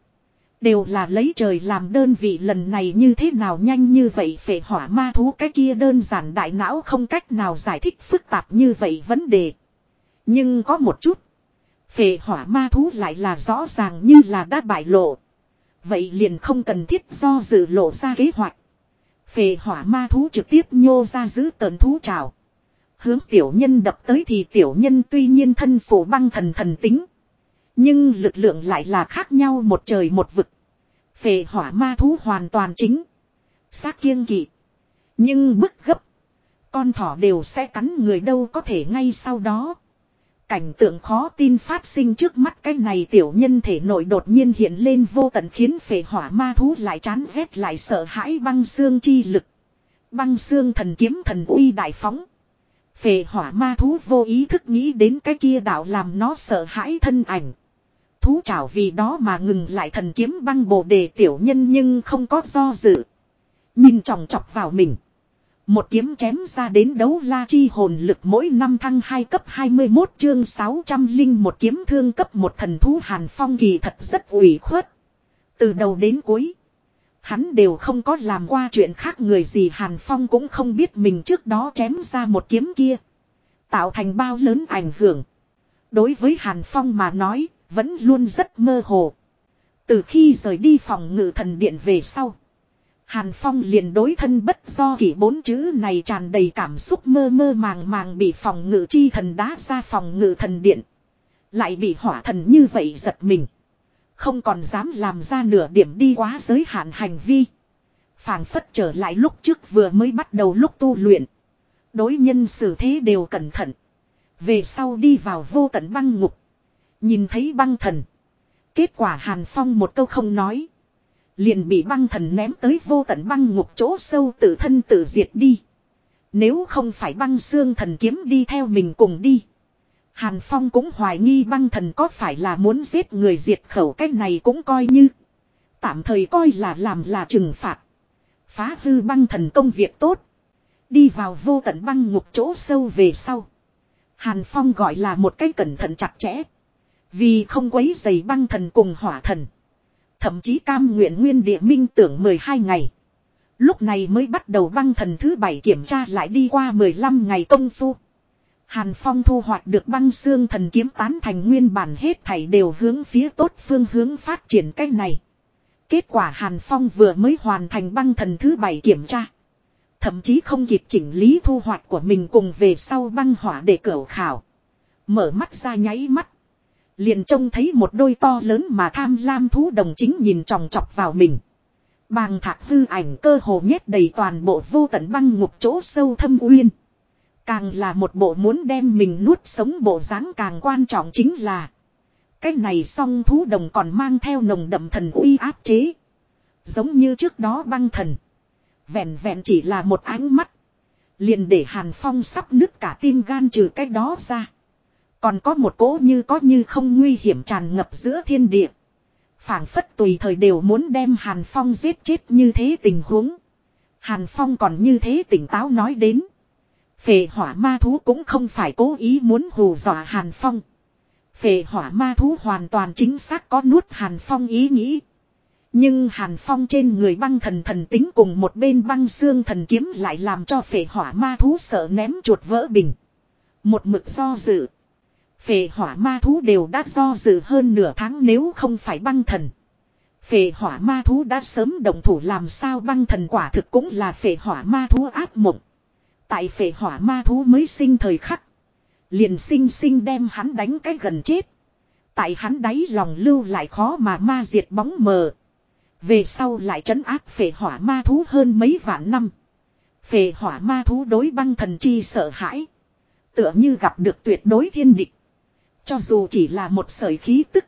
Đều là lấy trời làm đơn vị lần này như thế nào nhanh như vậy phệ hỏa ma thú cái kia đơn giản đại não không cách nào giải thích phức tạp như vậy vấn đề. Nhưng có một chút. Phệ hỏa ma thú lại là rõ ràng như là đã bại lộ. Vậy liền không cần thiết do dự lộ ra kế hoạch. Phề hỏa ma thú trực tiếp nhô ra giữ tờn thú trào. Hướng tiểu nhân đập tới thì tiểu nhân tuy nhiên thân phủ băng thần thần tính. Nhưng lực lượng lại là khác nhau một trời một vực. Phề hỏa ma thú hoàn toàn chính. Xác kiêng kỵ. Nhưng bức gấp. Con thỏ đều sẽ cắn người đâu có thể ngay sau đó. Cảnh tượng khó tin phát sinh trước mắt cái này tiểu nhân thể nội đột nhiên hiện lên vô tận khiến phệ hỏa ma thú lại chán ghét lại sợ hãi băng xương chi lực. Băng xương thần kiếm thần uy đại phóng. Phệ hỏa ma thú vô ý thức nghĩ đến cái kia đạo làm nó sợ hãi thân ảnh. Thú chảo vì đó mà ngừng lại thần kiếm băng bồ đề tiểu nhân nhưng không có do dự. Nhìn chòng chọc vào mình. Một kiếm chém ra đến đấu la chi hồn lực mỗi năm thăng 2 cấp 21 chương 600 linh một kiếm thương cấp một thần thú hàn phong kỳ thật rất ủy khuất. Từ đầu đến cuối. Hắn đều không có làm qua chuyện khác người gì hàn phong cũng không biết mình trước đó chém ra một kiếm kia. Tạo thành bao lớn ảnh hưởng. Đối với hàn phong mà nói, vẫn luôn rất mơ hồ. Từ khi rời đi phòng ngự thần điện về sau. Hàn Phong liền đối thân bất do kỷ bốn chữ này tràn đầy cảm xúc mơ mơ màng màng bị phòng ngự chi thần đá ra phòng ngự thần điện. Lại bị hỏa thần như vậy giật mình. Không còn dám làm ra nửa điểm đi quá giới hạn hành vi. phảng phất trở lại lúc trước vừa mới bắt đầu lúc tu luyện. Đối nhân xử thế đều cẩn thận. Về sau đi vào vô tận băng ngục. Nhìn thấy băng thần. Kết quả Hàn Phong một câu không nói. Liền bị băng thần ném tới vô tận băng ngục chỗ sâu tự thân tự diệt đi. Nếu không phải băng xương thần kiếm đi theo mình cùng đi. Hàn Phong cũng hoài nghi băng thần có phải là muốn giết người diệt khẩu cái này cũng coi như. Tạm thời coi là làm là trừng phạt. Phá hư băng thần công việc tốt. Đi vào vô tận băng ngục chỗ sâu về sau. Hàn Phong gọi là một cái cẩn thận chặt chẽ. Vì không quấy dày băng thần cùng hỏa thần. Thậm chí cam nguyện nguyên địa minh tưởng 12 ngày. Lúc này mới bắt đầu băng thần thứ bảy kiểm tra lại đi qua 15 ngày công phu. Hàn Phong thu hoạch được băng xương thần kiếm tán thành nguyên bản hết thảy đều hướng phía tốt phương hướng phát triển cách này. Kết quả Hàn Phong vừa mới hoàn thành băng thần thứ bảy kiểm tra. Thậm chí không kịp chỉnh lý thu hoạch của mình cùng về sau băng hỏa để cẩu khảo. Mở mắt ra nháy mắt. Liền trông thấy một đôi to lớn mà tham lam thú đồng chính nhìn tròng chọc vào mình. Bàng thạc hư ảnh cơ hồ nhét đầy toàn bộ vô tận băng ngục chỗ sâu thâm uyên. Càng là một bộ muốn đem mình nuốt sống bộ dáng càng quan trọng chính là. Cái này song thú đồng còn mang theo nồng đậm thần uy áp chế. Giống như trước đó băng thần. Vẹn vẹn chỉ là một ánh mắt. Liền để Hàn Phong sắp nứt cả tim gan trừ cái đó ra. Còn có một cỗ như có như không nguy hiểm tràn ngập giữa thiên địa. phảng phất tùy thời đều muốn đem Hàn Phong giết chết như thế tình huống. Hàn Phong còn như thế tỉnh táo nói đến. Phệ hỏa ma thú cũng không phải cố ý muốn hù dọa Hàn Phong. Phệ hỏa ma thú hoàn toàn chính xác có nuốt Hàn Phong ý nghĩ. Nhưng Hàn Phong trên người băng thần thần tính cùng một bên băng xương thần kiếm lại làm cho phệ hỏa ma thú sợ ném chuột vỡ bình. Một mực do dự. Phệ hỏa ma thú đều đã do dự hơn nửa tháng nếu không phải băng thần. Phệ hỏa ma thú đã sớm động thủ làm sao băng thần quả thực cũng là phệ hỏa ma thú áp mộng. Tại phệ hỏa ma thú mới sinh thời khắc. Liền sinh sinh đem hắn đánh cái gần chết. Tại hắn đáy lòng lưu lại khó mà ma diệt bóng mờ. Về sau lại trấn áp phệ hỏa ma thú hơn mấy vạn năm. Phệ hỏa ma thú đối băng thần chi sợ hãi. Tựa như gặp được tuyệt đối thiên địch. Cho dù chỉ là một sợi khí tức.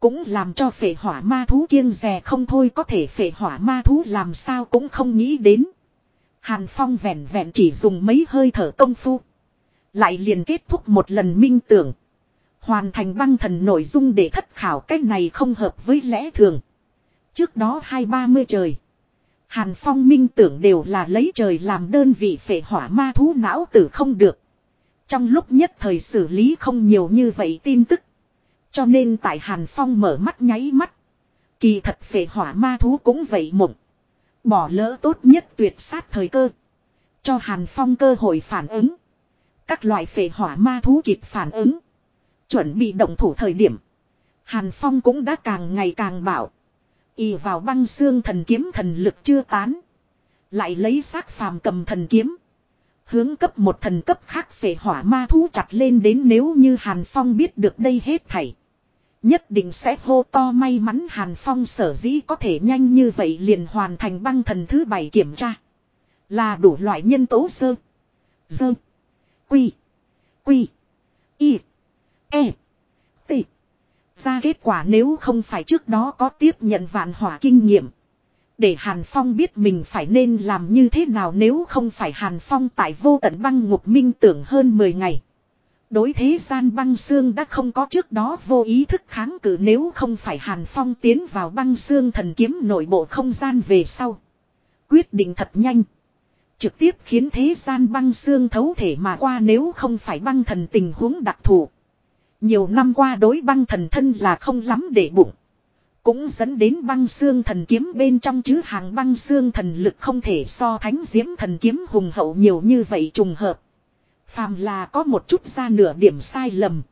Cũng làm cho phệ hỏa ma thú kiêng rè không thôi có thể phệ hỏa ma thú làm sao cũng không nghĩ đến. Hàn Phong vẹn vẹn chỉ dùng mấy hơi thở công phu. Lại liền kết thúc một lần minh tưởng. Hoàn thành băng thần nội dung để thất khảo cách này không hợp với lẽ thường. Trước đó hai ba mươi trời. Hàn Phong minh tưởng đều là lấy trời làm đơn vị phệ hỏa ma thú não tử không được. Trong lúc nhất thời xử lý không nhiều như vậy tin tức. Cho nên tại Hàn Phong mở mắt nháy mắt. Kỳ thật phệ hỏa ma thú cũng vậy mộng. Bỏ lỡ tốt nhất tuyệt sát thời cơ. Cho Hàn Phong cơ hội phản ứng. Các loại phệ hỏa ma thú kịp phản ứng. Chuẩn bị động thủ thời điểm. Hàn Phong cũng đã càng ngày càng bảo. y vào băng xương thần kiếm thần lực chưa tán. Lại lấy xác phàm cầm thần kiếm. Hướng cấp một thần cấp khác phệ hỏa ma thú chặt lên đến nếu như Hàn Phong biết được đây hết thảy. Nhất định sẽ hô to may mắn Hàn Phong sở dĩ có thể nhanh như vậy liền hoàn thành băng thần thứ bảy kiểm tra. Là đủ loại nhân tố sơ. Sơ. Quy. Quy. Y. E. T. Ra kết quả nếu không phải trước đó có tiếp nhận vạn hỏa kinh nghiệm. Để Hàn Phong biết mình phải nên làm như thế nào nếu không phải Hàn Phong tại vô tận băng ngục minh tưởng hơn 10 ngày. Đối thế gian băng xương đã không có trước đó vô ý thức kháng cự nếu không phải Hàn Phong tiến vào băng xương thần kiếm nội bộ không gian về sau. Quyết định thật nhanh. Trực tiếp khiến thế gian băng xương thấu thể mà qua nếu không phải băng thần tình huống đặc thù. Nhiều năm qua đối băng thần thân là không lắm để bụng. Cũng dẫn đến băng xương thần kiếm bên trong chứ hàng băng xương thần lực không thể so thánh diễm thần kiếm hùng hậu nhiều như vậy trùng hợp. Phàm là có một chút ra nửa điểm sai lầm.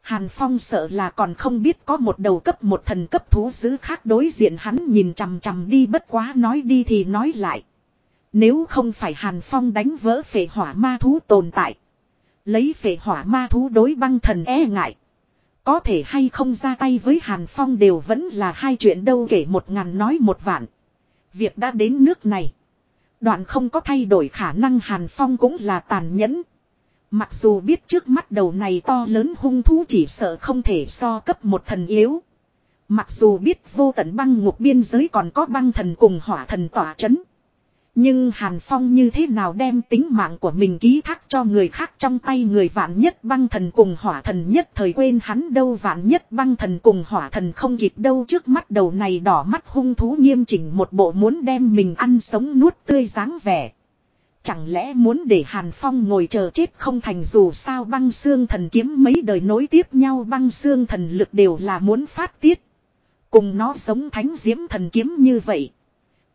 Hàn Phong sợ là còn không biết có một đầu cấp một thần cấp thú dữ khác đối diện hắn nhìn chằm chằm đi bất quá nói đi thì nói lại. Nếu không phải Hàn Phong đánh vỡ phệ hỏa ma thú tồn tại. Lấy phệ hỏa ma thú đối băng thần e ngại. Có thể hay không ra tay với Hàn Phong đều vẫn là hai chuyện đâu kể một ngàn nói một vạn. Việc đã đến nước này. Đoạn không có thay đổi khả năng Hàn Phong cũng là tàn nhẫn. Mặc dù biết trước mắt đầu này to lớn hung thú chỉ sợ không thể so cấp một thần yếu. Mặc dù biết vô tận băng ngục biên giới còn có băng thần cùng hỏa thần tỏa chấn. Nhưng Hàn Phong như thế nào đem tính mạng của mình ký thác cho người khác trong tay người vạn nhất băng thần cùng hỏa thần nhất thời quên hắn đâu vạn nhất băng thần cùng hỏa thần không kịp đâu trước mắt đầu này đỏ mắt hung thú nghiêm chỉnh một bộ muốn đem mình ăn sống nuốt tươi dáng vẻ. Chẳng lẽ muốn để Hàn Phong ngồi chờ chết không thành dù sao băng xương thần kiếm mấy đời nối tiếp nhau băng xương thần lực đều là muốn phát tiết. Cùng nó sống thánh diễm thần kiếm như vậy.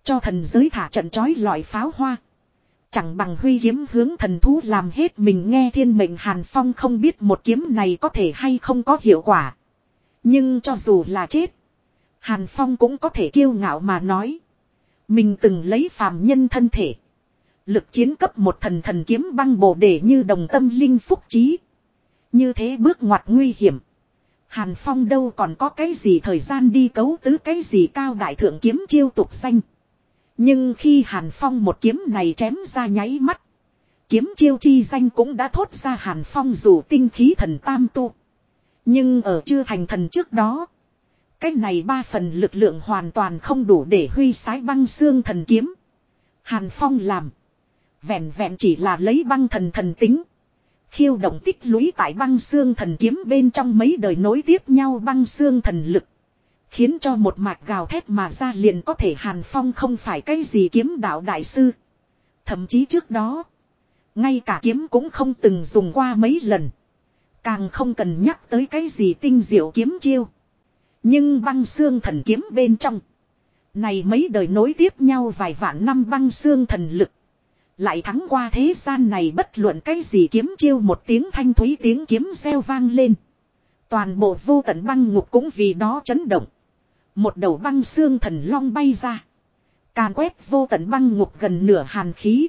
Cho thần giới thả trận chói lọi pháo hoa. Chẳng bằng huy kiếm hướng thần thú làm hết mình nghe thiên mệnh Hàn Phong không biết một kiếm này có thể hay không có hiệu quả. Nhưng cho dù là chết. Hàn Phong cũng có thể kiêu ngạo mà nói. Mình từng lấy phàm nhân thân thể. Lực chiến cấp một thần thần kiếm băng bổ để như đồng tâm linh phúc trí. Như thế bước ngoặt nguy hiểm. Hàn Phong đâu còn có cái gì thời gian đi cấu tứ cái gì cao đại thượng kiếm chiêu tục danh. Nhưng khi Hàn Phong một kiếm này chém ra nháy mắt. Kiếm chiêu chi danh cũng đã thốt ra Hàn Phong dù tinh khí thần tam tu. Nhưng ở chưa thành thần trước đó. Cái này ba phần lực lượng hoàn toàn không đủ để huy sái băng xương thần kiếm. Hàn Phong làm. Vẹn vẹn chỉ là lấy băng thần thần tính. Khiêu động tích lũy tại băng xương thần kiếm bên trong mấy đời nối tiếp nhau băng xương thần lực. Khiến cho một mạch gào thét mà ra liền có thể Hàn Phong không phải cái gì kiếm đạo đại sư. Thậm chí trước đó. Ngay cả kiếm cũng không từng dùng qua mấy lần. Càng không cần nhắc tới cái gì tinh diệu kiếm chiêu. Nhưng băng xương thần kiếm bên trong. Này mấy đời nối tiếp nhau vài vạn năm băng xương thần lực. Lại thắng qua thế gian này bất luận cái gì kiếm chiêu một tiếng thanh thúy tiếng kiếm reo vang lên. Toàn bộ vô tận băng ngục cũng vì đó chấn động. Một đầu băng xương thần long bay ra. Càn quét vô tận băng ngục gần nửa hàn khí.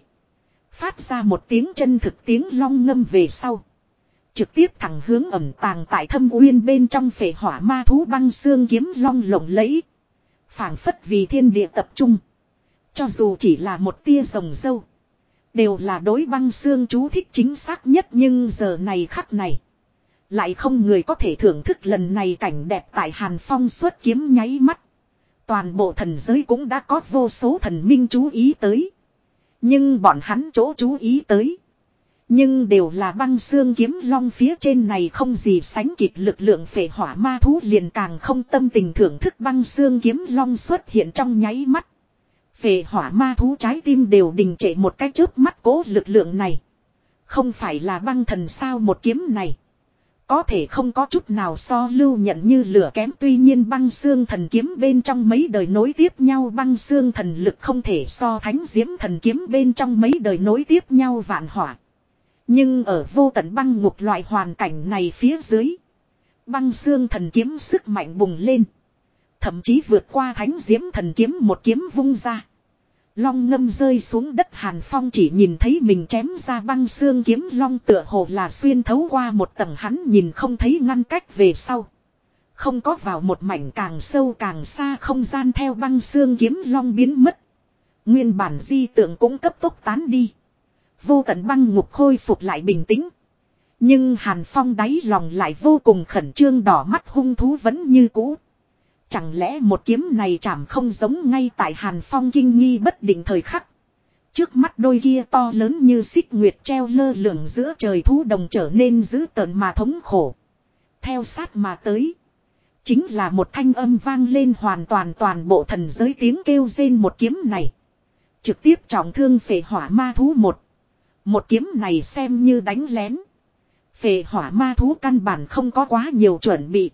Phát ra một tiếng chân thực tiếng long ngâm về sau. Trực tiếp thẳng hướng ẩm tàng tại thâm uyên bên trong phệ hỏa ma thú băng xương kiếm long lộng lẫy. phảng phất vì thiên địa tập trung. Cho dù chỉ là một tia rồng dâu. Đều là đối băng xương chú thích chính xác nhất nhưng giờ này khắc này. Lại không người có thể thưởng thức lần này cảnh đẹp tại Hàn Phong xuất kiếm nháy mắt. Toàn bộ thần giới cũng đã có vô số thần minh chú ý tới. Nhưng bọn hắn chỗ chú ý tới. Nhưng đều là băng xương kiếm long phía trên này không gì sánh kịp lực lượng phệ hỏa ma thú liền càng không tâm tình thưởng thức băng xương kiếm long xuất hiện trong nháy mắt. Phệ hỏa ma thú trái tim đều đình trệ một cái chớp mắt cố lực lượng này. Không phải là băng thần sao một kiếm này. Có thể không có chút nào so lưu nhận như lửa kém tuy nhiên băng xương thần kiếm bên trong mấy đời nối tiếp nhau, băng xương thần lực không thể so thánh diễm thần kiếm bên trong mấy đời nối tiếp nhau vạn hỏa. Nhưng ở vô tận băng ngục loại hoàn cảnh này phía dưới. Băng xương thần kiếm sức mạnh bùng lên. Thậm chí vượt qua thánh diễm thần kiếm một kiếm vung ra. Long ngâm rơi xuống đất Hàn Phong chỉ nhìn thấy mình chém ra băng xương kiếm long tựa hồ là xuyên thấu qua một tầng hắn nhìn không thấy ngăn cách về sau. Không có vào một mảnh càng sâu càng xa không gian theo băng xương kiếm long biến mất. Nguyên bản di tượng cũng cấp tốc tán đi. Vô tận băng ngục khôi phục lại bình tĩnh. Nhưng Hàn Phong đáy lòng lại vô cùng khẩn trương đỏ mắt hung thú vẫn như cũ. Chẳng lẽ một kiếm này chảm không giống ngay tại Hàn Phong kinh nghi bất định thời khắc. Trước mắt đôi kia to lớn như xích nguyệt treo lơ lửng giữa trời thú đồng trở nên dữ tợn mà thống khổ. Theo sát mà tới. Chính là một thanh âm vang lên hoàn toàn toàn bộ thần giới tiếng kêu rên một kiếm này. Trực tiếp trọng thương phệ hỏa ma thú một. Một kiếm này xem như đánh lén. Phệ hỏa ma thú căn bản không có quá nhiều chuẩn bị.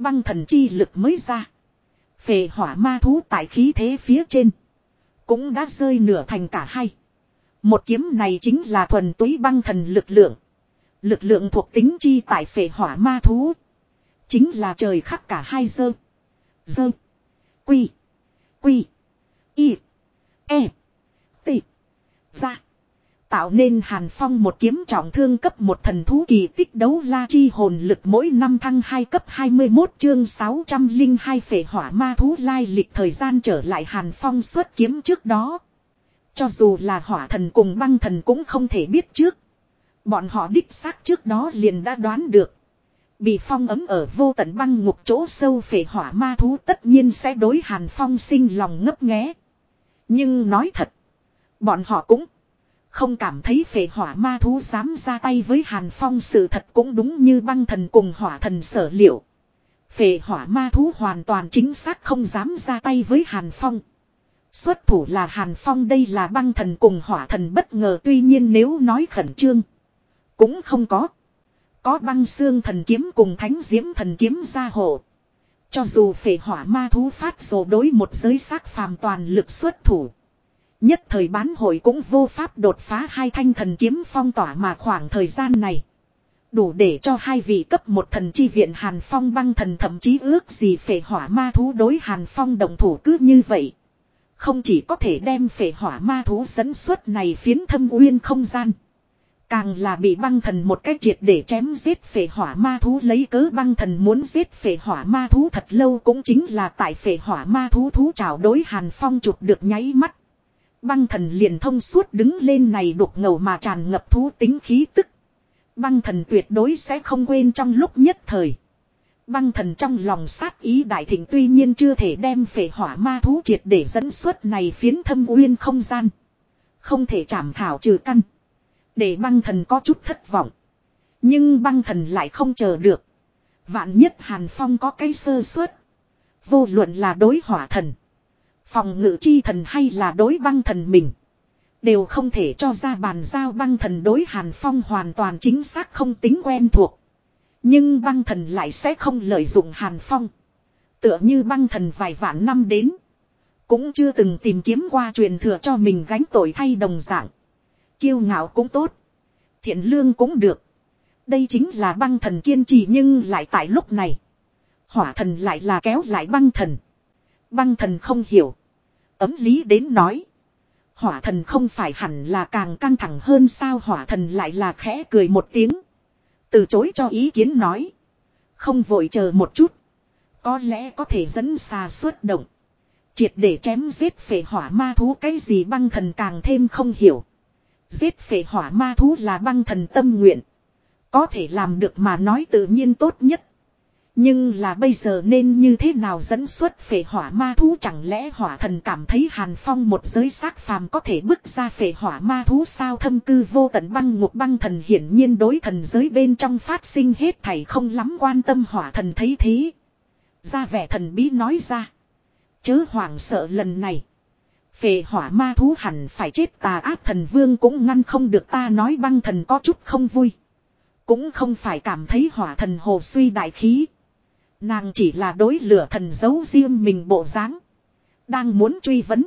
Băng thần chi lực mới ra. Phệ hỏa ma thú tại khí thế phía trên. Cũng đã rơi nửa thành cả hai. Một kiếm này chính là thuần túy băng thần lực lượng. Lực lượng thuộc tính chi tại phệ hỏa ma thú. Chính là trời khắc cả hai dơ. Dơ. Quy. Quy. Y. E. T. Ra. Tạo nên Hàn Phong một kiếm trọng thương cấp một thần thú kỳ tích đấu la chi hồn lực mỗi năm thăng 2 cấp 21 chương 602 phể hỏa ma thú lai lịch thời gian trở lại Hàn Phong xuất kiếm trước đó. Cho dù là hỏa thần cùng băng thần cũng không thể biết trước. Bọn họ đích xác trước đó liền đã đoán được. Bị phong ấm ở vô tận băng ngục chỗ sâu phể hỏa ma thú tất nhiên sẽ đối Hàn Phong sinh lòng ngấp nghé. Nhưng nói thật. Bọn họ cũng không cảm thấy phệ hỏa ma thú dám ra tay với Hàn Phong sự thật cũng đúng như băng thần cùng hỏa thần sở liệu. Phệ hỏa ma thú hoàn toàn chính xác không dám ra tay với Hàn Phong. Xuất thủ là Hàn Phong, đây là băng thần cùng hỏa thần bất ngờ, tuy nhiên nếu nói khẩn trương. Cũng không có. Có băng xương thần kiếm cùng thánh diễm thần kiếm ra hộ. Cho dù phệ hỏa ma thú phát rồ đối một giới xác phàm toàn lực xuất thủ. Nhất thời bán hội cũng vô pháp đột phá hai thanh thần kiếm phong tỏa mà khoảng thời gian này. Đủ để cho hai vị cấp một thần chi viện Hàn Phong băng thần thậm chí ước gì phệ hỏa ma thú đối Hàn Phong đồng thủ cứ như vậy. Không chỉ có thể đem phệ hỏa ma thú dẫn xuất này phiến thâm uyên không gian. Càng là bị băng thần một cách triệt để chém giết phệ hỏa ma thú lấy cớ băng thần muốn giết phệ hỏa ma thú thật lâu cũng chính là tại phệ hỏa ma thú thú trào đối Hàn Phong chụp được nháy mắt. Băng thần liền thông suốt đứng lên này đục ngầu mà tràn ngập thú tính khí tức. Băng thần tuyệt đối sẽ không quên trong lúc nhất thời. Băng thần trong lòng sát ý đại thịnh tuy nhiên chưa thể đem phệ hỏa ma thú triệt để dẫn xuất này phiến thâm uyên không gian. Không thể chảm thảo trừ căn. Để băng thần có chút thất vọng. Nhưng băng thần lại không chờ được. Vạn nhất Hàn Phong có cái sơ suất. Vô luận là đối hỏa thần. Phòng ngự chi thần hay là đối băng thần mình. Đều không thể cho ra bàn giao băng thần đối Hàn Phong hoàn toàn chính xác không tính quen thuộc. Nhưng băng thần lại sẽ không lợi dụng Hàn Phong. Tựa như băng thần vài vạn năm đến. Cũng chưa từng tìm kiếm qua truyền thừa cho mình gánh tội thay đồng dạng. Kiêu ngạo cũng tốt. Thiện lương cũng được. Đây chính là băng thần kiên trì nhưng lại tại lúc này. Hỏa thần lại là kéo lại băng thần. Băng thần không hiểu. Ấm lý đến nói. Hỏa thần không phải hẳn là càng căng thẳng hơn sao hỏa thần lại là khẽ cười một tiếng. Từ chối cho ý kiến nói. Không vội chờ một chút. Có lẽ có thể dẫn xa xuất động. Triệt để chém giết phệ hỏa ma thú cái gì băng thần càng thêm không hiểu. Giết phệ hỏa ma thú là băng thần tâm nguyện. Có thể làm được mà nói tự nhiên tốt nhất. Nhưng là bây giờ nên như thế nào dẫn xuất phệ hỏa ma thú chẳng lẽ hỏa thần cảm thấy hàn phong một giới xác phàm có thể bước ra phệ hỏa ma thú sao thâm cư vô tận băng ngục băng thần hiển nhiên đối thần giới bên trong phát sinh hết thảy không lắm quan tâm hỏa thần thấy thế. Ra vẻ thần bí nói ra. Chớ hoảng sợ lần này. Phệ hỏa ma thú hẳn phải chết tà áp thần vương cũng ngăn không được ta nói băng thần có chút không vui. Cũng không phải cảm thấy hỏa thần hồ suy đại khí. Nàng chỉ là đối lửa thần giấu riêng mình bộ dáng Đang muốn truy vấn.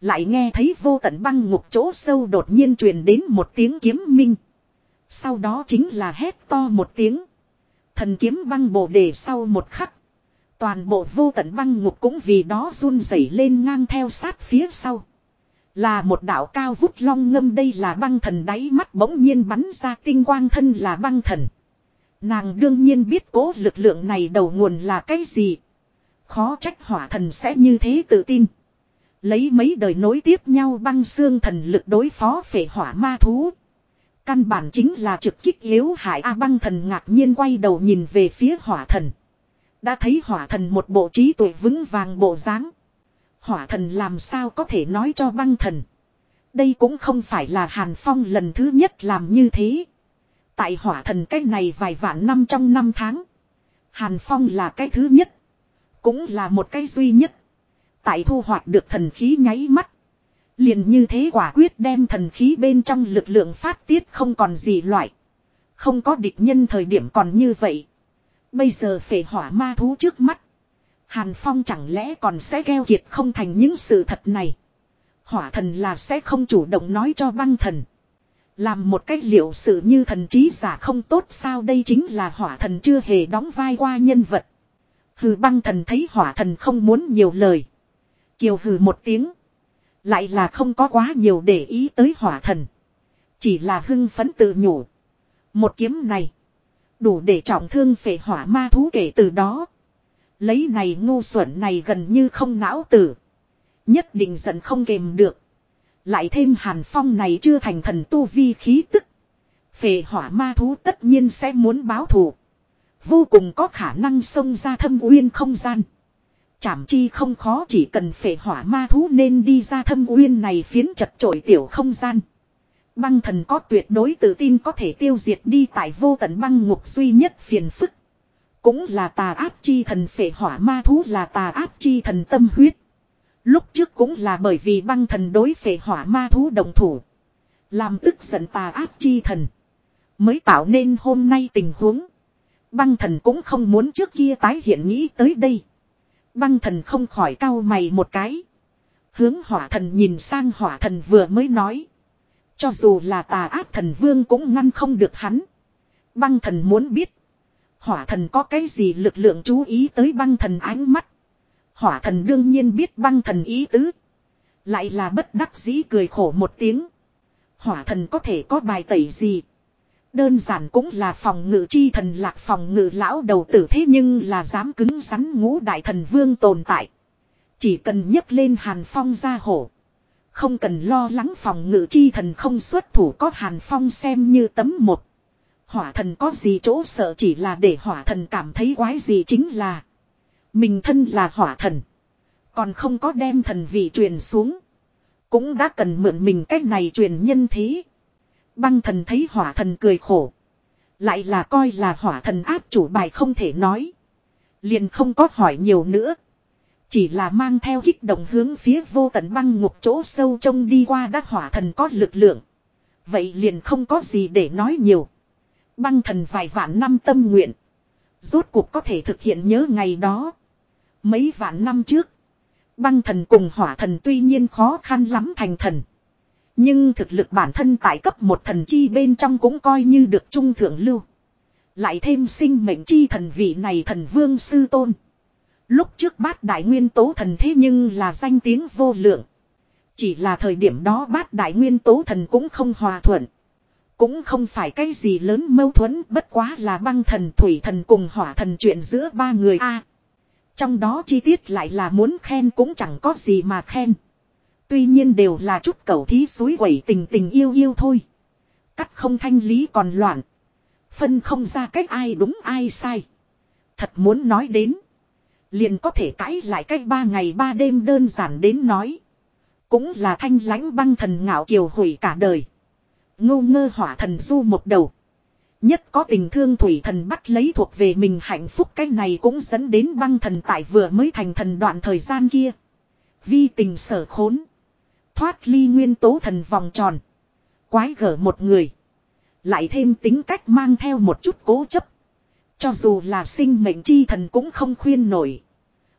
Lại nghe thấy vô tận băng ngục chỗ sâu đột nhiên truyền đến một tiếng kiếm minh. Sau đó chính là hét to một tiếng. Thần kiếm băng bổ đề sau một khắc. Toàn bộ vô tận băng ngục cũng vì đó run rẩy lên ngang theo sát phía sau. Là một đạo cao vút long ngâm đây là băng thần đáy mắt bỗng nhiên bắn ra tinh quang thân là băng thần. Nàng đương nhiên biết cố lực lượng này đầu nguồn là cái gì. Khó trách hỏa thần sẽ như thế tự tin. Lấy mấy đời nối tiếp nhau băng xương thần lực đối phó phệ hỏa ma thú. Căn bản chính là trực kích yếu hại A băng thần ngạc nhiên quay đầu nhìn về phía hỏa thần. Đã thấy hỏa thần một bộ trí tuệ vững vàng bộ dáng. Hỏa thần làm sao có thể nói cho băng thần. Đây cũng không phải là Hàn Phong lần thứ nhất làm như thế. Tại hỏa thần cái này vài vạn năm trong năm tháng. Hàn Phong là cái thứ nhất. Cũng là một cái duy nhất. Tại thu hoạch được thần khí nháy mắt. Liền như thế quả quyết đem thần khí bên trong lực lượng phát tiết không còn gì loại. Không có địch nhân thời điểm còn như vậy. Bây giờ phệ hỏa ma thú trước mắt. Hàn Phong chẳng lẽ còn sẽ gheo kiệt không thành những sự thật này. Hỏa thần là sẽ không chủ động nói cho băng thần. Làm một cách liệu sự như thần trí giả không tốt sao đây chính là hỏa thần chưa hề đóng vai qua nhân vật. Hừ băng thần thấy hỏa thần không muốn nhiều lời. Kiều hừ một tiếng. Lại là không có quá nhiều để ý tới hỏa thần. Chỉ là hưng phấn tự nhủ. Một kiếm này. Đủ để trọng thương phệ hỏa ma thú kể từ đó. Lấy này ngu xuẩn này gần như không não tử. Nhất định giận không kềm được. Lại thêm hàn phong này chưa thành thần tu vi khí tức. Phệ hỏa ma thú tất nhiên sẽ muốn báo thù. Vô cùng có khả năng xông ra thâm uyên không gian. Chảm chi không khó chỉ cần phệ hỏa ma thú nên đi ra thâm uyên này phiến chật trội tiểu không gian. Băng thần có tuyệt đối tự tin có thể tiêu diệt đi tại vô tận băng ngục duy nhất phiền phức. Cũng là tà áp chi thần phệ hỏa ma thú là tà áp chi thần tâm huyết. Lúc trước cũng là bởi vì băng thần đối phệ hỏa ma thú đồng thủ. Làm tức giận tà áp chi thần. Mới tạo nên hôm nay tình huống. Băng thần cũng không muốn trước kia tái hiện nghĩ tới đây. Băng thần không khỏi cau mày một cái. Hướng hỏa thần nhìn sang hỏa thần vừa mới nói. Cho dù là tà ác thần vương cũng ngăn không được hắn. Băng thần muốn biết. Hỏa thần có cái gì lực lượng chú ý tới băng thần ánh mắt. Hỏa thần đương nhiên biết băng thần ý tứ. Lại là bất đắc dĩ cười khổ một tiếng. Hỏa thần có thể có bài tẩy gì. Đơn giản cũng là phòng ngự chi thần lạc phòng ngự lão đầu tử thế nhưng là dám cứng rắn ngũ đại thần vương tồn tại. Chỉ cần nhấc lên hàn phong ra hổ. Không cần lo lắng phòng ngự chi thần không xuất thủ có hàn phong xem như tấm một. Hỏa thần có gì chỗ sợ chỉ là để hỏa thần cảm thấy quái gì chính là. Mình thân là hỏa thần. Còn không có đem thần vị truyền xuống. Cũng đã cần mượn mình cách này truyền nhân thế. Băng thần thấy hỏa thần cười khổ. Lại là coi là hỏa thần áp chủ bài không thể nói. Liền không có hỏi nhiều nữa. Chỉ là mang theo kích động hướng phía vô tận băng ngục chỗ sâu trông đi qua đắc hỏa thần có lực lượng. Vậy liền không có gì để nói nhiều. Băng thần vài vạn năm tâm nguyện. Rốt cuộc có thể thực hiện nhớ ngày đó. Mấy vạn năm trước. Băng thần cùng hỏa thần tuy nhiên khó khăn lắm thành thần. Nhưng thực lực bản thân tại cấp một thần chi bên trong cũng coi như được trung thượng lưu. Lại thêm sinh mệnh chi thần vị này thần vương sư tôn. Lúc trước bát đại nguyên tố thần thế nhưng là danh tiếng vô lượng. Chỉ là thời điểm đó bát đại nguyên tố thần cũng không hòa thuận. Cũng không phải cái gì lớn mâu thuẫn, bất quá là băng thần thủy thần cùng hỏa thần chuyện giữa ba người a trong đó chi tiết lại là muốn khen cũng chẳng có gì mà khen. Tuy nhiên đều là chút cầu thí suối quẩy tình tình yêu yêu thôi. Cắt không thanh lý còn loạn. Phân không ra cách ai đúng ai sai. Thật muốn nói đến. Liền có thể cãi lại cách ba ngày ba đêm đơn giản đến nói. Cũng là thanh lãnh băng thần ngạo kiều hủy cả đời. Ngô ngơ hỏa thần du một đầu. Nhất có tình thương thủy thần bắt lấy thuộc về mình hạnh phúc cái này cũng dẫn đến băng thần tại vừa mới thành thần đoạn thời gian kia. Vi tình sở khốn. Thoát ly nguyên tố thần vòng tròn. Quái gở một người. Lại thêm tính cách mang theo một chút cố chấp. Cho dù là sinh mệnh chi thần cũng không khuyên nổi.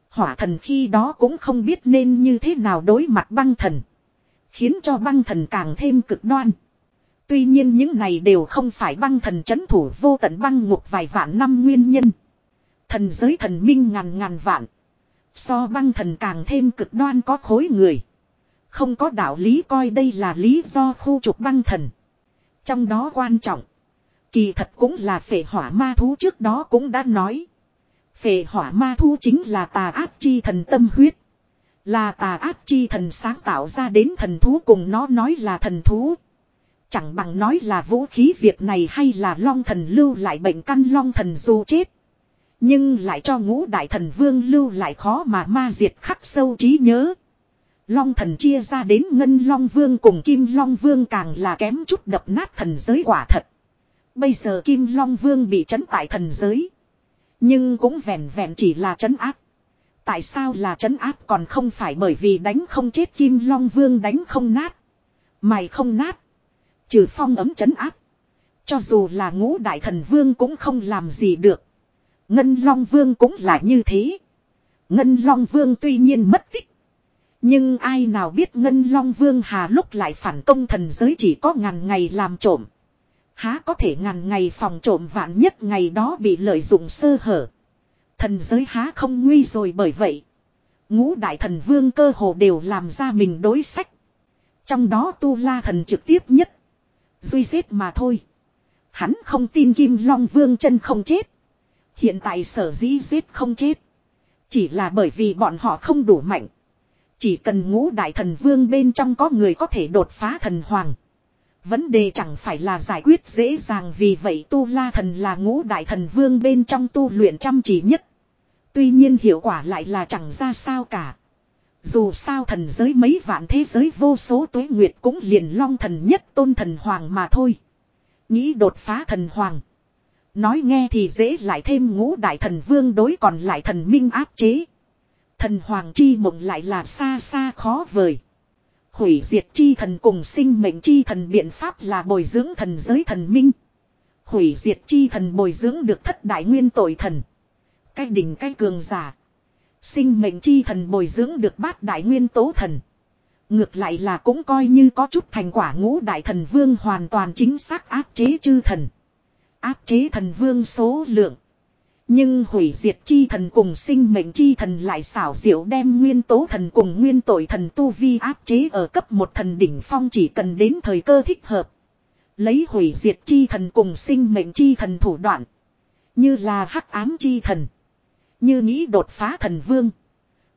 Hỏa thần khi đó cũng không biết nên như thế nào đối mặt băng thần. Khiến cho băng thần càng thêm cực đoan. Tuy nhiên những này đều không phải băng thần chấn thủ vô tận băng ngục vài vạn năm nguyên nhân. Thần giới thần minh ngàn ngàn vạn. So băng thần càng thêm cực đoan có khối người. Không có đạo lý coi đây là lý do khu trục băng thần. Trong đó quan trọng. Kỳ thật cũng là phệ hỏa ma thú trước đó cũng đã nói. Phệ hỏa ma thú chính là tà ác chi thần tâm huyết. Là tà ác chi thần sáng tạo ra đến thần thú cùng nó nói là thần thú. Chẳng bằng nói là vũ khí việc này hay là long thần lưu lại bệnh căn long thần dù chết. Nhưng lại cho ngũ đại thần vương lưu lại khó mà ma diệt khắc sâu trí nhớ. Long thần chia ra đến ngân long vương cùng kim long vương càng là kém chút đập nát thần giới quả thật. Bây giờ kim long vương bị trấn tại thần giới. Nhưng cũng vẹn vẹn chỉ là trấn áp. Tại sao là trấn áp còn không phải bởi vì đánh không chết kim long vương đánh không nát. Mày không nát. Trừ phong ấm chấn áp. Cho dù là ngũ đại thần vương cũng không làm gì được. Ngân long vương cũng là như thế. Ngân long vương tuy nhiên mất tích. Nhưng ai nào biết Ngân Long Vương Hà lúc lại phản công thần giới chỉ có ngàn ngày làm trộm. Há có thể ngàn ngày phòng trộm vạn nhất ngày đó bị lợi dụng sơ hở. Thần giới há không nguy rồi bởi vậy. Ngũ đại thần vương cơ hồ đều làm ra mình đối sách. Trong đó tu la thần trực tiếp nhất. Duy giết mà thôi. Hắn không tin Kim Long Vương chân không chết. Hiện tại sở dĩ giết không chết. Chỉ là bởi vì bọn họ không đủ mạnh. Chỉ cần ngũ đại thần vương bên trong có người có thể đột phá thần hoàng. Vấn đề chẳng phải là giải quyết dễ dàng vì vậy tu la thần là ngũ đại thần vương bên trong tu luyện chăm chỉ nhất. Tuy nhiên hiệu quả lại là chẳng ra sao cả. Dù sao thần giới mấy vạn thế giới vô số tuế nguyệt cũng liền long thần nhất tôn thần hoàng mà thôi. Nghĩ đột phá thần hoàng. Nói nghe thì dễ lại thêm ngũ đại thần vương đối còn lại thần minh áp chế. Thần hoàng chi mộng lại là xa xa khó vời. Hủy diệt chi thần cùng sinh mệnh chi thần biện pháp là bồi dưỡng thần giới thần minh. Hủy diệt chi thần bồi dưỡng được thất đại nguyên tội thần. Cái đỉnh cái cường giả. Sinh mệnh chi thần bồi dưỡng được bát đại nguyên tố thần. Ngược lại là cũng coi như có chút thành quả ngũ đại thần vương hoàn toàn chính xác áp chế chư thần. Áp chế thần vương số lượng. Nhưng hủy diệt chi thần cùng sinh mệnh chi thần lại xảo diệu đem nguyên tố thần cùng nguyên tội thần tu vi áp chế ở cấp một thần đỉnh phong chỉ cần đến thời cơ thích hợp. Lấy hủy diệt chi thần cùng sinh mệnh chi thần thủ đoạn. Như là hắc ám chi thần. Như nghĩ đột phá thần vương.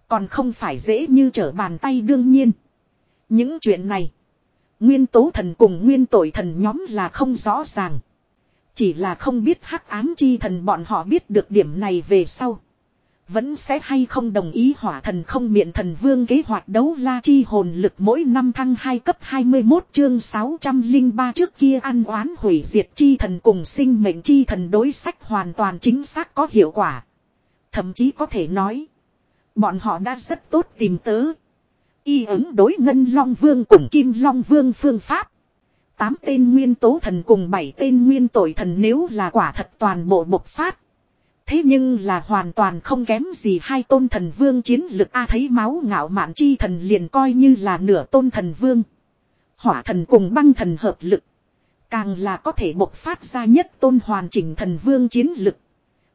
Còn không phải dễ như trở bàn tay đương nhiên. Những chuyện này. Nguyên tố thần cùng nguyên tội thần nhóm là không rõ ràng. Chỉ là không biết hắc ám chi thần bọn họ biết được điểm này về sau. Vẫn sẽ hay không đồng ý hỏa thần không miệng thần vương kế hoạch đấu la chi hồn lực mỗi năm thăng 2 cấp 21 chương 603 trước kia ăn oán hủy diệt chi thần cùng sinh mệnh chi thần đối sách hoàn toàn chính xác có hiệu quả. Thậm chí có thể nói. Bọn họ đã rất tốt tìm tớ. Y ứng đối ngân long vương cùng kim long vương phương pháp. Tám tên nguyên tố thần cùng bảy tên nguyên tội thần nếu là quả thật toàn bộ bộc phát. Thế nhưng là hoàn toàn không kém gì hai tôn thần vương chiến lực A thấy máu ngạo mạn chi thần liền coi như là nửa tôn thần vương. Hỏa thần cùng băng thần hợp lực. Càng là có thể bộc phát ra nhất tôn hoàn chỉnh thần vương chiến lực.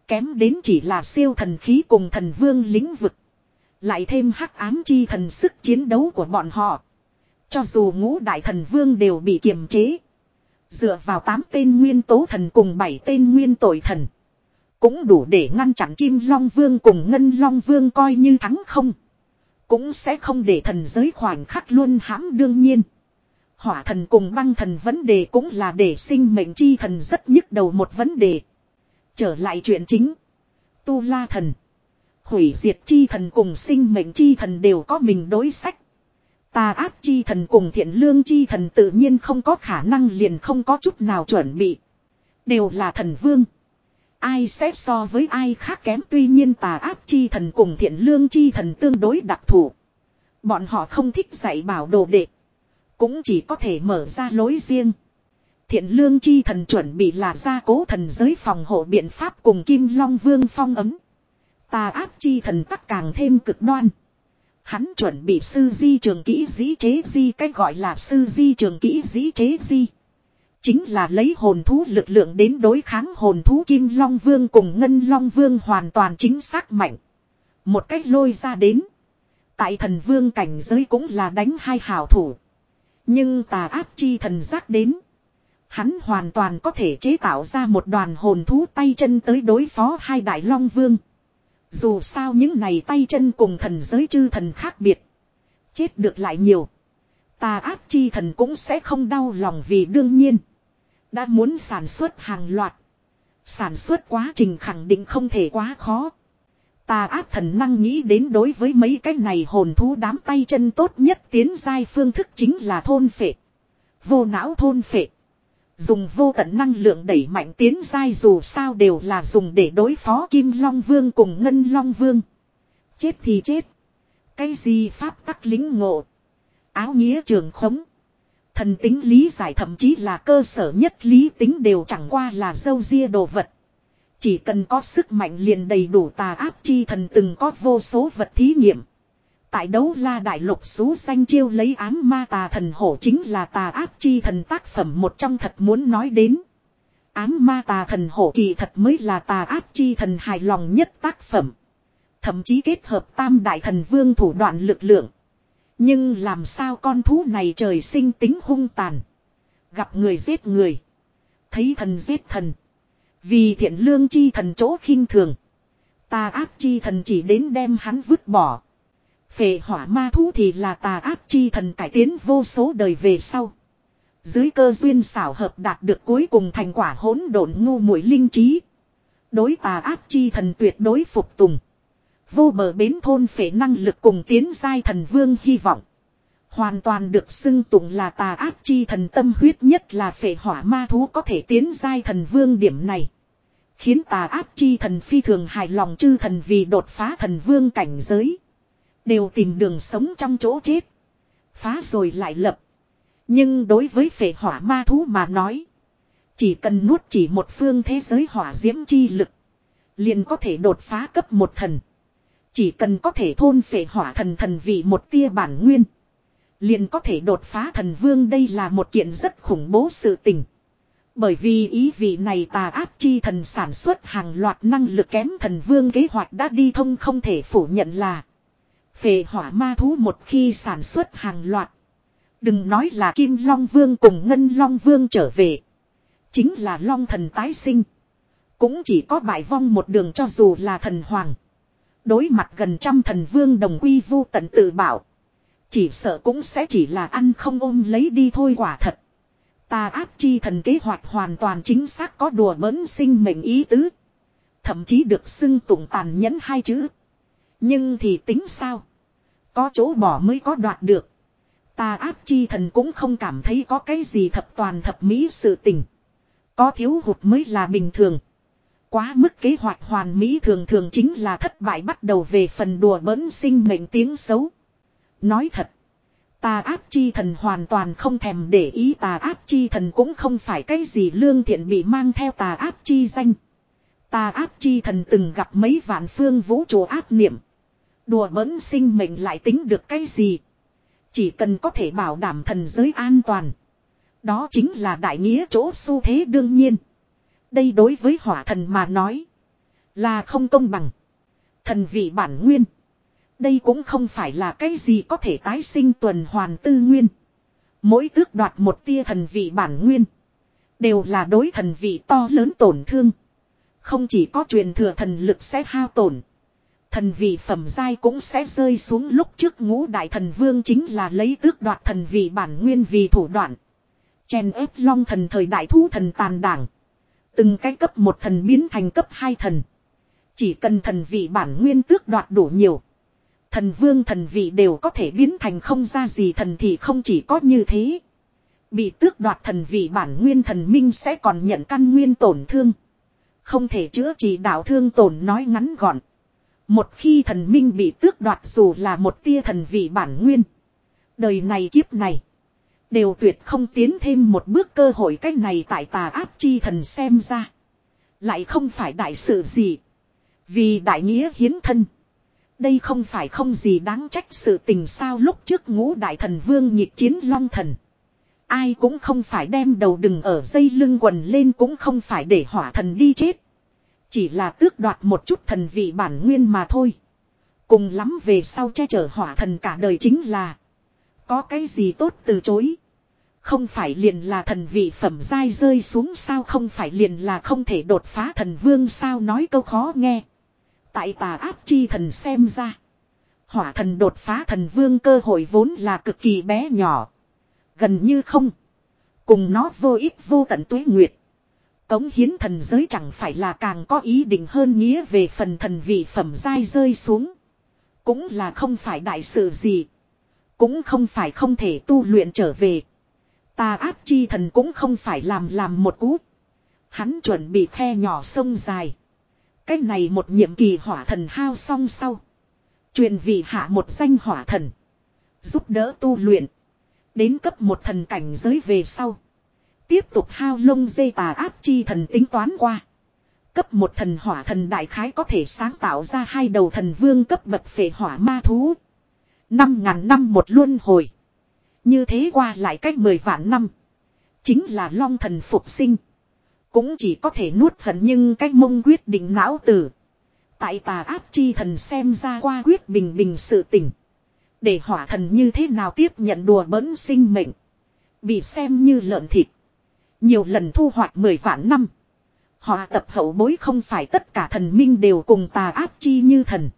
Kém đến chỉ là siêu thần khí cùng thần vương lĩnh vực. Lại thêm hắc ám chi thần sức chiến đấu của bọn họ. Cho dù ngũ đại thần vương đều bị kiềm chế. Dựa vào tám tên nguyên tố thần cùng bảy tên nguyên tội thần. Cũng đủ để ngăn chặn Kim Long Vương cùng Ngân Long Vương coi như thắng không. Cũng sẽ không để thần giới khoảnh khắc luôn hãm đương nhiên. Hỏa thần cùng băng thần vấn đề cũng là để sinh mệnh chi thần rất nhức đầu một vấn đề. Trở lại chuyện chính. Tu la thần. Hủy diệt chi thần cùng sinh mệnh chi thần đều có mình đối sách. Tà ác chi thần cùng thiện lương chi thần tự nhiên không có khả năng liền không có chút nào chuẩn bị. Đều là thần vương. Ai sẽ so với ai khác kém, tuy nhiên tà ác chi thần cùng thiện lương chi thần tương đối đặc thù. Bọn họ không thích dạy bảo đồ đệ. Cũng chỉ có thể mở ra lối riêng. Thiện lương chi thần chuẩn bị là gia cố thần giới phòng hộ biện pháp cùng kim long vương phong ấm. Tà ác chi thần tắc càng thêm cực đoan. Hắn chuẩn bị sư di trường kỹ dĩ chế di cách gọi là sư di trường kỹ dĩ chế di. Chính là lấy hồn thú lực lượng đến đối kháng hồn thú Kim Long Vương cùng Ngân Long Vương hoàn toàn chính xác mạnh. Một cách lôi ra đến. Tại thần vương cảnh giới cũng là đánh hai hảo thủ. Nhưng tà áp chi thần giác đến. Hắn hoàn toàn có thể chế tạo ra một đoàn hồn thú tay chân tới đối phó hai đại long vương. Dù sao những này tay chân cùng thần giới chư thần khác biệt. Chết được lại nhiều. Tà áp chi thần cũng sẽ không đau lòng vì đương nhiên. Đã muốn sản xuất hàng loạt. Sản xuất quá trình khẳng định không thể quá khó. Tà ác thần năng nghĩ đến đối với mấy cái này hồn thú đám tay chân tốt nhất tiến giai phương thức chính là thôn phệ. Vô não thôn phệ. Dùng vô tận năng lượng đẩy mạnh tiến dai dù sao đều là dùng để đối phó Kim Long Vương cùng Ngân Long Vương. Chết thì chết. Cái gì pháp tắc lính ngộ. Áo nghĩa trường khống. Thần tính lý giải thậm chí là cơ sở nhất lý tính đều chẳng qua là dâu ria đồ vật. Chỉ cần có sức mạnh liền đầy đủ tà áp chi thần từng có vô số vật thí nghiệm. Tại đấu la đại lục xú xanh chiêu lấy ám ma tà thần hổ chính là tà áp chi thần tác phẩm một trong thật muốn nói đến. Ám ma tà thần hổ kỳ thật mới là tà áp chi thần hài lòng nhất tác phẩm. Thậm chí kết hợp tam đại thần vương thủ đoạn lực lượng. Nhưng làm sao con thú này trời sinh tính hung tàn. Gặp người giết người. Thấy thần giết thần. Vì thiện lương chi thần chỗ khinh thường. Tà áp chi thần chỉ đến đem hắn vứt bỏ. Phệ hỏa ma thú thì là tà ác chi thần cải tiến vô số đời về sau. Dưới cơ duyên xảo hợp đạt được cuối cùng thành quả hỗn độn ngu muội linh trí. Đối tà ác chi thần tuyệt đối phục tùng. Vô bờ bến thôn phệ năng lực cùng tiến giai thần vương hy vọng. Hoàn toàn được xưng tụng là tà ác chi thần tâm huyết nhất là phệ hỏa ma thú có thể tiến giai thần vương điểm này. Khiến tà ác chi thần phi thường hài lòng chư thần vì đột phá thần vương cảnh giới. Đều tìm đường sống trong chỗ chết. Phá rồi lại lập. Nhưng đối với phệ hỏa ma thú mà nói. Chỉ cần nuốt chỉ một phương thế giới hỏa diễm chi lực. Liền có thể đột phá cấp một thần. Chỉ cần có thể thôn phệ hỏa thần thần vị một tia bản nguyên. Liền có thể đột phá thần vương đây là một kiện rất khủng bố sự tình. Bởi vì ý vị này tà áp chi thần sản xuất hàng loạt năng lực kém thần vương kế hoạch đã đi thông không thể phủ nhận là. Về hỏa ma thú một khi sản xuất hàng loạt. Đừng nói là Kim Long Vương cùng Ngân Long Vương trở về. Chính là Long thần tái sinh. Cũng chỉ có bại vong một đường cho dù là thần hoàng. Đối mặt gần trăm thần vương đồng quy vu tận tự bảo. Chỉ sợ cũng sẽ chỉ là ăn không ôm lấy đi thôi quả thật. Ta áp chi thần kế hoạch hoàn toàn chính xác có đùa bỡn sinh mệnh ý tứ. Thậm chí được xưng tụng tàn nhẫn hai chữ. Nhưng thì tính sao? Có chỗ bỏ mới có đoạt được. Ta áp chi thần cũng không cảm thấy có cái gì thập toàn thập mỹ sự tình. Có thiếu hụt mới là bình thường. Quá mức kế hoạch hoàn mỹ thường thường chính là thất bại bắt đầu về phần đùa bỡn sinh mệnh tiếng xấu. Nói thật. Tà áp chi thần hoàn toàn không thèm để ý tà áp chi thần cũng không phải cái gì lương thiện bị mang theo tà áp chi danh. Tà áp chi thần từng gặp mấy vạn phương vũ trụ áp niệm. Đùa bỡn sinh mệnh lại tính được cái gì. Chỉ cần có thể bảo đảm thần giới an toàn. Đó chính là đại nghĩa chỗ xu thế đương nhiên. Đây đối với hỏa thần mà nói. Là không công bằng. Thần vị bản nguyên. Đây cũng không phải là cái gì có thể tái sinh tuần hoàn tư nguyên. Mỗi tước đoạt một tia thần vị bản nguyên. Đều là đối thần vị to lớn tổn thương. Không chỉ có truyền thừa thần lực sẽ hao tổn. Thần vị phẩm giai cũng sẽ rơi xuống lúc trước ngũ đại thần vương chính là lấy tước đoạt thần vị bản nguyên vì thủ đoạn. Chèn ép long thần thời đại thu thần tàn đảng. Từng cái cấp một thần biến thành cấp hai thần. Chỉ cần thần vị bản nguyên tước đoạt đủ nhiều. Thần vương thần vị đều có thể biến thành không ra gì thần thì không chỉ có như thế. Bị tước đoạt thần vị bản nguyên thần minh sẽ còn nhận căn nguyên tổn thương. Không thể chữa trị đạo thương tổn nói ngắn gọn. Một khi thần minh bị tước đoạt dù là một tia thần vị bản nguyên. Đời này kiếp này. Đều tuyệt không tiến thêm một bước cơ hội cách này tại tà áp chi thần xem ra. Lại không phải đại sự gì. Vì đại nghĩa hiến thân. Đây không phải không gì đáng trách sự tình sao lúc trước ngũ đại thần vương nhịp chiến long thần. Ai cũng không phải đem đầu đừng ở dây lưng quần lên cũng không phải để hỏa thần đi chết. Chỉ là tước đoạt một chút thần vị bản nguyên mà thôi. Cùng lắm về sau che chở hỏa thần cả đời chính là. Có cái gì tốt từ chối. Không phải liền là thần vị phẩm dai rơi xuống sao không phải liền là không thể đột phá thần vương sao nói câu khó nghe. Tại tà áp chi thần xem ra. Hỏa thần đột phá thần vương cơ hội vốn là cực kỳ bé nhỏ. Gần như không. Cùng nó vô ích vô tận tuế nguyệt. Cống hiến thần giới chẳng phải là càng có ý định hơn nghĩa về phần thần vị phẩm dai rơi xuống. Cũng là không phải đại sự gì. Cũng không phải không thể tu luyện trở về. Tà áp chi thần cũng không phải làm làm một cú. Hắn chuẩn bị khe nhỏ sông dài. Cách này một nhiệm kỳ hỏa thần hao xong sau. Truyền vị hạ một danh hỏa thần. Giúp đỡ tu luyện. Đến cấp một thần cảnh giới về sau. Tiếp tục hao lông dây tà áp chi thần tính toán qua. Cấp một thần hỏa thần đại khái có thể sáng tạo ra hai đầu thần vương cấp bậc phệ hỏa ma thú. Năm ngàn năm một luân hồi. Như thế qua lại cách mười vạn năm. Chính là long thần phục sinh. Cũng chỉ có thể nuốt hận nhưng cách mông quyết định não tử. Tại tà áp chi thần xem ra qua quyết bình bình sự tỉnh. Để hỏa thần như thế nào tiếp nhận đùa bỡn sinh mệnh. Bị xem như lợn thịt. Nhiều lần thu hoạch mười vạn năm. Họ tập hậu bối không phải tất cả thần minh đều cùng tà áp chi như thần.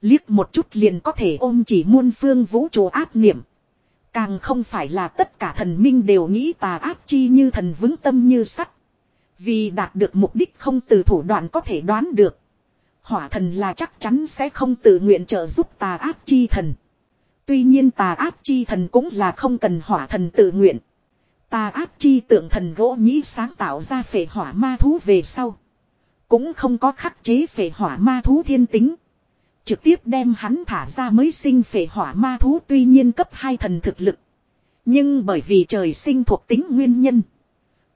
Liếc một chút liền có thể ôm chỉ muôn phương vũ trụ áp niệm. Càng không phải là tất cả thần minh đều nghĩ tà áp chi như thần vững tâm như sắt. Vì đạt được mục đích không từ thủ đoạn có thể đoán được. Hỏa thần là chắc chắn sẽ không tự nguyện trợ giúp tà áp chi thần. Tuy nhiên tà áp chi thần cũng là không cần hỏa thần tự nguyện. Tà áp chi tượng thần gỗ nhĩ sáng tạo ra phệ hỏa ma thú về sau. Cũng không có khắc chế phệ hỏa ma thú thiên tính. Trực tiếp đem hắn thả ra mới sinh phệ hỏa ma thú tuy nhiên cấp hai thần thực lực. Nhưng bởi vì trời sinh thuộc tính nguyên nhân.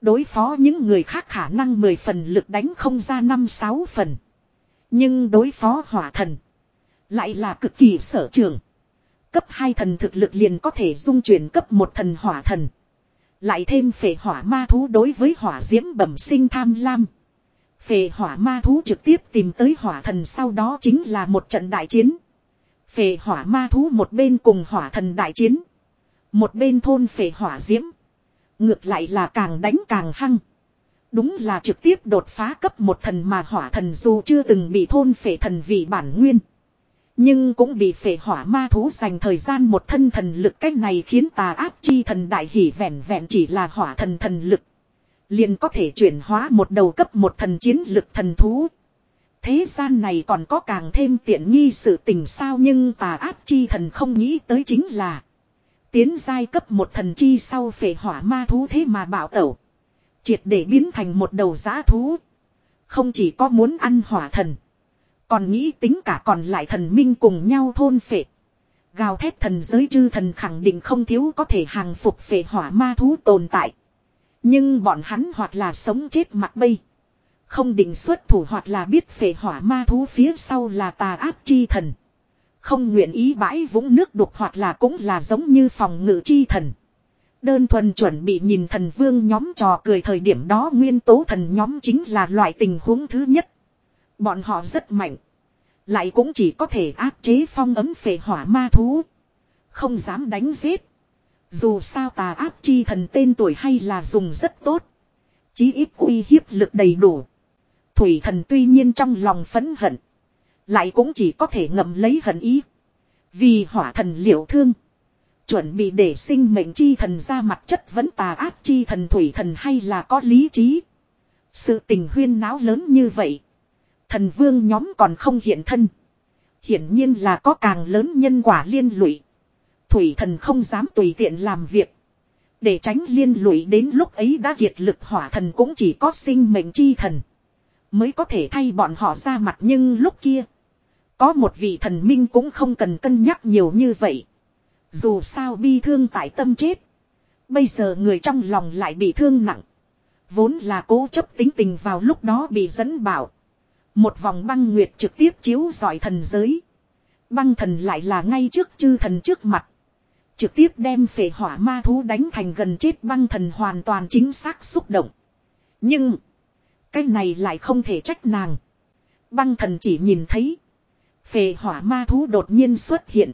Đối phó những người khác khả năng 10 phần lực đánh không ra 5-6 phần. Nhưng đối phó hỏa thần. Lại là cực kỳ sở trường. Cấp 2 thần thực lực liền có thể dung chuyển cấp một thần hỏa thần. Lại thêm phệ hỏa ma thú đối với hỏa diễm bẩm sinh tham lam. Phệ hỏa ma thú trực tiếp tìm tới hỏa thần sau đó chính là một trận đại chiến. Phệ hỏa ma thú một bên cùng hỏa thần đại chiến. Một bên thôn phệ hỏa diễm. Ngược lại là càng đánh càng hăng. Đúng là trực tiếp đột phá cấp một thần mà hỏa thần dù chưa từng bị thôn phệ thần vì bản nguyên. Nhưng cũng bị phệ hỏa ma thú dành thời gian một thân thần lực cách này khiến tà áp chi thần đại hỷ vẹn vẹn chỉ là hỏa thần thần lực. Liền có thể chuyển hóa một đầu cấp một thần chiến lực thần thú. Thế gian này còn có càng thêm tiện nghi sự tình sao nhưng tà áp chi thần không nghĩ tới chính là. Tiến giai cấp một thần chi sau phệ hỏa ma thú thế mà bảo tẩu. Triệt để biến thành một đầu giá thú. Không chỉ có muốn ăn hỏa thần. Còn nghĩ tính cả còn lại thần minh cùng nhau thôn phệ. Gào thét thần giới chư thần khẳng định không thiếu có thể hàng phục phệ hỏa ma thú tồn tại. Nhưng bọn hắn hoặc là sống chết mặc bay. Không định xuất thủ hoặc là biết phệ hỏa ma thú phía sau là tà áp chi thần. Không nguyện ý bãi vũng nước đục hoặc là cũng là giống như phòng ngự chi thần. Đơn thuần chuẩn bị nhìn thần vương nhóm trò cười thời điểm đó nguyên tố thần nhóm chính là loại tình huống thứ nhất. Bọn họ rất mạnh. Lại cũng chỉ có thể áp chế phong ấm phệ hỏa ma thú. Không dám đánh giết. Dù sao tà áp chi thần tên tuổi hay là dùng rất tốt. Chí ít uy hiếp lực đầy đủ. Thủy thần tuy nhiên trong lòng phấn hận. Lại cũng chỉ có thể ngậm lấy hận ý. Vì hỏa thần liệu thương. Chuẩn bị để sinh mệnh chi thần ra mặt chất vẫn tà áp chi thần thủy thần hay là có lý trí. Sự tình huyên náo lớn như vậy. Thần vương nhóm còn không hiện thân. Hiển nhiên là có càng lớn nhân quả liên lụy. Thủy thần không dám tùy tiện làm việc. Để tránh liên lụy đến lúc ấy đã kiệt lực hỏa thần cũng chỉ có sinh mệnh chi thần. Mới có thể thay bọn họ ra mặt nhưng lúc kia. Có một vị thần minh cũng không cần cân nhắc nhiều như vậy. Dù sao bi thương tại tâm chết. Bây giờ người trong lòng lại bị thương nặng. Vốn là cố chấp tính tình vào lúc đó bị dẫn bảo. Một vòng băng nguyệt trực tiếp chiếu dọi thần giới. Băng thần lại là ngay trước chư thần trước mặt. Trực tiếp đem phệ hỏa ma thú đánh thành gần chết băng thần hoàn toàn chính xác xúc động. Nhưng. Cái này lại không thể trách nàng. Băng thần chỉ nhìn thấy. Phệ hỏa ma thú đột nhiên xuất hiện.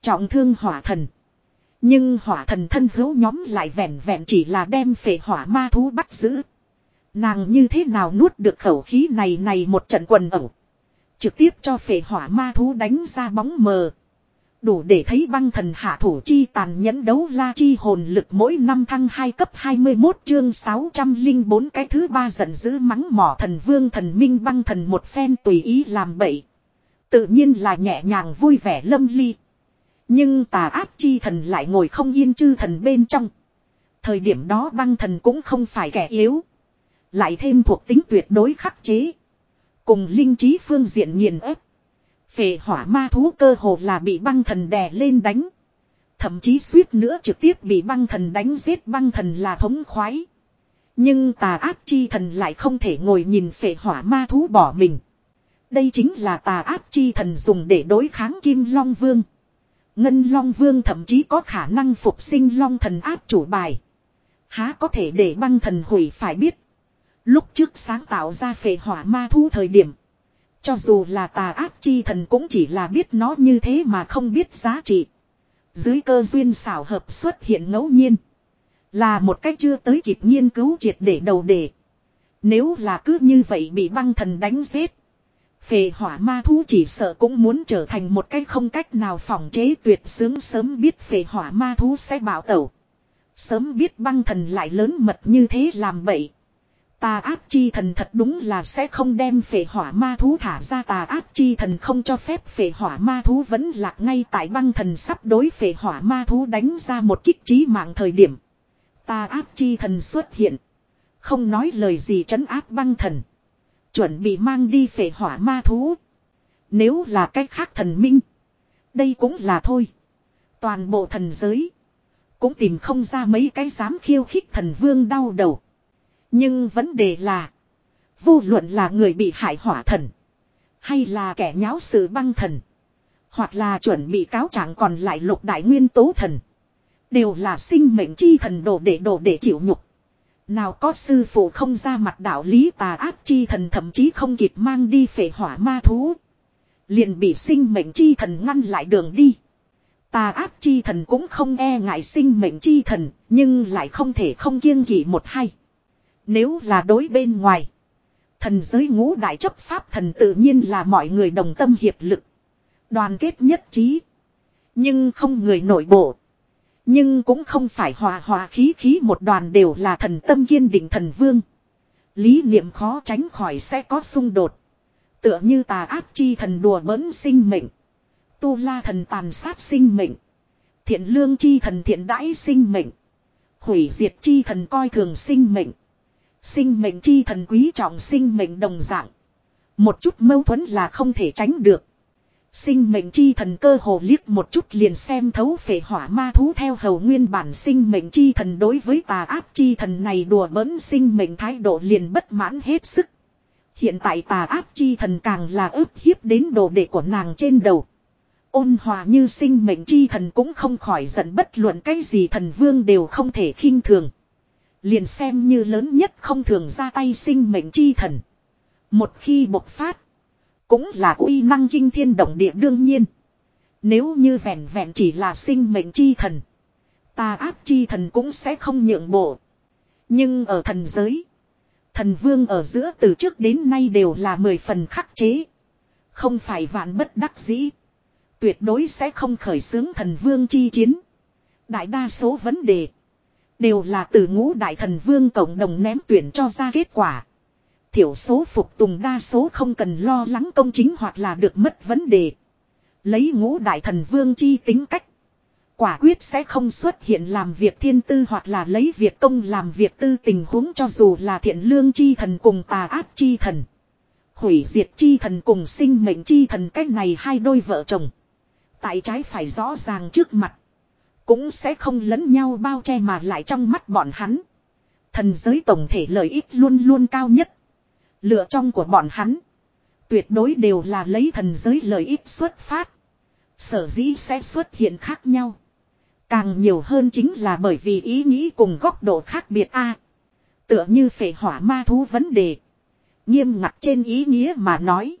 Trọng thương hỏa thần. Nhưng hỏa thần thân hữu nhóm lại vẹn vẹn chỉ là đem phệ hỏa ma thú bắt giữ. Nàng như thế nào nuốt được khẩu khí này này một trận quần ẩu. Trực tiếp cho phệ hỏa ma thú đánh ra bóng mờ. Đủ để thấy băng thần hạ thủ chi tàn nhẫn đấu la chi hồn lực mỗi năm thăng 2 cấp 21 chương 604 cái thứ ba giận dữ mắng mỏ thần vương thần minh băng thần một phen tùy ý làm bậy. Tự nhiên là nhẹ nhàng vui vẻ lâm ly. Nhưng tà áp chi thần lại ngồi không yên chư thần bên trong. Thời điểm đó băng thần cũng không phải kẻ yếu. Lại thêm thuộc tính tuyệt đối khắc chế. Cùng linh trí phương diện nghiền ép. Phệ hỏa ma thú cơ hồ là bị băng thần đè lên đánh. Thậm chí suýt nữa trực tiếp bị băng thần đánh giết băng thần là thống khoái. Nhưng tà áp chi thần lại không thể ngồi nhìn phệ hỏa ma thú bỏ mình. Đây chính là tà áp chi thần dùng để đối kháng kim long vương. Ngân long vương thậm chí có khả năng phục sinh long thần áp chủ bài. Há có thể để băng thần hủy phải biết. Lúc trước sáng tạo ra phệ hỏa ma thú thời điểm. Cho dù là tà ác chi thần cũng chỉ là biết nó như thế mà không biết giá trị. Dưới cơ duyên xảo hợp xuất hiện ngẫu nhiên. Là một cách chưa tới kịp nghiên cứu triệt để đầu đề. Nếu là cứ như vậy bị băng thần đánh giết. Phệ hỏa ma thú chỉ sợ cũng muốn trở thành một cách không cách nào phòng chế tuyệt sướng sớm biết phệ hỏa ma thú sẽ bảo tẩu. Sớm biết băng thần lại lớn mật như thế làm bậy. Tà áp chi thần thật đúng là sẽ không đem phệ hỏa ma thú thả ra tà áp chi thần không cho phép phệ hỏa ma thú vẫn lạc ngay tại băng thần sắp đối phệ hỏa ma thú đánh ra một kích trí mạng thời điểm. Tà áp chi thần xuất hiện. Không nói lời gì trấn áp băng thần. Chuẩn bị mang đi phệ hỏa ma thú. Nếu là cách khác thần minh. Đây cũng là thôi. Toàn bộ thần giới. Cũng tìm không ra mấy cái dám khiêu khích thần vương đau đầu. Nhưng vấn đề là. Vô luận là người bị hại hỏa thần. Hay là kẻ nháo sự băng thần. Hoặc là chuẩn bị cáo trạng còn lại lục đại nguyên tố thần. Đều là sinh mệnh chi thần đồ để đồ để chịu nhục. Nào có sư phụ không ra mặt đạo lý tà ác chi thần thậm chí không kịp mang đi phệ hỏa ma thú. Liền bị sinh mệnh chi thần ngăn lại đường đi. Tà ác chi thần cũng không e ngại sinh mệnh chi thần, nhưng lại không thể không kiêng kỵ một hay. Nếu là đối bên ngoài. Thần giới ngũ đại chấp pháp thần tự nhiên là mọi người đồng tâm hiệp lực. Đoàn kết nhất trí. Nhưng không người nội bộ. Nhưng cũng không phải hòa hòa khí khí một đoàn đều là thần tâm kiên định thần vương. Lý niệm khó tránh khỏi sẽ có xung đột. Tựa như tà ác chi thần đùa bỡn sinh mệnh. Tu la thần tàn sát sinh mệnh. Thiện lương chi thần thiện đãi sinh mệnh. Hủy diệt chi thần coi thường sinh mệnh. Sinh mệnh chi thần quý trọng sinh mệnh đồng dạng. Một chút mâu thuẫn là không thể tránh được. Sinh mệnh chi thần cơ hồ liếc một chút liền xem thấu phệ hỏa ma thú theo hầu nguyên bản sinh mệnh chi thần đối với tà áp chi thần này đùa bỡn sinh mệnh thái độ liền bất mãn hết sức. Hiện tại tà áp chi thần càng là ức hiếp đến đồ đệ của nàng trên đầu. Ôn hòa như sinh mệnh chi thần cũng không khỏi giận bất luận cái gì thần vương đều không thể khinh thường. Liền xem như lớn nhất không thường ra tay sinh mệnh chi thần. Một khi bộc phát. Cũng là uy năng kinh thiên động địa đương nhiên. Nếu như vẹn vẹn chỉ là sinh mệnh chi thần. Tà ác chi thần cũng sẽ không nhượng bộ. Nhưng ở thần giới. Thần vương ở giữa từ trước đến nay đều là mười phần khắc chế. Không phải vạn bất đắc dĩ. Tuyệt đối sẽ không khởi xướng thần vương chi chiến. Đại đa số vấn đề. Đều là từ ngũ đại thần vương cộng đồng ném tuyển cho ra kết quả. Thiểu số phục tùng đa số không cần lo lắng công chính hoặc là được mất vấn đề. Lấy ngũ đại thần vương chi tính cách. Quả quyết sẽ không xuất hiện làm việc thiên tư hoặc là lấy việc công làm việc tư tình huống cho dù là thiện lương chi thần cùng tà ác chi thần. Hủy diệt chi thần cùng sinh mệnh chi thần, cách này hai đôi vợ chồng. Tại trái phải rõ ràng trước mặt. Cũng sẽ không lẫn nhau bao che mà lại trong mắt bọn hắn. Thần giới tổng thể lợi ích luôn luôn cao nhất. Lựa trong của bọn hắn. Tuyệt đối đều là lấy thần giới lợi ích xuất phát. Sở dĩ sẽ xuất hiện khác nhau. Càng nhiều hơn chính là bởi vì ý nghĩ cùng góc độ khác biệt a Tựa như phệ hỏa ma thú vấn đề. Nghiêm ngặt trên ý nghĩa mà nói.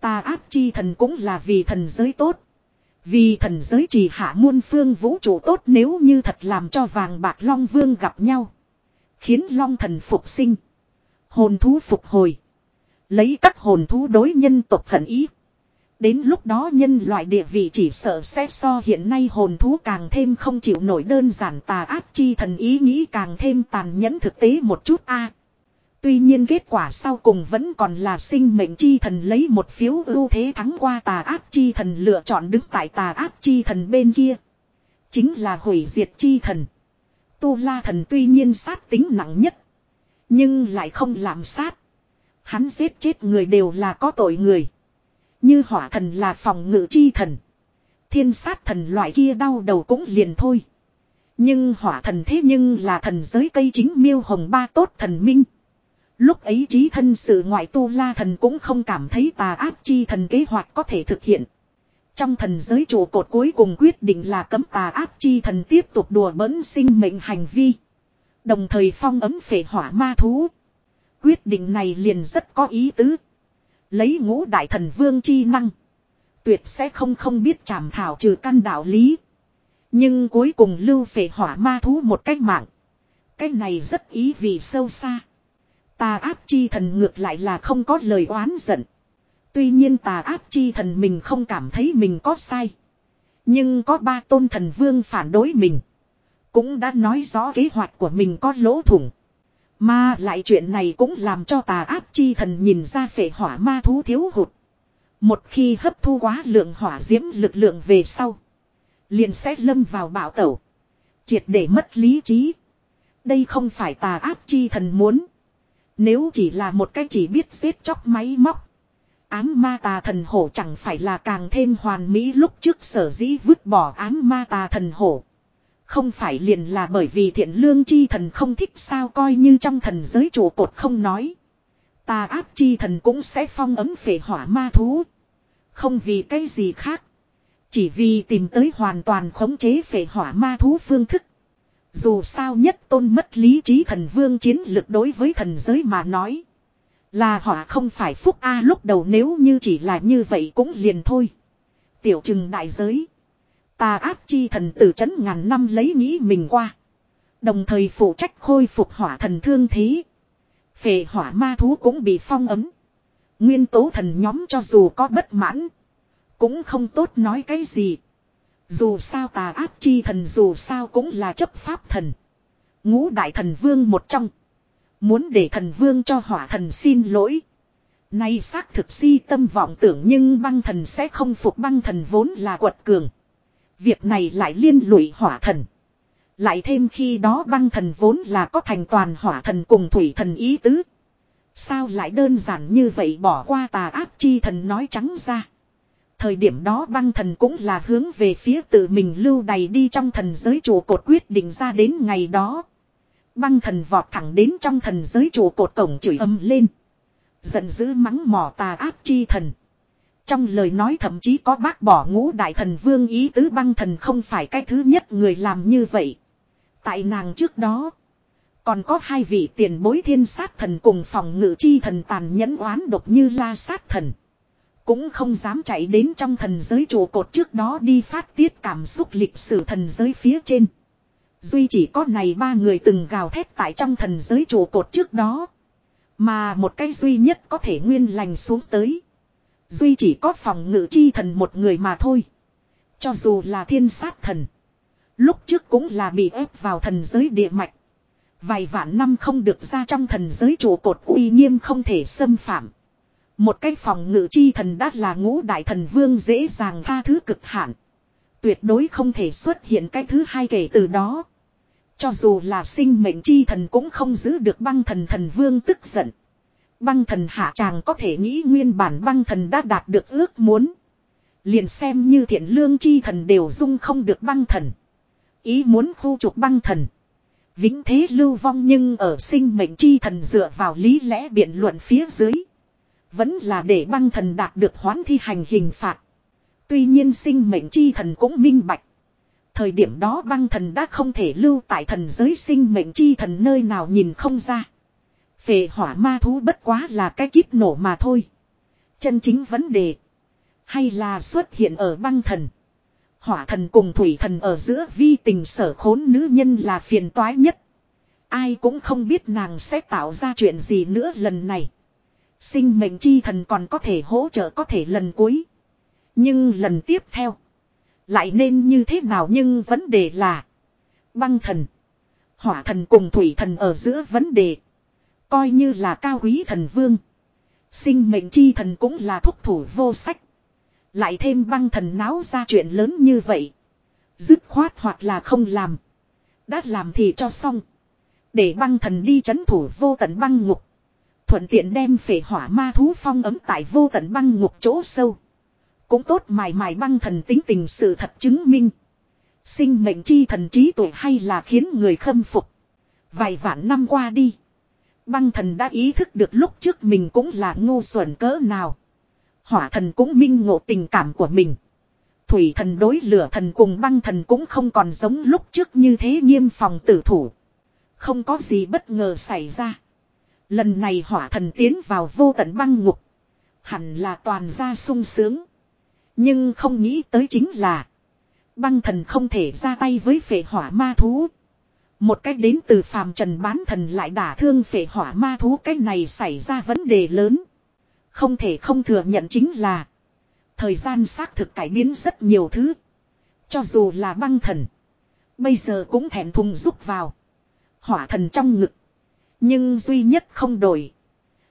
Ta áp chi thần cũng là vì thần giới tốt. Vì thần giới chỉ hạ muôn phương vũ trụ tốt nếu như thật làm cho vàng bạc long vương gặp nhau. Khiến long thần phục sinh. Hồn thú phục hồi. Lấy các hồn thú đối nhân tộc thần ý. Đến lúc đó nhân loại địa vị chỉ sợ sẽ so hiện nay hồn thú càng thêm không chịu nổi đơn giản tà áp chi thần ý nghĩ càng thêm tàn nhẫn thực tế một chút a. Tuy nhiên kết quả sau cùng vẫn còn là sinh mệnh chi thần lấy một phiếu ưu thế thắng qua tà ác chi thần lựa chọn đứng tại tà ác chi thần bên kia. Chính là hủy diệt chi thần. Tu la thần tuy nhiên sát tính nặng nhất. Nhưng lại không làm sát. Hắn giết chết người đều là có tội người. Như hỏa thần là phòng ngự chi thần. Thiên sát thần loại kia đau đầu cũng liền thôi. Nhưng hỏa thần thế nhưng là thần giới cây chính miêu hồng ba tốt thần minh. Lúc ấy trí thân sự ngoại tu la thần cũng không cảm thấy tà ác chi thần kế hoạch có thể thực hiện. Trong thần giới trụ cột cuối cùng quyết định là cấm tà ác chi thần tiếp tục đùa bỡn sinh mệnh hành vi. Đồng thời phong ấm phệ hỏa ma thú. Quyết định này liền rất có ý tứ. Lấy ngũ đại thần vương chi năng. Tuyệt sẽ không không biết chảm thảo trừ căn đạo lý. Nhưng cuối cùng lưu phệ hỏa ma thú một cách mạng. Cái này rất ý vị sâu xa. Tà áp chi thần ngược lại là không có lời oán giận. Tuy nhiên tà áp chi thần mình không cảm thấy mình có sai. Nhưng có ba tôn thần vương phản đối mình. Cũng đã nói rõ kế hoạch của mình có lỗ thủng. Mà lại chuyện này cũng làm cho tà áp chi thần nhìn ra phệ hỏa ma thú thiếu hụt. Một khi hấp thu quá lượng hỏa diễm lực lượng về sau. Liền sẽ lâm vào bạo tẩu. Triệt để mất lý trí. Đây không phải tà áp chi thần muốn. Nếu chỉ là một cái chỉ biết giết chóc máy móc. Ám ma tà thần hổ chẳng phải là càng thêm hoàn mỹ lúc trước sở dĩ vứt bỏ ám ma tà thần hổ. Không phải liền là bởi vì thiện lương chi thần không thích sao coi như trong thần giới trụ cột không nói. Tà áp chi thần cũng sẽ phong ấm phệ hỏa ma thú. Không vì cái gì khác. Chỉ vì tìm tới hoàn toàn khống chế phệ hỏa ma thú phương thức. Dù sao nhất tôn mất lý trí thần vương chiến lực đối với thần giới mà nói. Là họ không phải phúc A lúc đầu nếu như chỉ là như vậy cũng liền thôi. Tiểu trừng đại giới. Tà áp chi thần tử chấn ngàn năm lấy nghĩ mình qua. Đồng thời phụ trách khôi phục hỏa thần thương thế. Phệ hỏa ma thú cũng bị phong ấm. Nguyên tố thần nhóm cho dù có bất mãn. Cũng không tốt nói cái gì. Dù sao tà áp chi thần dù sao cũng là chấp pháp thần. Ngũ đại thần vương một trong. Muốn để thần vương cho hỏa thần xin lỗi. Nay xác thực si tâm vọng tưởng nhưng băng thần sẽ không phục băng thần vốn là quật cường. Việc này lại liên lụy hỏa thần. Lại thêm khi đó băng thần vốn là có thành toàn hỏa thần cùng thủy thần ý tứ. Sao lại đơn giản như vậy bỏ qua tà áp chi thần nói trắng ra. Thời điểm đó băng thần cũng là hướng về phía tự mình lưu đầy đi trong thần giới trụ cột quyết định ra đến ngày đó. Băng thần vọt thẳng đến trong thần giới trụ cột cổng chửi âm lên. Giận dữ mắng mỏ tà áp chi thần. Trong lời nói thậm chí có bác bỏ ngũ đại thần vương ý tứ băng thần không phải cái thứ nhất người làm như vậy. Tại nàng trước đó. Còn có hai vị tiền bối thiên sát thần cùng phòng ngự chi thần tàn nhẫn oán độc như la sát thần. Cũng không dám chạy đến trong thần giới trụ cột trước đó đi phát tiết cảm xúc lịch sử thần giới phía trên. Duy chỉ có này ba người từng gào thét tại trong thần giới trụ cột trước đó. Mà một cái duy nhất có thể nguyên lành xuống tới. Duy chỉ có phòng ngự chi thần một người mà thôi. Cho dù là thiên sát thần. Lúc trước cũng là bị ép vào thần giới địa mạch. Vài vạn năm không được ra trong thần giới trụ cột uy nghiêm không thể xâm phạm. Một cái phòng ngự chi thần đã là ngũ đại thần vương dễ dàng tha thứ cực hạn. Tuyệt đối không thể xuất hiện cái thứ hai kể từ đó. Cho dù là sinh mệnh chi thần cũng không giữ được băng thần thần vương tức giận. Băng thần hạ chàng có thể nghĩ nguyên bản băng thần đã đạt được ước muốn. Liền xem như thiện lương chi thần đều dung không được băng thần. Ý muốn khu trục băng thần. Vĩnh thế lưu vong nhưng ở sinh mệnh chi thần dựa vào lý lẽ biện luận phía dưới. Vẫn là để băng thần đạt được hoán thi hành hình phạt. Tuy nhiên sinh mệnh chi thần cũng minh bạch. Thời điểm đó băng thần đã không thể lưu tại thần giới sinh mệnh chi thần nơi nào nhìn không ra. Phệ hỏa ma thú bất quá là cái kíp nổ mà thôi. Chân chính vấn đề. Hay là xuất hiện ở băng thần. Hỏa thần cùng thủy thần ở giữa vi tình sở khốn nữ nhân là phiền toái nhất. Ai cũng không biết nàng sẽ tạo ra chuyện gì nữa lần này. Sinh mệnh chi thần còn có thể hỗ trợ có thể lần cuối. Nhưng lần tiếp theo. Lại nên như thế nào nhưng vấn đề là. Băng thần. Hỏa thần cùng thủy thần ở giữa vấn đề. Coi như là cao quý thần vương. Sinh mệnh chi thần cũng là thúc thủ vô sách. Lại thêm băng thần náo ra chuyện lớn như vậy. Dứt khoát hoặc là không làm. Đã làm thì cho xong. Để băng thần đi chấn thủ vô tận băng ngục. Thuận tiện đem phể hỏa ma thú phong ấm tại vô tận băng ngục chỗ sâu. Cũng tốt mài mài băng thần tính tình sự thật chứng minh. Sinh mệnh chi thần trí tuổi hay là khiến người khâm phục. Vài vạn năm qua đi. Băng thần đã ý thức được lúc trước mình cũng là ngu xuẩn cỡ nào. Hỏa thần cũng minh ngộ tình cảm của mình. Thủy thần đối lửa thần cùng băng thần cũng không còn giống lúc trước như thế nghiêm phòng tử thủ. Không có gì bất ngờ xảy ra. Lần này hỏa thần tiến vào vô tận băng ngục. Hẳn là toàn ra sung sướng. Nhưng không nghĩ tới chính là. Băng thần không thể ra tay với phệ hỏa ma thú. Một cách đến từ phàm trần bán thần lại đả thương phệ hỏa ma thú, cách này xảy ra vấn đề lớn. Không thể không thừa nhận chính là. Thời gian xác thực cải biến rất nhiều thứ. Cho dù là băng thần. Bây giờ cũng thèm thùng rút vào. Hỏa thần trong ngực. Nhưng duy nhất không đổi.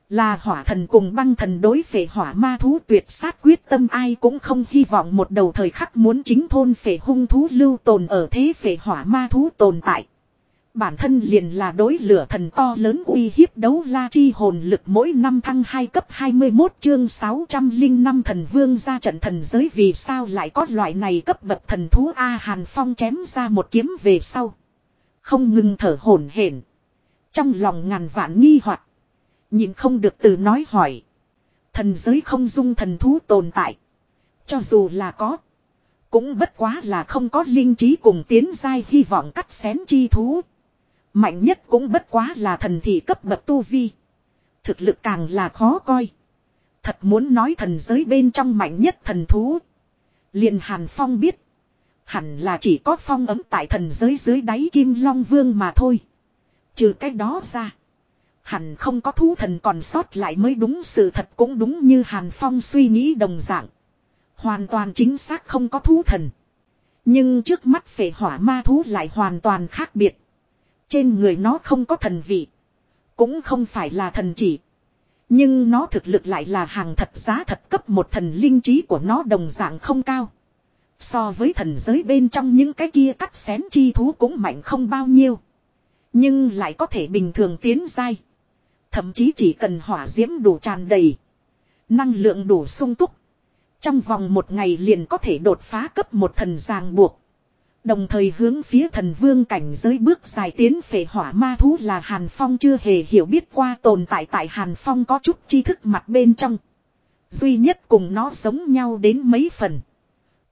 Là hỏa thần cùng băng thần đối phệ hỏa ma thú tuyệt sát quyết tâm ai cũng không hy vọng một đầu thời khắc muốn chính thôn phệ hung thú lưu tồn ở thế phệ hỏa ma thú tồn tại. Bản thân liền là đối lửa thần to lớn uy hiếp đấu la chi hồn lực mỗi năm thăng 2 cấp 21 chương 605 thần vương ra trận thần giới vì sao lại có loại này cấp bậc thần thú A Hàn Phong chém ra một kiếm về sau. Không ngừng thở hổn hển trong lòng ngàn vạn nghi hoặc Nhìn không được từ nói hỏi. Thần giới không dung thần thú tồn tại. Cho dù là có. Cũng bất quá là không có linh trí cùng tiến giai hy vọng cắt xén chi thú. Mạnh nhất cũng bất quá là thần thị cấp bậc tu vi. Thực lực càng là khó coi. Thật muốn nói thần giới bên trong mạnh nhất thần thú. liền Hàn Phong biết. Hẳn là chỉ có phong ấm tại thần giới dưới đáy kim long vương mà thôi. Trừ cái đó ra. Hẳn không có thú thần còn sót lại mới đúng sự thật cũng đúng như Hàn Phong suy nghĩ đồng dạng. Hoàn toàn chính xác không có thú thần. Nhưng trước mắt phệ hỏa ma thú lại hoàn toàn khác biệt. Trên người nó không có thần vị. Cũng không phải là thần chỉ. Nhưng nó thực lực lại là hàng thật giá thật cấp một thần linh trí của nó đồng dạng không cao. So với thần giới bên trong những cái kia cắt xén chi thú cũng mạnh không bao nhiêu. Nhưng lại có thể bình thường tiến dai. Thậm chí chỉ cần hỏa diễm đủ tràn đầy. Năng lượng đủ sung túc. Trong vòng một ngày liền có thể đột phá cấp một thần ràng buộc. Đồng thời hướng phía thần vương cảnh giới bước dài tiến phệ hỏa ma thú là Hàn Phong chưa hề hiểu biết qua tồn tại tại Hàn Phong có chút tri thức mặt bên trong. Duy nhất cùng nó giống nhau đến mấy phần.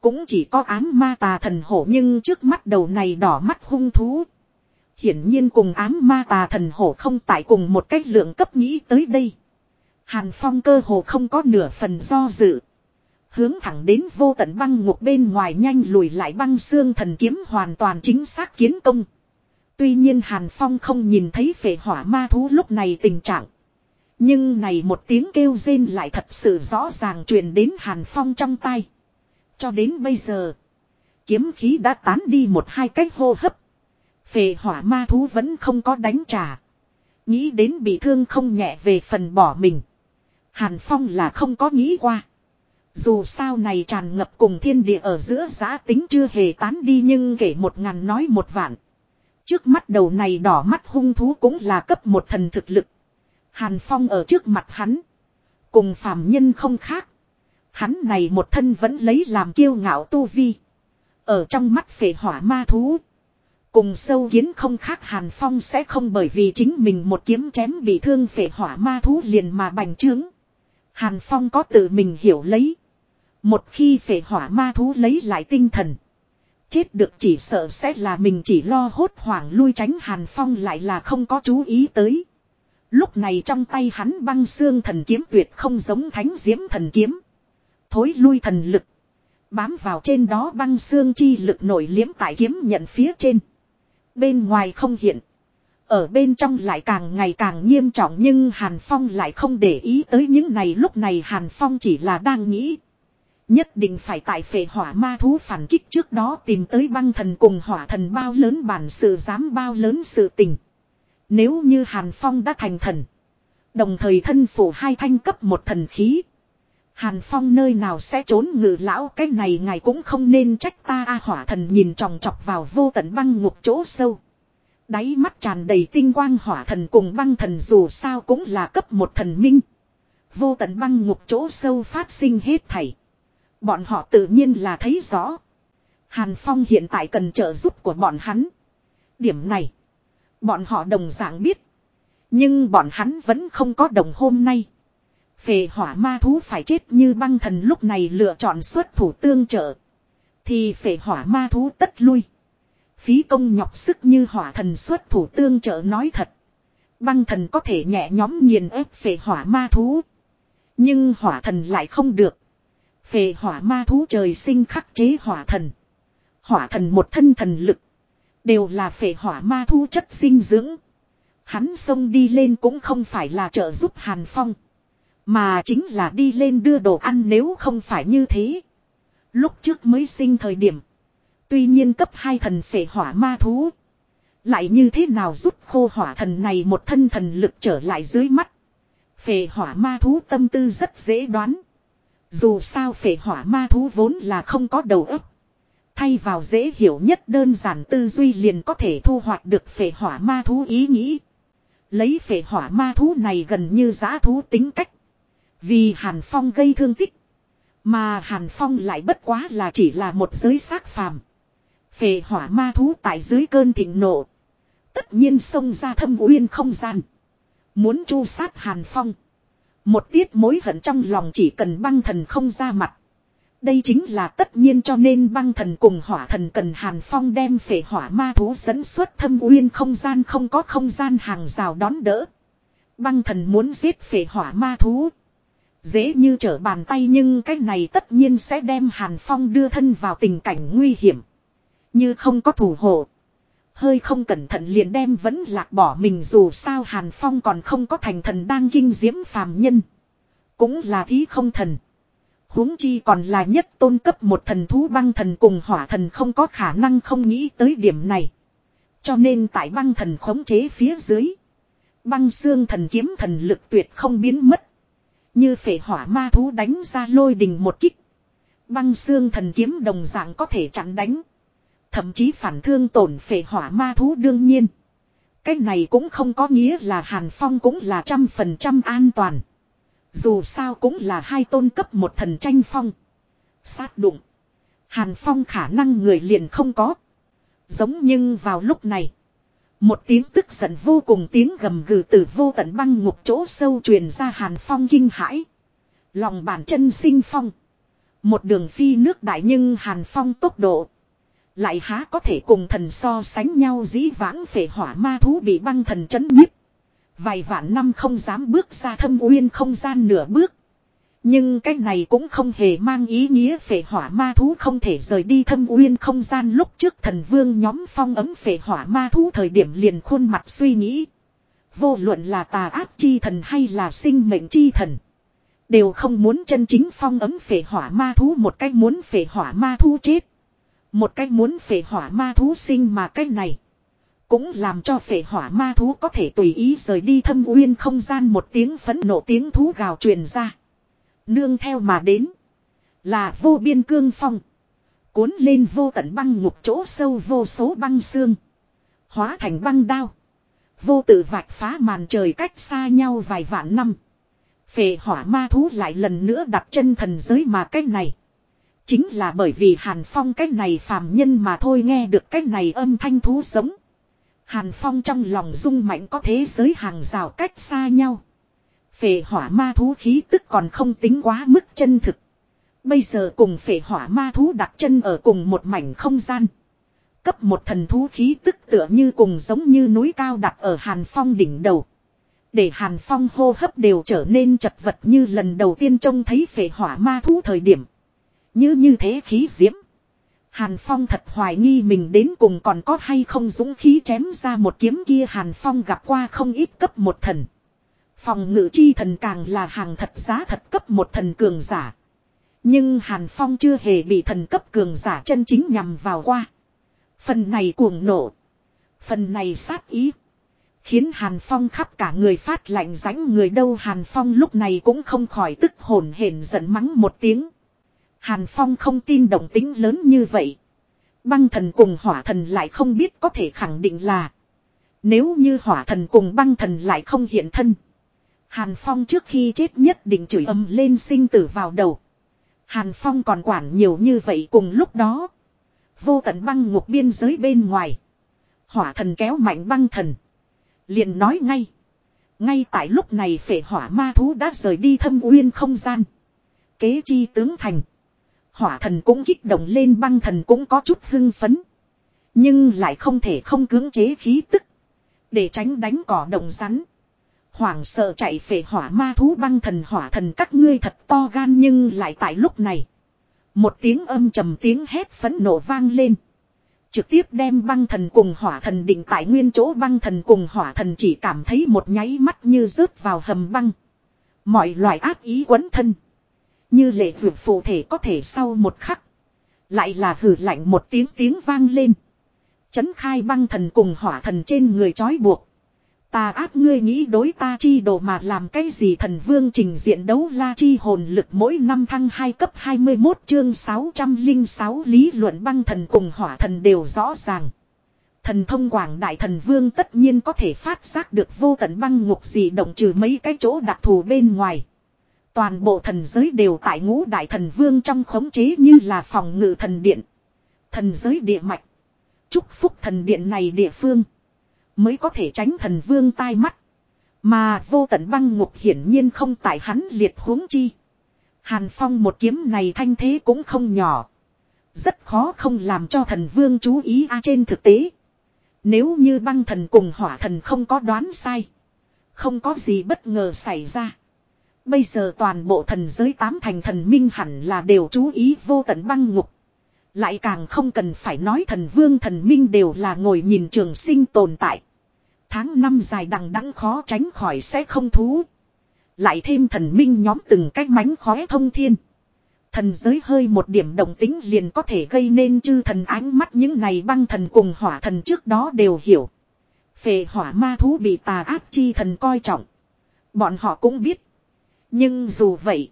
Cũng chỉ có ám ma tà thần hổ nhưng trước mắt đầu này đỏ mắt hung thú. Hiển nhiên cùng ám ma tà thần hổ không tại cùng một cách lượng cấp nghĩ tới đây. Hàn Phong cơ hồ không có nửa phần do dự. Hướng thẳng đến vô tận băng ngục bên ngoài nhanh lùi lại băng xương thần kiếm hoàn toàn chính xác kiến công. Tuy nhiên Hàn Phong không nhìn thấy phệ hỏa ma thú lúc này tình trạng. Nhưng này một tiếng kêu rên lại thật sự rõ ràng truyền đến Hàn Phong trong tay. Cho đến bây giờ, kiếm khí đã tán đi một hai cách hô hấp. Phệ hỏa ma thú vẫn không có đánh trả. Nghĩ đến bị thương không nhẹ về phần bỏ mình. Hàn Phong là không có nghĩ qua. Dù sao này tràn ngập cùng thiên địa ở giữa giá tính chưa hề tán đi nhưng kể một ngàn nói một vạn. Trước mắt đầu này đỏ mắt hung thú cũng là cấp một thần thực lực. Hàn Phong ở trước mặt hắn. Cùng phàm nhân không khác. Hắn này một thân vẫn lấy làm kiêu ngạo tu vi. Ở trong mắt phệ hỏa ma thú. Cùng sâu kiến không khác Hàn Phong sẽ không bởi vì chính mình một kiếm chém bị thương phệ hỏa ma thú liền mà bành trướng. Hàn Phong có tự mình hiểu lấy. Một khi phệ hỏa ma thú lấy lại tinh thần. Chết được chỉ sợ sẽ là mình chỉ lo hốt hoảng lui tránh Hàn Phong lại là không có chú ý tới. Lúc này trong tay hắn băng xương thần kiếm tuyệt không giống thánh diễm thần kiếm. Thối lui thần lực. Bám vào trên đó băng xương chi lực nổi liếm tại kiếm nhận phía trên. Bên ngoài không hiện. Ở bên trong lại càng ngày càng nghiêm trọng nhưng Hàn Phong lại không để ý tới những này lúc này Hàn Phong chỉ là đang nghĩ. Nhất định phải tại phệ hỏa ma thú phản kích trước đó tìm tới băng thần cùng hỏa thần bao lớn bản sự dám bao lớn sự tình. Nếu như Hàn Phong đã thành thần. Đồng thời thân phủ hai thanh cấp một thần khí. Hàn Phong nơi nào sẽ trốn ngự lão, cái này ngài cũng không nên trách ta a hỏa thần nhìn tròng trọc vào vô tận băng ngục chỗ sâu. Đáy mắt tràn đầy tinh quang, hỏa thần cùng băng thần dù sao cũng là cấp một thần minh. Vô tận băng ngục chỗ sâu phát sinh hết thảy. Bọn họ tự nhiên là thấy rõ. Hàn Phong hiện tại cần trợ giúp của bọn hắn. Điểm này. Bọn họ đồng dạng biết. Nhưng bọn hắn vẫn không có đồng hôm nay. Về hỏa ma thú phải chết như băng thần lúc này lựa chọn xuất thủ tương trợ. Thì phệ hỏa ma thú tất lui. Phí công nhọc sức như hỏa thần xuất thủ tương trợ nói thật. Băng thần có thể nhẹ nhóm nghiền ép phệ hỏa ma thú. Nhưng hỏa thần lại không được. Phệ hỏa ma thú trời sinh khắc chế hỏa thần. Hỏa thần một thân thần lực. Đều là phệ hỏa ma thú chất sinh dưỡng. Hắn xông đi lên cũng không phải là trợ giúp Hàn Phong. Mà chính là đi lên đưa đồ ăn nếu không phải như thế. Lúc trước mới sinh thời điểm. Tuy nhiên cấp hai thần phệ hỏa ma thú. Lại như thế nào giúp khô hỏa thần này một thân thần lực trở lại dưới mắt. Phệ hỏa ma thú tâm tư rất dễ đoán. Dù sao phệ hỏa ma thú vốn là không có đầu óc. Thay vào dễ hiểu nhất đơn giản tư duy liền có thể thu hoạch được phệ hỏa ma thú ý nghĩ. Lấy phệ hỏa ma thú này gần như giá thú tính cách. Vì Hàn Phong gây thương tích. Mà Hàn Phong lại bất quá là chỉ là một giới xác phàm. Phệ hỏa ma thú tại dưới cơn thịnh nộ. Tất nhiên xông ra thâm uyên không gian. Muốn chu sát Hàn Phong. Một tiết mối hận trong lòng chỉ cần băng thần không ra mặt. Đây chính là tất nhiên cho nên băng thần cùng hỏa thần cần Hàn Phong đem phệ hỏa ma thú dẫn xuất thâm uyên không gian không có không gian hàng rào đón đỡ. Băng thần muốn giết phệ hỏa ma thú. Dễ như trở bàn tay nhưng cái này tất nhiên sẽ đem Hàn Phong đưa thân vào tình cảnh nguy hiểm. Như không có thủ hộ. Hơi không cẩn thận liền đem vẫn lạc bỏ mình dù sao Hàn Phong còn không có thành thần đang kinh diễm phàm nhân. Cũng là thí không thần huống chi còn là nhất tôn cấp một thần thú băng thần cùng hỏa thần không có khả năng không nghĩ tới điểm này. Cho nên tại băng thần khống chế phía dưới. Băng xương thần kiếm thần lực tuyệt không biến mất. Như phệ hỏa ma thú đánh ra lôi đình một kích. Băng xương thần kiếm đồng dạng có thể chặn đánh. Thậm chí phản thương tổn phệ hỏa ma thú đương nhiên. Cái này cũng không có nghĩa là Hàn Phong cũng là trăm phần trăm an toàn. Dù sao cũng là hai tôn cấp một thần tranh phong. Sát đụng. Hàn Phong khả năng người liền không có. Giống nhưng vào lúc này. Một tiếng tức giận vô cùng tiếng gầm gừ từ vô tận băng ngục chỗ sâu truyền ra Hàn Phong kinh hãi. Lòng bàn chân sinh phong. Một đường phi nước đại nhưng Hàn Phong tốc độ. Lại há có thể cùng thần so sánh nhau dĩ vãng phệ hỏa ma thú bị băng thần chấn nhiếp. Vài vạn năm không dám bước ra thâm uyên không gian nửa bước. Nhưng cái này cũng không hề mang ý nghĩa phệ hỏa ma thú không thể rời đi thâm uyên không gian lúc trước thần vương nhóm phong ấm phệ hỏa ma thú thời điểm liền khuôn mặt suy nghĩ. Vô luận là tà ác chi thần hay là sinh mệnh chi thần. Đều không muốn chân chính phong ấm phệ hỏa ma thú một cách muốn phệ hỏa ma thú chết. Một cách muốn phệ hỏa ma thú sinh mà cách này. Cũng làm cho phệ hỏa ma thú có thể tùy ý rời đi thâm uyên không gian một tiếng phấn nộ tiếng thú gào truyền ra. Nương theo mà đến. Là vô biên cương phong. Cuốn lên vô tận băng ngục chỗ sâu vô số băng xương. Hóa thành băng đao. Vô tự vạch phá màn trời cách xa nhau vài vạn năm. Phệ hỏa ma thú lại lần nữa đặt chân thần giới mà cách này. Chính là bởi vì hàn phong cách này phàm nhân mà thôi nghe được cách này âm thanh thú sống. Hàn Phong trong lòng rung mạnh có thế giới hàng rào cách xa nhau. Phệ hỏa ma thú khí tức còn không tính quá mức chân thực. Bây giờ cùng phệ hỏa ma thú đặt chân ở cùng một mảnh không gian. Cấp một thần thú khí tức tựa như cùng giống như núi cao đặt ở Hàn Phong đỉnh đầu. Để Hàn Phong hô hấp đều trở nên chật vật như lần đầu tiên trông thấy phệ hỏa ma thú thời điểm. Như như thế khí diễm. Hàn Phong thật hoài nghi mình đến cùng còn có hay không dũng khí chém ra một kiếm kia Hàn Phong gặp qua không ít cấp một thần. Phòng ngự chi thần càng là hàng thật giá thật cấp một thần cường giả. Nhưng Hàn Phong chưa hề bị thần cấp cường giả chân chính nhằm vào qua. Phần này cuồng nộ Phần này sát ý. Khiến Hàn Phong khắp cả người phát lạnh ránh người đâu Hàn Phong lúc này cũng không khỏi tức hồn hển giận mắng một tiếng. Hàn Phong không tin động tính lớn như vậy. Băng thần cùng hỏa thần lại không biết có thể khẳng định là. Nếu như hỏa thần cùng băng thần lại không hiện thân. Hàn Phong trước khi chết nhất định chửi âm lên sinh tử vào đầu. Hàn Phong còn quản nhiều như vậy cùng lúc đó. Vô tận băng ngục biên giới bên ngoài. Hỏa thần kéo mạnh băng thần. liền nói ngay. Ngay tại lúc này phệ hỏa ma thú đã rời đi thâm uyên không gian. Kế chi tướng thành. Hỏa thần cũng kích động lên băng thần cũng có chút hưng phấn. Nhưng lại không thể không cưỡng chế khí tức. Để tránh đánh cỏ động rắn. Hoảng sợ chạy về hỏa ma thú băng thần hỏa thần các ngươi thật to gan nhưng lại tại lúc này. Một tiếng âm trầm tiếng hét phẫn nộ vang lên. Trực tiếp đem băng thần cùng hỏa thần định tại nguyên chỗ băng thần cùng hỏa thần chỉ cảm thấy một nháy mắt như rớt vào hầm băng. Mọi loại ác ý quấn thân. Như lệ vượt phụ thể có thể sau một khắc. Lại là hử lạnh một tiếng tiếng vang lên. Chấn khai băng thần cùng hỏa thần trên người trói buộc. Ta áp ngươi nghĩ đối ta chi đồ mà làm cái gì thần vương trình diện đấu la chi hồn lực mỗi năm thăng 2 cấp 21 chương 606 lý luận băng thần cùng hỏa thần đều rõ ràng. Thần thông quảng đại thần vương tất nhiên có thể phát giác được vô tận băng ngục gì động trừ mấy cái chỗ đặc thù bên ngoài. Toàn bộ thần giới đều tại ngũ đại thần vương trong khống chế như là phòng ngự thần điện. Thần giới địa mạch. Chúc phúc thần điện này địa phương. Mới có thể tránh thần vương tai mắt. Mà vô tận băng ngục hiển nhiên không tại hắn liệt huống chi. Hàn Phong một kiếm này thanh thế cũng không nhỏ. Rất khó không làm cho thần vương chú ý a trên thực tế. Nếu như băng thần cùng hỏa thần không có đoán sai. Không có gì bất ngờ xảy ra. Bây giờ toàn bộ thần giới tám thành thần minh hẳn là đều chú ý vô tận băng ngục. Lại càng không cần phải nói thần vương thần minh đều là ngồi nhìn trường sinh tồn tại. Tháng năm dài đằng đẵng khó tránh khỏi sẽ không thú. Lại thêm thần minh nhóm từng cách mánh khóe thông thiên. Thần giới hơi một điểm đồng tính liền có thể gây nên chư thần ánh mắt những này băng thần cùng hỏa thần trước đó đều hiểu. Phệ hỏa ma thú bị tà ác chi thần coi trọng. Bọn họ cũng biết. Nhưng dù vậy.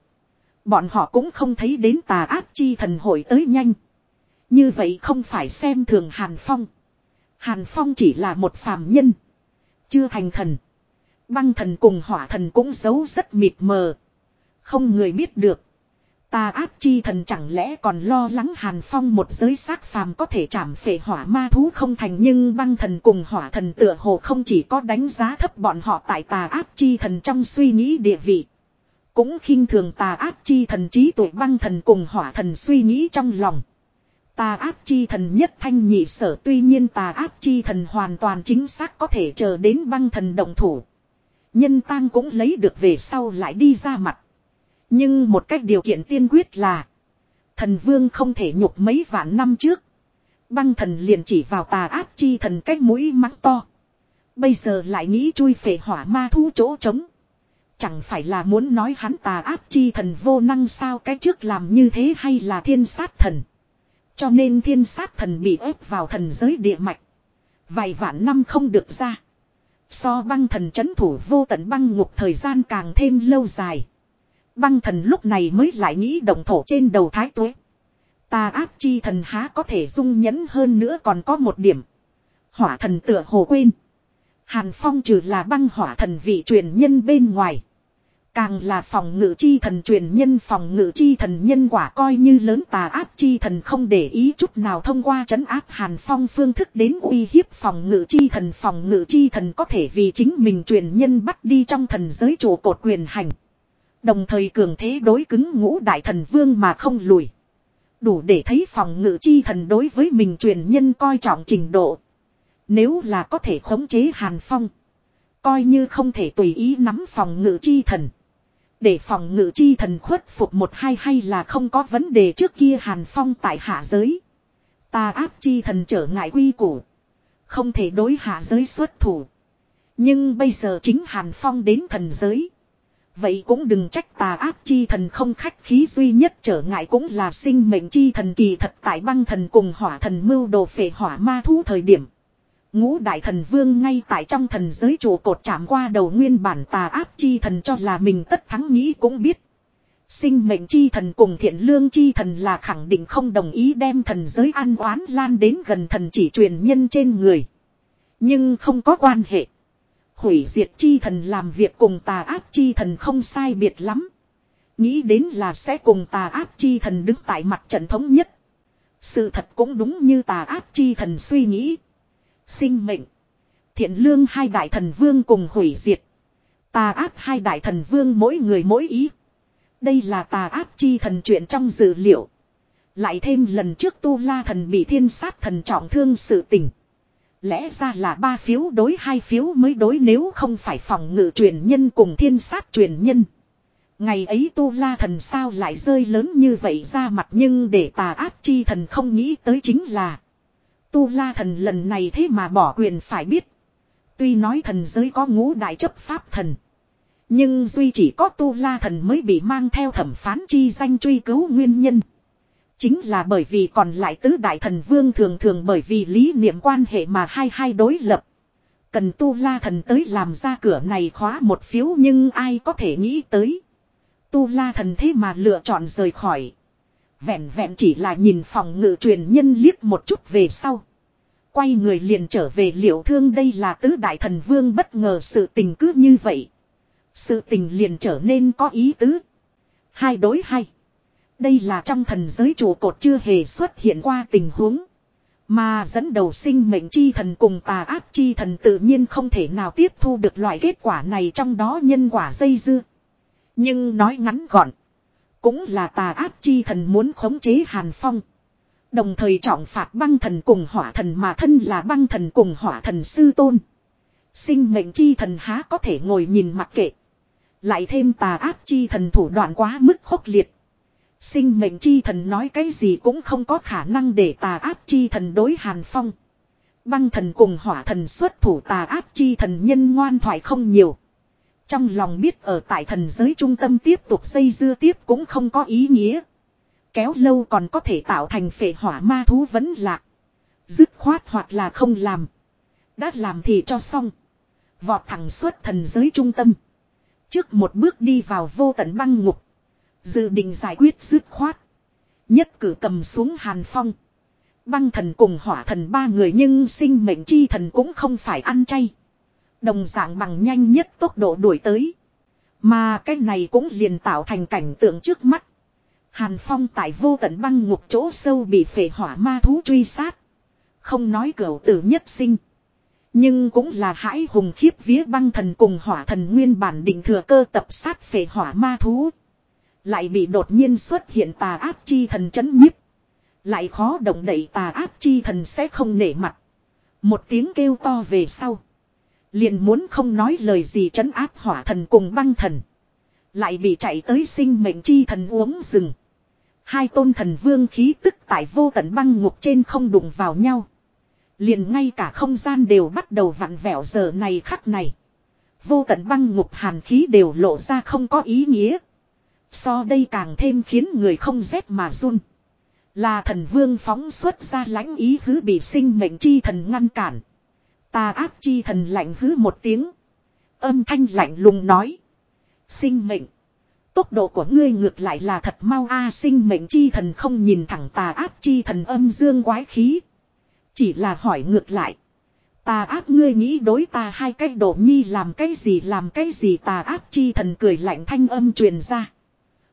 Bọn họ cũng không thấy đến tà ác chi thần hội tới nhanh. Như vậy không phải xem thường Hàn Phong. Hàn Phong chỉ là một phàm nhân. Chưa thành thần. Băng thần cùng hỏa thần cũng giấu rất mịt mờ. Không người biết được. Ta Áp chi thần chẳng lẽ còn lo lắng Hàn Phong một giới xác phàm có thể chạm phệ hỏa ma thú không thành nhưng băng thần cùng hỏa thần tựa hồ không chỉ có đánh giá thấp bọn họ tại tà Áp chi thần trong suy nghĩ địa vị. Cũng khinh thường tà Áp chi thần trí tuệ băng thần cùng hỏa thần suy nghĩ trong lòng. Tà ác chi thần nhất thanh nhị sở, tuy nhiên tà ác chi thần hoàn toàn chính xác có thể chờ đến băng thần động thủ. Nhân tang cũng lấy được về sau lại đi ra mặt. Nhưng một cách điều kiện tiên quyết là, Thần vương không thể nhục mấy vạn năm trước. Băng thần liền chỉ vào tà ác chi thần cách mũi mắng to. Bây giờ lại nghĩ chui phệ hỏa ma thu chỗ trống. Chẳng phải là muốn nói hắn tà áp chi thần vô năng sao, cái trước làm như thế hay là thiên sát thần. Cho nên thiên sát thần bị ép vào thần giới địa mạch. Vài vạn năm không được ra. So băng thần chấn thủ vô tận băng ngục thời gian càng thêm lâu dài. Băng thần lúc này mới lại nghĩ động thổ trên đầu thái tuế. ta áp chi thần há có thể dung nhẫn hơn nữa còn có một điểm. Hỏa thần tựa hồ quên. Hàn Phong trừ là băng hỏa thần vị truyền nhân bên ngoài. Càng là phòng ngự chi thần truyền nhân, phòng ngự chi thần nhân quả coi như lớn tà áp chi thần không để ý chút nào thông qua trấn áp hàn phong phương thức đến uy hiếp phòng ngự chi thần phòng ngự chi thần có thể vì chính mình truyền nhân bắt đi trong thần giới chủ cột quyền hành. Đồng thời cường thế đối cứng ngũ đại thần vương mà không lùi. Đủ để thấy phòng ngự chi thần đối với mình truyền nhân coi trọng trình độ. Nếu là có thể khống chế Hàn Phong. Coi như không thể tùy ý nắm phòng ngự chi thần. Để phòng ngự chi thần khuất phục một hai hay là không có vấn đề trước kia Hàn Phong tại hạ giới. Ta áp chi thần trở ngại quy củ. Không thể đối hạ giới xuất thủ. Nhưng bây giờ chính Hàn Phong đến thần giới. Vậy cũng đừng trách tà ác chi thần không khách khí duy nhất trở ngại cũng là sinh mệnh chi thần kỳ thật tại băng thần cùng hỏa thần mưu đồ phệ hỏa ma thú thời điểm. Ngũ đại thần vương ngay tại trong thần giới trụ cột chạm qua đầu nguyên bản tà áp chi thần cho là mình tất thắng nghĩ cũng biết. Sinh mệnh chi thần cùng thiện lương chi thần là khẳng định không đồng ý đem thần giới an oán lan đến gần thần chỉ truyền nhân trên người. Nhưng không có quan hệ. Hủy diệt chi thần làm việc cùng tà áp chi thần không sai biệt lắm. Nghĩ đến là sẽ cùng tà áp chi thần đứng tại mặt trận thống nhất. Sự thật cũng đúng như tà áp chi thần suy nghĩ. Sinh mệnh. Thiện lương hai đại thần vương cùng hủy diệt. Tà áp hai đại thần vương mỗi người mỗi ý. Đây là tà áp chi thần chuyện trong dữ liệu. Lại thêm lần trước tu la thần bị thiên sát thần trọng thương sự tình. Lẽ ra là ba phiếu đối hai phiếu mới đối nếu không phải phòng ngự truyền nhân cùng thiên sát truyền nhân. Ngày ấy tu la thần sao lại rơi lớn như vậy ra mặt nhưng để tà áp chi thần không nghĩ tới chính là. Tu la thần lần này thế mà bỏ quyền phải biết. Tuy nói thần giới có ngũ đại chấp pháp thần. Nhưng duy chỉ có tu la thần mới bị mang theo thẩm phán chi danh truy cứu nguyên nhân. Chính là bởi vì còn lại tứ đại thần vương thường thường bởi vì lý niệm quan hệ mà hai hai đối lập. Cần tu la thần tới làm ra cửa này khóa một phiếu nhưng ai có thể nghĩ tới. Tu la thần thế mà lựa chọn rời khỏi. Vẹn vẹn chỉ là nhìn phòng ngự truyền nhân liếc một chút về sau. Quay người liền trở về liệu thương đây là tứ đại thần vương bất ngờ sự tình cứ như vậy. Sự tình liền trở nên có ý tứ. Hai đối hai. Đây là trong thần giới trụ cột chưa hề xuất hiện qua tình huống. Mà dẫn đầu sinh mệnh chi thần cùng tà ác chi thần tự nhiên không thể nào tiếp thu được loại kết quả này trong đó nhân quả dây dưa. Nhưng nói ngắn gọn. Cũng là tà ác chi thần muốn khống chế Hàn Phong. Đồng thời trọng phạt băng thần cùng hỏa thần mà thân là băng thần cùng hỏa thần sư tôn. Sinh mệnh chi thần há có thể ngồi nhìn mặc kệ. Lại thêm tà ác chi thần thủ đoạn quá mức khốc liệt. Sinh mệnh chi thần nói cái gì cũng không có khả năng để tà ác chi thần đối hàn phong. Băng thần cùng hỏa thần xuất thủ tà ác chi thần nhân ngoan thoại không nhiều. Trong lòng biết ở tại thần giới trung tâm tiếp tục xây dưa tiếp cũng không có ý nghĩa. Kéo lâu còn có thể tạo thành phệ hỏa ma thú vấn lạc. Dứt khoát hoặc là không làm. Đã làm thì cho xong. Vọt thẳng suốt thần giới trung tâm. Trước một bước đi vào vô tận băng ngục. Dự định giải quyết dứt khoát. Nhất cử cầm xuống hàn phong. Băng thần cùng hỏa thần ba người nhưng sinh mệnh chi thần cũng không phải ăn chay. Đồng dạng bằng nhanh nhất tốc độ đuổi tới. Mà cái này cũng liền tạo thành cảnh tượng trước mắt. Hàn Phong tại vô tận băng ngục chỗ sâu bị phệ hỏa ma thú truy sát. Không nói cửu tử nhất sinh. Nhưng cũng là hãi hùng khiếp vía băng thần cùng hỏa thần nguyên bản định thừa cơ tập sát phệ hỏa ma thú. Lại bị đột nhiên xuất hiện tà áp chi thần chấn nhiếp. Lại khó động đẩy tà áp chi thần sẽ không nể mặt. Một tiếng kêu to về sau. Liền muốn không nói lời gì chấn áp hỏa thần cùng băng thần. Lại bị chạy tới sinh mệnh chi thần uống rừng. Hai tôn thần vương khí tức tại vô tận băng ngục trên không đụng vào nhau. Liền ngay cả không gian đều bắt đầu vặn vẹo giờ này khắc này. Vô tận băng ngục hàn khí đều lộ ra không có ý nghĩa. So đây càng thêm khiến người không rét mà run. Là thần vương phóng xuất ra lãnh ý hứ bị sinh mệnh chi thần ngăn cản. Tà áp chi thần lạnh hứ một tiếng. Âm thanh lạnh lùng nói. Sinh mệnh. Tốc độ của ngươi ngược lại là thật mau a, sinh mệnh chi thần không nhìn thẳng tà áp chi thần âm dương quái khí. Chỉ là hỏi ngược lại. Tà áp ngươi nghĩ đối ta hai cái độ nhi làm cái gì, làm cái gì tà áp chi thần cười lạnh thanh âm truyền ra.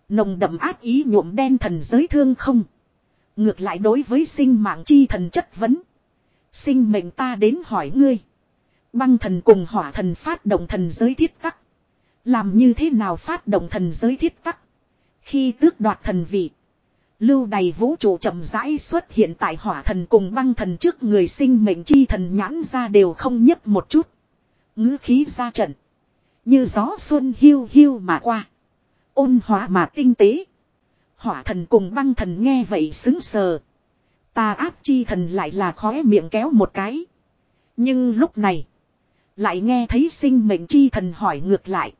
Nồng đậm áp ý nhuộm đen thần giới thương không. Ngược lại đối với sinh mạng chi thần chất vấn. Sinh mệnh ta đến hỏi ngươi. Băng thần cùng hỏa thần phát động thần giới thiết tắc. Làm như thế nào phát động thần giới thiết tắc. Khi tước đoạt thần vị. Lưu đầy vũ trụ chậm rãi xuất hiện tại hỏa thần cùng băng thần trước người sinh mệnh chi thần nhãn ra đều không nhấp một chút. ngữ khí ra trận. Như gió xuân hiu hiu mà qua. Ôn hòa mà tinh tế. Hỏa thần cùng băng thần nghe vậy xứng sờ. Tà ác chi thần lại là khóe miệng kéo một cái. Nhưng lúc này. Lại nghe thấy sinh mệnh chi thần hỏi ngược lại.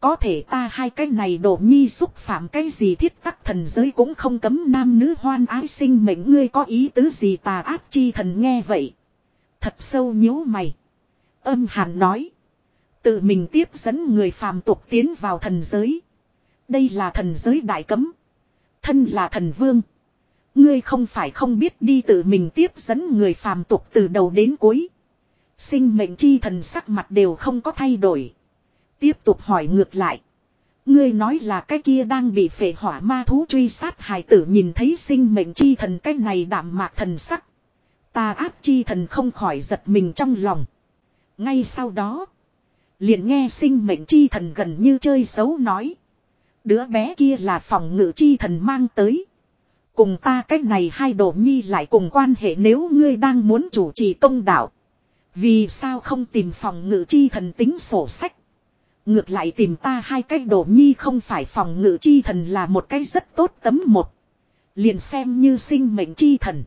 Có thể ta hai cái này đổ nhi xúc phạm cái gì thiết tắc thần giới cũng không cấm nam nữ hoan ái sinh mệnh ngươi có ý tứ gì tà ác chi thần nghe vậy. Thật sâu nhíu mày. Âm hàn nói. Tự mình tiếp dẫn người phàm tục tiến vào thần giới. Đây là thần giới đại cấm. Thân là thần vương. Ngươi không phải không biết đi tự mình tiếp dẫn người phàm tục từ đầu đến cuối. Sinh mệnh chi thần sắc mặt đều không có thay đổi. Tiếp tục hỏi ngược lại. Ngươi nói là cái kia đang bị phệ hỏa ma thú truy sát hài tử nhìn thấy sinh mệnh chi thần cái này đảm mạc thần sắc. Ta áp chi thần không khỏi giật mình trong lòng. Ngay sau đó. Liền nghe sinh mệnh chi thần gần như chơi xấu nói. Đứa bé kia là phòng ngự chi thần mang tới. Cùng ta cách này hai đồ nhi lại cùng quan hệ nếu ngươi đang muốn chủ trì công đạo. Vì sao không tìm phòng ngự chi thần tính sổ sách. Ngược lại tìm ta hai cái đồ nhi không phải phòng ngự chi thần là một cái rất tốt tấm một. Liền xem như sinh mệnh chi thần.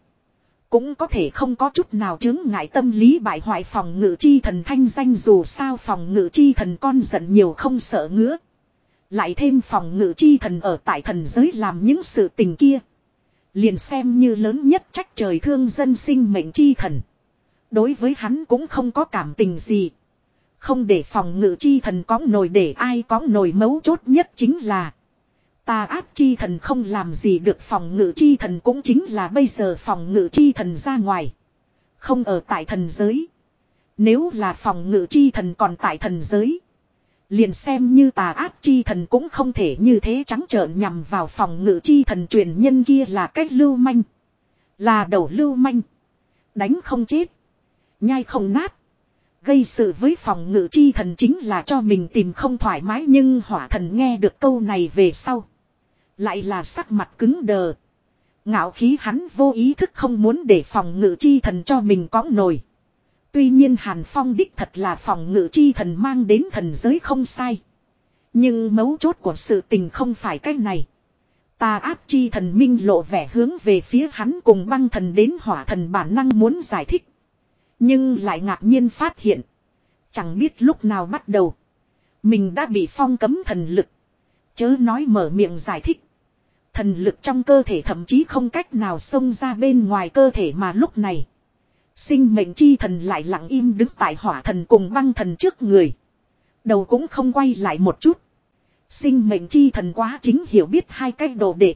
Cũng có thể không có chút nào chứng ngại tâm lý bại hoại phòng ngự chi thần thanh danh dù sao phòng ngự chi thần con giận nhiều không sợ ngứa. Lại thêm phòng ngự chi thần ở tại thần giới làm những sự tình kia. Liền xem như lớn nhất trách trời thương dân sinh mệnh chi thần. Đối với hắn cũng không có cảm tình gì. Không để phòng ngự chi thần có nổi để ai có nổi mấu chốt nhất chính là. Tà ác chi thần không làm gì được phòng ngự chi thần cũng chính là bây giờ phòng ngự chi thần ra ngoài. Không ở tại thần giới. Nếu là phòng ngự chi thần còn tại thần giới. Liền xem như tà ác chi thần cũng không thể như thế trắng trợn nhằm vào phòng ngự chi thần truyền nhân kia là cách lưu manh. Là đầu lưu manh. Đánh không chết. Nhai không nát. Gây sự với phòng ngự chi thần chính là cho mình tìm không thoải mái nhưng hỏa thần nghe được câu này về sau. Lại là sắc mặt cứng đờ. Ngạo khí hắn vô ý thức không muốn để phòng ngự chi thần cho mình có nổi. Tuy nhiên Hàn Phong đích thật là phòng ngự chi thần mang đến thần giới không sai. Nhưng mấu chốt của sự tình không phải cách này. Tà áp chi thần minh lộ vẻ hướng về phía hắn cùng băng thần đến hỏa thần bản năng muốn giải thích. Nhưng lại ngạc nhiên phát hiện. Chẳng biết lúc nào bắt đầu. Mình đã bị phong cấm thần lực. Chớ nói mở miệng giải thích. Thần lực trong cơ thể thậm chí không cách nào xông ra bên ngoài cơ thể mà lúc này. Sinh mệnh chi thần lại lặng im đứng tại hỏa thần cùng băng thần trước người. Đầu cũng không quay lại một chút. Sinh mệnh chi thần quá chính hiểu biết hai cái đồ đệ.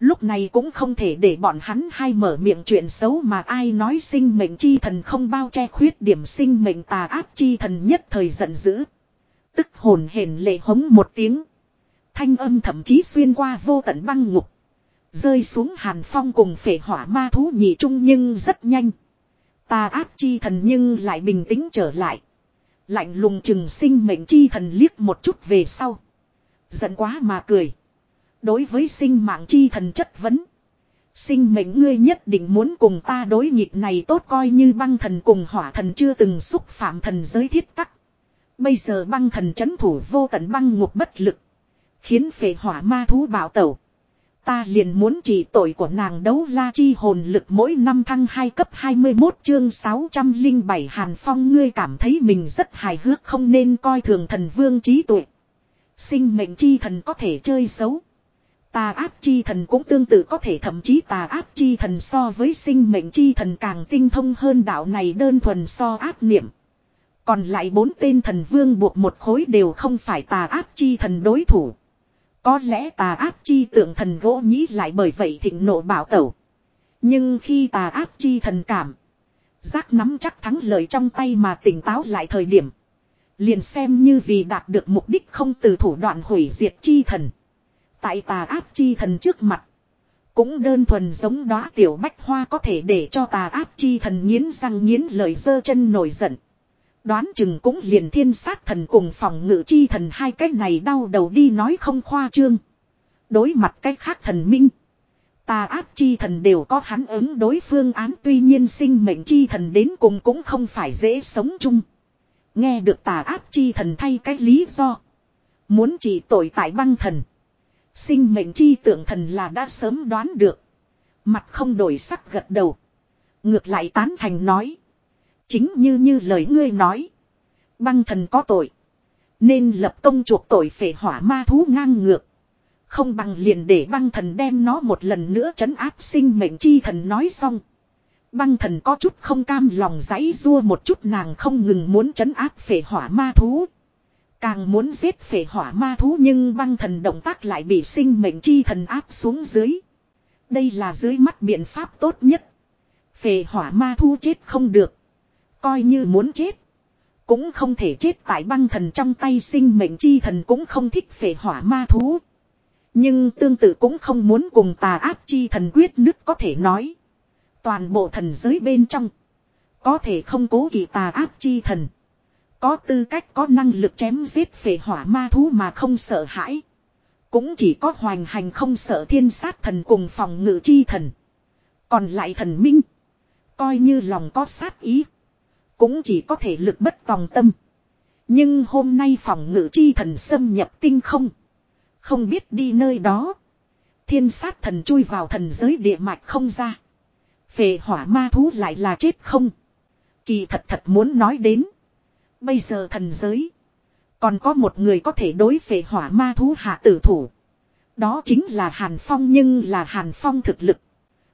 Lúc này cũng không thể để bọn hắn hai mở miệng chuyện xấu mà ai nói sinh mệnh chi thần không bao che khuyết điểm sinh mệnh tà ác chi thần nhất thời giận dữ. Tức hồn hển lệ hống một tiếng. Thanh âm thậm chí xuyên qua vô tận băng ngục. Rơi xuống hàn phong cùng phệ hỏa ma thú nhị trung nhưng rất nhanh ta ác chi thần nhưng lại bình tĩnh trở lại. Lạnh lùng chừng sinh mệnh chi thần liếc một chút về sau. Giận quá mà cười. Đối với sinh mạng chi thần chất vấn. Sinh mệnh ngươi nhất định muốn cùng ta đối nghịch này tốt coi như băng thần cùng hỏa thần chưa từng xúc phạm thần giới thiết tắc. Bây giờ băng thần chấn thủ vô tận băng ngục bất lực. Khiến phệ hỏa ma thú bảo tẩu. Ta liền muốn chỉ tội của nàng đấu la chi hồn lực mỗi năm thăng 2 cấp 21 chương 607 Hàn Phong, ngươi cảm thấy mình rất hài hước không nên coi thường thần vương trí tuệ. Sinh mệnh chi thần có thể chơi xấu. Tà áp chi thần cũng tương tự có thể, thậm chí tà áp chi thần so với sinh mệnh chi thần càng tinh thông hơn đạo này đơn thuần so áp niệm. Còn lại bốn tên thần vương buộc một khối đều không phải tà áp chi thần đối thủ. Có lẽ tà áp chi tượng thần gỗ nhĩ lại bởi vậy thịnh nộ bảo tẩu. Nhưng khi tà áp chi thần cảm. Giác nắm chắc thắng lợi trong tay mà tỉnh táo lại thời điểm. Liền xem như vì đạt được mục đích không từ thủ đoạn hủy diệt chi thần. Tại tà áp chi thần trước mặt. Cũng đơn thuần giống đó tiểu bách hoa có thể để cho tà áp chi thần nghiến răng nghiến lời dơ chân nổi giận. Đoán chừng cũng liền thiên sát thần cùng phòng ngự chi thần hai cái này đau đầu đi nói không khoa trương. Đối mặt cái khác thần minh. Tà ác chi thần đều có hắn ứng đối phương án tuy nhiên sinh mệnh chi thần đến cùng cũng không phải dễ sống chung. Nghe được tà ác chi thần thay cái lý do. Muốn chỉ tội tại băng thần. Sinh mệnh chi tượng thần là đã sớm đoán được. Mặt không đổi sắc gật đầu. Ngược lại tán thành nói. Chính như như lời ngươi nói. Băng thần có tội. Nên lập công chuộc tội phệ hỏa ma thú ngang ngược. Không bằng liền để băng thần đem nó một lần nữa trấn áp sinh mệnh chi thần nói xong. Băng thần có chút không cam lòng giãy rua một chút nàng không ngừng muốn trấn áp phệ hỏa ma thú. Càng muốn giết phệ hỏa ma thú nhưng băng thần động tác lại bị sinh mệnh chi thần áp xuống dưới. Đây là dưới mắt biện pháp tốt nhất. Phệ hỏa ma thú chết không được. Coi như muốn chết. Cũng không thể chết tại băng thần trong tay sinh mệnh chi thần cũng không thích phệ hỏa ma thú. Nhưng tương tự cũng không muốn cùng tà ác chi thần quyết nước có thể nói. Toàn bộ thần giới bên trong. Có thể không cố kỳ tà ác chi thần. Có tư cách, có năng lực chém giết phệ hỏa ma thú mà không sợ hãi. Cũng chỉ có hoành hành không sợ thiên sát thần cùng phòng ngự chi thần. Còn lại thần minh. Coi như lòng có sát ý. Cũng chỉ có thể lực bất tòng tâm. Nhưng hôm nay phòng ngự chi thần xâm nhập tinh không. Không biết đi nơi đó. Thiên sát thần chui vào thần giới địa mạch không ra. Phệ hỏa ma thú lại là chết không. Kỳ thật thật muốn nói đến. Bây giờ thần giới. Còn có một người có thể đối phệ hỏa ma thú hạ tử thủ. Đó chính là Hàn Phong nhưng là Hàn Phong thực lực.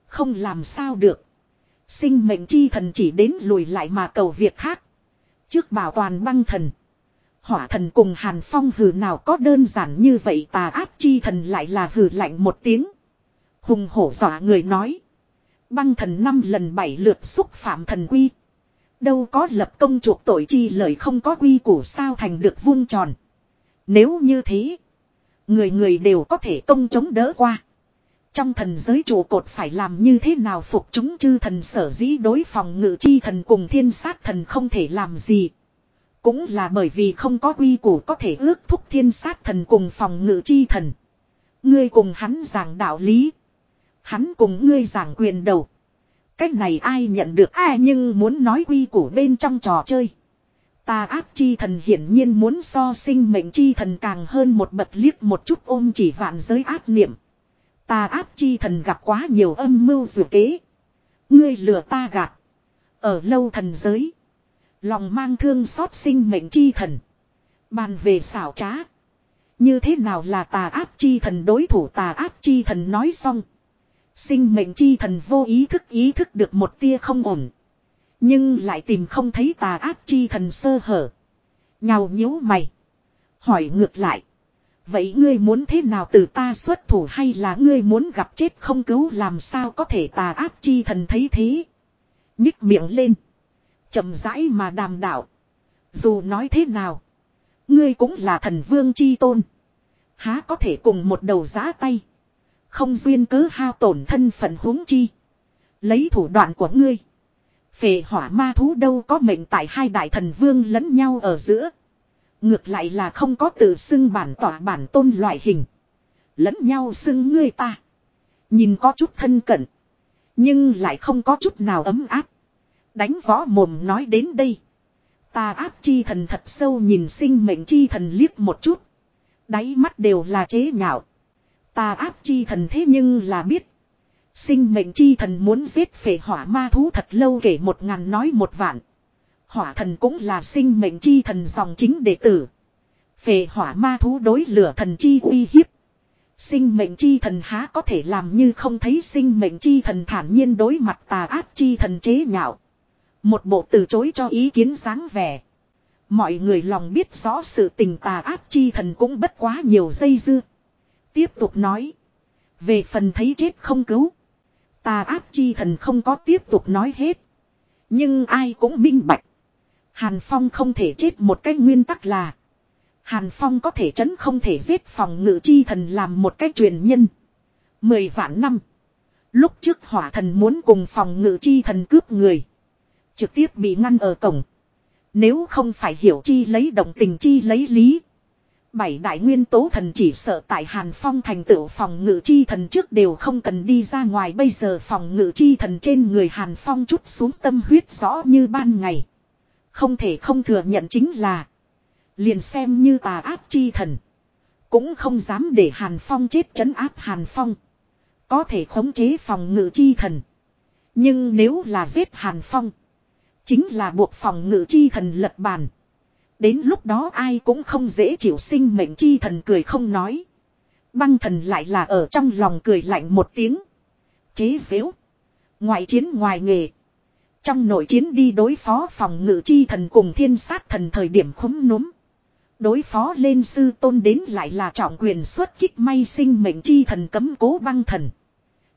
Không làm sao được. Sinh mệnh chi thần chỉ đến lùi lại mà cầu việc khác. Trước bảo toàn băng thần. Hỏa thần cùng Hàn Phong hừ nào có đơn giản như vậy tà áp chi thần lại là hừ lạnh một tiếng. Hùng hổ dọa người nói. Băng thần năm lần bảy lượt xúc phạm thần quy. Đâu có lập công chuộc tội chi lời không có quy củ sao thành được vuông tròn. Nếu như thế. Người người đều có thể công chống đỡ qua. Trong thần giới trụ cột phải làm như thế nào phục chúng chư thần sở dĩ đối phòng ngự chi thần cùng thiên sát thần không thể làm gì. Cũng là bởi vì không có quy củ có thể ước thúc thiên sát thần cùng phòng ngự chi thần. Ngươi cùng hắn giảng đạo lý. Hắn cùng ngươi giảng quyền đầu. Cách này ai nhận được ai nhưng muốn nói quy củ bên trong trò chơi. Ta áp chi thần hiển nhiên muốn so sinh mệnh chi thần càng hơn một bậc liếc một chút ôm chỉ vạn giới áp niệm. Ta áp chi thần gặp quá nhiều âm mưu dù kế. Ngươi lừa ta gạt. Ở lâu thần giới. Lòng mang thương xót sinh mệnh chi thần. Bàn về xảo trá. Như thế nào là tà áp chi thần đối thủ tà áp chi thần nói xong. Sinh mệnh chi thần vô ý thức ý thức được một tia không ổn. Nhưng lại tìm không thấy tà áp chi thần sơ hở. Nhào nhíu mày. Hỏi ngược lại. Vậy ngươi muốn thế nào từ ta xuất thủ hay là ngươi muốn gặp chết không cứu làm sao có thể tà áp chi thần thấy thế. Nhích miệng lên chậm rãi mà đàm đạo. Dù nói thế nào. Ngươi cũng là thần vương chi tôn. Há có thể cùng một đầu giá tay. Không duyên cớ hao tổn thân phận huống chi. Lấy thủ đoạn của ngươi. Phệ hỏa ma thú đâu có mệnh tại hai đại thần vương lẫn nhau ở giữa. Ngược lại là không có tự xưng bản tỏa bản tôn loại hình. Lẫn nhau xưng ngươi ta. Nhìn có chút thân cận. Nhưng lại không có chút nào ấm áp. Đánh võ mồm nói đến đây. Ta áp chi thần thật sâu nhìn sinh mệnh chi thần liếc một chút. Đáy mắt đều là chế nhạo. Ta áp chi thần thế nhưng là biết. Sinh mệnh chi thần muốn giết phệ hỏa ma thú thật lâu kể một ngàn nói một vạn. Hỏa thần cũng là sinh mệnh chi thần dòng chính đệ tử. về hỏa ma thú đối lửa thần chi uy hiếp. Sinh mệnh chi thần há có thể làm như không thấy sinh mệnh chi thần thản nhiên đối mặt tà ác chi thần chế nhạo. Một bộ từ chối cho ý kiến sáng vẻ. Mọi người lòng biết rõ sự tình tà ác chi thần cũng bất quá nhiều dây dưa. Tiếp tục nói. Về phần thấy chết không cứu. Tà ác chi thần không có tiếp tục nói hết. Nhưng ai cũng minh bạch. Hàn Phong không thể chết một cách nguyên tắc là. Hàn Phong có thể chấn không thể giết phòng ngự chi thần làm một cách truyền nhân. Mười vạn năm. Lúc trước hỏa thần muốn cùng phòng ngự chi thần cướp người. Trực tiếp bị ngăn ở cổng. Nếu không phải hiểu chi lấy động tình chi lấy lý. Bảy đại nguyên tố thần chỉ sợ tại Hàn Phong thành tựu phòng ngự chi thần trước đều không cần đi ra ngoài bây giờ phòng ngự chi thần trên người Hàn Phong chút xuống tâm huyết rõ như ban ngày. Không thể không thừa nhận chính là, liền xem như tà áp chi thần. Cũng không dám để Hàn Phong chết chấn áp Hàn Phong. Có thể khống chế phòng ngự chi thần. Nhưng nếu là giết Hàn Phong. Chính là buộc phòng ngự chi thần lật bàn. Đến lúc đó ai cũng không dễ chịu sinh mệnh chi thần cười không nói. Băng thần lại là ở trong lòng cười lạnh một tiếng. Chế xếu. Ngoại chiến ngoài nghề. Trong nội chiến đi đối phó phòng ngự chi thần cùng thiên sát thần thời điểm khống núm. Đối phó lên sư tôn đến lại là trọng quyền xuất kích may sinh mệnh chi thần cấm cố băng thần.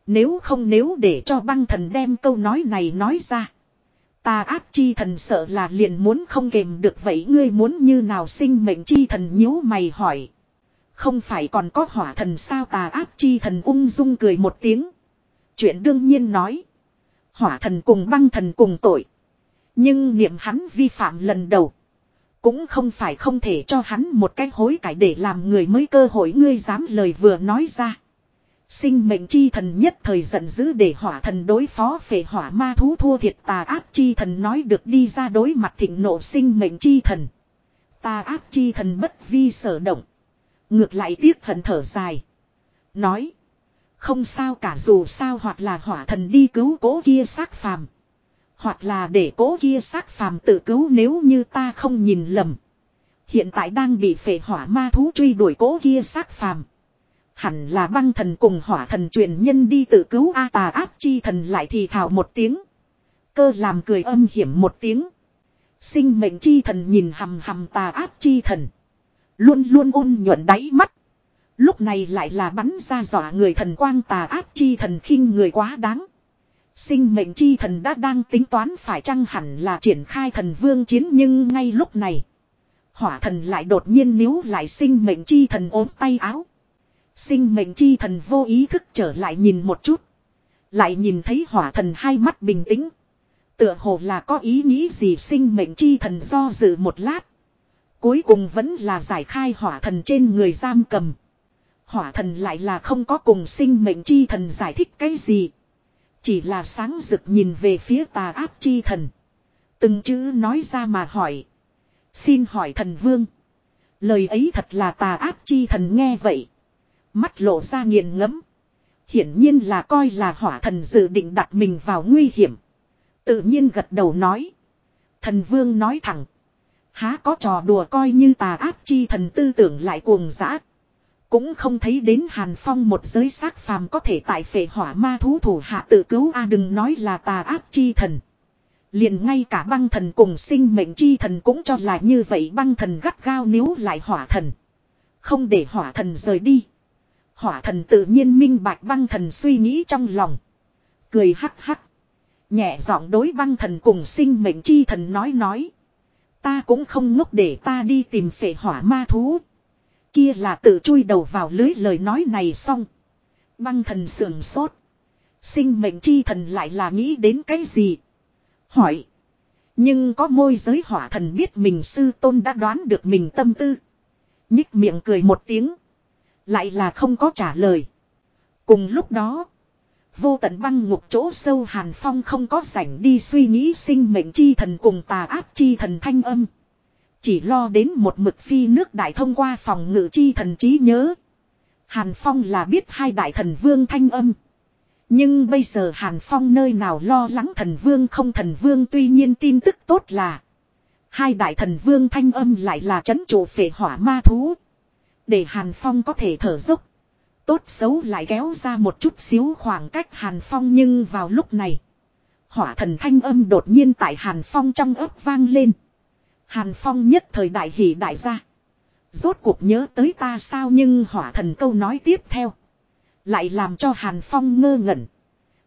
Nếu không nếu để cho băng thần đem câu nói này nói ra. ta áp chi thần sợ là liền muốn không kềm được vậy ngươi muốn như nào sinh mệnh chi thần nhíu mày hỏi. Không phải còn có hỏa thần sao tà áp chi thần ung dung cười một tiếng. Chuyện đương nhiên nói. Hỏa thần cùng băng thần cùng tội. Nhưng niệm hắn vi phạm lần đầu. Cũng không phải không thể cho hắn một cái hối cải để làm người mới cơ hội ngươi dám lời vừa nói ra. Sinh mệnh chi thần nhất thời giận dữ để hỏa thần đối phó phệ hỏa ma thú thua thiệt tà áp chi thần nói được đi ra đối mặt thịnh nộ sinh mệnh chi thần. Tà áp chi thần bất vi sở động. Ngược lại tiếc hận thở dài. Nói. Không sao cả dù sao hoặc là hỏa thần đi cứu cố kia xác phàm. Hoặc là để cố kia xác phàm tự cứu nếu như ta không nhìn lầm. Hiện tại đang bị phệ hỏa ma thú truy đuổi cố kia xác phàm. Hẳn là băng thần cùng hỏa thần truyền nhân đi tự cứu A tà áp chi thần lại thì thảo một tiếng. Cơ làm cười âm hiểm một tiếng. Sinh mệnh chi thần nhìn hầm hầm tà áp chi thần. Luôn luôn ôn nhuận đáy mắt. Lúc này lại là bắn ra dọa người thần quang tà áp chi thần khinh người quá đáng. Sinh mệnh chi thần đã đang tính toán phải chăng hẳn là triển khai thần vương chiến nhưng ngay lúc này. Hỏa thần lại đột nhiên níu lại sinh mệnh chi thần ốm tay áo. Sinh mệnh chi thần vô ý thức trở lại nhìn một chút. Lại nhìn thấy hỏa thần hai mắt bình tĩnh. Tựa hồ là có ý nghĩ gì sinh mệnh chi thần do dự một lát. Cuối cùng vẫn là giải khai hỏa thần trên người giam cầm. Hỏa thần lại là không có cùng sinh mệnh chi thần giải thích cái gì. Chỉ là sáng rực nhìn về phía tà áp chi thần. Từng chữ nói ra mà hỏi. Xin hỏi thần vương. Lời ấy thật là tà áp chi thần nghe vậy. Mắt lộ ra nghiền ngẫm Hiển nhiên là coi là hỏa thần dự định đặt mình vào nguy hiểm. Tự nhiên gật đầu nói. Thần vương nói thẳng. Há có trò đùa coi như tà áp chi thần tư tưởng lại cuồng dã. Cũng không thấy đến Hàn Phong một giới xác phàm có thể tại phệ hỏa ma thú thủ hạ tự cứu a à, đừng nói là tà áp chi thần. liền ngay cả băng thần cùng sinh mệnh chi thần cũng cho là như vậy băng thần gắt gao níu lại hỏa thần. Không để hỏa thần rời đi. Hỏa thần tự nhiên minh bạch băng thần suy nghĩ trong lòng. Cười hắc hắc. Nhẹ giọng đối băng thần cùng sinh mệnh chi thần nói nói. Ta cũng không ngốc để ta đi tìm phệ hỏa ma thú. Kia là tự chui đầu vào lưới lời nói này xong. Băng thần sườn sốt. Sinh mệnh chi thần lại là nghĩ đến cái gì? Hỏi. Nhưng có môi giới hỏa thần biết mình sư tôn đã đoán được mình tâm tư. Nhích miệng cười một tiếng. Lại là không có trả lời. Cùng lúc đó. Vô tận băng ngục chỗ sâu Hàn Phong không có rảnh đi suy nghĩ sinh mệnh chi thần cùng tà áp chi thần thanh âm. Chỉ lo đến một mực phi nước đại thông qua phòng ngự chi thần trí nhớ. Hàn Phong là biết hai đại thần vương thanh âm. Nhưng bây giờ Hàn Phong nơi nào lo lắng thần vương không thần vương, tuy nhiên tin tức tốt là. Hai đại thần vương thanh âm lại là chấn chủ phệ hỏa ma thú. Để Hàn Phong có thể thở dốc. Tốt xấu lại kéo ra một chút xíu khoảng cách Hàn Phong nhưng vào lúc này. Hỏa thần thanh âm đột nhiên tại Hàn Phong trong ấp vang lên. Hàn Phong nhất thời đại hỷ đại gia. Rốt cuộc nhớ tới ta sao nhưng hỏa thần câu nói tiếp theo. Lại làm cho Hàn Phong ngơ ngẩn.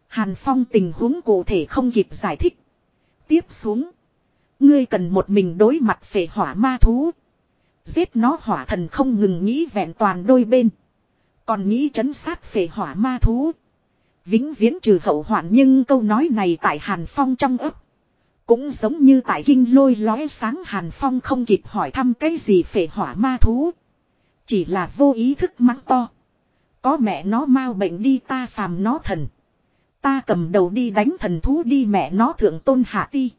Hàn Phong tình huống cụ thể không kịp giải thích. Tiếp xuống. Ngươi cần một mình đối mặt phệ hỏa ma thú. Giết nó hỏa thần không ngừng nghĩ vẹn toàn đôi bên. Còn nghĩ chấn sát phệ hỏa ma thú. Vĩnh viễn trừ hậu hoạn nhưng câu nói này tại Hàn Phong trong ấp. Cũng giống như tại kinh lôi lóe sáng Hàn Phong không kịp hỏi thăm cái gì phệ hỏa ma thú. Chỉ là vô ý thức mắng to. Có mẹ nó mau bệnh đi ta phàm nó thần. Ta cầm đầu đi đánh thần thú đi mẹ nó thượng tôn hạ ti.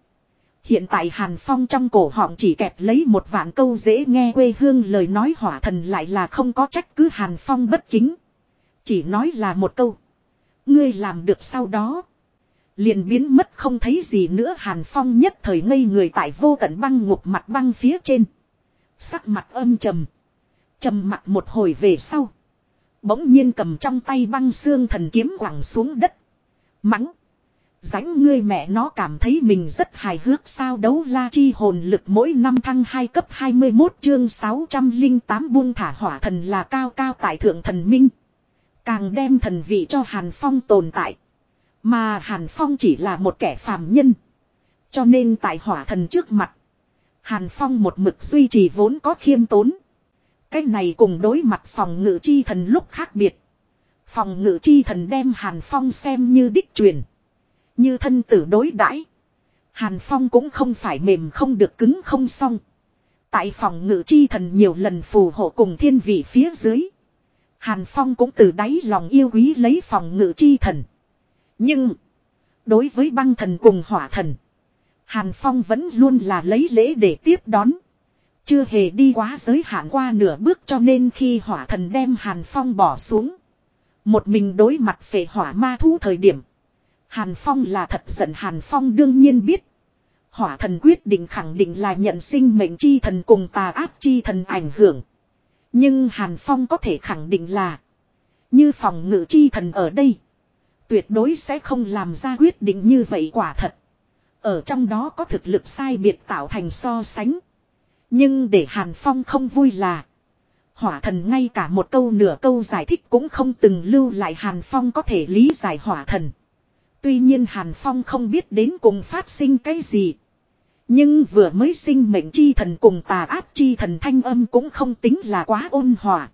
Hiện tại Hàn Phong trong cổ họng chỉ kẹp lấy một vạn câu dễ nghe quê hương lời nói hỏa thần lại là không có trách cứ Hàn Phong bất kính. Chỉ nói là một câu. Ngươi làm được sau đó. Liền biến mất không thấy gì nữa Hàn Phong nhất thời ngây người tại vô tận băng ngục mặt băng phía trên. Sắc mặt âm trầm. trầm mặt một hồi về sau. Bỗng nhiên cầm trong tay băng xương thần kiếm quẳng xuống đất. Mắng. Ránh ngươi mẹ nó cảm thấy mình rất hài hước sao đấu la chi hồn lực mỗi năm thăng hai cấp 21 chương 608 buông thả hỏa thần là cao cao tại thượng thần minh. Càng đem thần vị cho Hàn Phong tồn tại. Mà Hàn Phong chỉ là một kẻ phàm nhân. Cho nên tại hỏa thần trước mặt. Hàn Phong một mực duy trì vốn có khiêm tốn. Cái này cùng đối mặt phòng ngự chi thần lúc khác biệt. Phòng ngự chi thần đem Hàn Phong xem như đích truyền. Như thân tử đối đãi Hàn Phong cũng không phải mềm không được cứng không xong. Tại phòng ngự chi thần nhiều lần phù hộ cùng thiên vị phía dưới. Hàn Phong cũng từ đáy lòng yêu quý lấy phòng ngự chi thần. Nhưng. Đối với băng thần cùng hỏa thần. Hàn Phong vẫn luôn là lấy lễ để tiếp đón. Chưa hề đi quá giới hạn qua nửa bước cho nên khi hỏa thần đem Hàn Phong bỏ xuống. Một mình đối mặt phệ hỏa ma thú thời điểm. Hàn Phong là thật giận Hàn Phong đương nhiên biết. Hỏa thần quyết định khẳng định là nhận sinh mệnh chi thần cùng tà áp chi thần ảnh hưởng. Nhưng Hàn Phong có thể khẳng định là. Như phòng ngự chi thần ở đây. Tuyệt đối sẽ không làm ra quyết định như vậy quả thật. Ở trong đó có thực lực sai biệt tạo thành so sánh. Nhưng để Hàn Phong không vui là. Hỏa thần ngay cả một câu nửa câu giải thích cũng không từng lưu lại Hàn Phong có thể lý giải hỏa thần. Tuy nhiên Hàn Phong không biết đến cùng phát sinh cái gì. Nhưng vừa mới sinh mệnh chi thần cùng tà áp chi thần thanh âm cũng không tính là quá ôn hòa.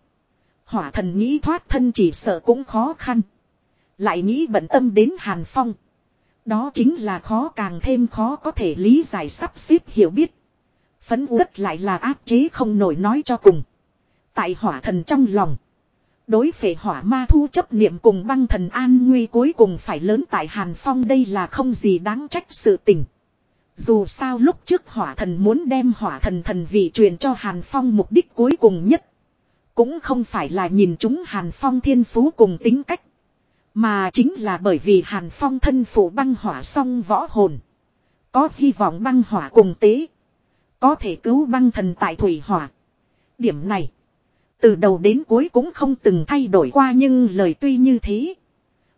Hỏa thần nghĩ thoát thân chỉ sợ cũng khó khăn. Lại nghĩ bận tâm đến Hàn Phong. Đó chính là khó càng thêm khó có thể lý giải sắp xếp hiểu biết. Phấn uất lại là áp chế không nổi nói cho cùng. Tại hỏa thần trong lòng. Đối phệ hỏa ma thu chấp niệm cùng băng thần an nguy cuối cùng phải lớn tại Hàn Phong đây là không gì đáng trách sự tình. Dù sao lúc trước hỏa thần muốn đem hỏa thần thần vị truyền cho Hàn Phong mục đích cuối cùng nhất. Cũng không phải là nhìn chúng Hàn Phong thiên phú cùng tính cách. Mà chính là bởi vì Hàn Phong thân phụ băng hỏa song võ hồn. Có hy vọng băng hỏa cùng tế. Có thể cứu băng thần tại thủy hỏa. Điểm này. Từ đầu đến cuối cũng không từng thay đổi qua nhưng lời tuy như thế.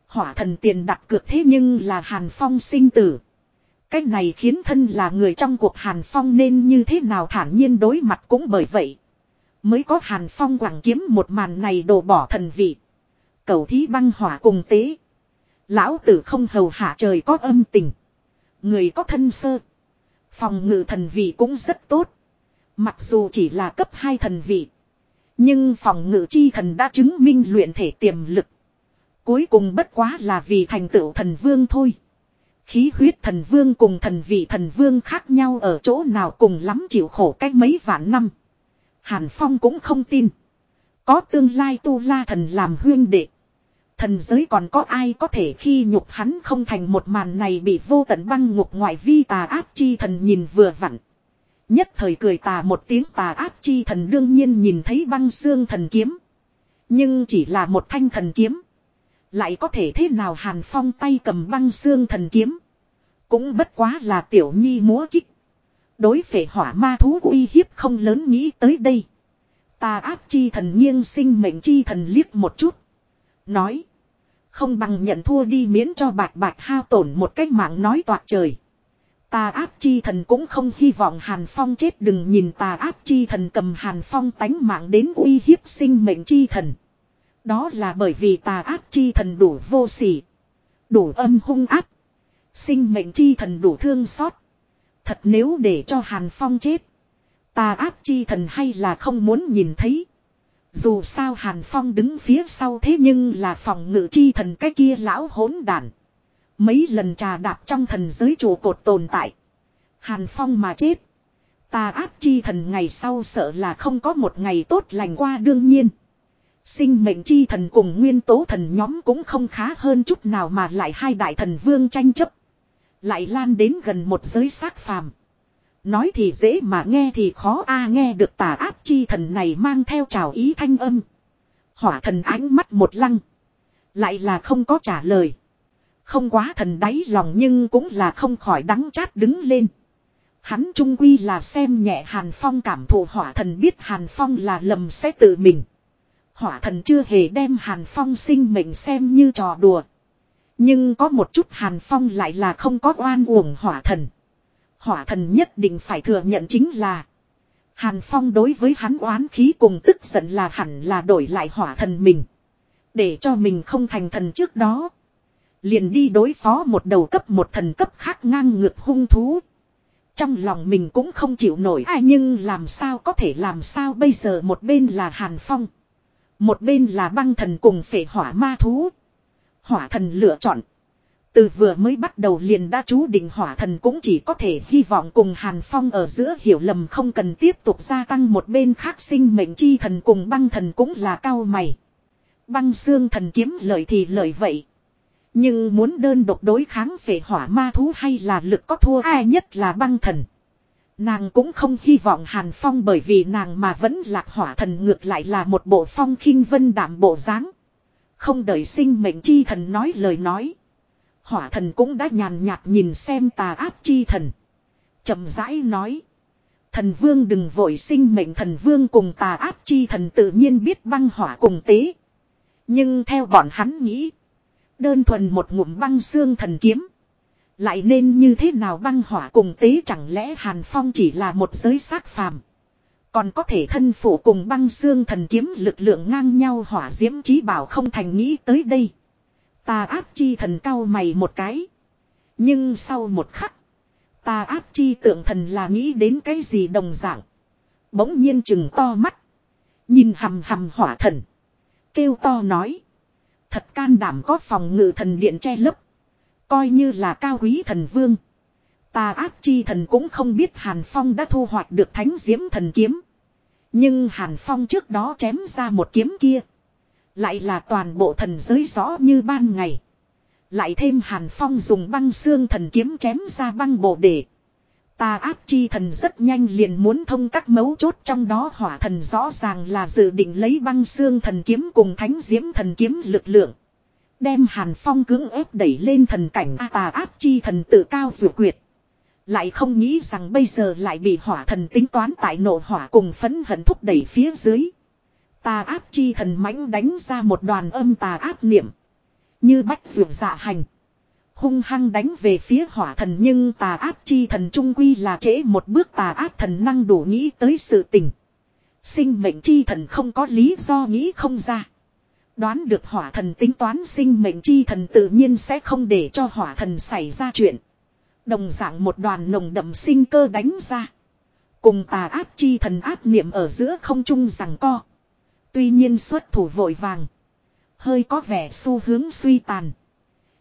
Hỏa thần tiền đặt cược thế nhưng là Hàn Phong sinh tử. Cách này khiến thân là người trong cuộc Hàn Phong nên như thế nào thản nhiên đối mặt cũng bởi vậy. Mới có Hàn Phong quảng kiếm một màn này đổ bỏ thần vị. Cầu thí băng hỏa cùng tế. Lão tử không hầu hạ trời có âm tình. Người có thân sơ. Phòng ngự thần vị cũng rất tốt. Mặc dù chỉ là cấp 2 thần vị. Nhưng phòng ngự chi thần đã chứng minh luyện thể tiềm lực. Cuối cùng bất quá là vì thành tựu thần vương thôi. Khí huyết thần vương cùng thần vị thần vương khác nhau ở chỗ nào cùng lắm chịu khổ cách mấy vạn năm. Hàn Phong cũng không tin. Có tương lai tu la thần làm huyên đệ. Thần giới còn có ai có thể khi nhục hắn không thành một màn này bị vô tận băng ngục ngoại vi tà áp chi thần nhìn vừa vặn. Nhất thời cười tà một tiếng tà áp chi thần đương nhiên nhìn thấy băng xương thần kiếm. Nhưng chỉ là một thanh thần kiếm. Lại có thể thế nào hàn phong tay cầm băng xương thần kiếm. Cũng bất quá là tiểu nhi múa kích. Đối phệ hỏa ma thú uy hiếp không lớn nghĩ tới đây. Tà áp chi thần nghiêng sinh mệnh chi thần liếc một chút. Nói. Không bằng nhận thua đi miễn cho bạch bạch hao tổn một cách mạng nói toạc trời. Tà áp chi thần cũng không hy vọng Hàn Phong chết, đừng nhìn tà áp chi thần cầm Hàn Phong tánh mạng đến uy hiếp sinh mệnh chi thần. Đó là bởi vì tà áp chi thần đủ vô sỉ. Đủ âm hung áp. Sinh mệnh chi thần đủ thương xót. Thật nếu để cho Hàn Phong chết. Tà áp chi thần hay là không muốn nhìn thấy. Dù sao Hàn Phong đứng phía sau thế nhưng là phòng ngự chi thần cái kia lão hỗn đản. Mấy lần trà đạp trong thần giới trụ cột tồn tại. Hàn Phong mà chết. Ta áp chi thần ngày sau sợ là không có một ngày tốt lành qua đương nhiên. Sinh mệnh chi thần cùng nguyên tố thần nhóm cũng không khá hơn chút nào mà lại hai đại thần vương tranh chấp. Lại lan đến gần một giới xác phàm. Nói thì dễ mà nghe thì khó a nghe được tà áp chi thần này mang theo trào ý thanh âm. Hỏa thần ánh mắt một lăng. Lại là không có trả lời. Không quá thần đáy lòng nhưng cũng là không khỏi đắng chát đứng lên. Hắn trung quy là xem nhẹ Hàn Phong cảm thụ hỏa thần biết Hàn Phong là lầm sẽ tự mình. Hỏa thần chưa hề đem Hàn Phong sinh mệnh xem như trò đùa. Nhưng có một chút Hàn Phong lại là không có oan uổng hỏa thần. Hỏa thần nhất định phải thừa nhận chính là Hàn Phong đối với hắn oán khí cùng tức giận là hẳn là đổi lại hỏa thần mình. Để cho mình không thành thần trước đó. Liền đi đối phó một đầu cấp một thần cấp khác ngang ngược hung thú. Trong lòng mình cũng không chịu nổi ai nhưng làm sao có thể làm sao bây giờ một bên là Hàn Phong. Một bên là băng thần cùng phệ hỏa ma thú. Hỏa thần lựa chọn. Từ vừa mới bắt đầu liền đã chú định hỏa thần cũng chỉ có thể hy vọng cùng Hàn Phong ở giữa hiểu lầm không cần tiếp tục gia tăng một bên khác sinh mệnh chi thần cùng băng thần cũng là cao mày. Băng xương thần kiếm lợi thì lợi vậy. Nhưng muốn đơn độc đối kháng về hỏa ma thú hay là lực có thua ai nhất là băng thần. Nàng cũng không hy vọng Hàn Phong bởi vì nàng mà vẫn lạc hỏa thần ngược lại là một bộ phong khinh vân đảm bộ dáng. Không đợi sinh mệnh chi thần nói lời nói. Hỏa thần cũng đã nhàn nhạt nhìn xem tà áp chi thần. chậm rãi nói. Thần vương đừng vội sinh mệnh thần vương cùng tà áp chi thần tự nhiên biết băng hỏa cùng tế. Nhưng theo bọn hắn nghĩ. Đơn thuần một ngụm băng xương thần kiếm. Lại nên như thế nào băng hỏa cùng tế chẳng lẽ Hàn Phong chỉ là một giới xác phàm. Còn có thể thân phụ cùng băng xương thần kiếm lực lượng ngang nhau hỏa diễm trí bảo không thành nghĩ tới đây. Ta áp chi thần cao mày một cái. Nhưng sau một khắc. Ta áp chi tượng thần là nghĩ đến cái gì đồng dạng. Bỗng nhiên chừng to mắt. Nhìn hầm hầm hỏa thần. Kêu to nói. Thật can đảm có phòng ngự thần điện che lấp. Coi như là cao quý thần vương. Ta áp chi thần cũng không biết Hàn Phong đã thu hoạch được thánh diễm thần kiếm. Nhưng Hàn Phong trước đó chém ra một kiếm kia. Lại là toàn bộ thần giới rõ như ban ngày. Lại thêm Hàn Phong dùng băng xương thần kiếm chém ra băng bộ để. Ta áp chi thần rất nhanh liền muốn thông các mấu chốt trong đó hỏa thần rõ ràng là dự định lấy băng xương thần kiếm cùng thánh diễm thần kiếm lực lượng. Đem Hàn Phong cưỡng ép đẩy lên thần cảnh A tà áp chi thần tự cao dự quyệt. Lại không nghĩ rằng bây giờ lại bị hỏa thần tính toán tại nộ hỏa cùng phấn hận thúc đẩy phía dưới. Tà áp chi thần mãnh đánh ra một đoàn âm tà áp niệm. Như bách vượt dạ hành. Hung hăng đánh về phía hỏa thần nhưng tà áp chi thần trung quy là trễ một bước tà áp thần năng đủ nghĩ tới sự tình. Sinh mệnh chi thần không có lý do nghĩ không ra. Đoán được hỏa thần tính toán sinh mệnh chi thần tự nhiên sẽ không để cho hỏa thần xảy ra chuyện. Đồng dạng một đoàn nồng đậm sinh cơ đánh ra. Cùng tà áp chi thần áp niệm ở giữa không trung rằng co. Tuy nhiên xuất thủ vội vàng. Hơi có vẻ xu hướng suy tàn.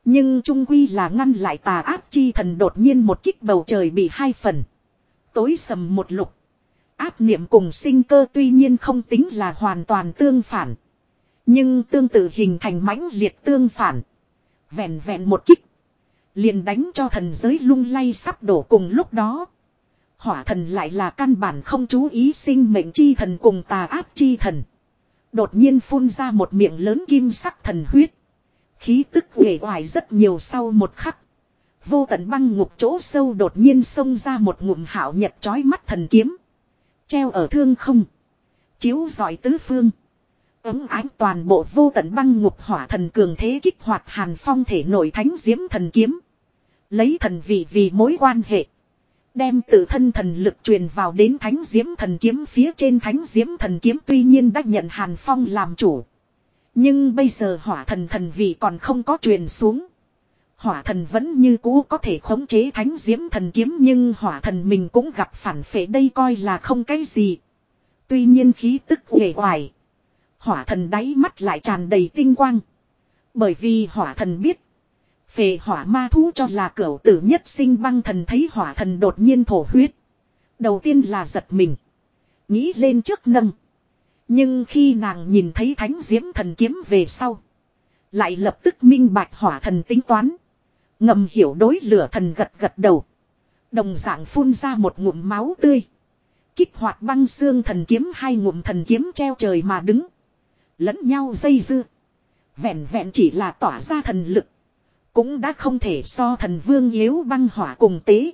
Nhưng trung quy là ngăn lại tà áp chi thần đột nhiên một kích bầu trời bị hai phần. Tối sầm một lục. Áp niệm cùng sinh cơ tuy nhiên không tính là hoàn toàn tương phản. Nhưng tương tự hình thành mãnh liệt tương phản. Vẹn vẹn một kích. Liền đánh cho thần giới lung lay sắp đổ cùng lúc đó. Hỏa thần lại là căn bản không chú ý sinh mệnh chi thần cùng tà áp chi thần. Đột nhiên phun ra một miệng lớn kim sắc thần huyết. Khí tức uể oải rất nhiều sau một khắc. Vô tận băng ngục chỗ sâu đột nhiên xông ra một ngụm hảo nhật chói mắt thần kiếm. Treo ở thương không. Chiếu giỏi tứ phương. Ấm ánh toàn bộ vô tận băng ngục hỏa thần cường thế kích hoạt hàn phong thể nội thánh diễm thần kiếm. Lấy thần vị vì mối quan hệ. Đem tự thân thần lực truyền vào đến thánh diễm thần kiếm phía trên thánh diễm thần kiếm tuy nhiên đã nhận hàn phong làm chủ. Nhưng bây giờ hỏa thần thần vị còn không có truyền xuống. Hỏa thần vẫn như cũ có thể khống chế thánh diễm thần kiếm, nhưng hỏa thần mình cũng gặp phản phệ đây coi là không cái gì. Tuy nhiên khí tức uể oải. Hỏa thần đáy mắt lại tràn đầy tinh quang. Bởi vì hỏa thần biết phề hỏa ma thú cho là cửu tử nhất sinh băng thần thấy hỏa thần đột nhiên thổ huyết. Đầu tiên là giật mình. Nghĩ lên trước nâng. Nhưng khi nàng nhìn thấy thánh diễm thần kiếm về sau. Lại lập tức minh bạch hỏa thần tính toán. Ngầm hiểu đối lửa thần gật gật đầu. Đồng dạng phun ra một ngụm máu tươi. Kích hoạt băng xương thần kiếm hai ngụm thần kiếm treo trời mà đứng. Lẫn nhau dây dưa. Vẹn vẹn chỉ là tỏa ra thần lực. Cũng đã không thể so thần vương yếu băng hỏa cùng tế.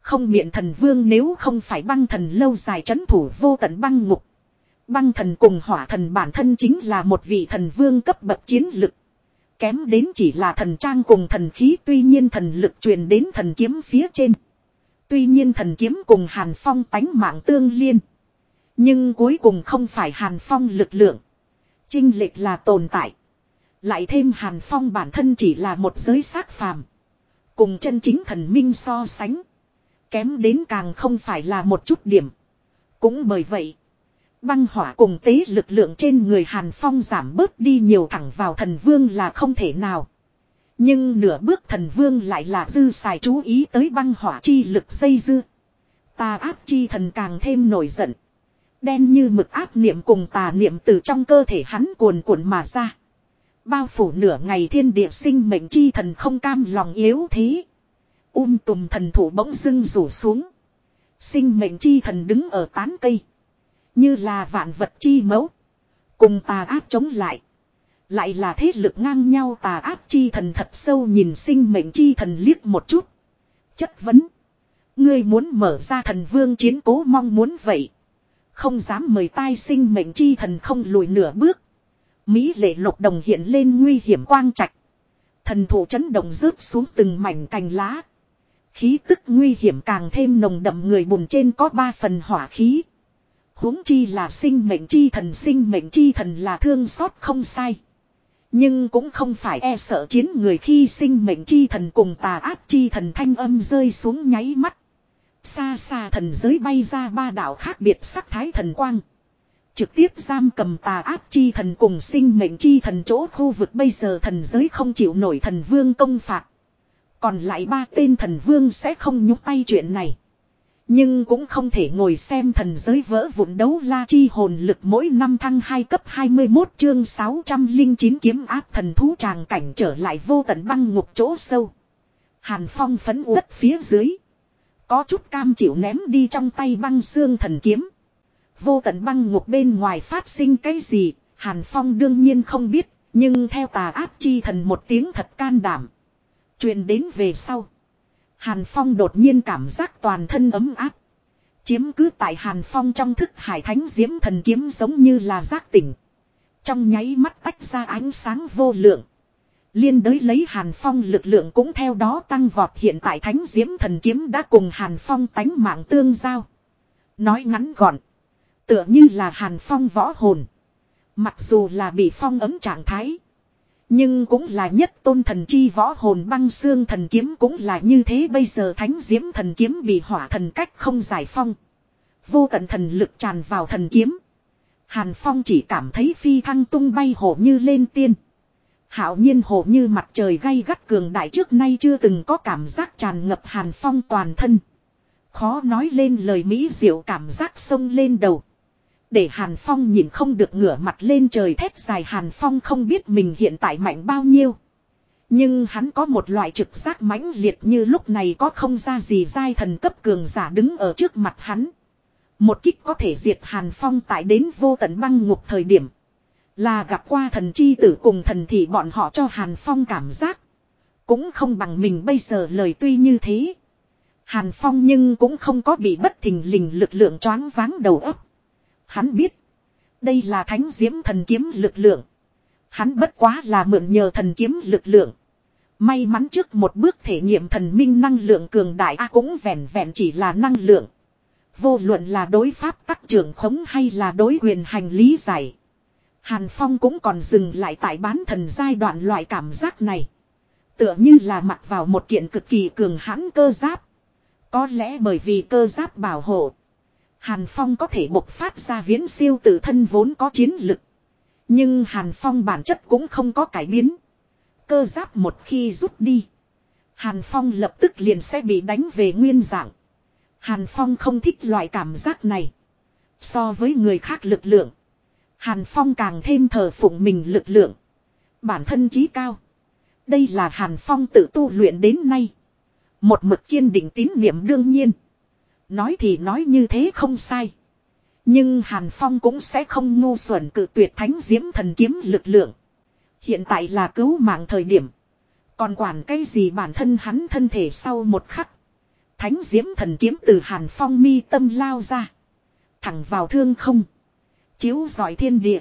Không miệng thần vương nếu không phải băng thần lâu dài chấn thủ vô tận băng ngục. Băng thần cùng hỏa thần bản thân chính là một vị thần vương cấp bậc chiến lực. Kém đến chỉ là thần trang cùng thần khí, tuy nhiên thần lực truyền đến thần kiếm phía trên. Tuy nhiên thần kiếm cùng Hàn Phong tánh mạng tương liên. Nhưng cuối cùng không phải Hàn Phong lực lượng. Trinh lệch là tồn tại. Lại thêm Hàn Phong bản thân chỉ là một giới xác phàm. Cùng chân chính thần minh so sánh. Kém đến càng không phải là một chút điểm. Cũng bởi vậy. Băng hỏa cùng tế lực lượng trên người Hàn Phong giảm bớt đi nhiều thẳng vào thần vương là không thể nào. Nhưng nửa bước thần vương lại là dư xài chú ý tới băng hỏa chi lực dây dư. Tà áp chi thần càng thêm nổi giận. Đen như mực áp niệm cùng tà niệm từ trong cơ thể hắn cuồn cuộn mà ra. Bao phủ nửa ngày thiên địa sinh mệnh chi thần không cam lòng yếu thế. Um tùm thần thủ bỗng dưng rủ xuống. Sinh mệnh chi thần đứng ở tán cây. Như là vạn vật chi mẫu. Cùng tà áp chống lại. Lại là thế lực ngang nhau tà áp chi thần thật sâu nhìn sinh mệnh chi thần liếc một chút. Chất vấn. Ngươi muốn mở ra thần vương chiến cố mong muốn vậy. Không dám mời tai sinh mệnh chi thần không lùi nửa bước. Mỹ lệ lục đồng hiện lên nguy hiểm quang trạch. Thần thủ chấn động rớt xuống từng mảnh cành lá. Khí tức nguy hiểm càng thêm nồng đậm người bùn trên có ba phần hỏa khí huống chi là sinh mệnh chi thần, sinh mệnh chi thần là thương xót không sai. Nhưng cũng không phải e sợ chiến người khi sinh mệnh chi thần cùng tà ác chi thần thanh âm rơi xuống nháy mắt. Xa xa thần giới bay ra ba đạo khác biệt sắc thái thần quang. Trực tiếp giam cầm tà ác chi thần cùng sinh mệnh chi thần chỗ khu vực bây giờ thần giới không chịu nổi thần vương công phạt. Còn lại ba tên thần vương sẽ không nhúc tay chuyện này. Nhưng cũng không thể ngồi xem thần giới vỡ vụn đấu la chi hồn lực mỗi năm thăng 2 cấp 21 chương 609 kiếm áp thần thú tràng cảnh trở lại vô tận băng ngục chỗ sâu. Hàn phong phấn uất phía dưới. Có chút cam chịu ném đi trong tay băng xương thần kiếm. Vô tận băng ngục bên ngoài phát sinh cái gì, Hàn phong đương nhiên không biết, nhưng theo tà áp chi thần một tiếng thật can đảm. truyền đến về sau. Hàn Phong đột nhiên cảm giác toàn thân ấm áp. Chiếm cứ tại Hàn Phong trong thức hải thánh diễm thần kiếm giống như là giác tỉnh. Trong nháy mắt tách ra ánh sáng vô lượng. Liên đới lấy Hàn Phong lực lượng cũng theo đó tăng vọt hiện tại thánh diễm thần kiếm đã cùng Hàn Phong tánh mạng tương giao. Nói ngắn gọn. Tựa như là Hàn Phong võ hồn. Mặc dù là bị phong ấm trạng thái. Nhưng cũng là nhất tôn thần chi võ hồn băng xương thần kiếm cũng là như thế bây giờ thánh diễm thần kiếm bị hỏa thần cách không giải phong. Vô tận thần lực tràn vào thần kiếm. Hàn Phong chỉ cảm thấy phi thăng tung bay hổ như lên tiên. Hảo nhiên hổ như mặt trời gay gắt cường đại trước nay chưa từng có cảm giác tràn ngập Hàn Phong toàn thân. Khó nói lên lời Mỹ diệu cảm giác sông lên đầu. Để Hàn Phong nhìn không được ngửa mặt lên trời thét dài Hàn Phong không biết mình hiện tại mạnh bao nhiêu. Nhưng hắn có một loại trực giác mãnh liệt như lúc này có không ra gì dai thần cấp cường giả đứng ở trước mặt hắn. Một kích có thể diệt Hàn Phong tại đến vô tận băng ngục thời điểm. Là gặp qua thần chi tử cùng thần thì bọn họ cho Hàn Phong cảm giác. Cũng không bằng mình bây giờ lời tuy như thế. Hàn Phong nhưng cũng không có bị bất thình lình lực lượng choáng váng đầu óc. Hắn biết. Đây là thánh diễm thần kiếm lực lượng. Hắn bất quá là mượn nhờ thần kiếm lực lượng. May mắn trước một bước thể nghiệm thần minh năng lượng cường đại a cũng vẹn vẹn chỉ là năng lượng. Vô luận là đối pháp tắc trưởng khống hay là đối quyền hành lý giải. Hàn Phong cũng còn dừng lại tại bán thần giai đoạn loại cảm giác này. Tựa như là mặc vào một kiện cực kỳ cường hãn cơ giáp. Có lẽ bởi vì cơ giáp bảo hộ. Hàn Phong có thể bộc phát ra viễn siêu tự thân vốn có chiến lực. Nhưng Hàn Phong bản chất cũng không có cải biến. Cơ giáp một khi rút đi. Hàn Phong lập tức liền sẽ bị đánh về nguyên dạng. Hàn Phong không thích loại cảm giác này. So với người khác lực lượng. Hàn Phong càng thêm thờ phụng mình lực lượng. Bản thân trí cao. Đây là Hàn Phong tự tu luyện đến nay. Một mực kiên định tín niệm đương nhiên. Nói thì nói như thế không sai. Nhưng Hàn Phong cũng sẽ không ngu xuẩn cự tuyệt thánh diễm thần kiếm lực lượng. Hiện tại là cứu mạng thời điểm. Còn quản cái gì bản thân hắn thân thể sau một khắc. Thánh diễm thần kiếm từ Hàn Phong mi tâm lao ra. Thẳng vào thương không. Chiếu giỏi thiên địa.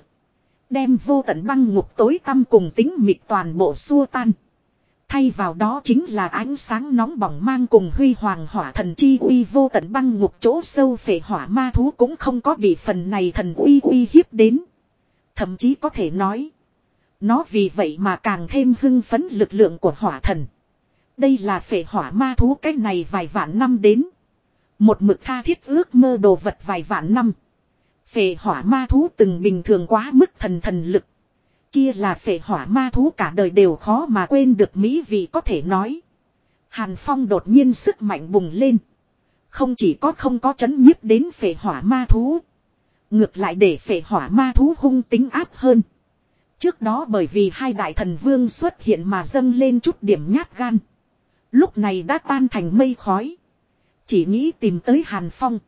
Đem vô tận băng ngục tối tăm cùng tính mịt toàn bộ xua tan. Thay vào đó chính là ánh sáng nóng bỏng mang cùng huy hoàng hỏa thần chi uy vô tận băng ngục chỗ sâu phệ hỏa ma thú cũng không có bị phần này thần uy uy hiếp đến. Thậm chí có thể nói. Nó vì vậy mà càng thêm hưng phấn lực lượng của hỏa thần. Đây là phệ hỏa ma thú cách này vài vạn năm đến. Một mực tha thiết ước mơ đồ vật vài vạn năm. Phệ hỏa ma thú từng bình thường quá mức thần thần lực. Kia là phệ hỏa ma thú cả đời đều khó mà quên được Mỹ vì có thể nói. Hàn Phong đột nhiên sức mạnh bùng lên. Không chỉ có không có chấn nhiếp đến phệ hỏa ma thú. Ngược lại để phệ hỏa ma thú hung tính áp hơn. Trước đó bởi vì hai đại thần vương xuất hiện mà dâng lên chút điểm nhát gan. Lúc này đã tan thành mây khói. Chỉ nghĩ tìm tới Hàn Phong.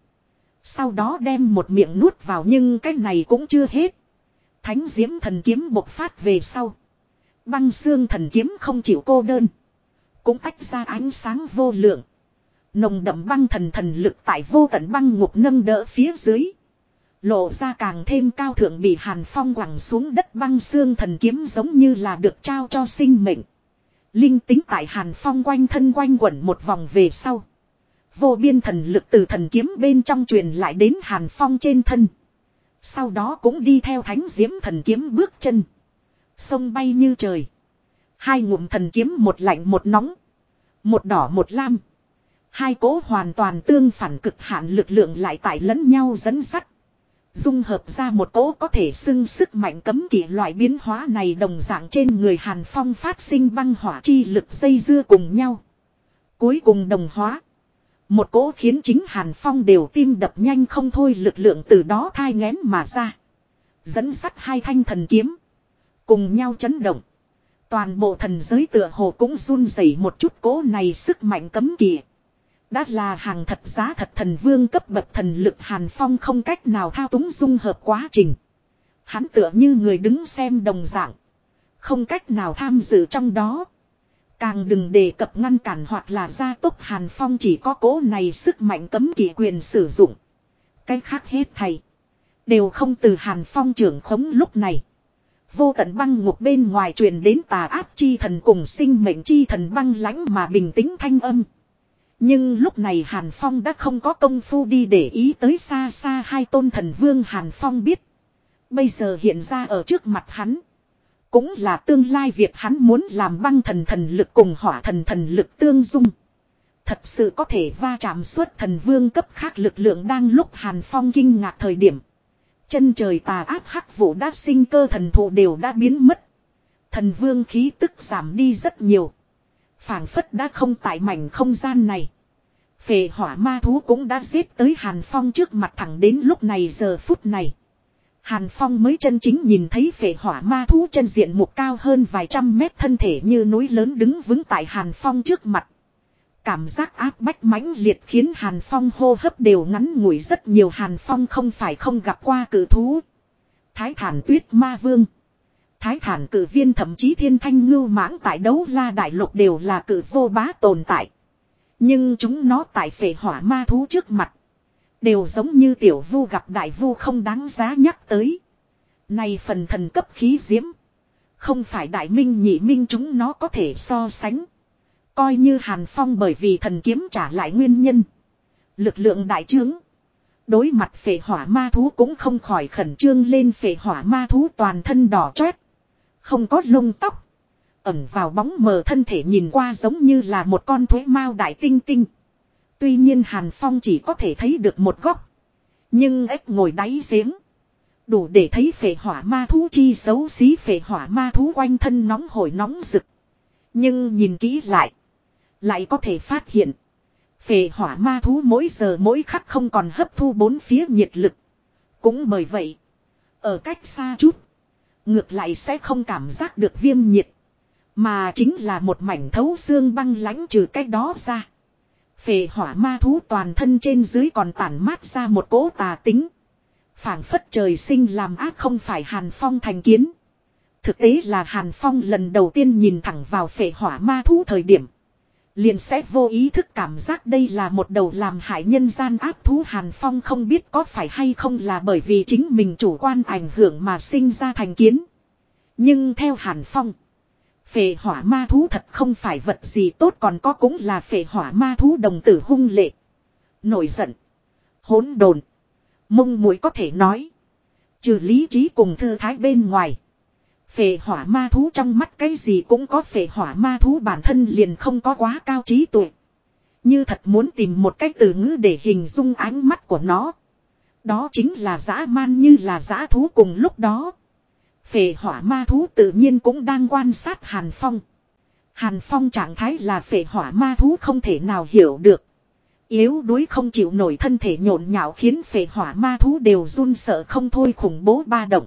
Sau đó đem một miệng nuốt vào nhưng cái này cũng chưa hết. Thánh diễm thần kiếm bộc phát về sau. Băng xương thần kiếm không chịu cô đơn. Cũng tách ra ánh sáng vô lượng. Nồng đậm băng thần thần lực tại vô tận băng ngục nâng đỡ phía dưới. Lộ ra càng thêm cao thượng bị hàn phong quẳng xuống đất băng xương thần kiếm giống như là được trao cho sinh mệnh. Linh tính tại hàn phong quanh thân quanh quẩn một vòng về sau. Vô biên thần lực từ thần kiếm bên trong truyền lại đến hàn phong trên thân. Sau đó cũng đi theo thánh diễm thần kiếm bước chân. Sông bay như trời. Hai ngụm thần kiếm một lạnh một nóng. Một đỏ một lam. Hai cỗ hoàn toàn tương phản cực hạn lực lượng lại tại lẫn nhau dẫn sắt. Dung hợp ra một cỗ có thể xưng sức mạnh cấm kỵ loại biến hóa này đồng dạng trên người Hàn Phong phát sinh băng hỏa chi lực dây dưa cùng nhau. Cuối cùng đồng hóa. Một cỗ khiến chính Hàn Phong đều tim đập nhanh không thôi, lực lượng từ đó thai ngén mà ra. Dẫn sắt hai thanh thần kiếm. Cùng nhau chấn động. Toàn bộ thần giới tựa hồ cũng run rẩy một chút, cỗ này sức mạnh cấm kỵ. Đã là hàng thật giá thật thần vương cấp bậc thần lực, Hàn Phong không cách nào thao túng dung hợp quá trình. Hắn tựa như người đứng xem đồng dạng. Không cách nào tham dự trong đó. Càng đừng đề cập ngăn cản hoặc là gia tốc Hàn Phong chỉ có cố này sức mạnh cấm kỵ quyền sử dụng. Cái khác hết thầy. Đều không từ Hàn Phong trưởng khống lúc này. Vô tận băng ngục bên ngoài truyền đến tà áp chi thần cùng sinh mệnh chi thần băng lãnh mà bình tĩnh thanh âm. Nhưng lúc này Hàn Phong đã không có công phu đi để ý tới xa xa hai tôn thần vương Hàn Phong biết. Bây giờ hiện ra ở trước mặt hắn. Cũng là tương lai việc hắn muốn làm băng thần thần lực cùng hỏa thần thần lực tương dung. Thật sự có thể va chạm suốt thần vương cấp khác lực lượng đang lúc Hàn Phong kinh ngạc thời điểm. Chân trời tà áp hắc vụ đã sinh cơ thần thụ đều đã biến mất. Thần vương khí tức giảm đi rất nhiều phảng phất đã không tại mảnh không gian này. Phệ hỏa ma thú cũng đã giết tới Hàn Phong trước mặt thẳng đến lúc này giờ phút này. Hàn Phong mới chân chính nhìn thấy phệ hỏa ma thú chân diện mục cao hơn vài trăm mét thân thể như núi lớn đứng vững tại Hàn Phong trước mặt. Cảm giác áp bách mãnh liệt khiến Hàn Phong hô hấp đều ngắn ngủi rất nhiều Hàn Phong không phải không gặp qua cử thú. Thái thản tuyết ma vương. Thái thản cử viên thậm chí thiên thanh ngưu mãng tại đấu la đại lục đều là cử vô bá tồn tại. Nhưng chúng nó tại phệ hỏa ma thú trước mặt. Đều giống như tiểu vu gặp đại vu không đáng giá nhắc tới. Này phần thần cấp khí diễm. Không phải đại minh nhị minh chúng nó có thể so sánh. Coi như hàn phong bởi vì thần kiếm trả lại nguyên nhân. Lực lượng đại trướng. Đối mặt phệ hỏa ma thú cũng không khỏi khẩn trương lên phệ hỏa ma thú toàn thân đỏ chót. Không có lông tóc. ẩn vào bóng mờ thân thể nhìn qua giống như là một con thuế mao đại tinh tinh. Tuy nhiên Hàn Phong chỉ có thể thấy được một góc. Nhưng ếch ngồi đáy giếng. Đủ để thấy phệ hỏa ma thú chi xấu xí phệ hỏa ma thú quanh thân nóng hổi nóng rực. Nhưng nhìn kỹ lại. Lại có thể phát hiện. Phệ hỏa ma thú mỗi giờ mỗi khắc không còn hấp thu bốn phía nhiệt lực. Cũng bởi vậy, ở cách xa chút, ngược lại sẽ không cảm giác được viêm nhiệt. Mà chính là một mảnh thấu xương băng lãnh trừ cách đó ra. Phệ hỏa ma thú toàn thân trên dưới còn tản mát ra một cỗ tà tính. phảng phất trời sinh làm ác không phải Hàn Phong thành kiến. Thực tế là Hàn Phong lần đầu tiên nhìn thẳng vào phệ hỏa ma thú thời điểm. Liền sẽ vô ý thức cảm giác đây là một đầu làm hại nhân gian áp thú Hàn Phong không biết có phải hay không là bởi vì chính mình chủ quan ảnh hưởng mà sinh ra thành kiến. Nhưng theo Hàn Phong. Phệ hỏa ma thú thật không phải vật gì tốt còn có cũng là phệ hỏa ma thú đồng tử hung lệ. Nổi giận. Hỗn đồn. Mông mũi có thể nói. Trừ lý trí cùng thư thái bên ngoài. Phệ hỏa ma thú trong mắt cái gì cũng có phệ hỏa ma thú bản thân liền không có quá cao trí tuệ. Như thật muốn tìm một cách từ ngữ để hình dung ánh mắt của nó. Đó chính là dã man như là dã thú cùng lúc đó. Phệ hỏa ma thú tự nhiên cũng đang quan sát Hàn Phong. Hàn Phong trạng thái là phệ hỏa ma thú không thể nào hiểu được. Yếu đuối không chịu nổi thân thể nhộn nhạo khiến phệ hỏa ma thú đều run sợ không thôi khủng bố ba động.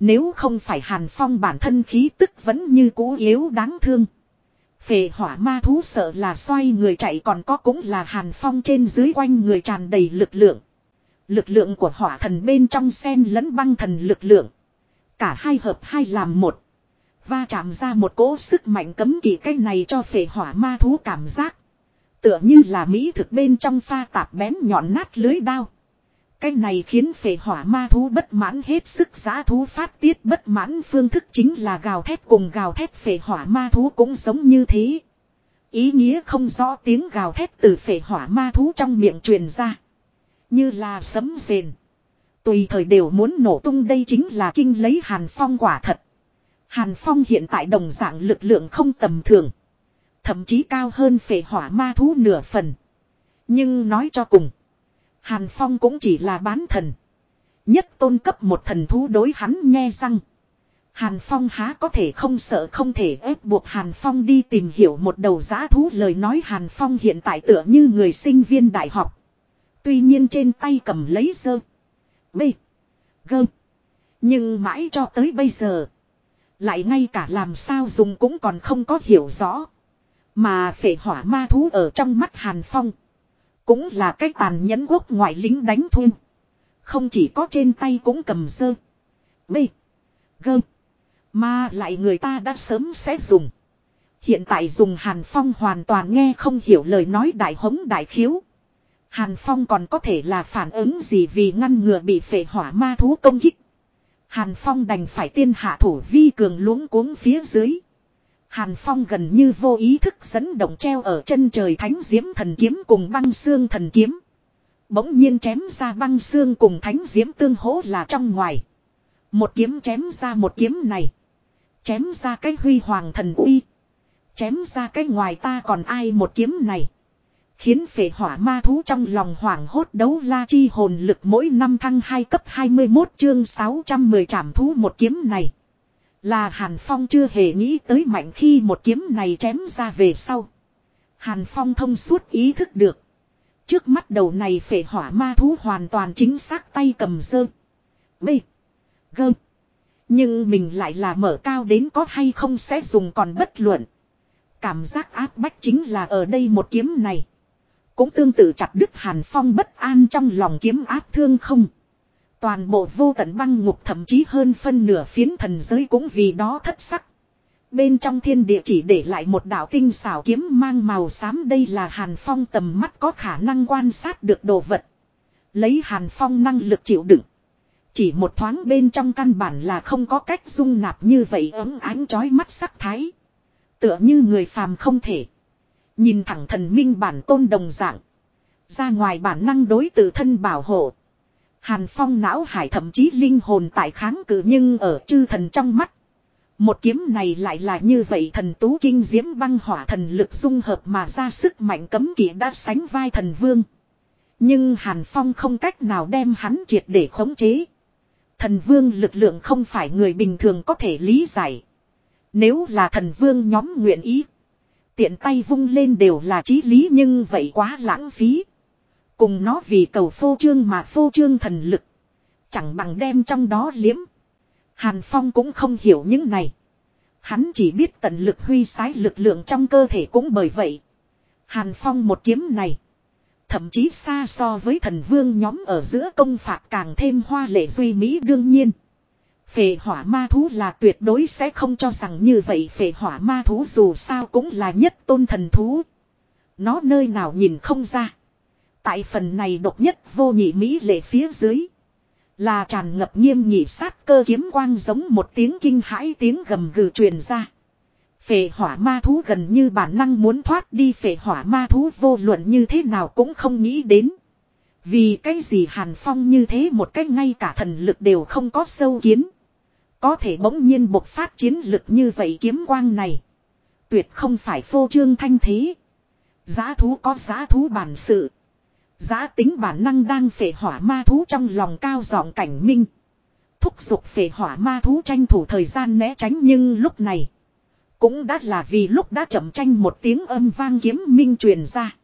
Nếu không phải Hàn Phong bản thân khí tức vẫn như cũ yếu đáng thương. Phệ hỏa ma thú sợ là xoay người chạy còn có cũng là Hàn Phong trên dưới quanh người tràn đầy lực lượng. Lực lượng của hỏa thần bên trong sen lẫn băng thần lực lượng. Cả hai hợp hai làm một. Va chạm ra một cỗ sức mạnh cấm kỵ cái này cho phệ hỏa ma thú cảm giác. Tựa như là Mỹ thực bên trong pha tạp bén nhọn nát lưới đao. Cái này khiến phệ hỏa ma thú bất mãn hết sức, giá thú phát tiết bất mãn phương thức chính là gào thét cùng gào thét phệ hỏa ma thú cũng giống như thế. Ý nghĩa không rõ tiếng gào thét từ phệ hỏa ma thú trong miệng truyền ra. Như là sấm rền. Tùy thời đều muốn nổ tung đây chính là kinh lấy Hàn Phong quả thật. Hàn Phong hiện tại đồng dạng lực lượng không tầm thường. Thậm chí cao hơn phệ hỏa ma thú nửa phần. Nhưng nói cho cùng. Hàn Phong cũng chỉ là bán thần. Nhất tôn cấp một thần thú đối hắn nghe răng. Hàn Phong há có thể không sợ không thể ép buộc Hàn Phong đi tìm hiểu một đầu giá thú lời nói Hàn Phong hiện tại tựa như người sinh viên đại học. Tuy nhiên trên tay cầm lấy dơ. B. Gơm. Nhưng mãi cho tới bây giờ. Lại ngay cả làm sao dùng cũng còn không có hiểu rõ. Mà phệ hỏa ma thú ở trong mắt Hàn Phong. Cũng là cái tàn nhẫn quốc ngoại lính đánh thun. Không chỉ có trên tay cũng cầm sơ. B. Gơm. Mà lại người ta đã sớm sẽ dùng. Hiện tại dùng Hàn Phong hoàn toàn nghe không hiểu lời nói đại hống đại khiếu. Hàn Phong còn có thể là phản ứng gì vì ngăn ngừa bị phệ hỏa ma thú công kích. Hàn Phong đành phải tiên hạ thủ vi cường luống cuống phía dưới. Hàn Phong gần như vô ý thức dẫn động treo ở chân trời thánh diễm thần kiếm cùng băng xương thần kiếm. Bỗng nhiên chém ra băng xương cùng thánh diễm tương hỗ là trong ngoài. Một kiếm chém ra một kiếm này. Chém ra cái huy hoàng thần uy. Chém ra cái ngoài ta còn ai một kiếm này. Khiến phệ hỏa ma thú trong lòng hoảng hốt đấu la chi hồn lực mỗi năm thăng 2 cấp 21 chương 610 trảm thú một kiếm này. Là Hàn Phong chưa hề nghĩ tới mạnh khi một kiếm này chém ra về sau. Hàn Phong thông suốt ý thức được. Trước mắt đầu này phệ hỏa ma thú hoàn toàn chính xác tay cầm dơ. B. Gơ. Nhưng mình lại là mở cao đến có hay không sẽ dùng còn bất luận. Cảm giác áp bách chính là ở đây một kiếm này. Cũng tương tự chặt đứt Hàn Phong bất an trong lòng kiếm áp thương không. Toàn bộ vô tận băng ngục thậm chí hơn phân nửa phiến thần giới cũng vì đó thất sắc. Bên trong thiên địa chỉ để lại một đạo tinh xảo kiếm mang màu xám đây là Hàn Phong tầm mắt có khả năng quan sát được đồ vật. Lấy Hàn Phong năng lực chịu đựng. Chỉ một thoáng bên trong căn bản là không có cách dung nạp như vậy ấm ánh chói mắt sắc thái. Tựa như người phàm không thể. Nhìn thẳng thần minh bản tôn đồng dạng. Ra ngoài bản năng đối tự thân bảo hộ. Hàn Phong não hải thậm chí linh hồn tại kháng cự nhưng ở chư thần trong mắt. Một kiếm này lại là như vậy thần tú kinh diễm băng hỏa thần lực dung hợp mà ra sức mạnh cấm kỵ đã sánh vai thần vương. Nhưng Hàn Phong không cách nào đem hắn triệt để khống chế. Thần vương lực lượng không phải người bình thường có thể lý giải. Nếu là thần vương nhóm nguyện ý. Tiện tay vung lên đều là trí lý nhưng vậy quá lãng phí. Cùng nó vì cầu phô trương mà phô trương thần lực. Chẳng bằng đem trong đó liếm. Hàn Phong cũng không hiểu những này. Hắn chỉ biết tận lực huy sái lực lượng trong cơ thể cũng bởi vậy. Hàn Phong một kiếm này. Thậm chí xa so với thần vương nhóm ở giữa công phạt càng thêm hoa lệ duy mỹ đương nhiên. Phệ hỏa ma thú là tuyệt đối sẽ không cho rằng như vậy phệ hỏa ma thú dù sao cũng là nhất tôn thần thú. Nó nơi nào nhìn không ra. Tại phần này độc nhất vô nhị Mỹ lệ phía dưới. Là tràn ngập nghiêm nhị sát cơ kiếm quang giống một tiếng kinh hãi tiếng gầm gừ truyền ra. Phệ hỏa ma thú gần như bản năng muốn thoát đi phệ hỏa ma thú vô luận như thế nào cũng không nghĩ đến. Vì cái gì Hàn Phong như thế một cách ngay cả thần lực đều không có sâu kiến. Có thể bỗng nhiên bộc phát chiến lực như vậy kiếm quang này. Tuyệt không phải phô trương thanh thế. Giá thú có giá thú bản sự. Giá tính bản năng đang phệ hỏa ma thú trong lòng cao giọng cảnh minh. Thúc giục phệ hỏa ma thú tranh thủ thời gian né tránh nhưng lúc này. Cũng đã là vì lúc đã chậm tranh một tiếng âm vang kiếm minh truyền ra.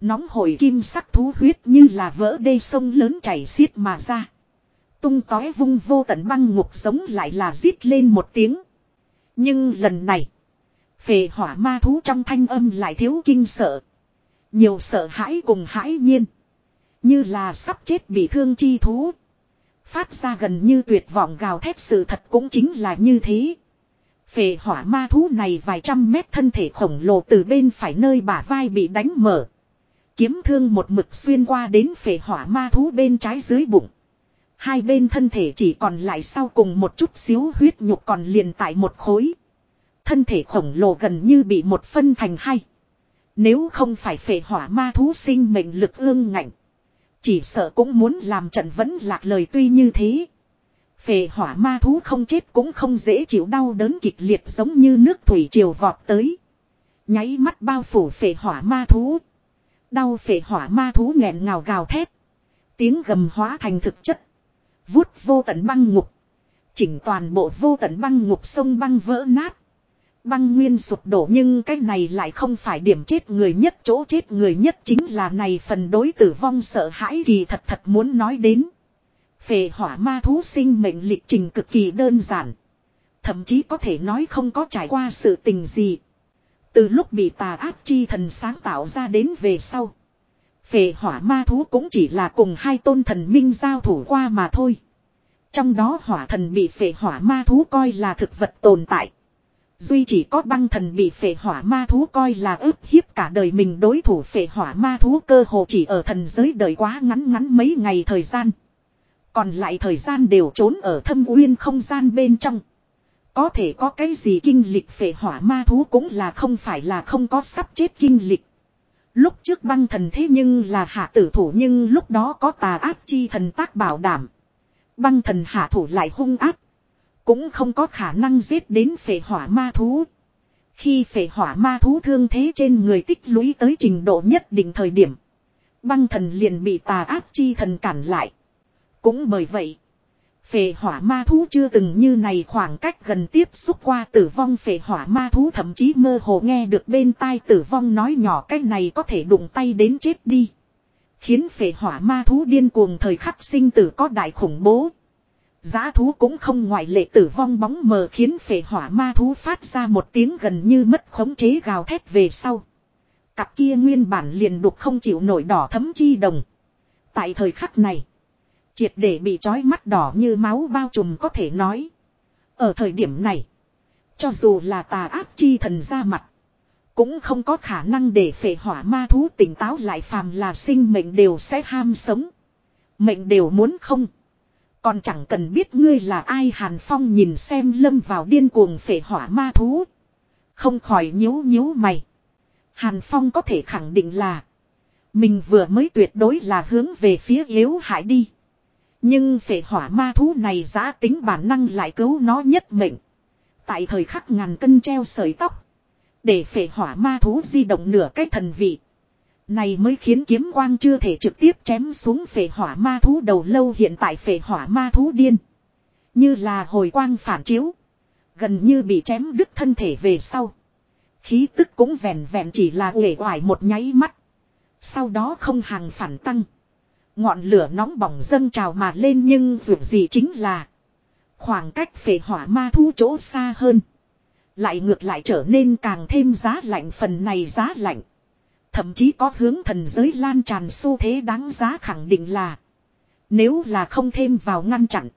Nóng hồi kim sắc thú huyết như là vỡ đê sông lớn chảy xiết mà ra. Tung tói vung vô tận băng ngục giống lại là rít lên một tiếng. Nhưng lần này. Phệ hỏa ma thú trong thanh âm lại thiếu kinh sợ. Nhiều sợ hãi cùng hãi nhiên. Như là sắp chết bị thương chi thú. Phát ra gần như tuyệt vọng gào thét sự thật cũng chính là như thế. Phệ hỏa ma thú này vài trăm mét thân thể khổng lồ từ bên phải nơi bả vai bị đánh mở. Kiếm thương một mực xuyên qua đến phệ hỏa ma thú bên trái dưới bụng. Hai bên thân thể chỉ còn lại sau cùng một chút xíu huyết nhục còn liền tại một khối. Thân thể khổng lồ gần như bị một phân thành hai. Nếu không phải phệ hỏa ma thú sinh mệnh lực ương ngạnh. Chỉ sợ cũng muốn làm trận vẫn lạc lời tuy như thế. Phệ hỏa ma thú không chết cũng không dễ chịu đau đớn kịch liệt giống như nước thủy triều vọt tới. Nháy mắt bao phủ phệ hỏa ma thú. Đau phệ hỏa ma thú nghẹn ngào gào thét. Tiếng gầm hóa thành thực chất. Vút vô tận băng ngục. Chỉnh toàn bộ vô tận băng ngục sông băng vỡ nát. Băng nguyên sụp đổ nhưng cái này lại không phải điểm chết người nhất chỗ chết người nhất chính là này phần đối tử vong sợ hãi kỳ thật thật muốn nói đến. Phệ hỏa ma thú sinh mệnh lịch trình cực kỳ đơn giản. Thậm chí có thể nói không có trải qua sự tình gì. Từ lúc bị tà ác chi thần sáng tạo ra đến về sau. Phệ hỏa ma thú cũng chỉ là cùng hai tôn thần minh giao thủ qua mà thôi. Trong đó hỏa thần bị phệ hỏa ma thú coi là thực vật tồn tại. Duy chỉ có băng thần bị phệ hỏa ma thú coi là ức hiếp cả đời mình đối thủ phệ hỏa ma thú cơ hồ chỉ ở thần giới đời quá ngắn ngắn mấy ngày thời gian. Còn lại thời gian đều trốn ở thâm uyên không gian bên trong. Có thể có cái gì kinh lịch phệ hỏa ma thú cũng là không phải là không có sắp chết kinh lịch. Lúc trước băng thần thế nhưng là hạ tử thủ nhưng lúc đó có tà ác chi thần tác bảo đảm. Băng thần hạ thủ lại hung ác. Cũng không có khả năng giết đến phệ hỏa ma thú. Khi phệ hỏa ma thú thương thế trên người tích lũy tới trình độ nhất định thời điểm. Băng thần liền bị tà ác chi thần cản lại. Cũng bởi vậy. Phệ hỏa ma thú chưa từng như này khoảng cách gần tiếp xúc qua tử vong phệ hỏa ma thú, thậm chí mơ hồ nghe được bên tai tử vong nói nhỏ, cái này có thể đụng tay đến chết đi. Khiến phệ hỏa ma thú điên cuồng thời khắc sinh tử có đại khủng bố. Giá thú cũng không ngoại lệ, tử vong bóng mờ khiến phệ hỏa ma thú phát ra một tiếng gần như mất khống chế gào thét về sau. Cặp kia nguyên bản liền đục không chịu nổi đỏ thấm chi đồng. Tại thời khắc này. Triệt để bị trói mắt đỏ như máu bao trùm có thể nói. Ở thời điểm này. Cho dù là tà ác chi thần ra mặt. Cũng không có khả năng để phệ hỏa ma thú tỉnh táo lại phàm là sinh mệnh đều sẽ ham sống. Mệnh đều muốn không. Còn chẳng cần biết ngươi là ai Hàn Phong nhìn xem lâm vào điên cuồng phệ hỏa ma thú. Không khỏi nhíu nhíu mày. Hàn Phong có thể khẳng định là. Mình vừa mới tuyệt đối là hướng về phía yếu hại đi. Nhưng phệ hỏa ma thú này giá tính bản năng lại cứu nó nhất mệnh. Tại thời khắc ngàn cân treo sợi tóc. Để phệ hỏa ma thú di động nửa cái thần vị. Này mới khiến kiếm quang chưa thể trực tiếp chém xuống phệ hỏa ma thú đầu lâu hiện tại phệ hỏa ma thú điên. Như là hồi quang phản chiếu. Gần như bị chém đứt thân thể về sau. Khí tức cũng vẹn vẹn chỉ là uể oải một nháy mắt. Sau đó không hàng phản tăng. Ngọn lửa nóng bỏng dâng trào mà lên nhưng dù gì chính là. Khoảng cách phệ hỏa ma thu chỗ xa hơn. Lại ngược lại trở nên càng thêm giá lạnh, phần này giá lạnh. Thậm chí có hướng thần giới lan tràn xu thế đáng giá khẳng định là. Nếu là không thêm vào ngăn chặn.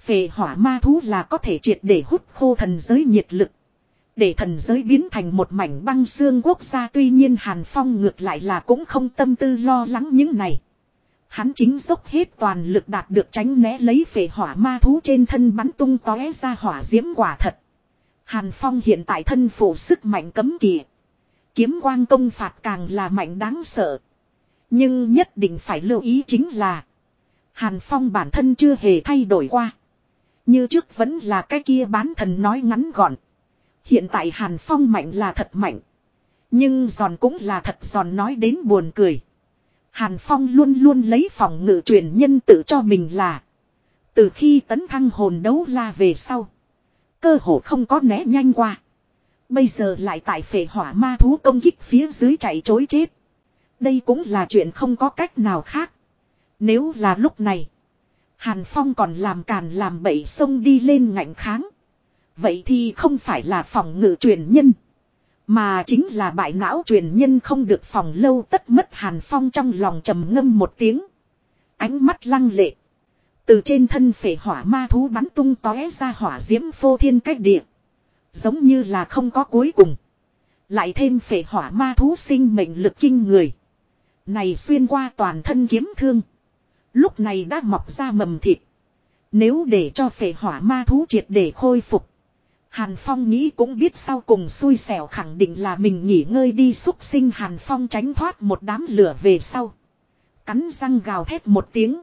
Phệ hỏa ma thú là có thể triệt để hút khô thần giới nhiệt lực. Để thần giới biến thành một mảnh băng xương quốc gia, tuy nhiên Hàn Phong ngược lại là cũng không tâm tư lo lắng những này. Hắn chính dốc hết toàn lực đạt được tránh né lấy phệ hỏa ma thú trên thân bắn tung tóe ra hỏa diễm quả thật. Hàn Phong hiện tại thân phụ sức mạnh cấm kỵ. Kiếm quang công phạt càng là mạnh đáng sợ. Nhưng nhất định phải lưu ý chính là. Hàn Phong bản thân chưa hề thay đổi qua. Như trước vẫn là cái kia bán thần nói ngắn gọn. Hiện tại Hàn Phong mạnh là thật mạnh. Nhưng giòn cũng là thật giòn nói đến buồn cười. Hàn Phong luôn luôn lấy phòng ngự truyền nhân tự cho mình là. Từ khi tấn thăng hồn đấu la về sau. Cơ hồ không có né nhanh qua. Bây giờ lại tại phệ hỏa ma thú công kích phía dưới chạy chối chết. Đây cũng là chuyện không có cách nào khác. Nếu là lúc này. Hàn Phong còn làm càn làm bậy sông đi lên ngạnh kháng. Vậy thì không phải là phòng ngự truyền nhân. Mà chính là bại não truyền nhân không được phòng lâu tất mất Hàn Phong trong lòng trầm ngâm một tiếng. Ánh mắt lăng lệ. Từ trên thân phệ hỏa ma thú bắn tung tóe ra hỏa diễm phô thiên cách địa. Giống như là không có cuối cùng. Lại thêm phệ hỏa ma thú sinh mệnh lực kinh người. Này xuyên qua toàn thân kiếm thương. Lúc này đã mọc ra mầm thịt. Nếu để cho phệ hỏa ma thú triệt để khôi phục. Hàn Phong nghĩ cũng biết sau cùng xui xẻo khẳng định là mình nghỉ ngơi đi xúc sinh Hàn Phong tránh thoát một đám lửa về sau. Cắn răng gào thét một tiếng.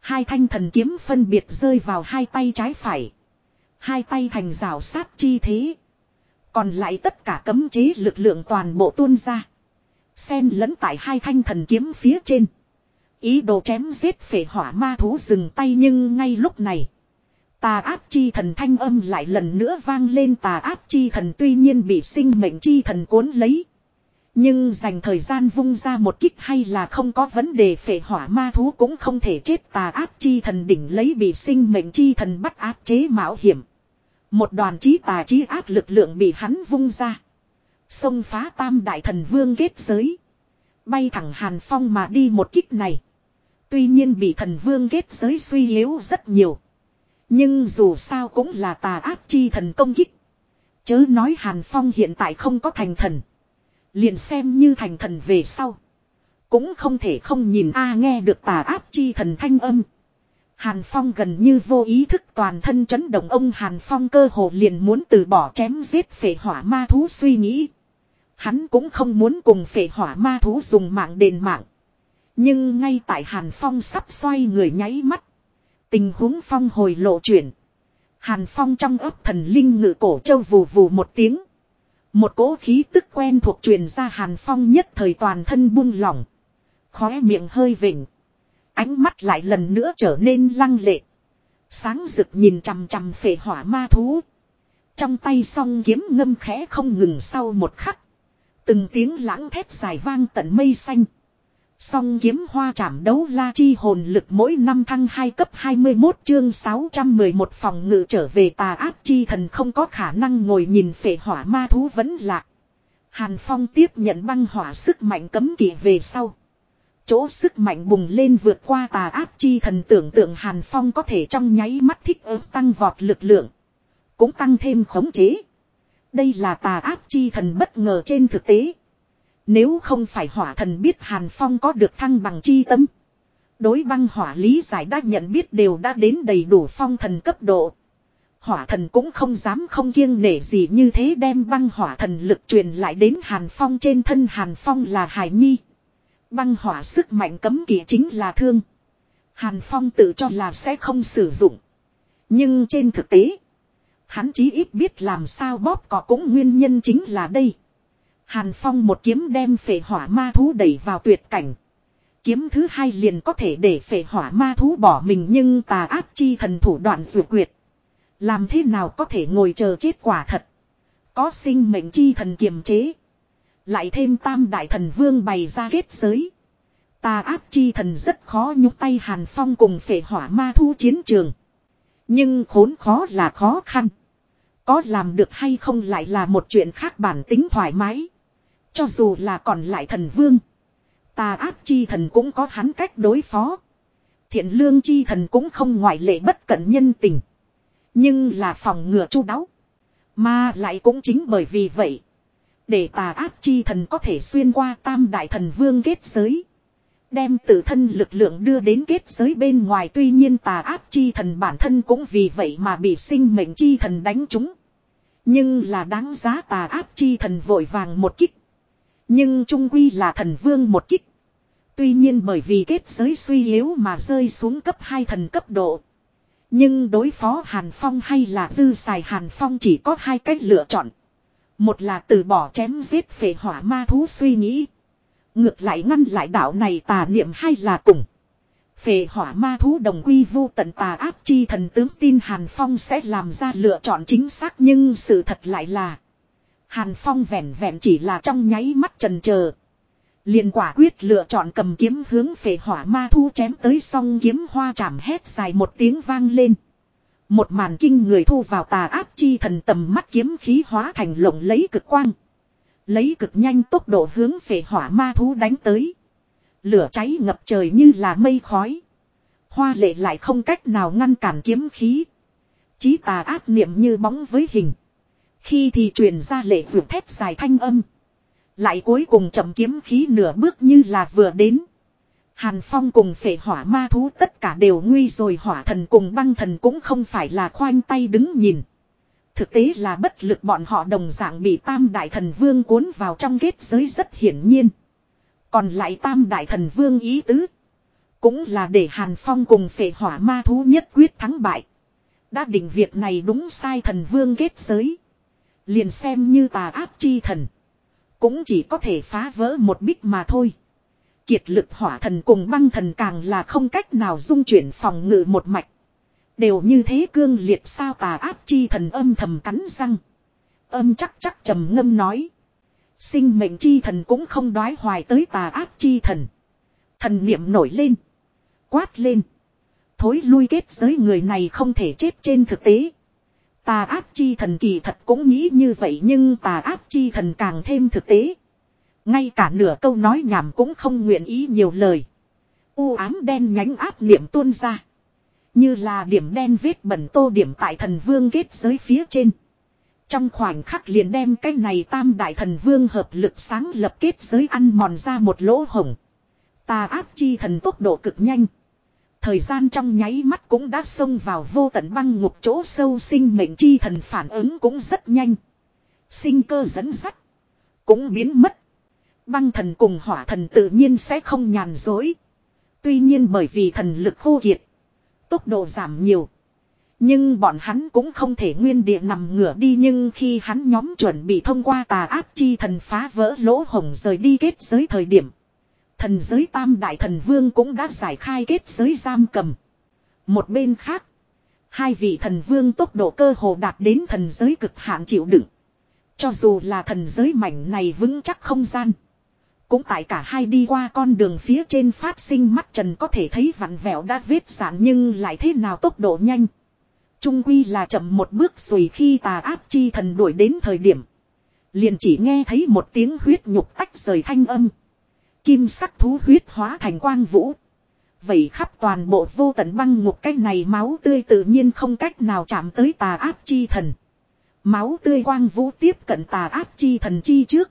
Hai thanh thần kiếm phân biệt rơi vào hai tay trái phải. Hai tay thành rào sát chi thế. Còn lại tất cả cấm chế lực lượng toàn bộ tuôn ra. Xen lẫn tại hai thanh thần kiếm phía trên. Ý đồ chém giết phệ hỏa ma thú dừng tay nhưng ngay lúc này. Tà áp chi thần thanh âm lại lần nữa vang lên tà áp chi thần tuy nhiên bị sinh mệnh chi thần cuốn lấy. Nhưng dành thời gian vung ra một kích hay là không có vấn đề phệ hỏa ma thú cũng không thể chết tà áp chi thần đỉnh lấy bị sinh mệnh chi thần bắt áp chế mạo hiểm. Một đoàn trí tà trí áp lực lượng bị hắn vung ra. Xông phá tam đại thần vương kết giới. Bay thẳng hàn phong mà đi một kích này. Tuy nhiên bị thần vương kết giới suy yếu rất nhiều. Nhưng dù sao cũng là tà ác chi thần công kích. Chớ nói Hàn Phong hiện tại không có thành thần. Liền xem như thành thần về sau. Cũng không thể không nhìn a nghe được tà ác chi thần thanh âm. Hàn Phong gần như vô ý thức toàn thân chấn động ông Hàn Phong cơ hồ liền muốn từ bỏ chém giết phệ hỏa ma thú suy nghĩ. Hắn cũng không muốn cùng phệ hỏa ma thú dùng mạng đền mạng. Nhưng ngay tại Hàn Phong sắp xoay người nháy mắt. Tình huống Phong hồi lộ chuyển. Hàn Phong trong ấp thần linh ngự cổ châu vù vù một tiếng. Một cỗ khí tức quen thuộc truyền ra Hàn Phong nhất thời toàn thân buông lỏng. Khóe miệng hơi vỉnh. Ánh mắt lại lần nữa trở nên lăng lệ. Sáng rực nhìn chằm chằm phệ hỏa ma thú. Trong tay song kiếm ngâm khẽ không ngừng sau một khắc. Từng tiếng lãng thép dài vang tận mây xanh. Song kiếm hoa chạm đấu la chi hồn lực mỗi năm thăng 2 cấp 21 chương 611 phòng ngự trở về tà áp chi thần không có khả năng ngồi nhìn phệ hỏa ma thú vẫn lạc. Hàn Phong tiếp nhận băng hỏa sức mạnh cấm kỵ về sau. Chỗ sức mạnh bùng lên vượt qua tà áp chi thần tưởng tượng Hàn Phong có thể trong nháy mắt thích ớt tăng vọt lực lượng. Cũng tăng thêm khống chế. Đây là tà áp chi thần bất ngờ trên thực tế. Nếu không phải hỏa thần biết Hàn Phong có được thăng bằng chi tâm. Đối băng hỏa lý giải đã nhận biết đều đã đến đầy đủ phong thần cấp độ. Hỏa thần cũng không dám không kiêng nể gì như thế đem băng hỏa thần lực truyền lại đến Hàn Phong trên thân Hàn Phong là Hải Nhi. Băng hỏa sức mạnh cấm kỵ chính là thương. Hàn Phong tự cho là sẽ không sử dụng. Nhưng trên thực tế, hắn chí ít biết làm sao bóp cỏ cũng nguyên nhân chính là đây. Hàn Phong một kiếm đem phệ hỏa ma thú đẩy vào tuyệt cảnh. Kiếm thứ hai liền có thể để phệ hỏa ma thú bỏ mình nhưng tà ác chi thần thủ đoạn dự quyệt. Làm thế nào có thể ngồi chờ chết quả thật. Có sinh mệnh chi thần kiềm chế. Lại thêm tam đại thần vương bày ra kết giới. Tà áp chi thần rất khó nhúc tay Hàn Phong cùng phệ hỏa ma thú chiến trường. Nhưng khốn khó là khó khăn. Có làm được hay không lại là một chuyện khác bản tính thoải mái. Cho dù là còn lại thần vương. Tà áp chi thần cũng có hắn cách đối phó. Thiện lương chi thần cũng không ngoại lệ bất cẩn nhân tình. Nhưng là phòng ngừa chu đáo. Mà lại cũng chính bởi vì vậy. Để tà áp chi thần có thể xuyên qua tam đại thần vương kết giới. Đem tự thân lực lượng đưa đến kết giới bên ngoài tuy nhiên tà áp chi thần bản thân cũng vì vậy mà bị sinh mệnh chi thần đánh trúng. Nhưng là đáng giá tà áp chi thần vội vàng một kích. Nhưng trung quy là thần vương một kích. Tuy nhiên bởi vì kết giới suy yếu mà rơi xuống cấp 2 thần cấp độ. Nhưng đối phó Hàn Phong hay là dư xài Hàn Phong chỉ có hai cách lựa chọn. Một là từ bỏ chém giết phệ hỏa ma thú suy nghĩ. Ngược lại ngăn lại đạo này tà niệm hay là cùng. Phệ hỏa ma thú đồng quy vu tận tà áp chi thần tướng tin Hàn Phong sẽ làm ra lựa chọn chính xác nhưng sự thật lại là. Hàn Phong vẹn vẹn chỉ là trong nháy mắt trần chờ liền quả quyết lựa chọn cầm kiếm hướng phệ hỏa ma thu chém tới song kiếm hoa chạm hét dài một tiếng vang lên. Một màn kinh người thu vào tà áp chi thần tầm mắt kiếm khí hóa thành lộng lấy cực quang. Lấy cực nhanh tốc độ hướng phệ hỏa ma thú đánh tới. Lửa cháy ngập trời như là mây khói. Hoa lệ lại không cách nào ngăn cản kiếm khí. Chí tà áp niệm như bóng với hình. Khi thì truyền ra lệ vượt thét dài thanh âm. Lại cuối cùng chậm kiếm khí nửa bước như là vừa đến. Hàn Phong cùng phệ hỏa ma thú tất cả đều nguy rồi hỏa thần cùng băng thần cũng không phải là khoanh tay đứng nhìn. Thực tế là bất lực bọn họ đồng dạng bị tam đại thần vương cuốn vào trong kết giới rất hiển nhiên. Còn lại tam đại thần vương ý tứ. Cũng là để Hàn Phong cùng phệ hỏa ma thú nhất quyết thắng bại. Đã định việc này đúng sai thần vương kết giới. Liền xem như tà áp chi thần. Cũng chỉ có thể phá vỡ một bích mà thôi. Kiệt lực hỏa thần cùng băng thần càng là không cách nào dung chuyển phòng ngự một mạch. Đều như thế cương liệt sao tà áp chi thần âm thầm cắn răng. Âm chắc chắc trầm ngâm nói. Sinh mệnh chi thần cũng không đoái hoài tới tà áp chi thần. Thần niệm nổi lên. Quát lên. Thối lui kết giới người này không thể chết trên thực tế. Tà áp chi thần kỳ thật cũng nghĩ như vậy nhưng tà áp chi thần càng thêm thực tế. Ngay cả nửa câu nói nhảm cũng không nguyện ý nhiều lời. U ám đen nhánh áp niệm tuôn ra. Như là điểm đen vết bẩn tô điểm tại thần vương kết giới phía trên. Trong khoảnh khắc liền đem cái này tam đại thần vương hợp lực sáng lập kết giới ăn mòn ra một lỗ hổng. Tà áp chi thần tốc độ cực nhanh. Thời gian trong nháy mắt cũng đã xông vào vô tận băng ngục chỗ sâu sinh mệnh chi thần phản ứng cũng rất nhanh. Sinh cơ dẫn dắt. Cũng biến mất. Băng thần cùng hỏa thần tự nhiên sẽ không nhàn dối. Tuy nhiên bởi vì thần lực khô kiệt. Tốc độ giảm nhiều. Nhưng bọn hắn cũng không thể nguyên địa nằm ngửa đi nhưng khi hắn nhóm chuẩn bị thông qua tà áp chi thần phá vỡ lỗ hồng rời đi kết giới thời điểm. Thần giới tam đại thần vương cũng đã giải khai kết giới giam cầm. Một bên khác. Hai vị thần vương tốc độ cơ hồ đạt đến thần giới cực hạn chịu đựng. Cho dù là thần giới mảnh này vững chắc không gian. Cũng tại cả hai đi qua con đường phía trên phát sinh mắt trần có thể thấy vặn vẹo đã vết sản nhưng lại thế nào tốc độ nhanh. Trung quy là chậm một bước rồi khi tà áp chi thần đuổi đến thời điểm. Liền chỉ nghe thấy một tiếng huyết nhục tách rời thanh âm. Kim sắc thú huyết hóa thành quang vũ. Vậy khắp toàn bộ vô tận băng ngục, cái này máu tươi tự nhiên không cách nào chạm tới tà áp chi thần. Máu tươi quang vũ tiếp cận tà áp chi thần chi trước.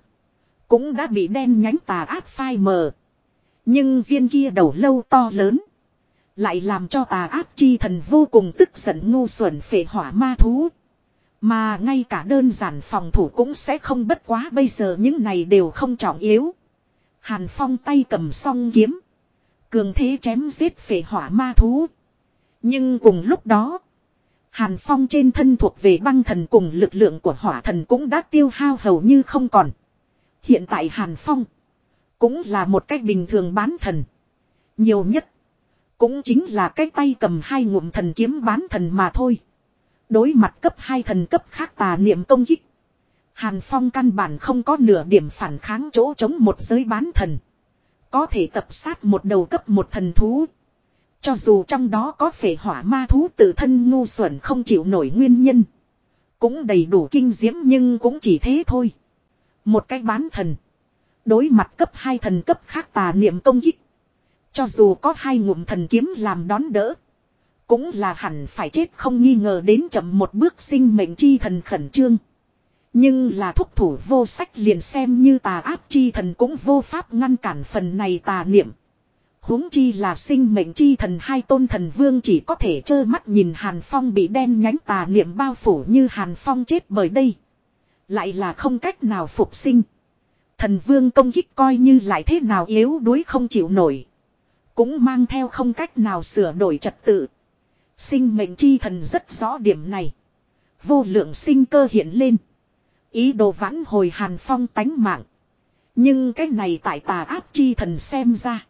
Cũng đã bị đen nhánh tà áp phai mờ. Nhưng viên kia đầu lâu to lớn. Lại làm cho tà áp chi thần vô cùng tức giận ngu xuẩn phệ hỏa ma thú. Mà ngay cả đơn giản phòng thủ cũng sẽ không, bất quá bây giờ những này đều không trọng yếu. Hàn Phong tay cầm song kiếm. Cường thế chém giết phệ hỏa ma thú. Nhưng cùng lúc đó. Hàn Phong trên thân thuộc về băng thần cùng lực lượng của hỏa thần cũng đã tiêu hao hầu như không còn. Hiện tại Hàn Phong. Cũng là một cách bình thường bán thần. Nhiều nhất. Cũng chính là cái tay cầm hai ngụm thần kiếm bán thần mà thôi. Đối mặt cấp hai thần cấp khác tà niệm công kích. Hàn Phong căn bản không có nửa điểm phản kháng chỗ chống một giới bán thần. Có thể tập sát một đầu cấp một thần thú. Cho dù trong đó có phệ hỏa ma thú tự thân ngu xuẩn không chịu nổi nguyên nhân. Cũng đầy đủ kinh diễm nhưng cũng chỉ thế thôi. Một cái bán thần. Đối mặt cấp hai thần cấp khác tà niệm công kích. Cho dù có hai ngụm thần kiếm làm đón đỡ. Cũng là hẳn phải chết không nghi ngờ đến chậm một bước sinh mệnh chi thần khẩn trương. Nhưng là thúc thủ vô sách liền xem như tà áp chi thần cũng vô pháp ngăn cản phần này tà niệm huống chi là sinh mệnh chi thần hai tôn thần vương chỉ có thể trơ mắt nhìn Hàn Phong bị đen nhánh tà niệm bao phủ như Hàn Phong chết bởi đây. Lại là không cách nào phục sinh. Thần vương công kích coi như lại thế nào yếu đuối không chịu nổi. Cũng mang theo không cách nào sửa đổi trật tự. Sinh mệnh chi thần rất rõ điểm này. Vô lượng sinh cơ hiện lên. Ý đồ vãn hồi Hàn Phong tánh mạng. Nhưng cái này tại tà áp chi thần xem ra.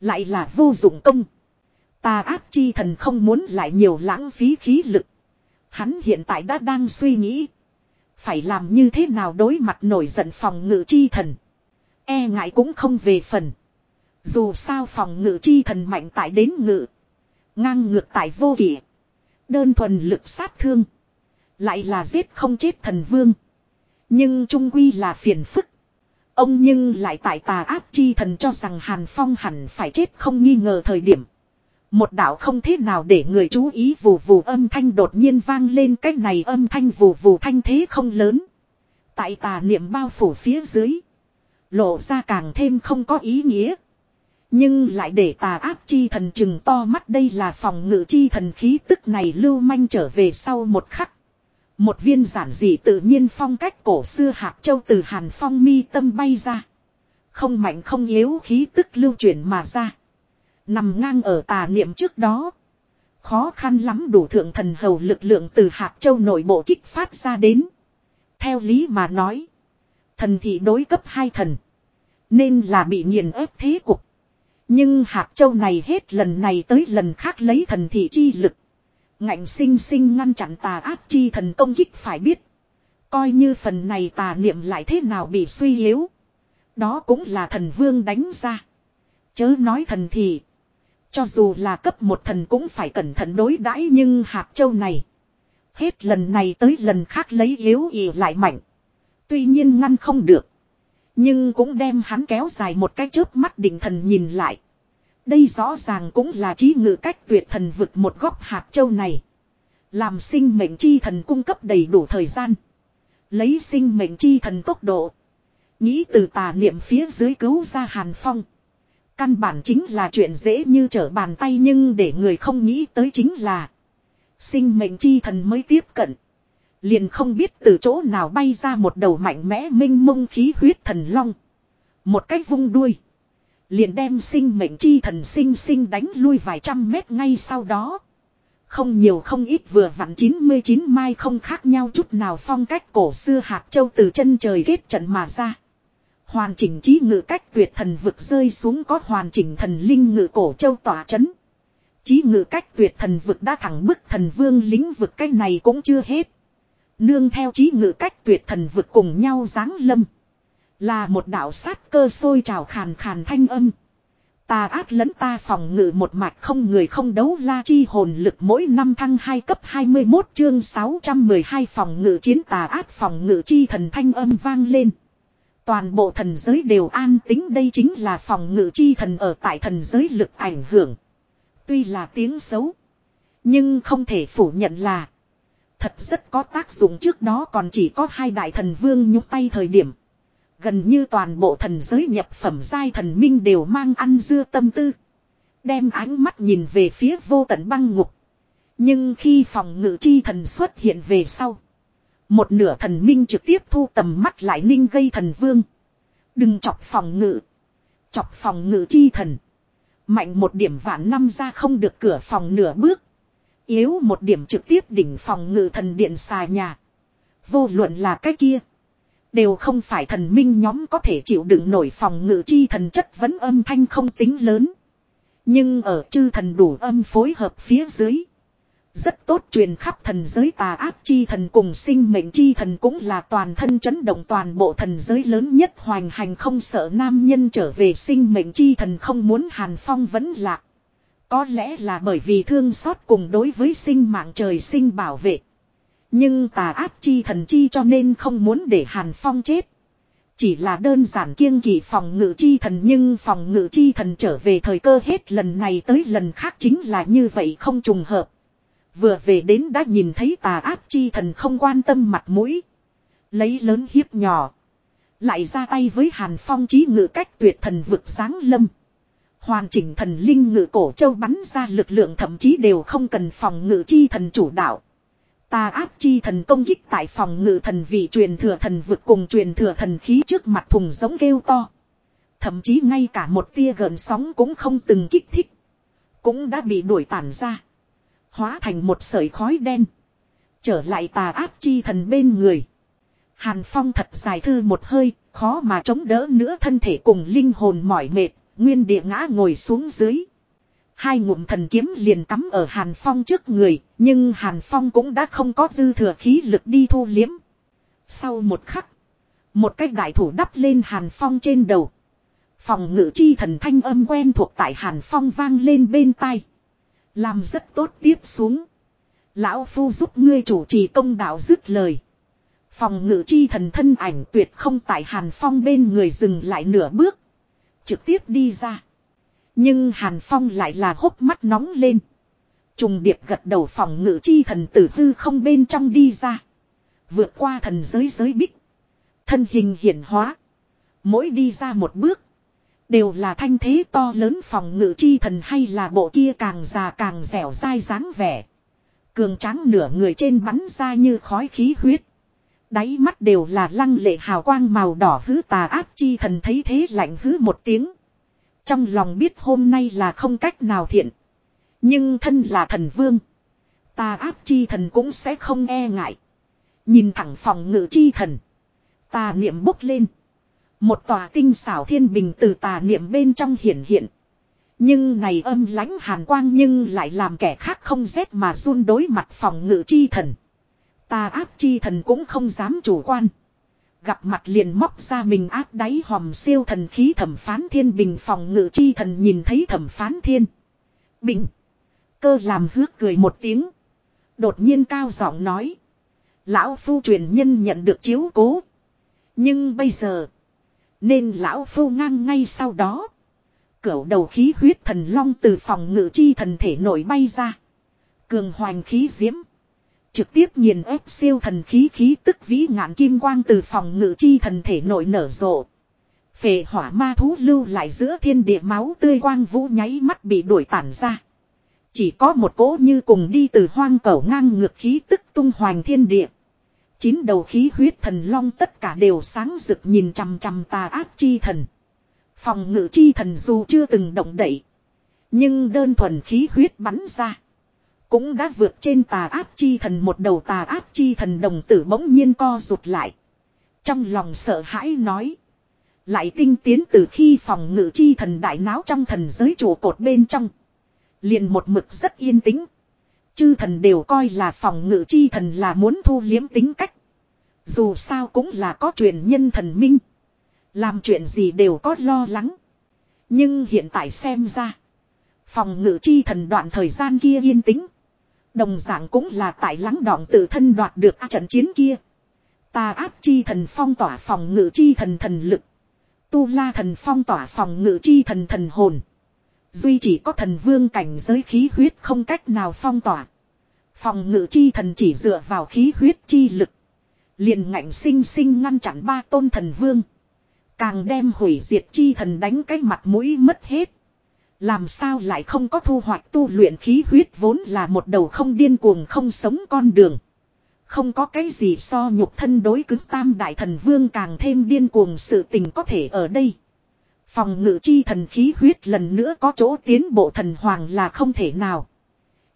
Lại là vô dụng công. Tà áp chi thần không muốn lại nhiều lãng phí khí lực. Hắn hiện tại đã đang suy nghĩ. Phải làm như thế nào đối mặt nổi giận phòng ngự chi thần. E ngại cũng không về phần. Dù sao phòng ngự chi thần mạnh tại đến ngự. Ngang ngược tại vô kỷ. Đơn thuần lực sát thương. Lại là giết không chết thần vương. Nhưng trung quy là phiền phức. Ông nhưng lại tại tà áp chi thần cho rằng Hàn Phong hẳn phải chết không nghi ngờ thời điểm. Một đạo không thế nào để người chú ý vù vù âm thanh đột nhiên vang lên cách này âm thanh vù vù thanh thế không lớn. Tại tà niệm bao phủ phía dưới. Lộ ra càng thêm không có ý nghĩa. Nhưng lại để tà áp chi thần chừng to mắt, đây là phòng ngự chi thần khí tức này lưu manh trở về sau một khắc. Một viên giản dị tự nhiên phong cách cổ xưa hạt châu từ hàn phong mi tâm bay ra. Không mạnh không yếu khí tức lưu chuyển mà ra. Nằm ngang ở tà niệm trước đó. Khó khăn lắm đủ thượng thần hầu lực lượng từ hạt châu nội bộ kích phát ra đến. Theo lý mà nói. Thần thị đối cấp hai thần. Nên là bị nghiền ép thế cục. Nhưng hạt châu này hết lần này tới lần khác lấy thần thị chi lực. Ngạnh sinh sinh ngăn chặn tà ác chi thần công kích phải biết. Coi như phần này tà niệm lại thế nào bị suy yếu. Đó cũng là thần vương đánh ra. Chớ nói thần thì. Cho dù là cấp một thần cũng phải cẩn thận đối đãi nhưng hạt châu này. Hết lần này tới lần khác lấy yếu ỉ lại mạnh. Tuy nhiên ngăn không được. Nhưng cũng đem hắn kéo dài một cái chớp mắt định thần nhìn lại. Đây rõ ràng cũng là trí ngự cách tuyệt thần vực một góc hạt châu này. Làm sinh mệnh chi thần cung cấp đầy đủ thời gian. Lấy sinh mệnh chi thần tốc độ. Nghĩ từ tà niệm phía dưới cứu ra Hàn Phong. Căn bản chính là chuyện dễ như trở bàn tay nhưng để người không nghĩ tới chính là. Sinh mệnh chi thần mới tiếp cận. Liền không biết từ chỗ nào bay ra một đầu mạnh mẽ minh mông khí huyết thần long. Một cách vung đuôi. Liền đem sinh mệnh chi thần sinh sinh đánh lui vài trăm mét ngay sau đó. Không nhiều không ít vừa vặn 99 mai không khác nhau chút nào phong cách cổ xưa hạt châu từ chân trời kết trận mà ra. Hoàn chỉnh trí ngự cách tuyệt thần vực rơi xuống có hoàn chỉnh thần linh ngự cổ châu tỏa chấn. Trí ngự cách tuyệt thần vực đã thẳng bức thần vương lính vực, cái này cũng chưa hết. Nương theo trí ngự cách tuyệt thần vực cùng nhau giáng lâm. Là một đạo sát cơ sôi trào khàn khàn thanh âm. Ta ác lẫn ta phòng ngự một mạch không người không đấu la chi hồn lực mỗi năm thăng 2 cấp 21 chương 612 phòng ngự chiến tà ác phòng ngự chi thần thanh âm vang lên. Toàn bộ thần giới đều an tính đây chính là phòng ngự chi thần ở tại thần giới lực ảnh hưởng. Tuy là tiếng xấu. Nhưng không thể phủ nhận là. Thật rất có tác dụng trước đó còn chỉ có hai đại thần vương nhúc tay thời điểm. Gần như toàn bộ thần giới nhập phẩm giai thần minh đều mang ăn dưa tâm tư. Đem ánh mắt nhìn về phía vô tận băng ngục. Nhưng khi phòng ngự chi thần xuất hiện về sau. Một nửa thần minh trực tiếp thu tầm mắt lại ninh gây thần vương. Đừng chọc phòng ngự. Chọc phòng ngự chi thần. Mạnh một điểm vạn năm ra không được cửa phòng nửa bước. Yếu một điểm trực tiếp đỉnh phòng ngự thần điện xà nhà. Vô luận là cái kia. Đều không phải thần minh nhóm có thể chịu đựng nổi phòng ngự chi thần chất vấn âm thanh không tính lớn. Nhưng ở chư thần đủ âm phối hợp phía dưới. Rất tốt truyền khắp thần giới tà ác chi thần cùng sinh mệnh chi thần cũng là toàn thân chấn động toàn bộ thần giới lớn nhất hoành hành không sợ nam nhân trở về sinh mệnh chi thần không muốn Hàn Phong vẫn lạc. Có lẽ là bởi vì thương xót cùng đối với sinh mạng trời sinh bảo vệ. Nhưng tà ác chi thần chi cho nên không muốn để Hàn Phong chết. Chỉ là đơn giản kiêng kỵ phòng ngự chi thần nhưng phòng ngự chi thần trở về thời cơ hết lần này tới lần khác chính là như vậy không trùng hợp. Vừa về đến đã nhìn thấy tà ác chi thần không quan tâm mặt mũi. Lấy lớn hiếp nhỏ. Lại ra tay với hàn phong chí ngự cách tuyệt thần vực sáng lâm. Hoàn chỉnh thần linh ngự cổ châu bắn ra lực lượng thậm chí đều không cần phòng ngự chi thần chủ đạo. Tà áp chi thần công kích tại phòng ngự thần vị truyền thừa thần vực cùng truyền thừa thần khí trước mặt thùng giống kêu to. Thậm chí ngay cả một tia gần sóng cũng không từng kích thích. Cũng đã bị đuổi tản ra. Hóa thành một sợi khói đen. Trở lại tà áp chi thần bên người. Hàn Phong thật dài thư một hơi, khó mà chống đỡ nữa thân thể cùng linh hồn mỏi mệt, nguyên địa ngã ngồi xuống dưới. Hai ngụm thần kiếm liền cắm ở Hàn Phong trước người, nhưng Hàn Phong cũng đã không có dư thừa khí lực đi thu liếm. Sau một khắc, một cái đại thủ đắp lên Hàn Phong trên đầu. Phòng ngự chi thần thanh âm quen thuộc tại Hàn Phong vang lên bên tai. Làm rất tốt tiếp xuống. Lão Phu giúp ngươi chủ trì công đạo dứt lời. Phòng ngự chi thần thân ảnh tuyệt không tại Hàn Phong bên người dừng lại nửa bước. Trực tiếp đi ra. Nhưng Hàn Phong lại là hốc mắt nóng lên. Trùng điệp gật đầu phòng ngự chi thần tử hư không bên trong đi ra. Vượt qua thần giới giới bích. Thân hình hiển hóa. Mỗi đi ra một bước. Đều là thanh thế to lớn phòng ngự chi thần hay là bộ kia càng già càng dẻo dai dáng vẻ. Cường trắng nửa người trên bắn ra như khói khí huyết. Đáy mắt đều là lăng lệ hào quang màu đỏ hứ tà áp chi thần thấy thế lạnh hứ một tiếng. Trong lòng biết hôm nay là không cách nào thiện. Nhưng thân là thần vương. Tà áp chi thần cũng sẽ không e ngại. Nhìn thẳng phòng ngự chi thần. Tà niệm bốc lên. Một tòa tinh xảo thiên bình từ tà niệm bên trong hiển hiện. Nhưng này âm lãnh hàn quang nhưng lại làm kẻ khác không rét mà run đối mặt phòng ngự chi thần. Tà áp chi thần cũng không dám chủ quan. Gặp mặt liền móc ra mình áp đáy hòm siêu thần khí thẩm phán thiên bình phòng ngự chi thần nhìn thấy thẩm phán thiên. Bình. Cơ làm hước cười một tiếng. Đột nhiên cao giọng nói. Lão phu truyền nhân nhận được chiếu cố. Nhưng bây giờ. Nên lão phu ngang ngay sau đó. Cửu đầu khí huyết thần long từ phòng ngự chi thần thể nổi bay ra. Cường hoành khí diễm. Trực tiếp nhìn ép siêu thần khí khí tức vĩ ngạn kim quang từ phòng ngự chi thần thể nội nở rộ. Phệ hỏa ma thú lưu lại giữa thiên địa máu tươi quang vũ nháy mắt bị đuổi tản ra. Chỉ có một cỗ như cùng đi từ hoang cẩu ngang ngược khí tức tung hoành thiên địa. Chín đầu khí huyết thần long tất cả đều sáng rực nhìn chằm chằm tà ác chi thần. Phòng ngự chi thần dù chưa từng động đậy. Nhưng đơn thuần khí huyết bắn ra. Cũng đã vượt trên tà áp chi thần, một đầu tà áp chi thần đồng tử bỗng nhiên co rụt lại. Trong lòng sợ hãi nói. Lại tinh tiến từ khi phòng ngự chi thần đại náo trong thần giới trụ cột bên trong. Liền một mực rất yên tĩnh. Chư thần đều coi là phòng ngự chi thần là muốn thu liếm tính cách. Dù sao cũng là có truyền nhân thần minh. Làm chuyện gì đều có lo lắng. Nhưng hiện tại xem ra. Phòng ngự chi thần đoạn thời gian kia yên tĩnh. Đồng dạng cũng là tại lắng đọng tự thân đoạt được trận chiến kia. Tà áp chi thần phong tỏa phòng ngự chi thần thần lực. Tu la thần phong tỏa phòng ngự chi thần thần hồn. Duy chỉ có thần vương cảnh giới khí huyết không cách nào phong tỏa. Phòng ngự chi thần chỉ dựa vào khí huyết chi lực. Liền ngạnh sinh sinh ngăn chặn ba tôn thần vương. Càng đem hủy diệt chi thần đánh cái mặt mũi mất hết. Làm sao lại không có thu hoạch tu luyện khí huyết vốn là một đầu không điên cuồng không sống con đường. Không có cái gì so nhục thân đối cứng tam đại thần vương càng thêm điên cuồng sự tình có thể ở đây. Phòng ngự chi thần khí huyết lần nữa có chỗ tiến bộ thần hoàng là không thể nào.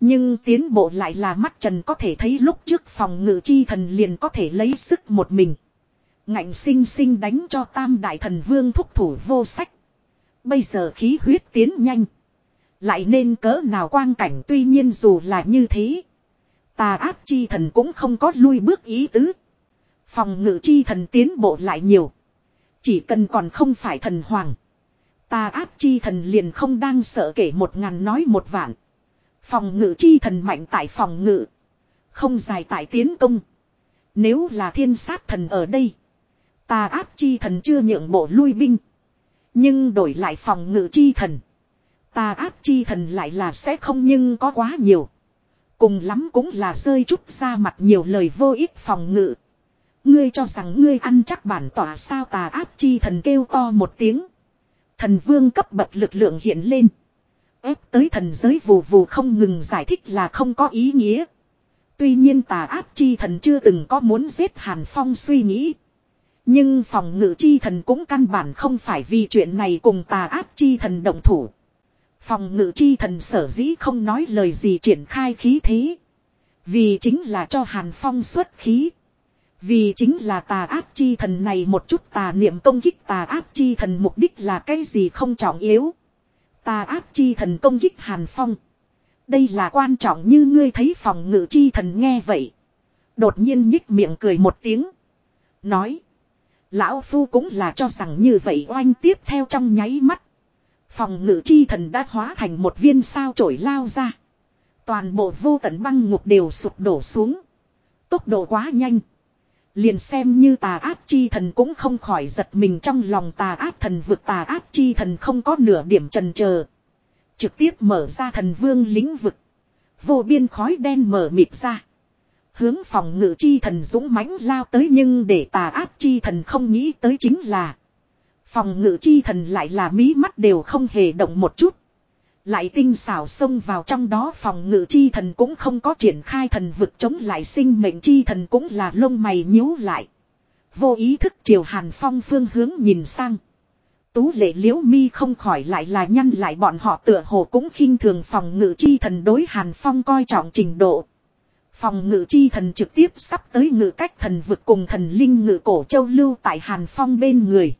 Nhưng tiến bộ lại là mắt trần có thể thấy lúc trước phòng ngự chi thần liền có thể lấy sức một mình. Ngạnh sinh sinh đánh cho tam đại thần vương thúc thủ vô sách. Bây giờ khí huyết tiến nhanh. Lại nên cỡ nào quang cảnh tuy nhiên dù là như thế. Tà ác chi thần cũng không có lui bước ý tứ. Phòng ngự chi thần tiến bộ lại nhiều. Chỉ cần còn không phải thần hoàng. Tà ác chi thần liền không đang sợ kể một ngàn nói một vạn. Phòng ngự chi thần mạnh tại phòng ngự. Không dài tại tiến công. Nếu là thiên sát thần ở đây. Tà ác chi thần chưa nhượng bộ lui binh. Nhưng đổi lại phòng ngự chi thần. Tà ác chi thần lại là sẽ không nhưng có quá nhiều. Cùng lắm cũng là rơi chút ra mặt nhiều lời vô ích phòng ngự. Ngươi cho rằng ngươi ăn chắc bản tỏa sao tà ác chi thần kêu to một tiếng. Thần vương cấp bậc lực lượng hiện lên. ép tới thần giới vù vù không ngừng giải thích là không có ý nghĩa. Tuy nhiên tà ác chi thần chưa từng có muốn giết Hàn Phong suy nghĩ. Nhưng phòng ngự chi thần cũng căn bản không phải vì chuyện này cùng tà ác chi thần đồng thủ. Phòng ngự chi thần sở dĩ không nói lời gì triển khai khí thế. Vì chính là cho Hàn Phong xuất khí. Vì chính là tà ác chi thần này một chút tà niệm công kích tà ác chi thần mục đích là cái gì không trọng yếu. Tà ác chi thần công kích Hàn Phong. Đây là quan trọng như ngươi thấy phòng ngự chi thần nghe vậy. Đột nhiên nhích miệng cười một tiếng. Nói. Lão Phu cũng là cho rằng như vậy oanh tiếp theo trong nháy mắt. Phòng ngự chi thần đã hóa thành một viên sao trổi lao ra. Toàn bộ vô tận băng ngục đều sụp đổ xuống. Tốc độ quá nhanh. Liền xem như tà ác chi thần cũng không khỏi giật mình trong lòng tà ác thần vực tà ác chi thần không có nửa điểm trần chờ Trực tiếp mở ra thần vương lĩnh vực. Vô biên khói đen mở mịt ra. Hướng phòng ngự chi thần dũng mãnh lao tới nhưng để tà ác chi thần không nghĩ tới chính là. Phòng ngự chi thần lại là mí mắt đều không hề động một chút. Lại tinh xảo xông vào trong đó, phòng ngự chi thần cũng không có triển khai thần vực chống lại, sinh mệnh chi thần cũng là lông mày nhíu lại. Vô ý thức triều hàn phong phương hướng nhìn sang. Tú lệ liễu mi không khỏi lại là nhăn lại, bọn họ tựa hồ cũng khinh thường phòng ngự chi thần đối hàn phong coi trọng trình độ. Phòng ngự chi thần trực tiếp sắp tới ngự cách thần vực cùng thần linh ngự cổ châu lưu tại hàn phong bên người.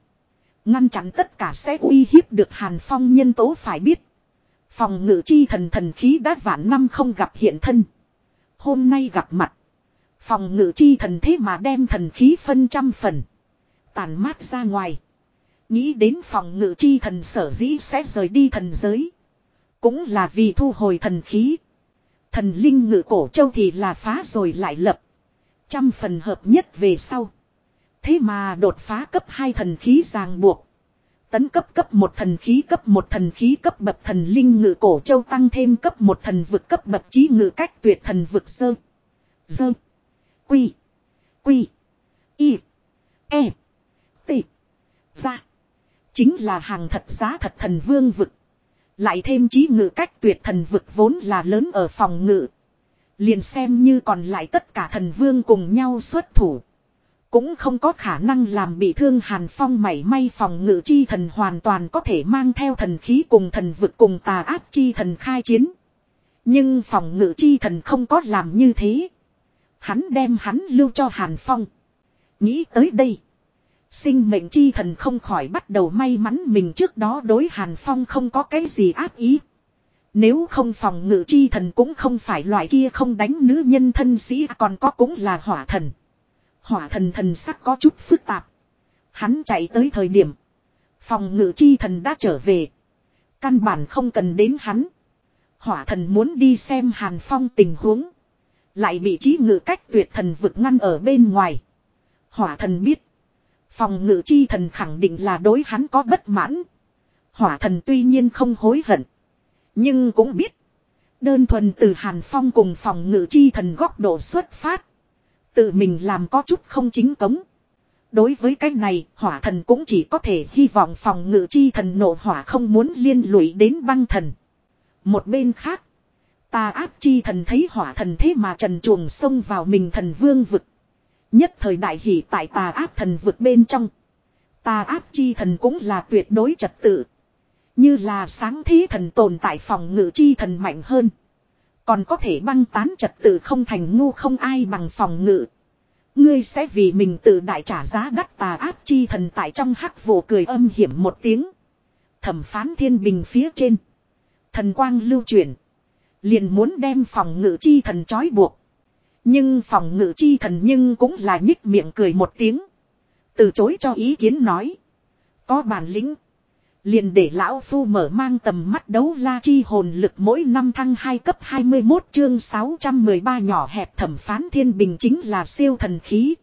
Ngăn chặn tất cả sẽ uy hiếp được hàn phong nhân tố phải biết. Phòng ngự chi thần thần khí đã vạn năm không gặp hiện thân. Hôm nay gặp mặt. Phòng ngự chi thần thế mà đem thần khí phân trăm phần. Tàn mát ra ngoài. Nghĩ đến phòng ngự chi thần sở dĩ sẽ rời đi thần giới. Cũng là vì thu hồi thần khí. Thần linh ngự cổ châu thì là phá rồi lại lập. Trăm phần hợp nhất về sau. Thế mà đột phá cấp hai thần khí ràng buộc. Tấn cấp cấp một thần khí cấp một thần khí cấp bậc thần linh ngự cổ châu tăng thêm cấp một thần vực cấp bậc trí ngự cách tuyệt thần vực sơ. Dơ. Quy. Quy. Y. E. T. Ra. Chính là hàng thật giá thật thần vương vực. Lại thêm trí ngự cách tuyệt thần vực vốn là lớn ở phòng ngự. Liền xem như còn lại tất cả thần vương cùng nhau xuất thủ. Cũng không có khả năng làm bị thương Hàn Phong mảy may phòng ngự chi thần hoàn toàn có thể mang theo thần khí cùng thần vực cùng tà ác chi thần khai chiến. Nhưng phòng ngự chi thần không có làm như thế. Hắn đem hắn lưu cho Hàn Phong. Nghĩ tới đây. Sinh mệnh chi thần không khỏi bắt đầu may mắn mình trước đó đối Hàn Phong không có cái gì ác ý. Nếu không phòng ngự chi thần cũng không phải loại kia không đánh nữ nhân thân sĩ, còn có cũng là hỏa thần. Hỏa thần thần sắc có chút phức tạp. Hắn chạy tới thời điểm. Phòng ngự chi thần đã trở về. Căn bản không cần đến hắn. Hỏa thần muốn đi xem Hàn Phong tình huống. Lại bị trí ngự cách tuyệt thần vực ngăn ở bên ngoài. Hỏa thần biết. Phòng ngự chi thần khẳng định là đối hắn có bất mãn. Hỏa thần tuy nhiên không hối hận. Nhưng cũng biết. Đơn thuần từ Hàn Phong cùng phòng ngự chi thần góc độ xuất phát. Tự mình làm có chút không chính cống. Đối với cái này, hỏa thần cũng chỉ có thể hy vọng phòng ngự chi thần nộ hỏa không muốn liên lụy đến băng thần. Một bên khác, tà áp chi thần thấy hỏa thần thế mà trần chuồng xông vào mình thần vương vực. Nhất thời đại hỷ tại tà áp thần vực bên trong. Tà áp chi thần cũng là tuyệt đối trật tự. Như là sáng thí thần tồn tại phòng ngự chi thần mạnh hơn. Còn có thể băng tán trật tự không thành ngu không ai bằng phòng ngự. Ngươi sẽ vì mình tự đại trả giá đắt tà áp chi thần tại trong hắc vụ cười âm hiểm một tiếng. Thẩm phán thiên bình phía trên. Thần quang lưu chuyển. Liền muốn đem phòng ngự chi thần trói buộc. Nhưng phòng ngự chi thần nhưng cũng là nhích miệng cười một tiếng. Từ chối cho ý kiến nói. Có bản lĩnh. Liền để lão phu mở mang tầm mắt đấu la chi hồn lực mỗi năm thăng 2 cấp 21 chương 613 nhỏ hẹp thẩm phán thiên bình chính là siêu thần khí.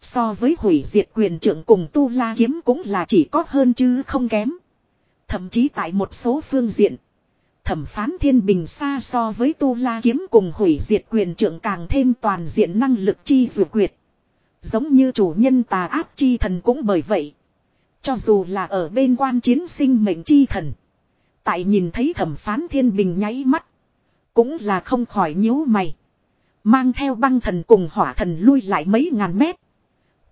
So với hủy diệt quyền trưởng cùng tu la kiếm cũng là chỉ có hơn chứ không kém. Thậm chí tại một số phương diện. Thẩm phán thiên bình xa so với tu la kiếm cùng hủy diệt quyền trưởng càng thêm toàn diện năng lực chi dù quyệt. Giống như chủ nhân tà áp chi thần cũng bởi vậy. Cho dù là ở bên quan chiến sinh mệnh chi thần. Tại nhìn thấy thẩm phán thiên bình nháy mắt. Cũng là không khỏi nhíu mày. Mang theo băng thần cùng hỏa thần lui lại mấy ngàn mét.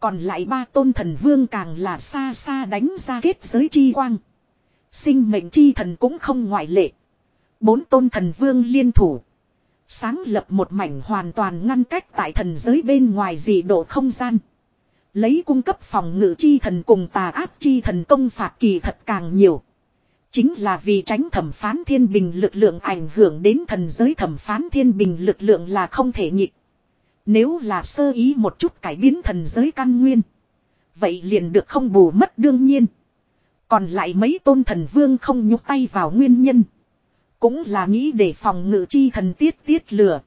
Còn lại ba tôn thần vương càng là xa xa đánh ra kết giới chi quang. Sinh mệnh chi thần cũng không ngoại lệ. Bốn tôn thần vương liên thủ. Sáng lập một mảnh hoàn toàn ngăn cách tại thần giới bên ngoài dị độ không gian. Lấy cung cấp phòng ngự chi thần cùng tà áp chi thần công phạt kỳ thật càng nhiều. Chính là vì tránh thẩm phán thiên bình lực lượng ảnh hưởng đến thần giới thẩm phán thiên bình lực lượng là không thể nhịp. Nếu là sơ ý một chút cải biến thần giới căn nguyên. Vậy liền được không bù mất đương nhiên. Còn lại mấy tôn thần vương không nhúc tay vào nguyên nhân. Cũng là nghĩ để phòng ngự chi thần tiết tiết lửa.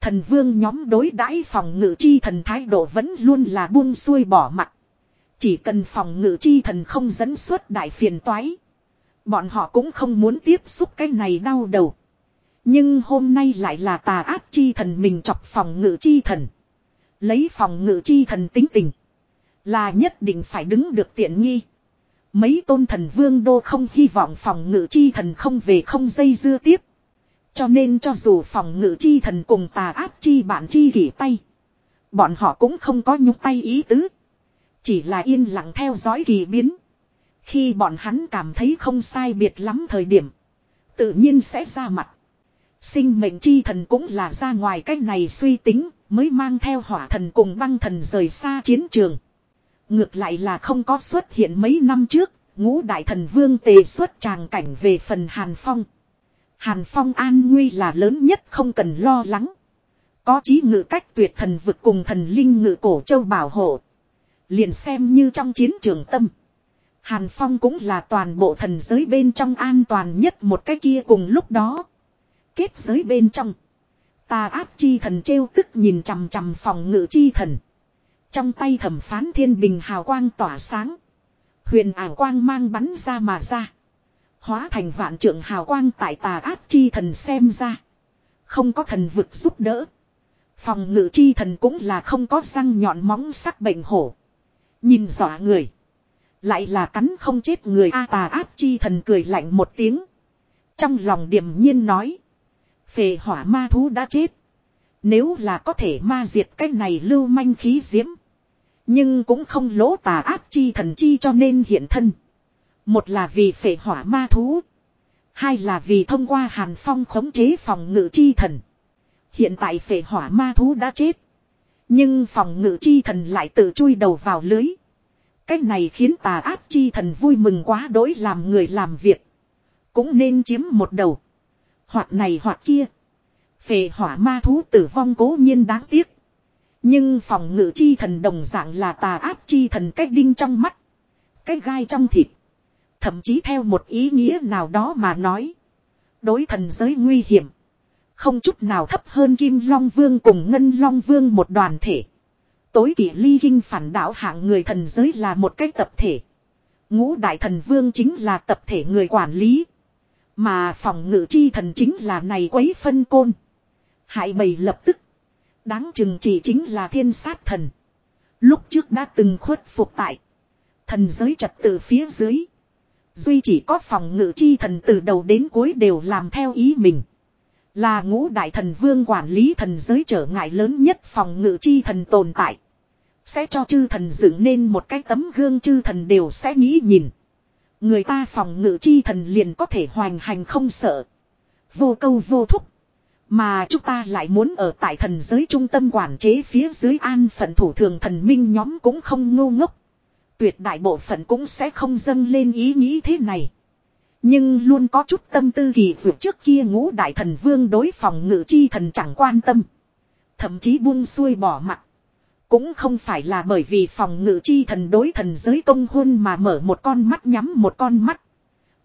Thần vương nhóm đối đãi phòng ngự chi thần thái độ vẫn luôn là buông xuôi bỏ mặt. Chỉ cần phòng ngự chi thần không dẫn xuất đại phiền toái. Bọn họ cũng không muốn tiếp xúc cái này đau đầu. Nhưng hôm nay lại là tà ác chi thần mình chọc phòng ngự chi thần. Lấy phòng ngự chi thần tính tình. Là nhất định phải đứng được tiện nghi. Mấy tôn thần vương đô không hy vọng phòng ngự chi thần không về không dây dưa tiếp. Cho nên cho dù phòng ngự chi thần cùng tà áp chi bản chi kỷ tay. Bọn họ cũng không có nhúc tay ý tứ. Chỉ là yên lặng theo dõi kỳ biến. Khi bọn hắn cảm thấy không sai biệt lắm thời điểm. Tự nhiên sẽ ra mặt. Sinh mệnh chi thần cũng là ra ngoài cách này suy tính. Mới mang theo hỏa thần cùng băng thần rời xa chiến trường. Ngược lại là không có xuất hiện mấy năm trước. Ngũ đại thần vương tề xuất tràng cảnh về phần Hàn Phong. Hàn Phong an nguy là lớn nhất không cần lo lắng. Có chí ngự cách tuyệt thần vực cùng thần linh ngự cổ châu bảo hộ. Liền xem như trong chiến trường tâm. Hàn Phong cũng là toàn bộ thần giới bên trong an toàn nhất một cái kia cùng lúc đó. Kết giới bên trong. ta áp chi thần trêu tức nhìn chằm chằm phòng ngự chi thần. Trong tay thẩm phán thiên bình hào quang tỏa sáng. Huyền ảo quang mang bắn ra mà ra. Hóa thành vạn trưởng hào quang tại tà áp chi thần xem ra. Không có thần vực giúp đỡ. Phòng ngự chi thần cũng là không có răng nhọn móng sắc bệnh hổ. Nhìn rõ người. Lại là cắn không chết người A tà áp chi thần cười lạnh một tiếng. Trong lòng điềm nhiên nói. Phề hỏa ma thú đã chết. Nếu là có thể ma diệt cái này lưu manh khí diễm. Nhưng cũng không lỗ tà ác chi thần chi cho nên hiện thân. Một là vì phệ hỏa ma thú. Hai là vì thông qua hàn phong khống chế phòng ngự chi thần. Hiện tại phệ hỏa ma thú đã chết. Nhưng phòng ngự chi thần lại tự chui đầu vào lưới. Cách này khiến tà ác chi thần vui mừng quá đối làm người làm việc. Cũng nên chiếm một đầu. Hoặc này hoặc kia. Phệ hỏa ma thú tử vong cố nhiên đáng tiếc. Nhưng phòng ngự chi thần đồng dạng là tà áp chi thần cách đinh trong mắt. Cách gai trong thịt. Thậm chí theo một ý nghĩa nào đó mà nói. Đối thần giới nguy hiểm. Không chút nào thấp hơn Kim Long Vương cùng Ngân Long Vương một đoàn thể. Tối kỷ ly kinh phản đảo hạng người thần giới là một cái tập thể. Ngũ đại thần vương chính là tập thể người quản lý. Mà phòng ngự chi thần chính là này quấy phân côn. Hại bầy lập tức. Đáng chừng chỉ chính là thiên sát thần. Lúc trước đã từng khuất phục tại. Thần giới trật tự phía dưới. Duy chỉ có phòng ngự chi thần từ đầu đến cuối đều làm theo ý mình. Là ngũ đại thần vương quản lý thần giới trở ngại lớn nhất phòng ngự chi thần tồn tại. Sẽ cho chư thần dựng nên một cái tấm gương chư thần đều sẽ nghĩ nhìn. Người ta phòng ngự chi thần liền có thể hoành hành không sợ. Vô câu vô thúc. Mà chúng ta lại muốn ở tại thần giới trung tâm quản chế phía dưới an phận thủ thường thần minh nhóm cũng không ngu ngốc. Tuyệt đại bộ phận cũng sẽ không dâng lên ý nghĩ thế này. Nhưng luôn có chút tâm tư kỳ vượt trước kia ngũ đại thần vương đối phòng ngự chi thần chẳng quan tâm. Thậm chí buông xuôi bỏ mặt. Cũng không phải là bởi vì phòng ngự chi thần đối thần giới công huân mà mở một con mắt nhắm một con mắt.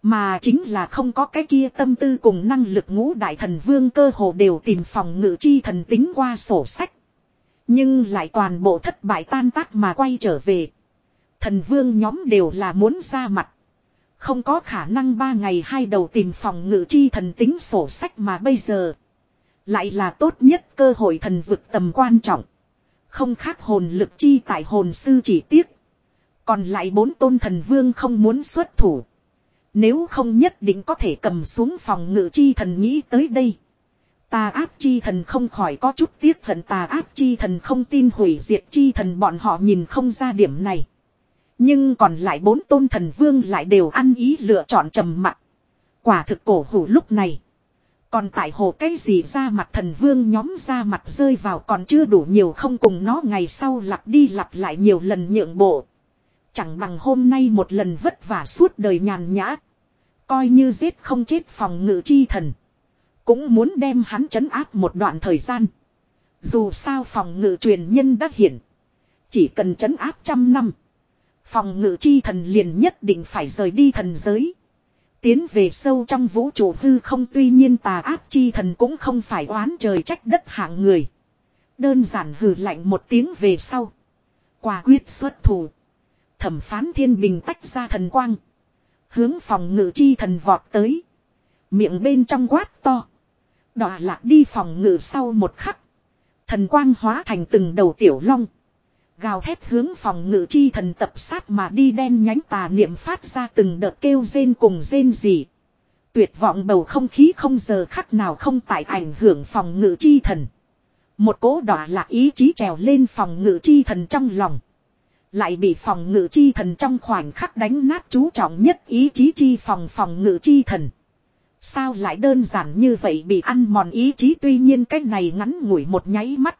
Mà chính là không có cái kia tâm tư cùng năng lực ngũ đại thần vương cơ hồ đều tìm phòng ngự chi thần tính qua sổ sách. Nhưng lại toàn bộ thất bại tan tác mà quay trở về. Thần vương nhóm đều là muốn ra mặt. Không có khả năng ba ngày hai đầu tìm phòng ngự chi thần tính sổ sách mà bây giờ. Lại là tốt nhất cơ hội thần vực tầm quan trọng. Không khác hồn lực chi tại hồn sư chỉ tiếc. Còn lại bốn tôn thần vương không muốn xuất thủ. Nếu không nhất định có thể cầm xuống phòng ngự chi thần nghĩ tới đây. Tà áp chi thần không khỏi có chút tiếc hận tà áp chi thần không tin hủy diệt chi thần bọn họ nhìn không ra điểm này. Nhưng còn lại bốn tôn thần vương lại đều ăn ý lựa chọn trầm mặc. Quả thực cổ hủ lúc này. Còn tại hồ cái gì ra mặt thần vương nhóm ra mặt rơi vào còn chưa đủ nhiều không cùng nó ngày sau lặp đi lặp lại nhiều lần nhượng bộ. Chẳng bằng hôm nay một lần vất vả suốt đời nhàn nhã. Coi như giết không chết phòng ngự chi thần. Cũng muốn đem hắn chấn áp một đoạn thời gian. Dù sao phòng ngự truyền nhân đã hiện. Chỉ cần chấn áp trăm năm. Phòng ngự chi thần liền nhất định phải rời đi thần giới. Tiến về sâu trong vũ trụ hư không tuy nhiên tà áp chi thần cũng không phải oán trời trách đất hạng người. Đơn giản hừ lạnh một tiếng về sau. Quả quyết xuất thủ. Thẩm phán thiên bình tách ra thần quang. Hướng phòng ngự chi thần vọt tới. Miệng bên trong quát to. Đọa lạc đi phòng ngự sau một khắc. Thần quang hóa thành từng đầu tiểu long. Gào thét hướng phòng ngự chi thần tập sát mà đi đen nhánh tà niệm phát ra từng đợt kêu rên cùng rên gì. Tuyệt vọng bầu không khí không giờ khắc nào không tại ảnh hưởng phòng ngự chi thần. Một cố đỏ lạc ý chí trèo lên phòng ngự chi thần trong lòng. Lại bị phòng ngự chi thần trong khoảnh khắc đánh nát chú trọng nhất ý chí chi phòng phòng ngự chi thần. Sao lại đơn giản như vậy bị ăn mòn ý chí tuy nhiên cái này ngắn ngủi một nháy mắt.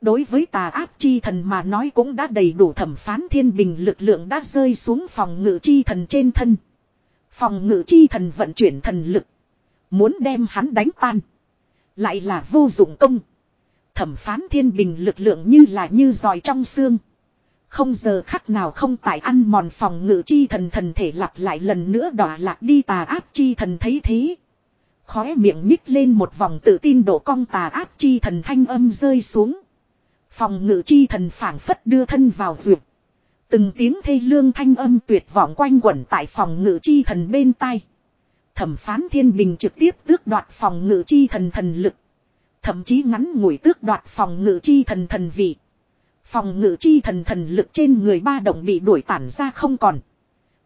Đối với tà áp chi thần mà nói cũng đã đầy đủ thẩm phán thiên bình lực lượng đã rơi xuống phòng ngự chi thần trên thân. Phòng ngự chi thần vận chuyển thần lực. Muốn đem hắn đánh tan. Lại là vô dụng công. Thẩm phán thiên bình lực lượng như là như giỏi trong xương. Không giờ khắc nào không tại ăn mòn phòng ngự chi thần thần thể lặp lại lần nữa đỏ lạc đi tà áp chi thần thấy thế. Khóe miệng nhích lên một vòng tự tin độ cong tà áp chi thần thanh âm rơi xuống. Phòng ngự chi thần phảng phất đưa thân vào duyệt. Từng tiếng thê lương thanh âm tuyệt vọng quanh quẩn tại phòng ngự chi thần bên tai. Thẩm phán thiên bình trực tiếp tước đoạt phòng ngự chi thần thần lực. Thậm chí ngắn ngủi tước đoạt phòng ngự chi thần thần vị. Phòng ngự chi thần thần lực trên người ba động bị đuổi tản ra không còn.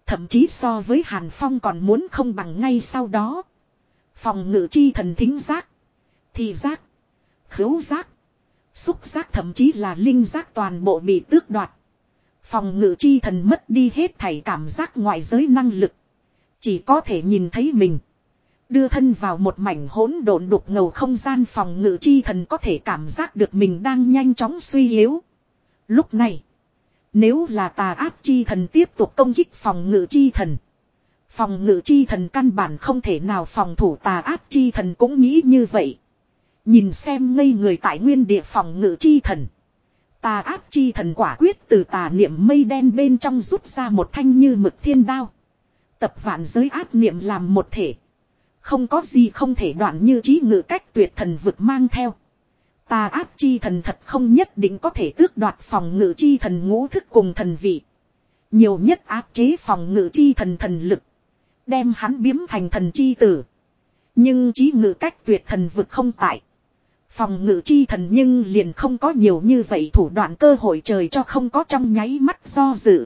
Thậm chí so với Hàn Phong còn muốn không bằng ngay sau đó. Phòng ngự chi thần thính giác. Thị giác. Khứu giác. Xúc giác thậm chí là linh giác toàn bộ bị tước đoạt. Phòng ngự chi thần mất đi hết thảy cảm giác ngoại giới năng lực. Chỉ có thể nhìn thấy mình. Đưa thân vào một mảnh hỗn độn đục ngầu không gian phòng ngự chi thần có thể cảm giác được mình đang nhanh chóng suy yếu. Lúc này, nếu là tà áp chi thần tiếp tục công kích phòng ngự chi thần. Phòng ngự chi thần căn bản không thể nào phòng thủ tà áp chi thần cũng nghĩ như vậy. Nhìn xem ngây người tại nguyên địa phòng ngự chi thần. Tà áp chi thần quả quyết từ tà niệm mây đen bên trong rút ra một thanh như mực thiên đao. Tập vạn giới áp niệm làm một thể. Không có gì không thể đoạn như trí ngự cách tuyệt thần vực mang theo. Tà áp chi thần thật không nhất định có thể tước đoạt phòng ngự chi thần ngũ thức cùng thần vị. Nhiều nhất áp chế phòng ngự chi thần thần lực. Đem hắn biếm thành thần chi tử. Nhưng trí ngự cách tuyệt thần vực không tại. Phòng ngự chi thần nhưng liền không có nhiều như vậy thủ đoạn cơ hội trời cho không có trong nháy mắt do dự.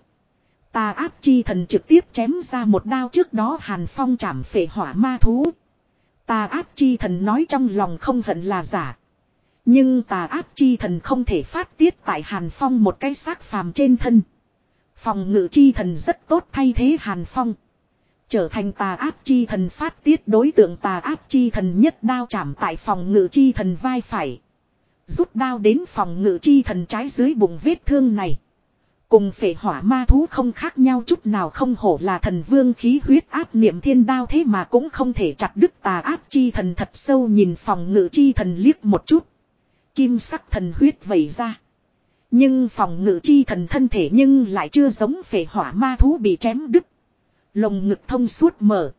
Tà áp chi thần trực tiếp chém ra một đao trước đó hàn phong chảm phệ hỏa ma thú. Tà áp chi thần nói trong lòng không hận là giả. Nhưng tà áp chi thần không thể phát tiết tại hàn phong một cái xác phàm trên thân. Phòng ngự chi thần rất tốt thay thế hàn phong. Trở thành tà áp chi thần phát tiết đối tượng tà áp chi thần nhất đao chạm tại phòng ngự chi thần vai phải. Rút đao đến phòng ngự chi thần trái dưới bụng vết thương này. Cùng phệ hỏa ma thú không khác nhau chút nào không hổ là thần vương khí huyết áp niệm thiên đao thế mà cũng không thể chặt đứt tà áp chi thần thật sâu nhìn phòng ngự chi thần liếc một chút. Kim sắc thần huyết vẩy ra. Nhưng phòng ngự chi thần thân thể nhưng lại chưa giống phệ hỏa ma thú bị chém đứt. Lồng ngực thông suốt mở.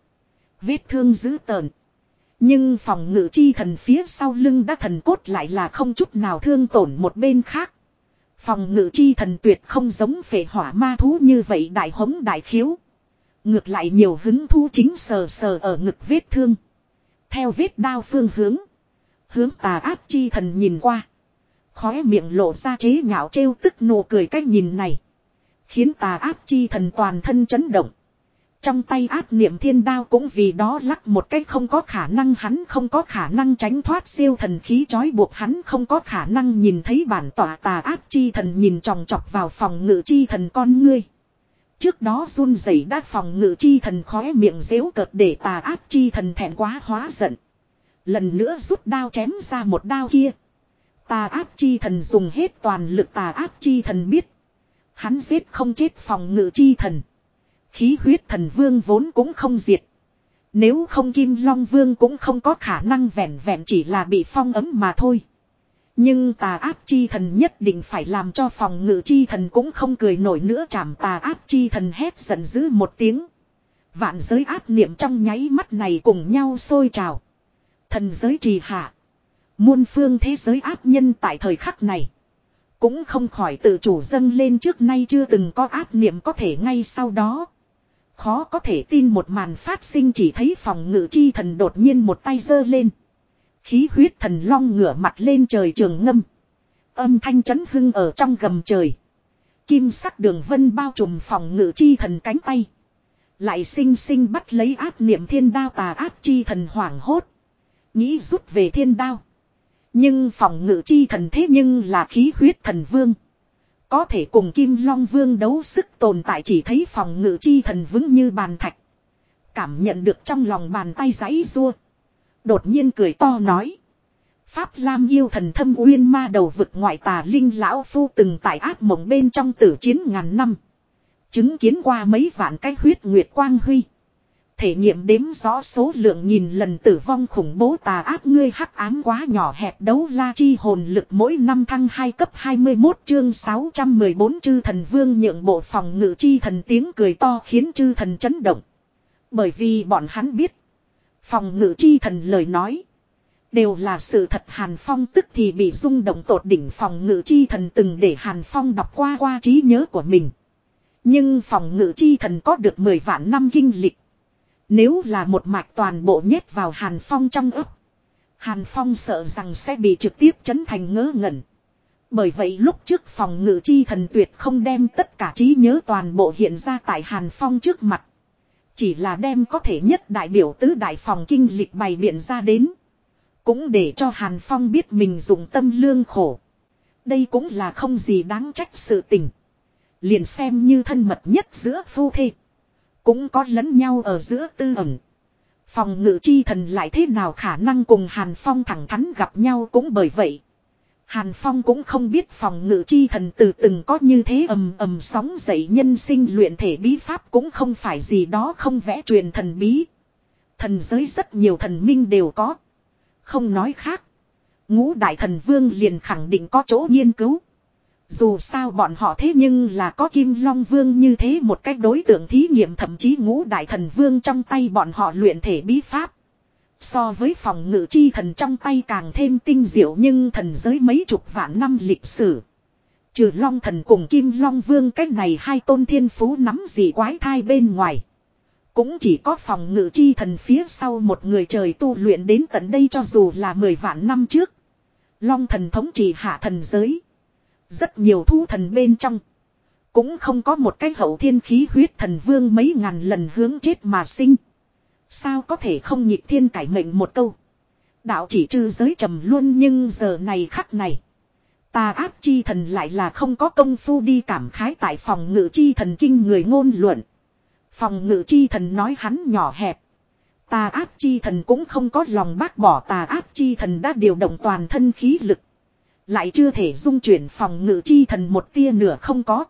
Vết thương dữ tợn. Nhưng phòng ngự chi thần phía sau lưng đã thần cốt lại là không chút nào thương tổn một bên khác. Phòng ngự chi thần tuyệt không giống phệ hỏa ma thú như vậy đại hống đại khiếu. Ngược lại nhiều hứng thú chính sờ sờ ở ngực vết thương. Theo vết đao phương hướng. Hướng tà áp chi thần nhìn qua. Khóe miệng lộ ra chế nhạo trêu tức nụ cười cách nhìn này. Khiến tà áp chi thần toàn thân chấn động. Trong tay áp niệm thiên đao cũng vì đó lắc một cách không có khả năng hắn không có khả năng tránh thoát siêu thần khí trói buộc hắn không có khả năng nhìn thấy bản tỏa tà áp chi thần nhìn tròng trọc vào phòng ngự chi thần con ngươi. Trước đó run rẩy đã phòng ngự chi thần khóe miệng dễu cợt để tà áp chi thần thẹn quá hóa giận. Lần nữa rút đao chém ra một đao kia. Tà áp chi thần dùng hết toàn lực tà áp chi thần biết. Hắn giết không chết phòng ngự chi thần. Khí huyết thần vương vốn cũng không diệt. Nếu không kim long vương cũng không có khả năng vẹn vẹn chỉ là bị phong ấm mà thôi. Nhưng tà áp chi thần nhất định phải làm cho phòng ngự chi thần cũng không cười nổi nữa chảm tà áp chi thần hét giận dữ một tiếng. Vạn giới áp niệm trong nháy mắt này cùng nhau sôi trào. Thần giới trì hạ. Muôn phương thế giới áp nhân tại thời khắc này. Cũng không khỏi tự chủ dâng lên trước nay chưa từng có áp niệm có thể ngay sau đó. Khó có thể tin một màn phát sinh chỉ thấy phòng ngự chi thần đột nhiên một tay giơ lên. Khí huyết thần long ngửa mặt lên trời trường ngâm. Âm thanh chấn hưng ở trong gầm trời. Kim sắc đường vân bao trùm phòng ngự chi thần cánh tay. Lại sinh sinh bắt lấy áp niệm thiên đao tà áp chi thần hoảng hốt. Nghĩ rút về thiên đao. Nhưng phòng ngự chi thần thế nhưng là khí huyết thần vương. Có thể cùng Kim Long Vương đấu sức tồn tại chỉ thấy phòng ngự chi thần vững như bàn thạch. Cảm nhận được trong lòng bàn tay giấy rua. Đột nhiên cười to nói. Pháp Lam yêu thần thâm uyên ma đầu vực ngoại tà linh lão phu từng tại ác mộng bên trong tử chiến ngàn năm. Chứng kiến qua mấy vạn cái huyết nguyệt quang huy. Thể nghiệm đếm rõ số lượng nghìn lần tử vong khủng bố tà ác ngươi hắc ám quá nhỏ hẹp đấu la chi hồn lực mỗi năm thăng hai cấp 21 chương 614 chư thần vương nhượng bộ phòng ngự chi thần tiếng cười to khiến chư thần chấn động. Bởi vì bọn hắn biết. Phòng ngự chi thần lời nói. Đều là sự thật Hàn Phong tức thì bị rung động tột đỉnh phòng ngự chi thần từng để Hàn Phong đọc qua qua trí nhớ của mình. Nhưng phòng ngự chi thần có được 10 vạn năm kinh lịch. Nếu là một mạch toàn bộ nhét vào Hàn Phong trong ấp. Hàn Phong sợ rằng sẽ bị trực tiếp chấn thành ngớ ngẩn. Bởi vậy lúc trước phòng ngự chi thần tuyệt không đem tất cả trí nhớ toàn bộ hiện ra tại Hàn Phong trước mặt. Chỉ là đem có thể nhất đại biểu tứ đại phòng kinh lịch bày biện ra đến. Cũng để cho Hàn Phong biết mình dùng tâm lương khổ. Đây cũng là không gì đáng trách sự tình. Liền xem như thân mật nhất giữa phu thê. Cũng có lẫn nhau ở giữa tư ẩn. Phòng ngự chi thần lại thế nào khả năng cùng Hàn Phong thẳng thắn gặp nhau cũng bởi vậy. Hàn Phong cũng không biết phòng ngự chi thần từ từng có như thế ầm ầm sóng dậy nhân sinh luyện thể bí pháp cũng không phải gì đó không vẽ truyền thần bí. Thần giới rất nhiều thần minh đều có. Không nói khác. Ngũ đại thần vương liền khẳng định có chỗ nghiên cứu. Dù sao bọn họ thế nhưng là có kim long vương như thế một cách đối tượng thí nghiệm, thậm chí ngũ đại thần vương trong tay bọn họ luyện thể bí pháp. So với phòng ngự chi thần trong tay càng thêm tinh diệu nhưng thần giới mấy chục vạn năm lịch sử. Trừ long thần cùng kim long vương, cách này hai tôn thiên phú nắm gì quái thai bên ngoài. Cũng chỉ có phòng ngự chi thần phía sau một người trời tu luyện đến tận đây cho dù là mười vạn năm trước. Long thần thống trị hạ thần giới. Rất nhiều thu thần bên trong. Cũng không có một cái hậu thiên khí huyết thần vương mấy ngàn lần hướng chết mà sinh. Sao có thể không nhịp thiên cải mệnh một câu. Đạo chỉ trừ giới trầm luôn nhưng giờ này khắc này. Tà áp chi thần lại là không có công phu đi cảm khái tại phòng ngự chi thần kinh người ngôn luận. Phòng ngự chi thần nói hắn nhỏ hẹp. Tà áp chi thần cũng không có lòng bác bỏ tà áp chi thần đã điều động toàn thân khí lực. Lại chưa thể dung chuyển phòng ngự chi thần một tia nửa không có.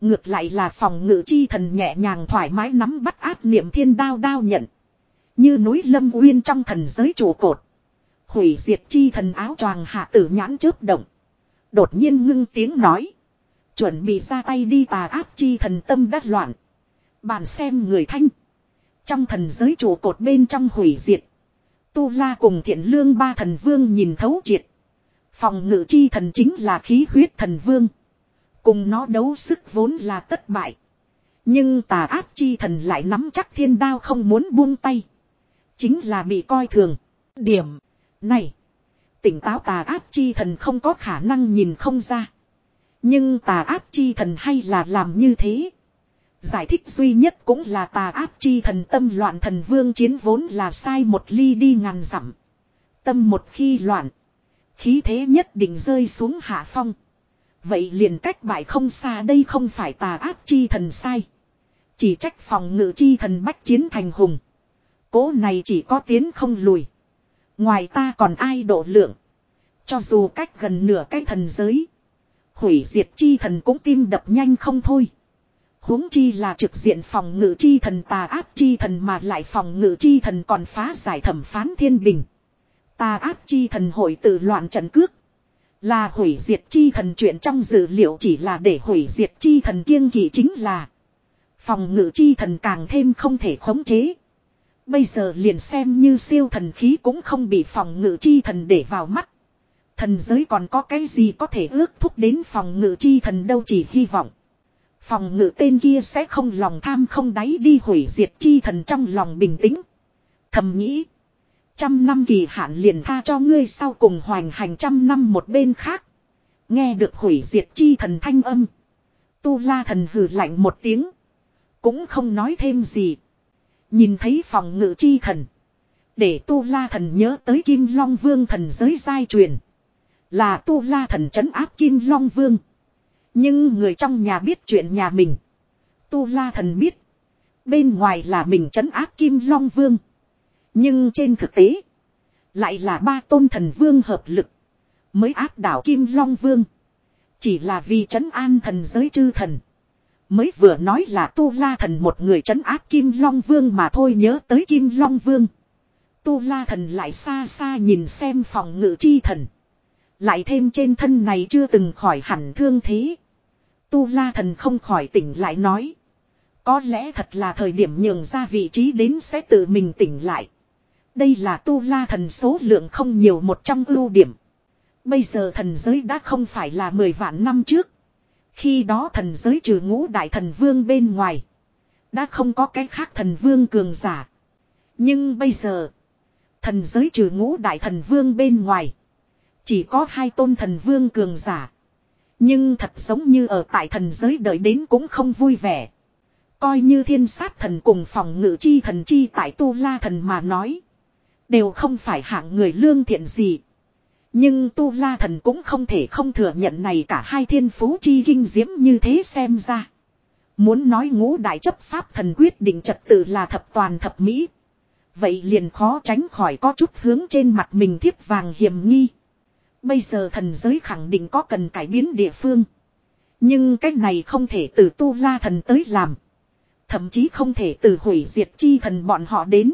Ngược lại là phòng ngự chi thần nhẹ nhàng thoải mái nắm bắt áp niệm thiên đao đao nhận. Như núi lâm uyên trong thần giới trụ cột. Hủy diệt chi thần áo choàng hạ tử nhãn chớp động. Đột nhiên ngưng tiếng nói. Chuẩn bị ra tay đi tà áp chi thần tâm đắt loạn. Bàn xem người thanh. Trong thần giới trụ cột bên trong hủy diệt. Tu La cùng thiện lương ba thần vương nhìn thấu triệt. Phòng ngự chi thần chính là khí huyết thần vương. Cùng nó đấu sức vốn là tất bại. Nhưng tà áp chi thần lại nắm chắc thiên đao không muốn buông tay. Chính là bị coi thường. Điểm. Này. Tỉnh táo tà áp chi thần không có khả năng nhìn không ra. Nhưng tà áp chi thần hay là làm như thế. Giải thích duy nhất cũng là tà áp chi thần tâm loạn thần vương chiến vốn là sai một ly đi ngàn dặm. Tâm một khi loạn. Khí thế nhất định rơi xuống hạ phong. Vậy liền cách bại không xa đây không phải tà ác chi thần sai. Chỉ trách phòng ngự chi thần bách chiến thành hùng. Cố này chỉ có tiến không lùi. Ngoài ta còn ai độ lượng. Cho dù cách gần nửa cái thần giới. Hủy diệt chi thần cũng tim đập nhanh không thôi huống chi là trực diện phòng ngự chi thần tà áp chi thần mà lại phòng ngự chi thần còn phá giải thẩm phán thiên bình. Tà áp chi thần hội tự loạn trận cước. Là hủy diệt chi thần chuyện trong dữ liệu chỉ là để hủy diệt chi thần kiêng kỵ chính là. Phòng ngự chi thần càng thêm không thể khống chế. Bây giờ liền xem như siêu thần khí cũng không bị phòng ngự chi thần để vào mắt. Thần giới còn có cái gì có thể ước thúc đến phòng ngự chi thần đâu chỉ hy vọng. Phòng ngự tên kia sẽ không lòng tham không đáy đi hủy diệt chi thần trong lòng bình tĩnh. Thầm nghĩ. Trăm năm kỳ hạn liền tha cho ngươi sau cùng hoành hành trăm năm một bên khác. Nghe được hủy diệt chi thần thanh âm. Tu la thần hừ lạnh một tiếng. Cũng không nói thêm gì. Nhìn thấy phòng ngự chi thần. Để tu la thần nhớ tới kim long vương thần giới giai truyền. Là tu la thần trấn áp kim long vương. Nhưng người trong nhà biết chuyện nhà mình. Tu La Thần biết. Bên ngoài là mình trấn áp Kim Long Vương. Nhưng trên thực tế. Lại là ba tôn thần vương hợp lực. Mới áp đảo Kim Long Vương. Chỉ là vì trấn an thần giới chư thần. Mới vừa nói là Tu La Thần một người trấn áp Kim Long Vương mà thôi nhớ tới Kim Long Vương. Tu La Thần lại xa xa nhìn xem phòng ngự chi thần. Lại thêm trên thân này chưa từng khỏi hẳn thương thế. Tu La Thần không khỏi tỉnh lại nói. Có lẽ thật là thời điểm nhường ra vị trí đến sẽ tự mình tỉnh lại. Đây là Tu La Thần số lượng không nhiều một trong ưu điểm. Bây giờ thần giới đã không phải là 10 vạn năm trước. Khi đó thần giới trừ ngũ đại thần vương bên ngoài. Đã không có cái khác thần vương cường giả. Nhưng bây giờ. Thần giới trừ ngũ đại thần vương bên ngoài. Chỉ có hai tôn thần vương cường giả. Nhưng thật giống như ở tại thần giới đợi đến cũng không vui vẻ. Coi như thiên sát thần cùng phòng ngự chi thần chi tại tu la thần mà nói. Đều không phải hạng người lương thiện gì. Nhưng tu la thần cũng không thể không thừa nhận này cả hai thiên phú chi kinh diễm như thế xem ra. Muốn nói ngũ đại chấp pháp thần quyết định trật tự là thập toàn thập mỹ. Vậy liền khó tránh khỏi có chút hướng trên mặt mình thiếp vàng hiểm nghi. Bây giờ thần giới khẳng định có cần cải biến địa phương. Nhưng cách này không thể từ tu la thần tới làm. Thậm chí không thể từ hủy diệt chi thần bọn họ đến.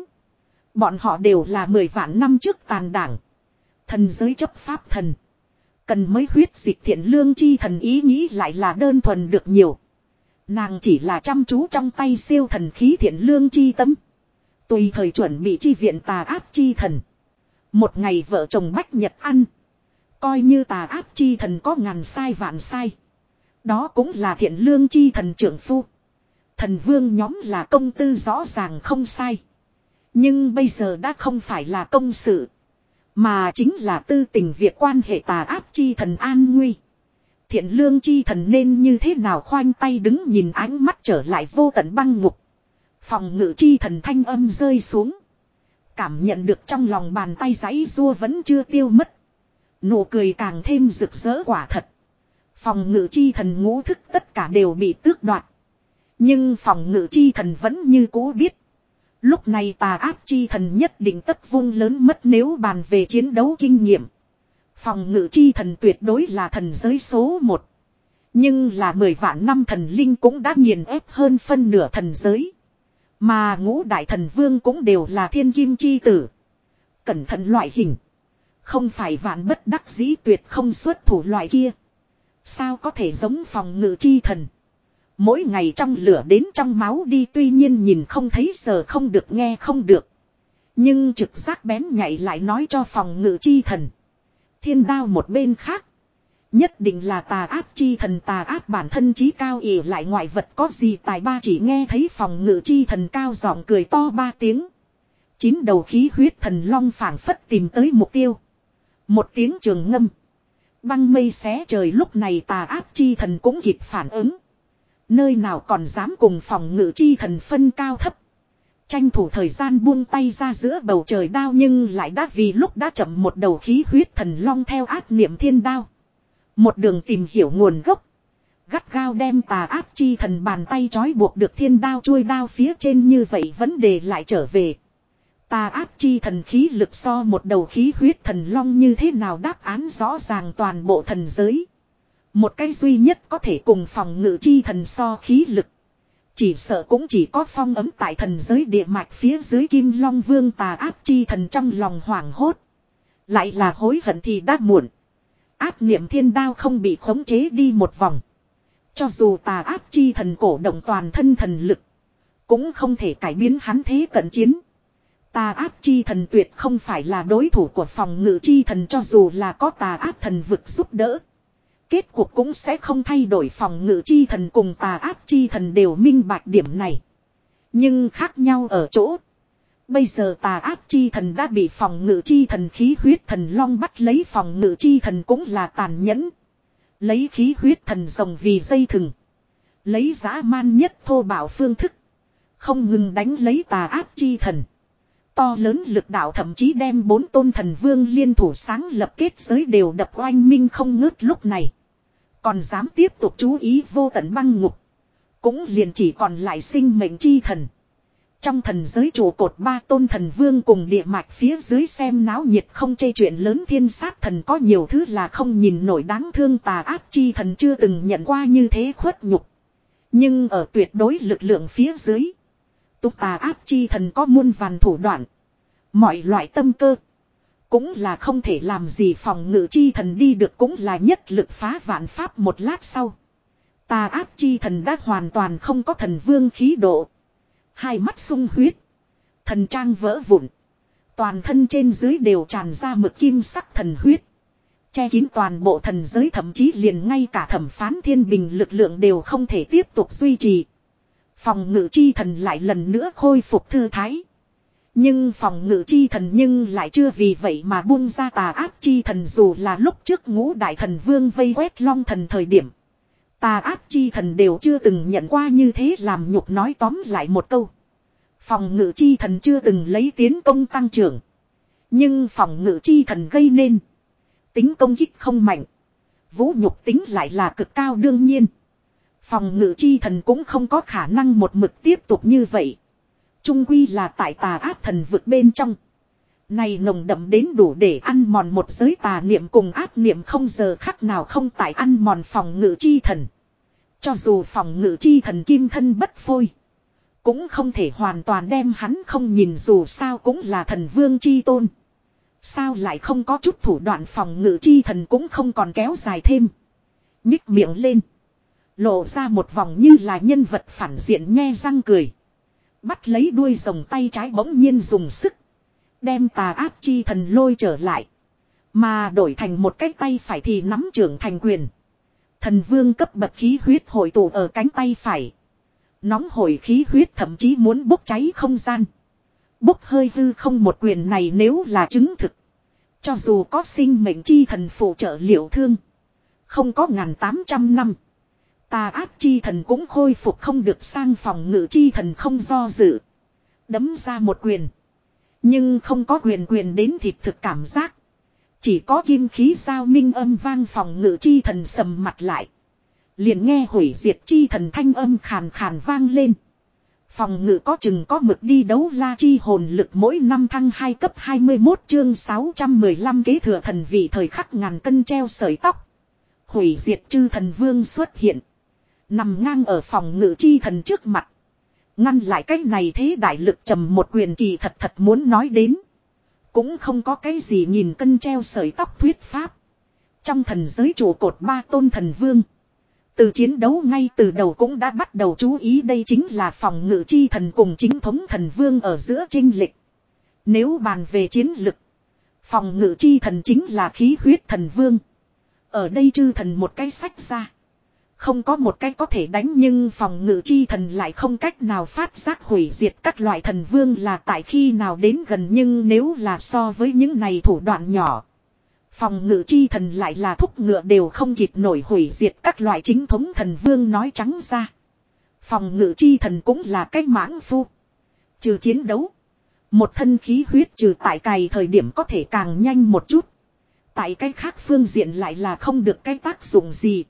Bọn họ đều là mười vạn năm trước tàn đảng. Thần giới chấp pháp thần. Cần mới huyết dịch thiện lương chi thần ý nghĩ lại là đơn thuần được nhiều. Nàng chỉ là chăm chú trong tay siêu thần khí thiện lương chi tâm. Tùy thời chuẩn bị chi viện tà áp chi thần. Một ngày vợ chồng bách nhật ăn. Coi như tà áp chi thần có ngàn sai vạn sai. Đó cũng là thiện lương chi thần trưởng phu. Thần vương nhóm là công tư rõ ràng không sai. Nhưng bây giờ đã không phải là công sự. Mà chính là tư tình việc quan hệ tà áp chi thần an nguy. Thiện lương chi thần nên như thế nào khoanh tay đứng nhìn ánh mắt trở lại vô tận băng ngục. Phòng ngự chi thần thanh âm rơi xuống. Cảm nhận được trong lòng bàn tay giấy rua vẫn chưa tiêu mất. Nụ cười càng thêm rực rỡ quả thật. Phòng ngự chi thần ngũ thức tất cả đều bị tước đoạt. Nhưng phòng ngự chi thần vẫn như cũ biết. Lúc này tà áp chi thần nhất định tất vung lớn mất nếu bàn về chiến đấu kinh nghiệm. Phòng ngự chi thần tuyệt đối là thần giới số một. Nhưng là mười vạn năm thần linh cũng đã nghiền ép hơn phân nửa thần giới. Mà ngũ đại thần vương cũng đều là thiên kim chi tử. Cẩn thận loại hình. Không phải vạn bất đắc dĩ tuyệt không xuất thủ loại kia. Sao có thể giống phòng ngự chi thần. Mỗi ngày trong lửa đến trong máu đi tuy nhiên nhìn không thấy sờ không được nghe không được. Nhưng trực giác bén nhạy lại nói cho phòng ngự chi thần. Thiên đao một bên khác. Nhất định là tà áp chi thần tà áp bản thân trí cao ỉ lại ngoại vật có gì tài ba chỉ nghe thấy phòng ngự chi thần cao giọng cười to ba tiếng. Chín đầu khí huyết thần long phảng phất tìm tới mục tiêu. Một tiếng trường ngâm. Băng mây xé trời lúc này tà áp chi thần cũng kịp phản ứng. Nơi nào còn dám cùng phòng ngự chi thần phân cao thấp. Tranh thủ thời gian buông tay ra giữa bầu trời đao nhưng lại đã vì lúc đã chậm một đầu khí huyết thần long theo ác niệm thiên đao. Một đường tìm hiểu nguồn gốc. Gắt gao đem tà áp chi thần bàn tay trói buộc được thiên đao chuôi đao phía trên như vậy vấn đề lại trở về. Tà áp chi thần khí lực so một đầu khí huyết thần long như thế nào đáp án rõ ràng toàn bộ thần giới. Một cái duy nhất có thể cùng phòng ngự chi thần so khí lực. Chỉ sợ cũng chỉ có phong ấm tại thần giới địa mạch phía dưới kim long vương tà áp chi thần trong lòng hoảng hốt. Lại là hối hận thì đã muộn. Áp niệm thiên đao không bị khống chế đi một vòng. Cho dù tà áp chi thần cổ động toàn thân thần lực. Cũng không thể cải biến hắn thế cận chiến. Tà áp chi thần tuyệt không phải là đối thủ của phòng ngự chi thần cho dù là có tà áp thần vực giúp đỡ. Kết cuộc cũng sẽ không thay đổi phòng ngự chi thần cùng tà ác chi thần đều minh bạch điểm này. Nhưng khác nhau ở chỗ. Bây giờ tà ác chi thần đã bị phòng ngự chi thần khí huyết thần long bắt lấy phòng ngự chi thần cũng là tàn nhẫn. Lấy khí huyết thần rồng vì dây thừng. Lấy giá man nhất thô bảo phương thức. Không ngừng đánh lấy tà ác chi thần. To lớn lực đạo thậm chí đem bốn tôn thần vương liên thủ sáng lập kết giới đều đập oanh minh không ngớt lúc này. Còn dám tiếp tục chú ý vô tận băng ngục. Cũng liền chỉ còn lại sinh mệnh chi thần. Trong thần giới trụ cột ba tôn thần vương cùng địa mạch phía dưới xem náo nhiệt không chê chuyện lớn thiên sát thần có nhiều thứ là không nhìn nổi đáng thương tà ác chi thần chưa từng nhận qua như thế khuất nhục. Nhưng ở tuyệt đối lực lượng phía dưới. Túc tà ác chi thần có muôn vàn thủ đoạn. Mọi loại tâm cơ. Cũng là không thể làm gì phòng ngự chi thần đi được cũng là nhất lực phá vạn pháp một lát sau. Tà ác chi thần đã hoàn toàn không có thần vương khí độ. Hai mắt sung huyết. Thần trang vỡ vụn. Toàn thân trên dưới đều tràn ra mực kim sắc thần huyết. Che kín toàn bộ thần giới thậm chí liền ngay cả thẩm phán thiên bình lực lượng đều không thể tiếp tục duy trì. Phòng ngự chi thần lại lần nữa khôi phục thư thái. Nhưng phòng ngự chi thần nhưng lại chưa vì vậy mà buông ra tà áp chi thần dù là lúc trước ngũ đại thần vương vây quét long thần thời điểm. Tà áp chi thần đều chưa từng nhận qua như thế làm nhục nói tóm lại một câu. Phòng ngự chi thần chưa từng lấy tiến công tăng trưởng. Nhưng phòng ngự chi thần gây nên. Tính công kích không mạnh. Vũ nhục tính lại là cực cao đương nhiên. Phòng ngự chi thần cũng không có khả năng một mực tiếp tục như vậy. Trung quy là tại tà ác thần vực bên trong. Này nồng đậm đến đủ để ăn mòn một giới tà niệm cùng ác niệm không giờ khắc nào không tại ăn mòn phòng ngự chi thần. Cho dù phòng ngự chi thần kim thân bất phôi. Cũng không thể hoàn toàn đem hắn không nhìn dù sao cũng là thần vương chi tôn. Sao lại không có chút thủ đoạn phòng ngự chi thần cũng không còn kéo dài thêm. Nhích miệng lên. Lộ ra một vòng như là nhân vật phản diện nhe răng cười. Bắt lấy đuôi rồng tay trái bỗng nhiên dùng sức. Đem tà áp chi thần lôi trở lại. Mà đổi thành một cái tay phải thì nắm trưởng thành quyền. Thần vương cấp bậc khí huyết hội tụ ở cánh tay phải. Nóng hổi khí huyết thậm chí muốn bốc cháy không gian. Bốc hơi hư không một quyền này nếu là chứng thực. Cho dù có sinh mệnh chi thần phụ trợ liệu thương. Không có ngàn tám trăm năm. Tà ác chi thần cũng khôi phục không được sang phòng ngự chi thần không do dự. Đấm ra một quyền. Nhưng không có quyền quyền đến thịt thực cảm giác. Chỉ có kim khí sao minh âm vang phòng ngự chi thần sầm mặt lại. Liền nghe hủy diệt chi thần thanh âm khàn khàn vang lên. Phòng ngự có chừng có mực đi đấu la chi hồn lực mỗi năm thăng 2 cấp 21 chương 615 kế thừa thần vị thời khắc ngàn cân treo sợi tóc. Hủy diệt chư thần vương xuất hiện. Nằm ngang ở phòng ngự chi thần trước mặt. Ngăn lại cái này thế đại lực trầm một quyền kỳ thật thật muốn nói đến. Cũng không có cái gì nhìn cân treo sợi tóc thuyết pháp. Trong thần giới trụ cột ba tôn thần vương. Từ chiến đấu ngay từ đầu cũng đã bắt đầu chú ý đây chính là phòng ngự chi thần cùng chính thống thần vương ở giữa trinh lịch. Nếu bàn về chiến lực. Phòng ngự chi thần chính là khí huyết thần vương. Ở đây chư thần một cái sách ra. Không có một cái có thể đánh nhưng phòng ngự chi thần lại không cách nào phát giác hủy diệt các loại thần vương là tại khi nào đến gần nhưng nếu là so với những này thủ đoạn nhỏ. Phòng ngự chi thần lại là thúc ngựa đều không kịp nổi hủy diệt các loại chính thống thần vương nói trắng ra. Phòng ngự chi thần cũng là cái mãng phu. Trừ chiến đấu. Một thân khí huyết trừ tại cày thời điểm có thể càng nhanh một chút. Tại cái khác phương diện lại là không được cái tác dụng gì.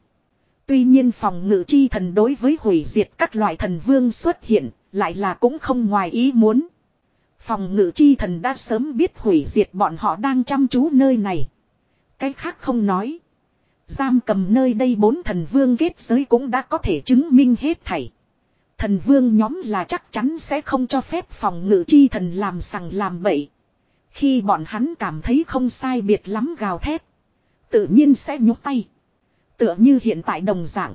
Tuy nhiên phòng ngự chi thần đối với hủy diệt các loại thần vương xuất hiện, lại là cũng không ngoài ý muốn. Phòng ngự chi thần đã sớm biết hủy diệt bọn họ đang chăm chú nơi này. Cái khác không nói. Giam cầm nơi đây bốn thần vương kết giới cũng đã có thể chứng minh hết thảy. Thần vương nhóm là chắc chắn sẽ không cho phép phòng ngự chi thần làm sằng làm bậy. Khi bọn hắn cảm thấy không sai biệt lắm gào thét. Tự nhiên sẽ nhúc tay. Tựa như hiện tại đồng dạng.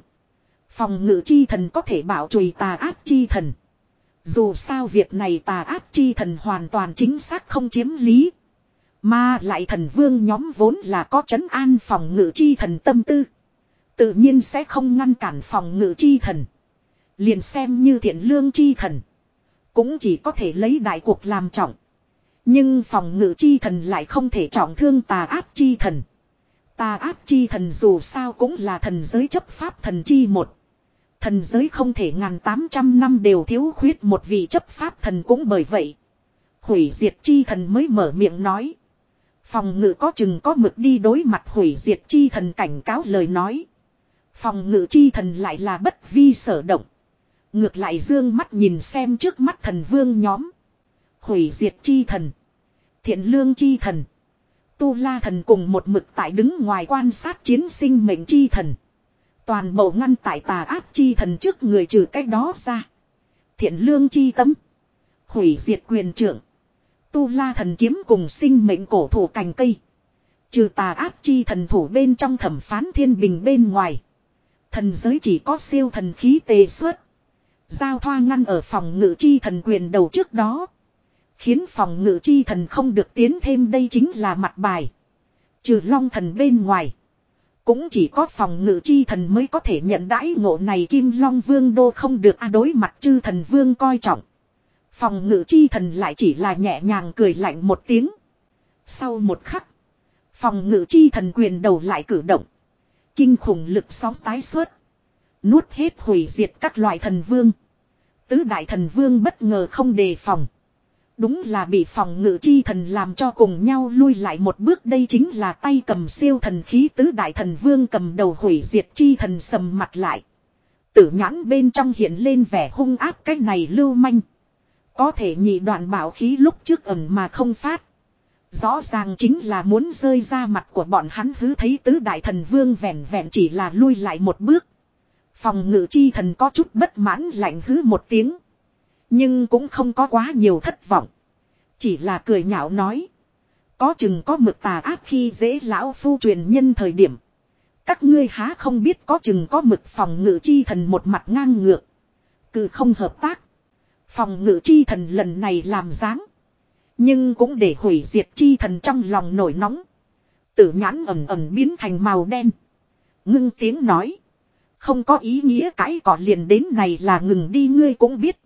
Phòng ngự chi thần có thể bảo trùy tà ác chi thần. Dù sao việc này tà ác chi thần hoàn toàn chính xác không chiếm lý. Mà lại thần vương nhóm vốn là có chấn an phòng ngự chi thần tâm tư. Tự nhiên sẽ không ngăn cản phòng ngự chi thần. Liền xem như thiện lương chi thần. Cũng chỉ có thể lấy đại cuộc làm trọng. Nhưng phòng ngự chi thần lại không thể trọng thương tà ác chi thần. Tà ác chi thần dù sao cũng là thần giới chấp pháp thần chi một. Thần giới không thể ngàn tám trăm năm đều thiếu khuyết một vị chấp pháp thần cũng bởi vậy. Hủy diệt chi thần mới mở miệng nói. Phòng ngự có chừng có mực đi đối mặt hủy diệt chi thần cảnh cáo lời nói. Phòng ngự chi thần lại là bất vi sở động. Ngược lại dương mắt nhìn xem trước mắt thần vương nhóm. Hủy diệt chi thần. Thiện lương chi thần. Tu la thần cùng một mực tại đứng ngoài quan sát chiến sinh mệnh chi thần. Toàn bộ ngăn tại tà ác chi thần trước người trừ cách đó ra. Thiện lương chi tấm. Hủy diệt quyền trưởng. Tu la thần kiếm cùng sinh mệnh cổ thủ cành cây. Trừ tà ác chi thần thủ bên trong thẩm phán thiên bình bên ngoài. Thần giới chỉ có siêu thần khí tề xuất. Giao thoa ngăn ở phòng ngự chi thần quyền đầu trước đó. Khiến phòng ngự chi thần không được tiến thêm đây chính là mặt bài. Trừ long thần bên ngoài. Cũng chỉ có phòng ngự chi thần mới có thể nhận đãi ngộ này kim long vương đô không được a đối mặt chư thần vương coi trọng. Phòng ngự chi thần lại chỉ là nhẹ nhàng cười lạnh một tiếng. Sau một khắc. Phòng ngự chi thần quyền đầu lại cử động. Kinh khủng lực sóng tái xuất. Nuốt hết hủy diệt các loại thần vương. Tứ đại thần vương bất ngờ không đề phòng. Đúng là bị phòng ngự chi thần làm cho cùng nhau lui lại một bước đây chính là tay cầm siêu thần khí tứ đại thần vương cầm đầu hủy diệt chi thần sầm mặt lại. Tử nhãn bên trong hiện lên vẻ hung áp cái này lưu manh. Có thể nhị đoạn bảo khí lúc trước ẩn mà không phát. Rõ ràng chính là muốn rơi ra mặt của bọn hắn hứ thấy tứ đại thần vương vẹn vẹn chỉ là lui lại một bước. Phòng ngự chi thần có chút bất mãn lạnh hứ một tiếng. Nhưng cũng không có quá nhiều thất vọng. Chỉ là cười nhạo nói. Có chừng có mực tà ác khi dễ lão phu truyền nhân thời điểm. Các ngươi há không biết có chừng có mực phòng ngự chi thần một mặt ngang ngược. Cự không hợp tác. Phòng ngự chi thần lần này làm dáng. Nhưng cũng để hủy diệt chi thần trong lòng nổi nóng. Tử nhãn ẩm ẩm biến thành màu đen. Ngưng tiếng nói. Không có ý nghĩa cãi cọ liền đến này là ngừng đi, ngươi cũng biết.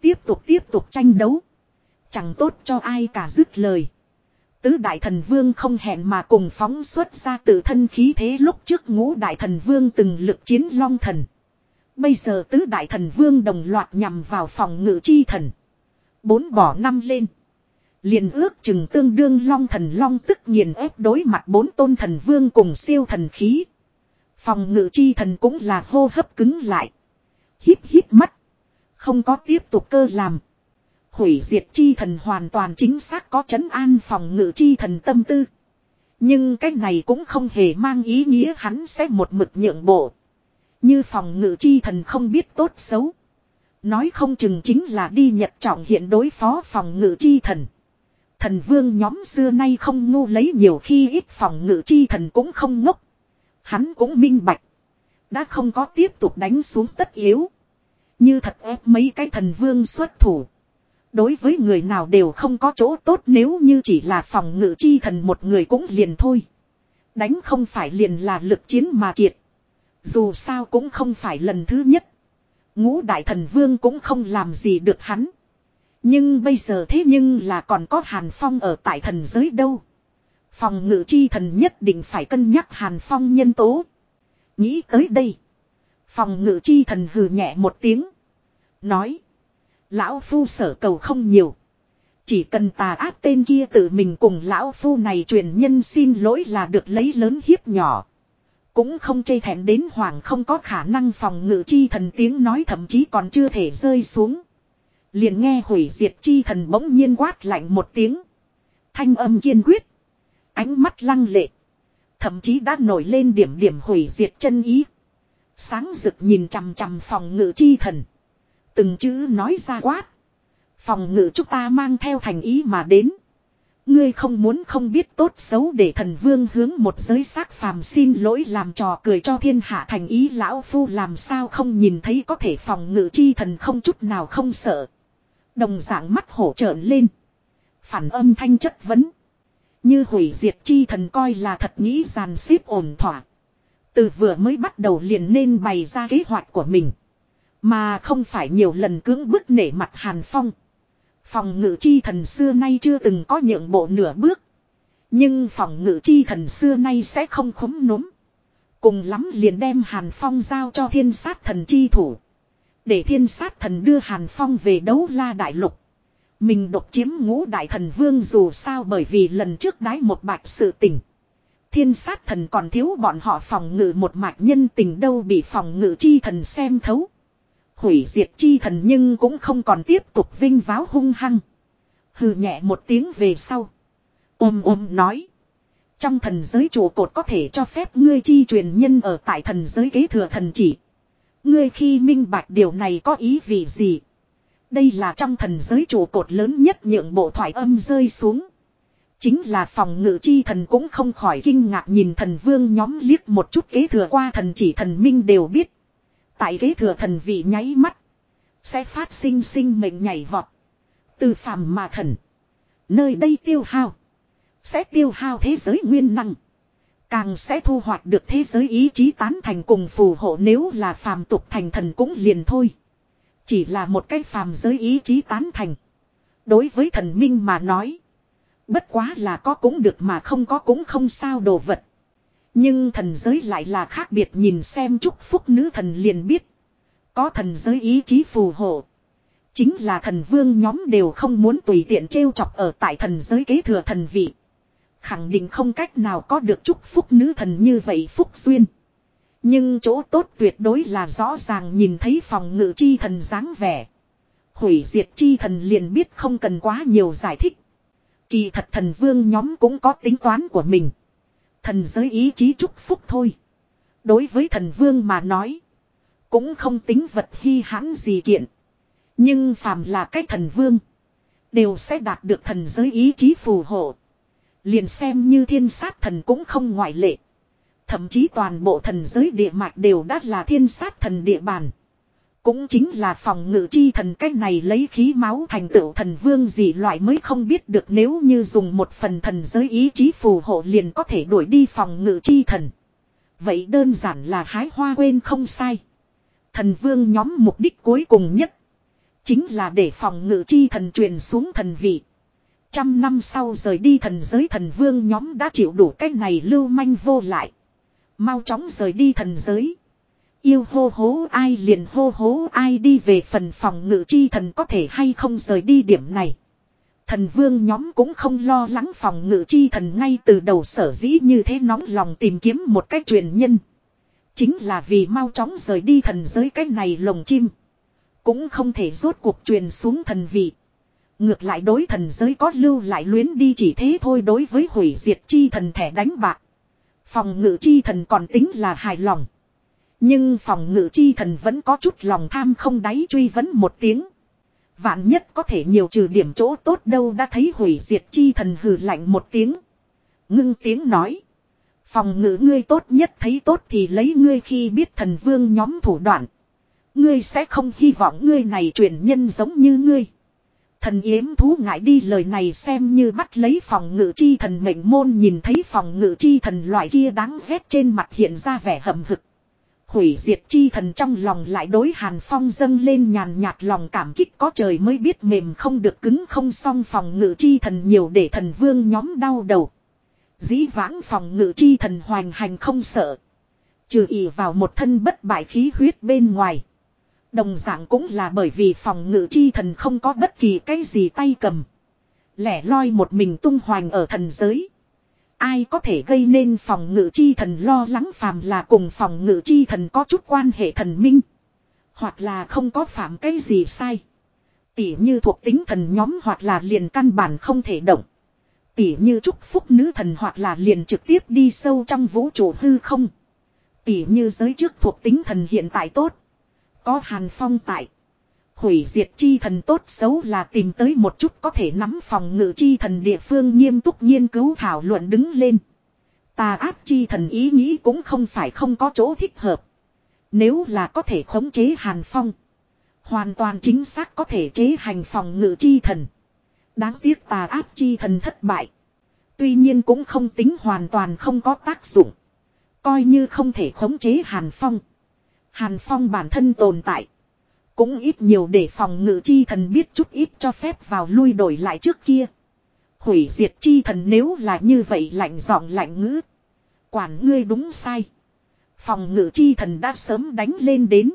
Tiếp tục tiếp tục tranh đấu. Chẳng tốt cho ai cả dứt lời. Tứ đại thần vương không hẹn mà cùng phóng xuất ra tự thân khí thế lúc trước ngũ đại thần vương từng lực chiến long thần. Bây giờ tứ đại thần vương đồng loạt nhằm vào phòng ngự chi thần. Bốn bỏ năm lên. liền ước chừng tương đương long thần long tức nghiền ép đối mặt bốn tôn thần vương cùng siêu thần khí. Phòng ngự chi thần cũng là hô hấp cứng lại. Hít hít mắt. Không có tiếp tục cơ làm. Hủy diệt chi thần hoàn toàn chính xác có chấn an phòng ngự chi thần tâm tư. Nhưng cái này cũng không hề mang ý nghĩa hắn sẽ một mực nhượng bộ. Như phòng ngự chi thần không biết tốt xấu. Nói không chừng chính là đi nhật trọng hiện đối phó phòng ngự chi thần. Thần vương nhóm xưa nay không ngu lấy nhiều khi ít phòng ngự chi thần cũng không ngốc. Hắn cũng minh bạch. Đã không có tiếp tục đánh xuống tất yếu. Như thật ép mấy cái thần vương xuất thủ. Đối với người nào đều không có chỗ tốt nếu như chỉ là phòng ngự chi thần một người cũng liền thôi. Đánh không phải liền là lực chiến mà kiệt. Dù sao cũng không phải lần thứ nhất. Ngũ đại thần vương cũng không làm gì được hắn. Nhưng bây giờ thế nhưng là còn có Hàn Phong ở tại thần giới đâu. Phòng ngự chi thần nhất định phải cân nhắc Hàn Phong nhân tố. Nghĩ tới đây. Phòng ngự chi thần hừ nhẹ một tiếng. Nói. Lão phu sở cầu không nhiều. Chỉ cần tà ác tên kia tự mình cùng lão phu này truyền nhân xin lỗi là được lấy lớn hiếp nhỏ. Cũng không chê thẹn đến hoàng không có khả năng phòng ngự chi thần tiếng nói thậm chí còn chưa thể rơi xuống. Liền nghe hủy diệt chi thần bỗng nhiên quát lạnh một tiếng. Thanh âm kiên quyết. Ánh mắt lăng lệ. Thậm chí đã nổi lên điểm điểm hủy diệt chân ý. Sáng rực nhìn chằm chằm phòng ngự chi thần. Từng chữ nói ra quát. Phòng ngự chúng ta mang theo thành ý mà đến. Ngươi không muốn không biết tốt xấu để thần vương hướng một giới xác phàm xin lỗi làm trò cười cho thiên hạ thành ý lão phu làm sao không nhìn thấy có thể phòng ngự chi thần không chút nào không sợ. Đồng dạng mắt hổ trợn lên. Phản âm thanh chất vấn. Như hủy diệt chi thần coi là thật nghĩ giàn xếp ổn thỏa. Từ vừa mới bắt đầu liền nên bày ra kế hoạch của mình. Mà không phải nhiều lần cưỡng bức nể mặt Hàn Phong. Phòng ngự chi thần xưa nay chưa từng có nhượng bộ nửa bước. Nhưng phòng ngự chi thần xưa nay sẽ không khúm núm. Cùng lắm liền đem Hàn Phong giao cho thiên sát thần chi thủ. Để thiên sát thần đưa Hàn Phong về đấu la đại lục. Mình độc chiếm ngũ đại thần vương dù sao bởi vì lần trước đái một bạch sự tình. Thiên sát thần còn thiếu bọn họ phòng ngự một mạch nhân tình đâu bị phòng ngự chi thần xem thấu. Hủy diệt chi thần nhưng cũng không còn tiếp tục vinh váo hung hăng. Hừ nhẹ một tiếng về sau. Ôm ôm nói. Trong thần giới trụ cột có thể cho phép ngươi chi truyền nhân ở tại thần giới kế thừa thần chỉ. Ngươi khi minh bạch điều này có ý vì gì? Đây là trong thần giới trụ cột lớn nhất nhượng bộ thoại âm rơi xuống. Chính là phòng ngự chi thần cũng không khỏi kinh ngạc nhìn thần vương nhóm liếc một chút kế thừa qua thần chỉ thần minh đều biết. Tại kế thừa thần vị nháy mắt. Sẽ phát sinh sinh mệnh nhảy vọt. Từ phàm mà thần. Nơi đây tiêu hao. Sẽ tiêu hao thế giới nguyên năng. Càng sẽ thu hoạch được thế giới ý chí tán thành cùng phù hộ nếu là phàm tục thành thần cũng liền thôi. Chỉ là một cái phàm giới ý chí tán thành. Đối với thần minh mà nói. Bất quá là có cũng được mà không có cũng không sao đồ vật. Nhưng thần giới lại là khác biệt nhìn xem chúc phúc nữ thần liền biết. Có thần giới ý chí phù hộ. Chính là thần vương nhóm đều không muốn tùy tiện trêu chọc ở tại thần giới kế thừa thần vị. Khẳng định không cách nào có được chúc phúc nữ thần như vậy phúc duyên. Nhưng chỗ tốt tuyệt đối là rõ ràng nhìn thấy phòng ngự chi thần dáng vẻ. Hủy diệt chi thần liền biết không cần quá nhiều giải thích. Kỳ thật thần vương nhóm cũng có tính toán của mình. Thần giới ý chí chúc phúc thôi. Đối với thần vương mà nói. Cũng không tính vật hy hãn gì kiện. Nhưng phàm là cái thần vương. Đều sẽ đạt được thần giới ý chí phù hộ. Liền xem như thiên sát thần cũng không ngoại lệ. Thậm chí toàn bộ thần giới địa mạch đều đã là thiên sát thần địa bàn. Cũng chính là phòng ngự chi thần cách này lấy khí máu thành tựu thần vương gì loại mới không biết được nếu như dùng một phần thần giới ý chí phù hộ liền có thể đuổi đi phòng ngự chi thần. Vậy đơn giản là hái hoa quên không sai. Thần vương nhóm mục đích cuối cùng nhất. Chính là để phòng ngự chi thần truyền xuống thần vị. Trăm năm sau rời đi thần giới thần vương nhóm đã chịu đủ cách này lưu manh vô lại. Mau chóng rời đi thần giới. Yêu hô hố ai liền hô hố ai đi về phần phòng ngự chi thần có thể hay không rời đi điểm này. Thần vương nhóm cũng không lo lắng phòng ngự chi thần ngay từ đầu sở dĩ như thế nóng lòng tìm kiếm một cách truyền nhân. Chính là vì mau chóng rời đi thần giới cái này lồng chim. Cũng không thể rốt cuộc truyền xuống thần vị. Ngược lại đối thần giới có lưu lại luyến đi chỉ thế thôi đối với hủy diệt chi thần thẻ đánh bạc. Phòng ngự chi thần còn tính là hài lòng. Nhưng phòng ngự chi thần vẫn có chút lòng tham không đáy truy vấn một tiếng. Vạn nhất có thể nhiều trừ điểm chỗ tốt đâu đã thấy hủy diệt chi thần hừ lạnh một tiếng. Ngưng tiếng nói. Phòng ngữ ngươi tốt nhất thấy tốt thì lấy ngươi khi biết thần vương nhóm thủ đoạn. Ngươi sẽ không hy vọng ngươi này truyền nhân giống như ngươi. Thần yếm thú ngại đi lời này xem như bắt lấy phòng ngự chi thần mệnh môn nhìn thấy phòng ngự chi thần loại kia đáng ghét trên mặt hiện ra vẻ hầm hực. Hủy diệt chi thần trong lòng lại đối hàn phong dâng lên nhàn nhạt lòng cảm kích có trời mới biết mềm không được cứng không xong phòng ngự chi thần nhiều để thần vương nhóm đau đầu. Dĩ vãng phòng ngự chi thần hoành hành không sợ. Trừ ỉ vào một thân bất bại khí huyết bên ngoài. Đồng dạng cũng là bởi vì phòng ngự chi thần không có bất kỳ cái gì tay cầm. Lẻ loi một mình tung hoành ở thần giới. Ai có thể gây nên phòng ngự chi thần lo lắng phàm là cùng phòng ngự chi thần có chút quan hệ thần minh. Hoặc là không có phạm cái gì sai. Tỉ như thuộc tính thần nhóm hoặc là liền căn bản không thể động. Tỉ như chúc phúc nữ thần hoặc là liền trực tiếp đi sâu trong vũ trụ hư không. Tỉ như giới trước thuộc tính thần hiện tại tốt. Có hàn phong tại. Hủy diệt chi thần tốt xấu là tìm tới một chút có thể nắm phòng ngự chi thần địa phương nghiêm túc nghiên cứu thảo luận đứng lên. Tà áp chi thần ý nghĩ cũng không phải không có chỗ thích hợp. Nếu là có thể khống chế hàn phong. Hoàn toàn chính xác có thể chế hành phòng ngự chi thần. Đáng tiếc tà áp chi thần thất bại. Tuy nhiên cũng không tính hoàn toàn không có tác dụng. Coi như không thể khống chế hàn phong. Hàn phong bản thân tồn tại. Cũng ít nhiều để phòng ngự chi thần biết chút ít cho phép vào lui đổi lại trước kia. Hủy diệt chi thần nếu là như vậy lạnh giọng lạnh ngữ. Quản ngươi đúng sai. Phòng ngự chi thần đã sớm đánh lên đến.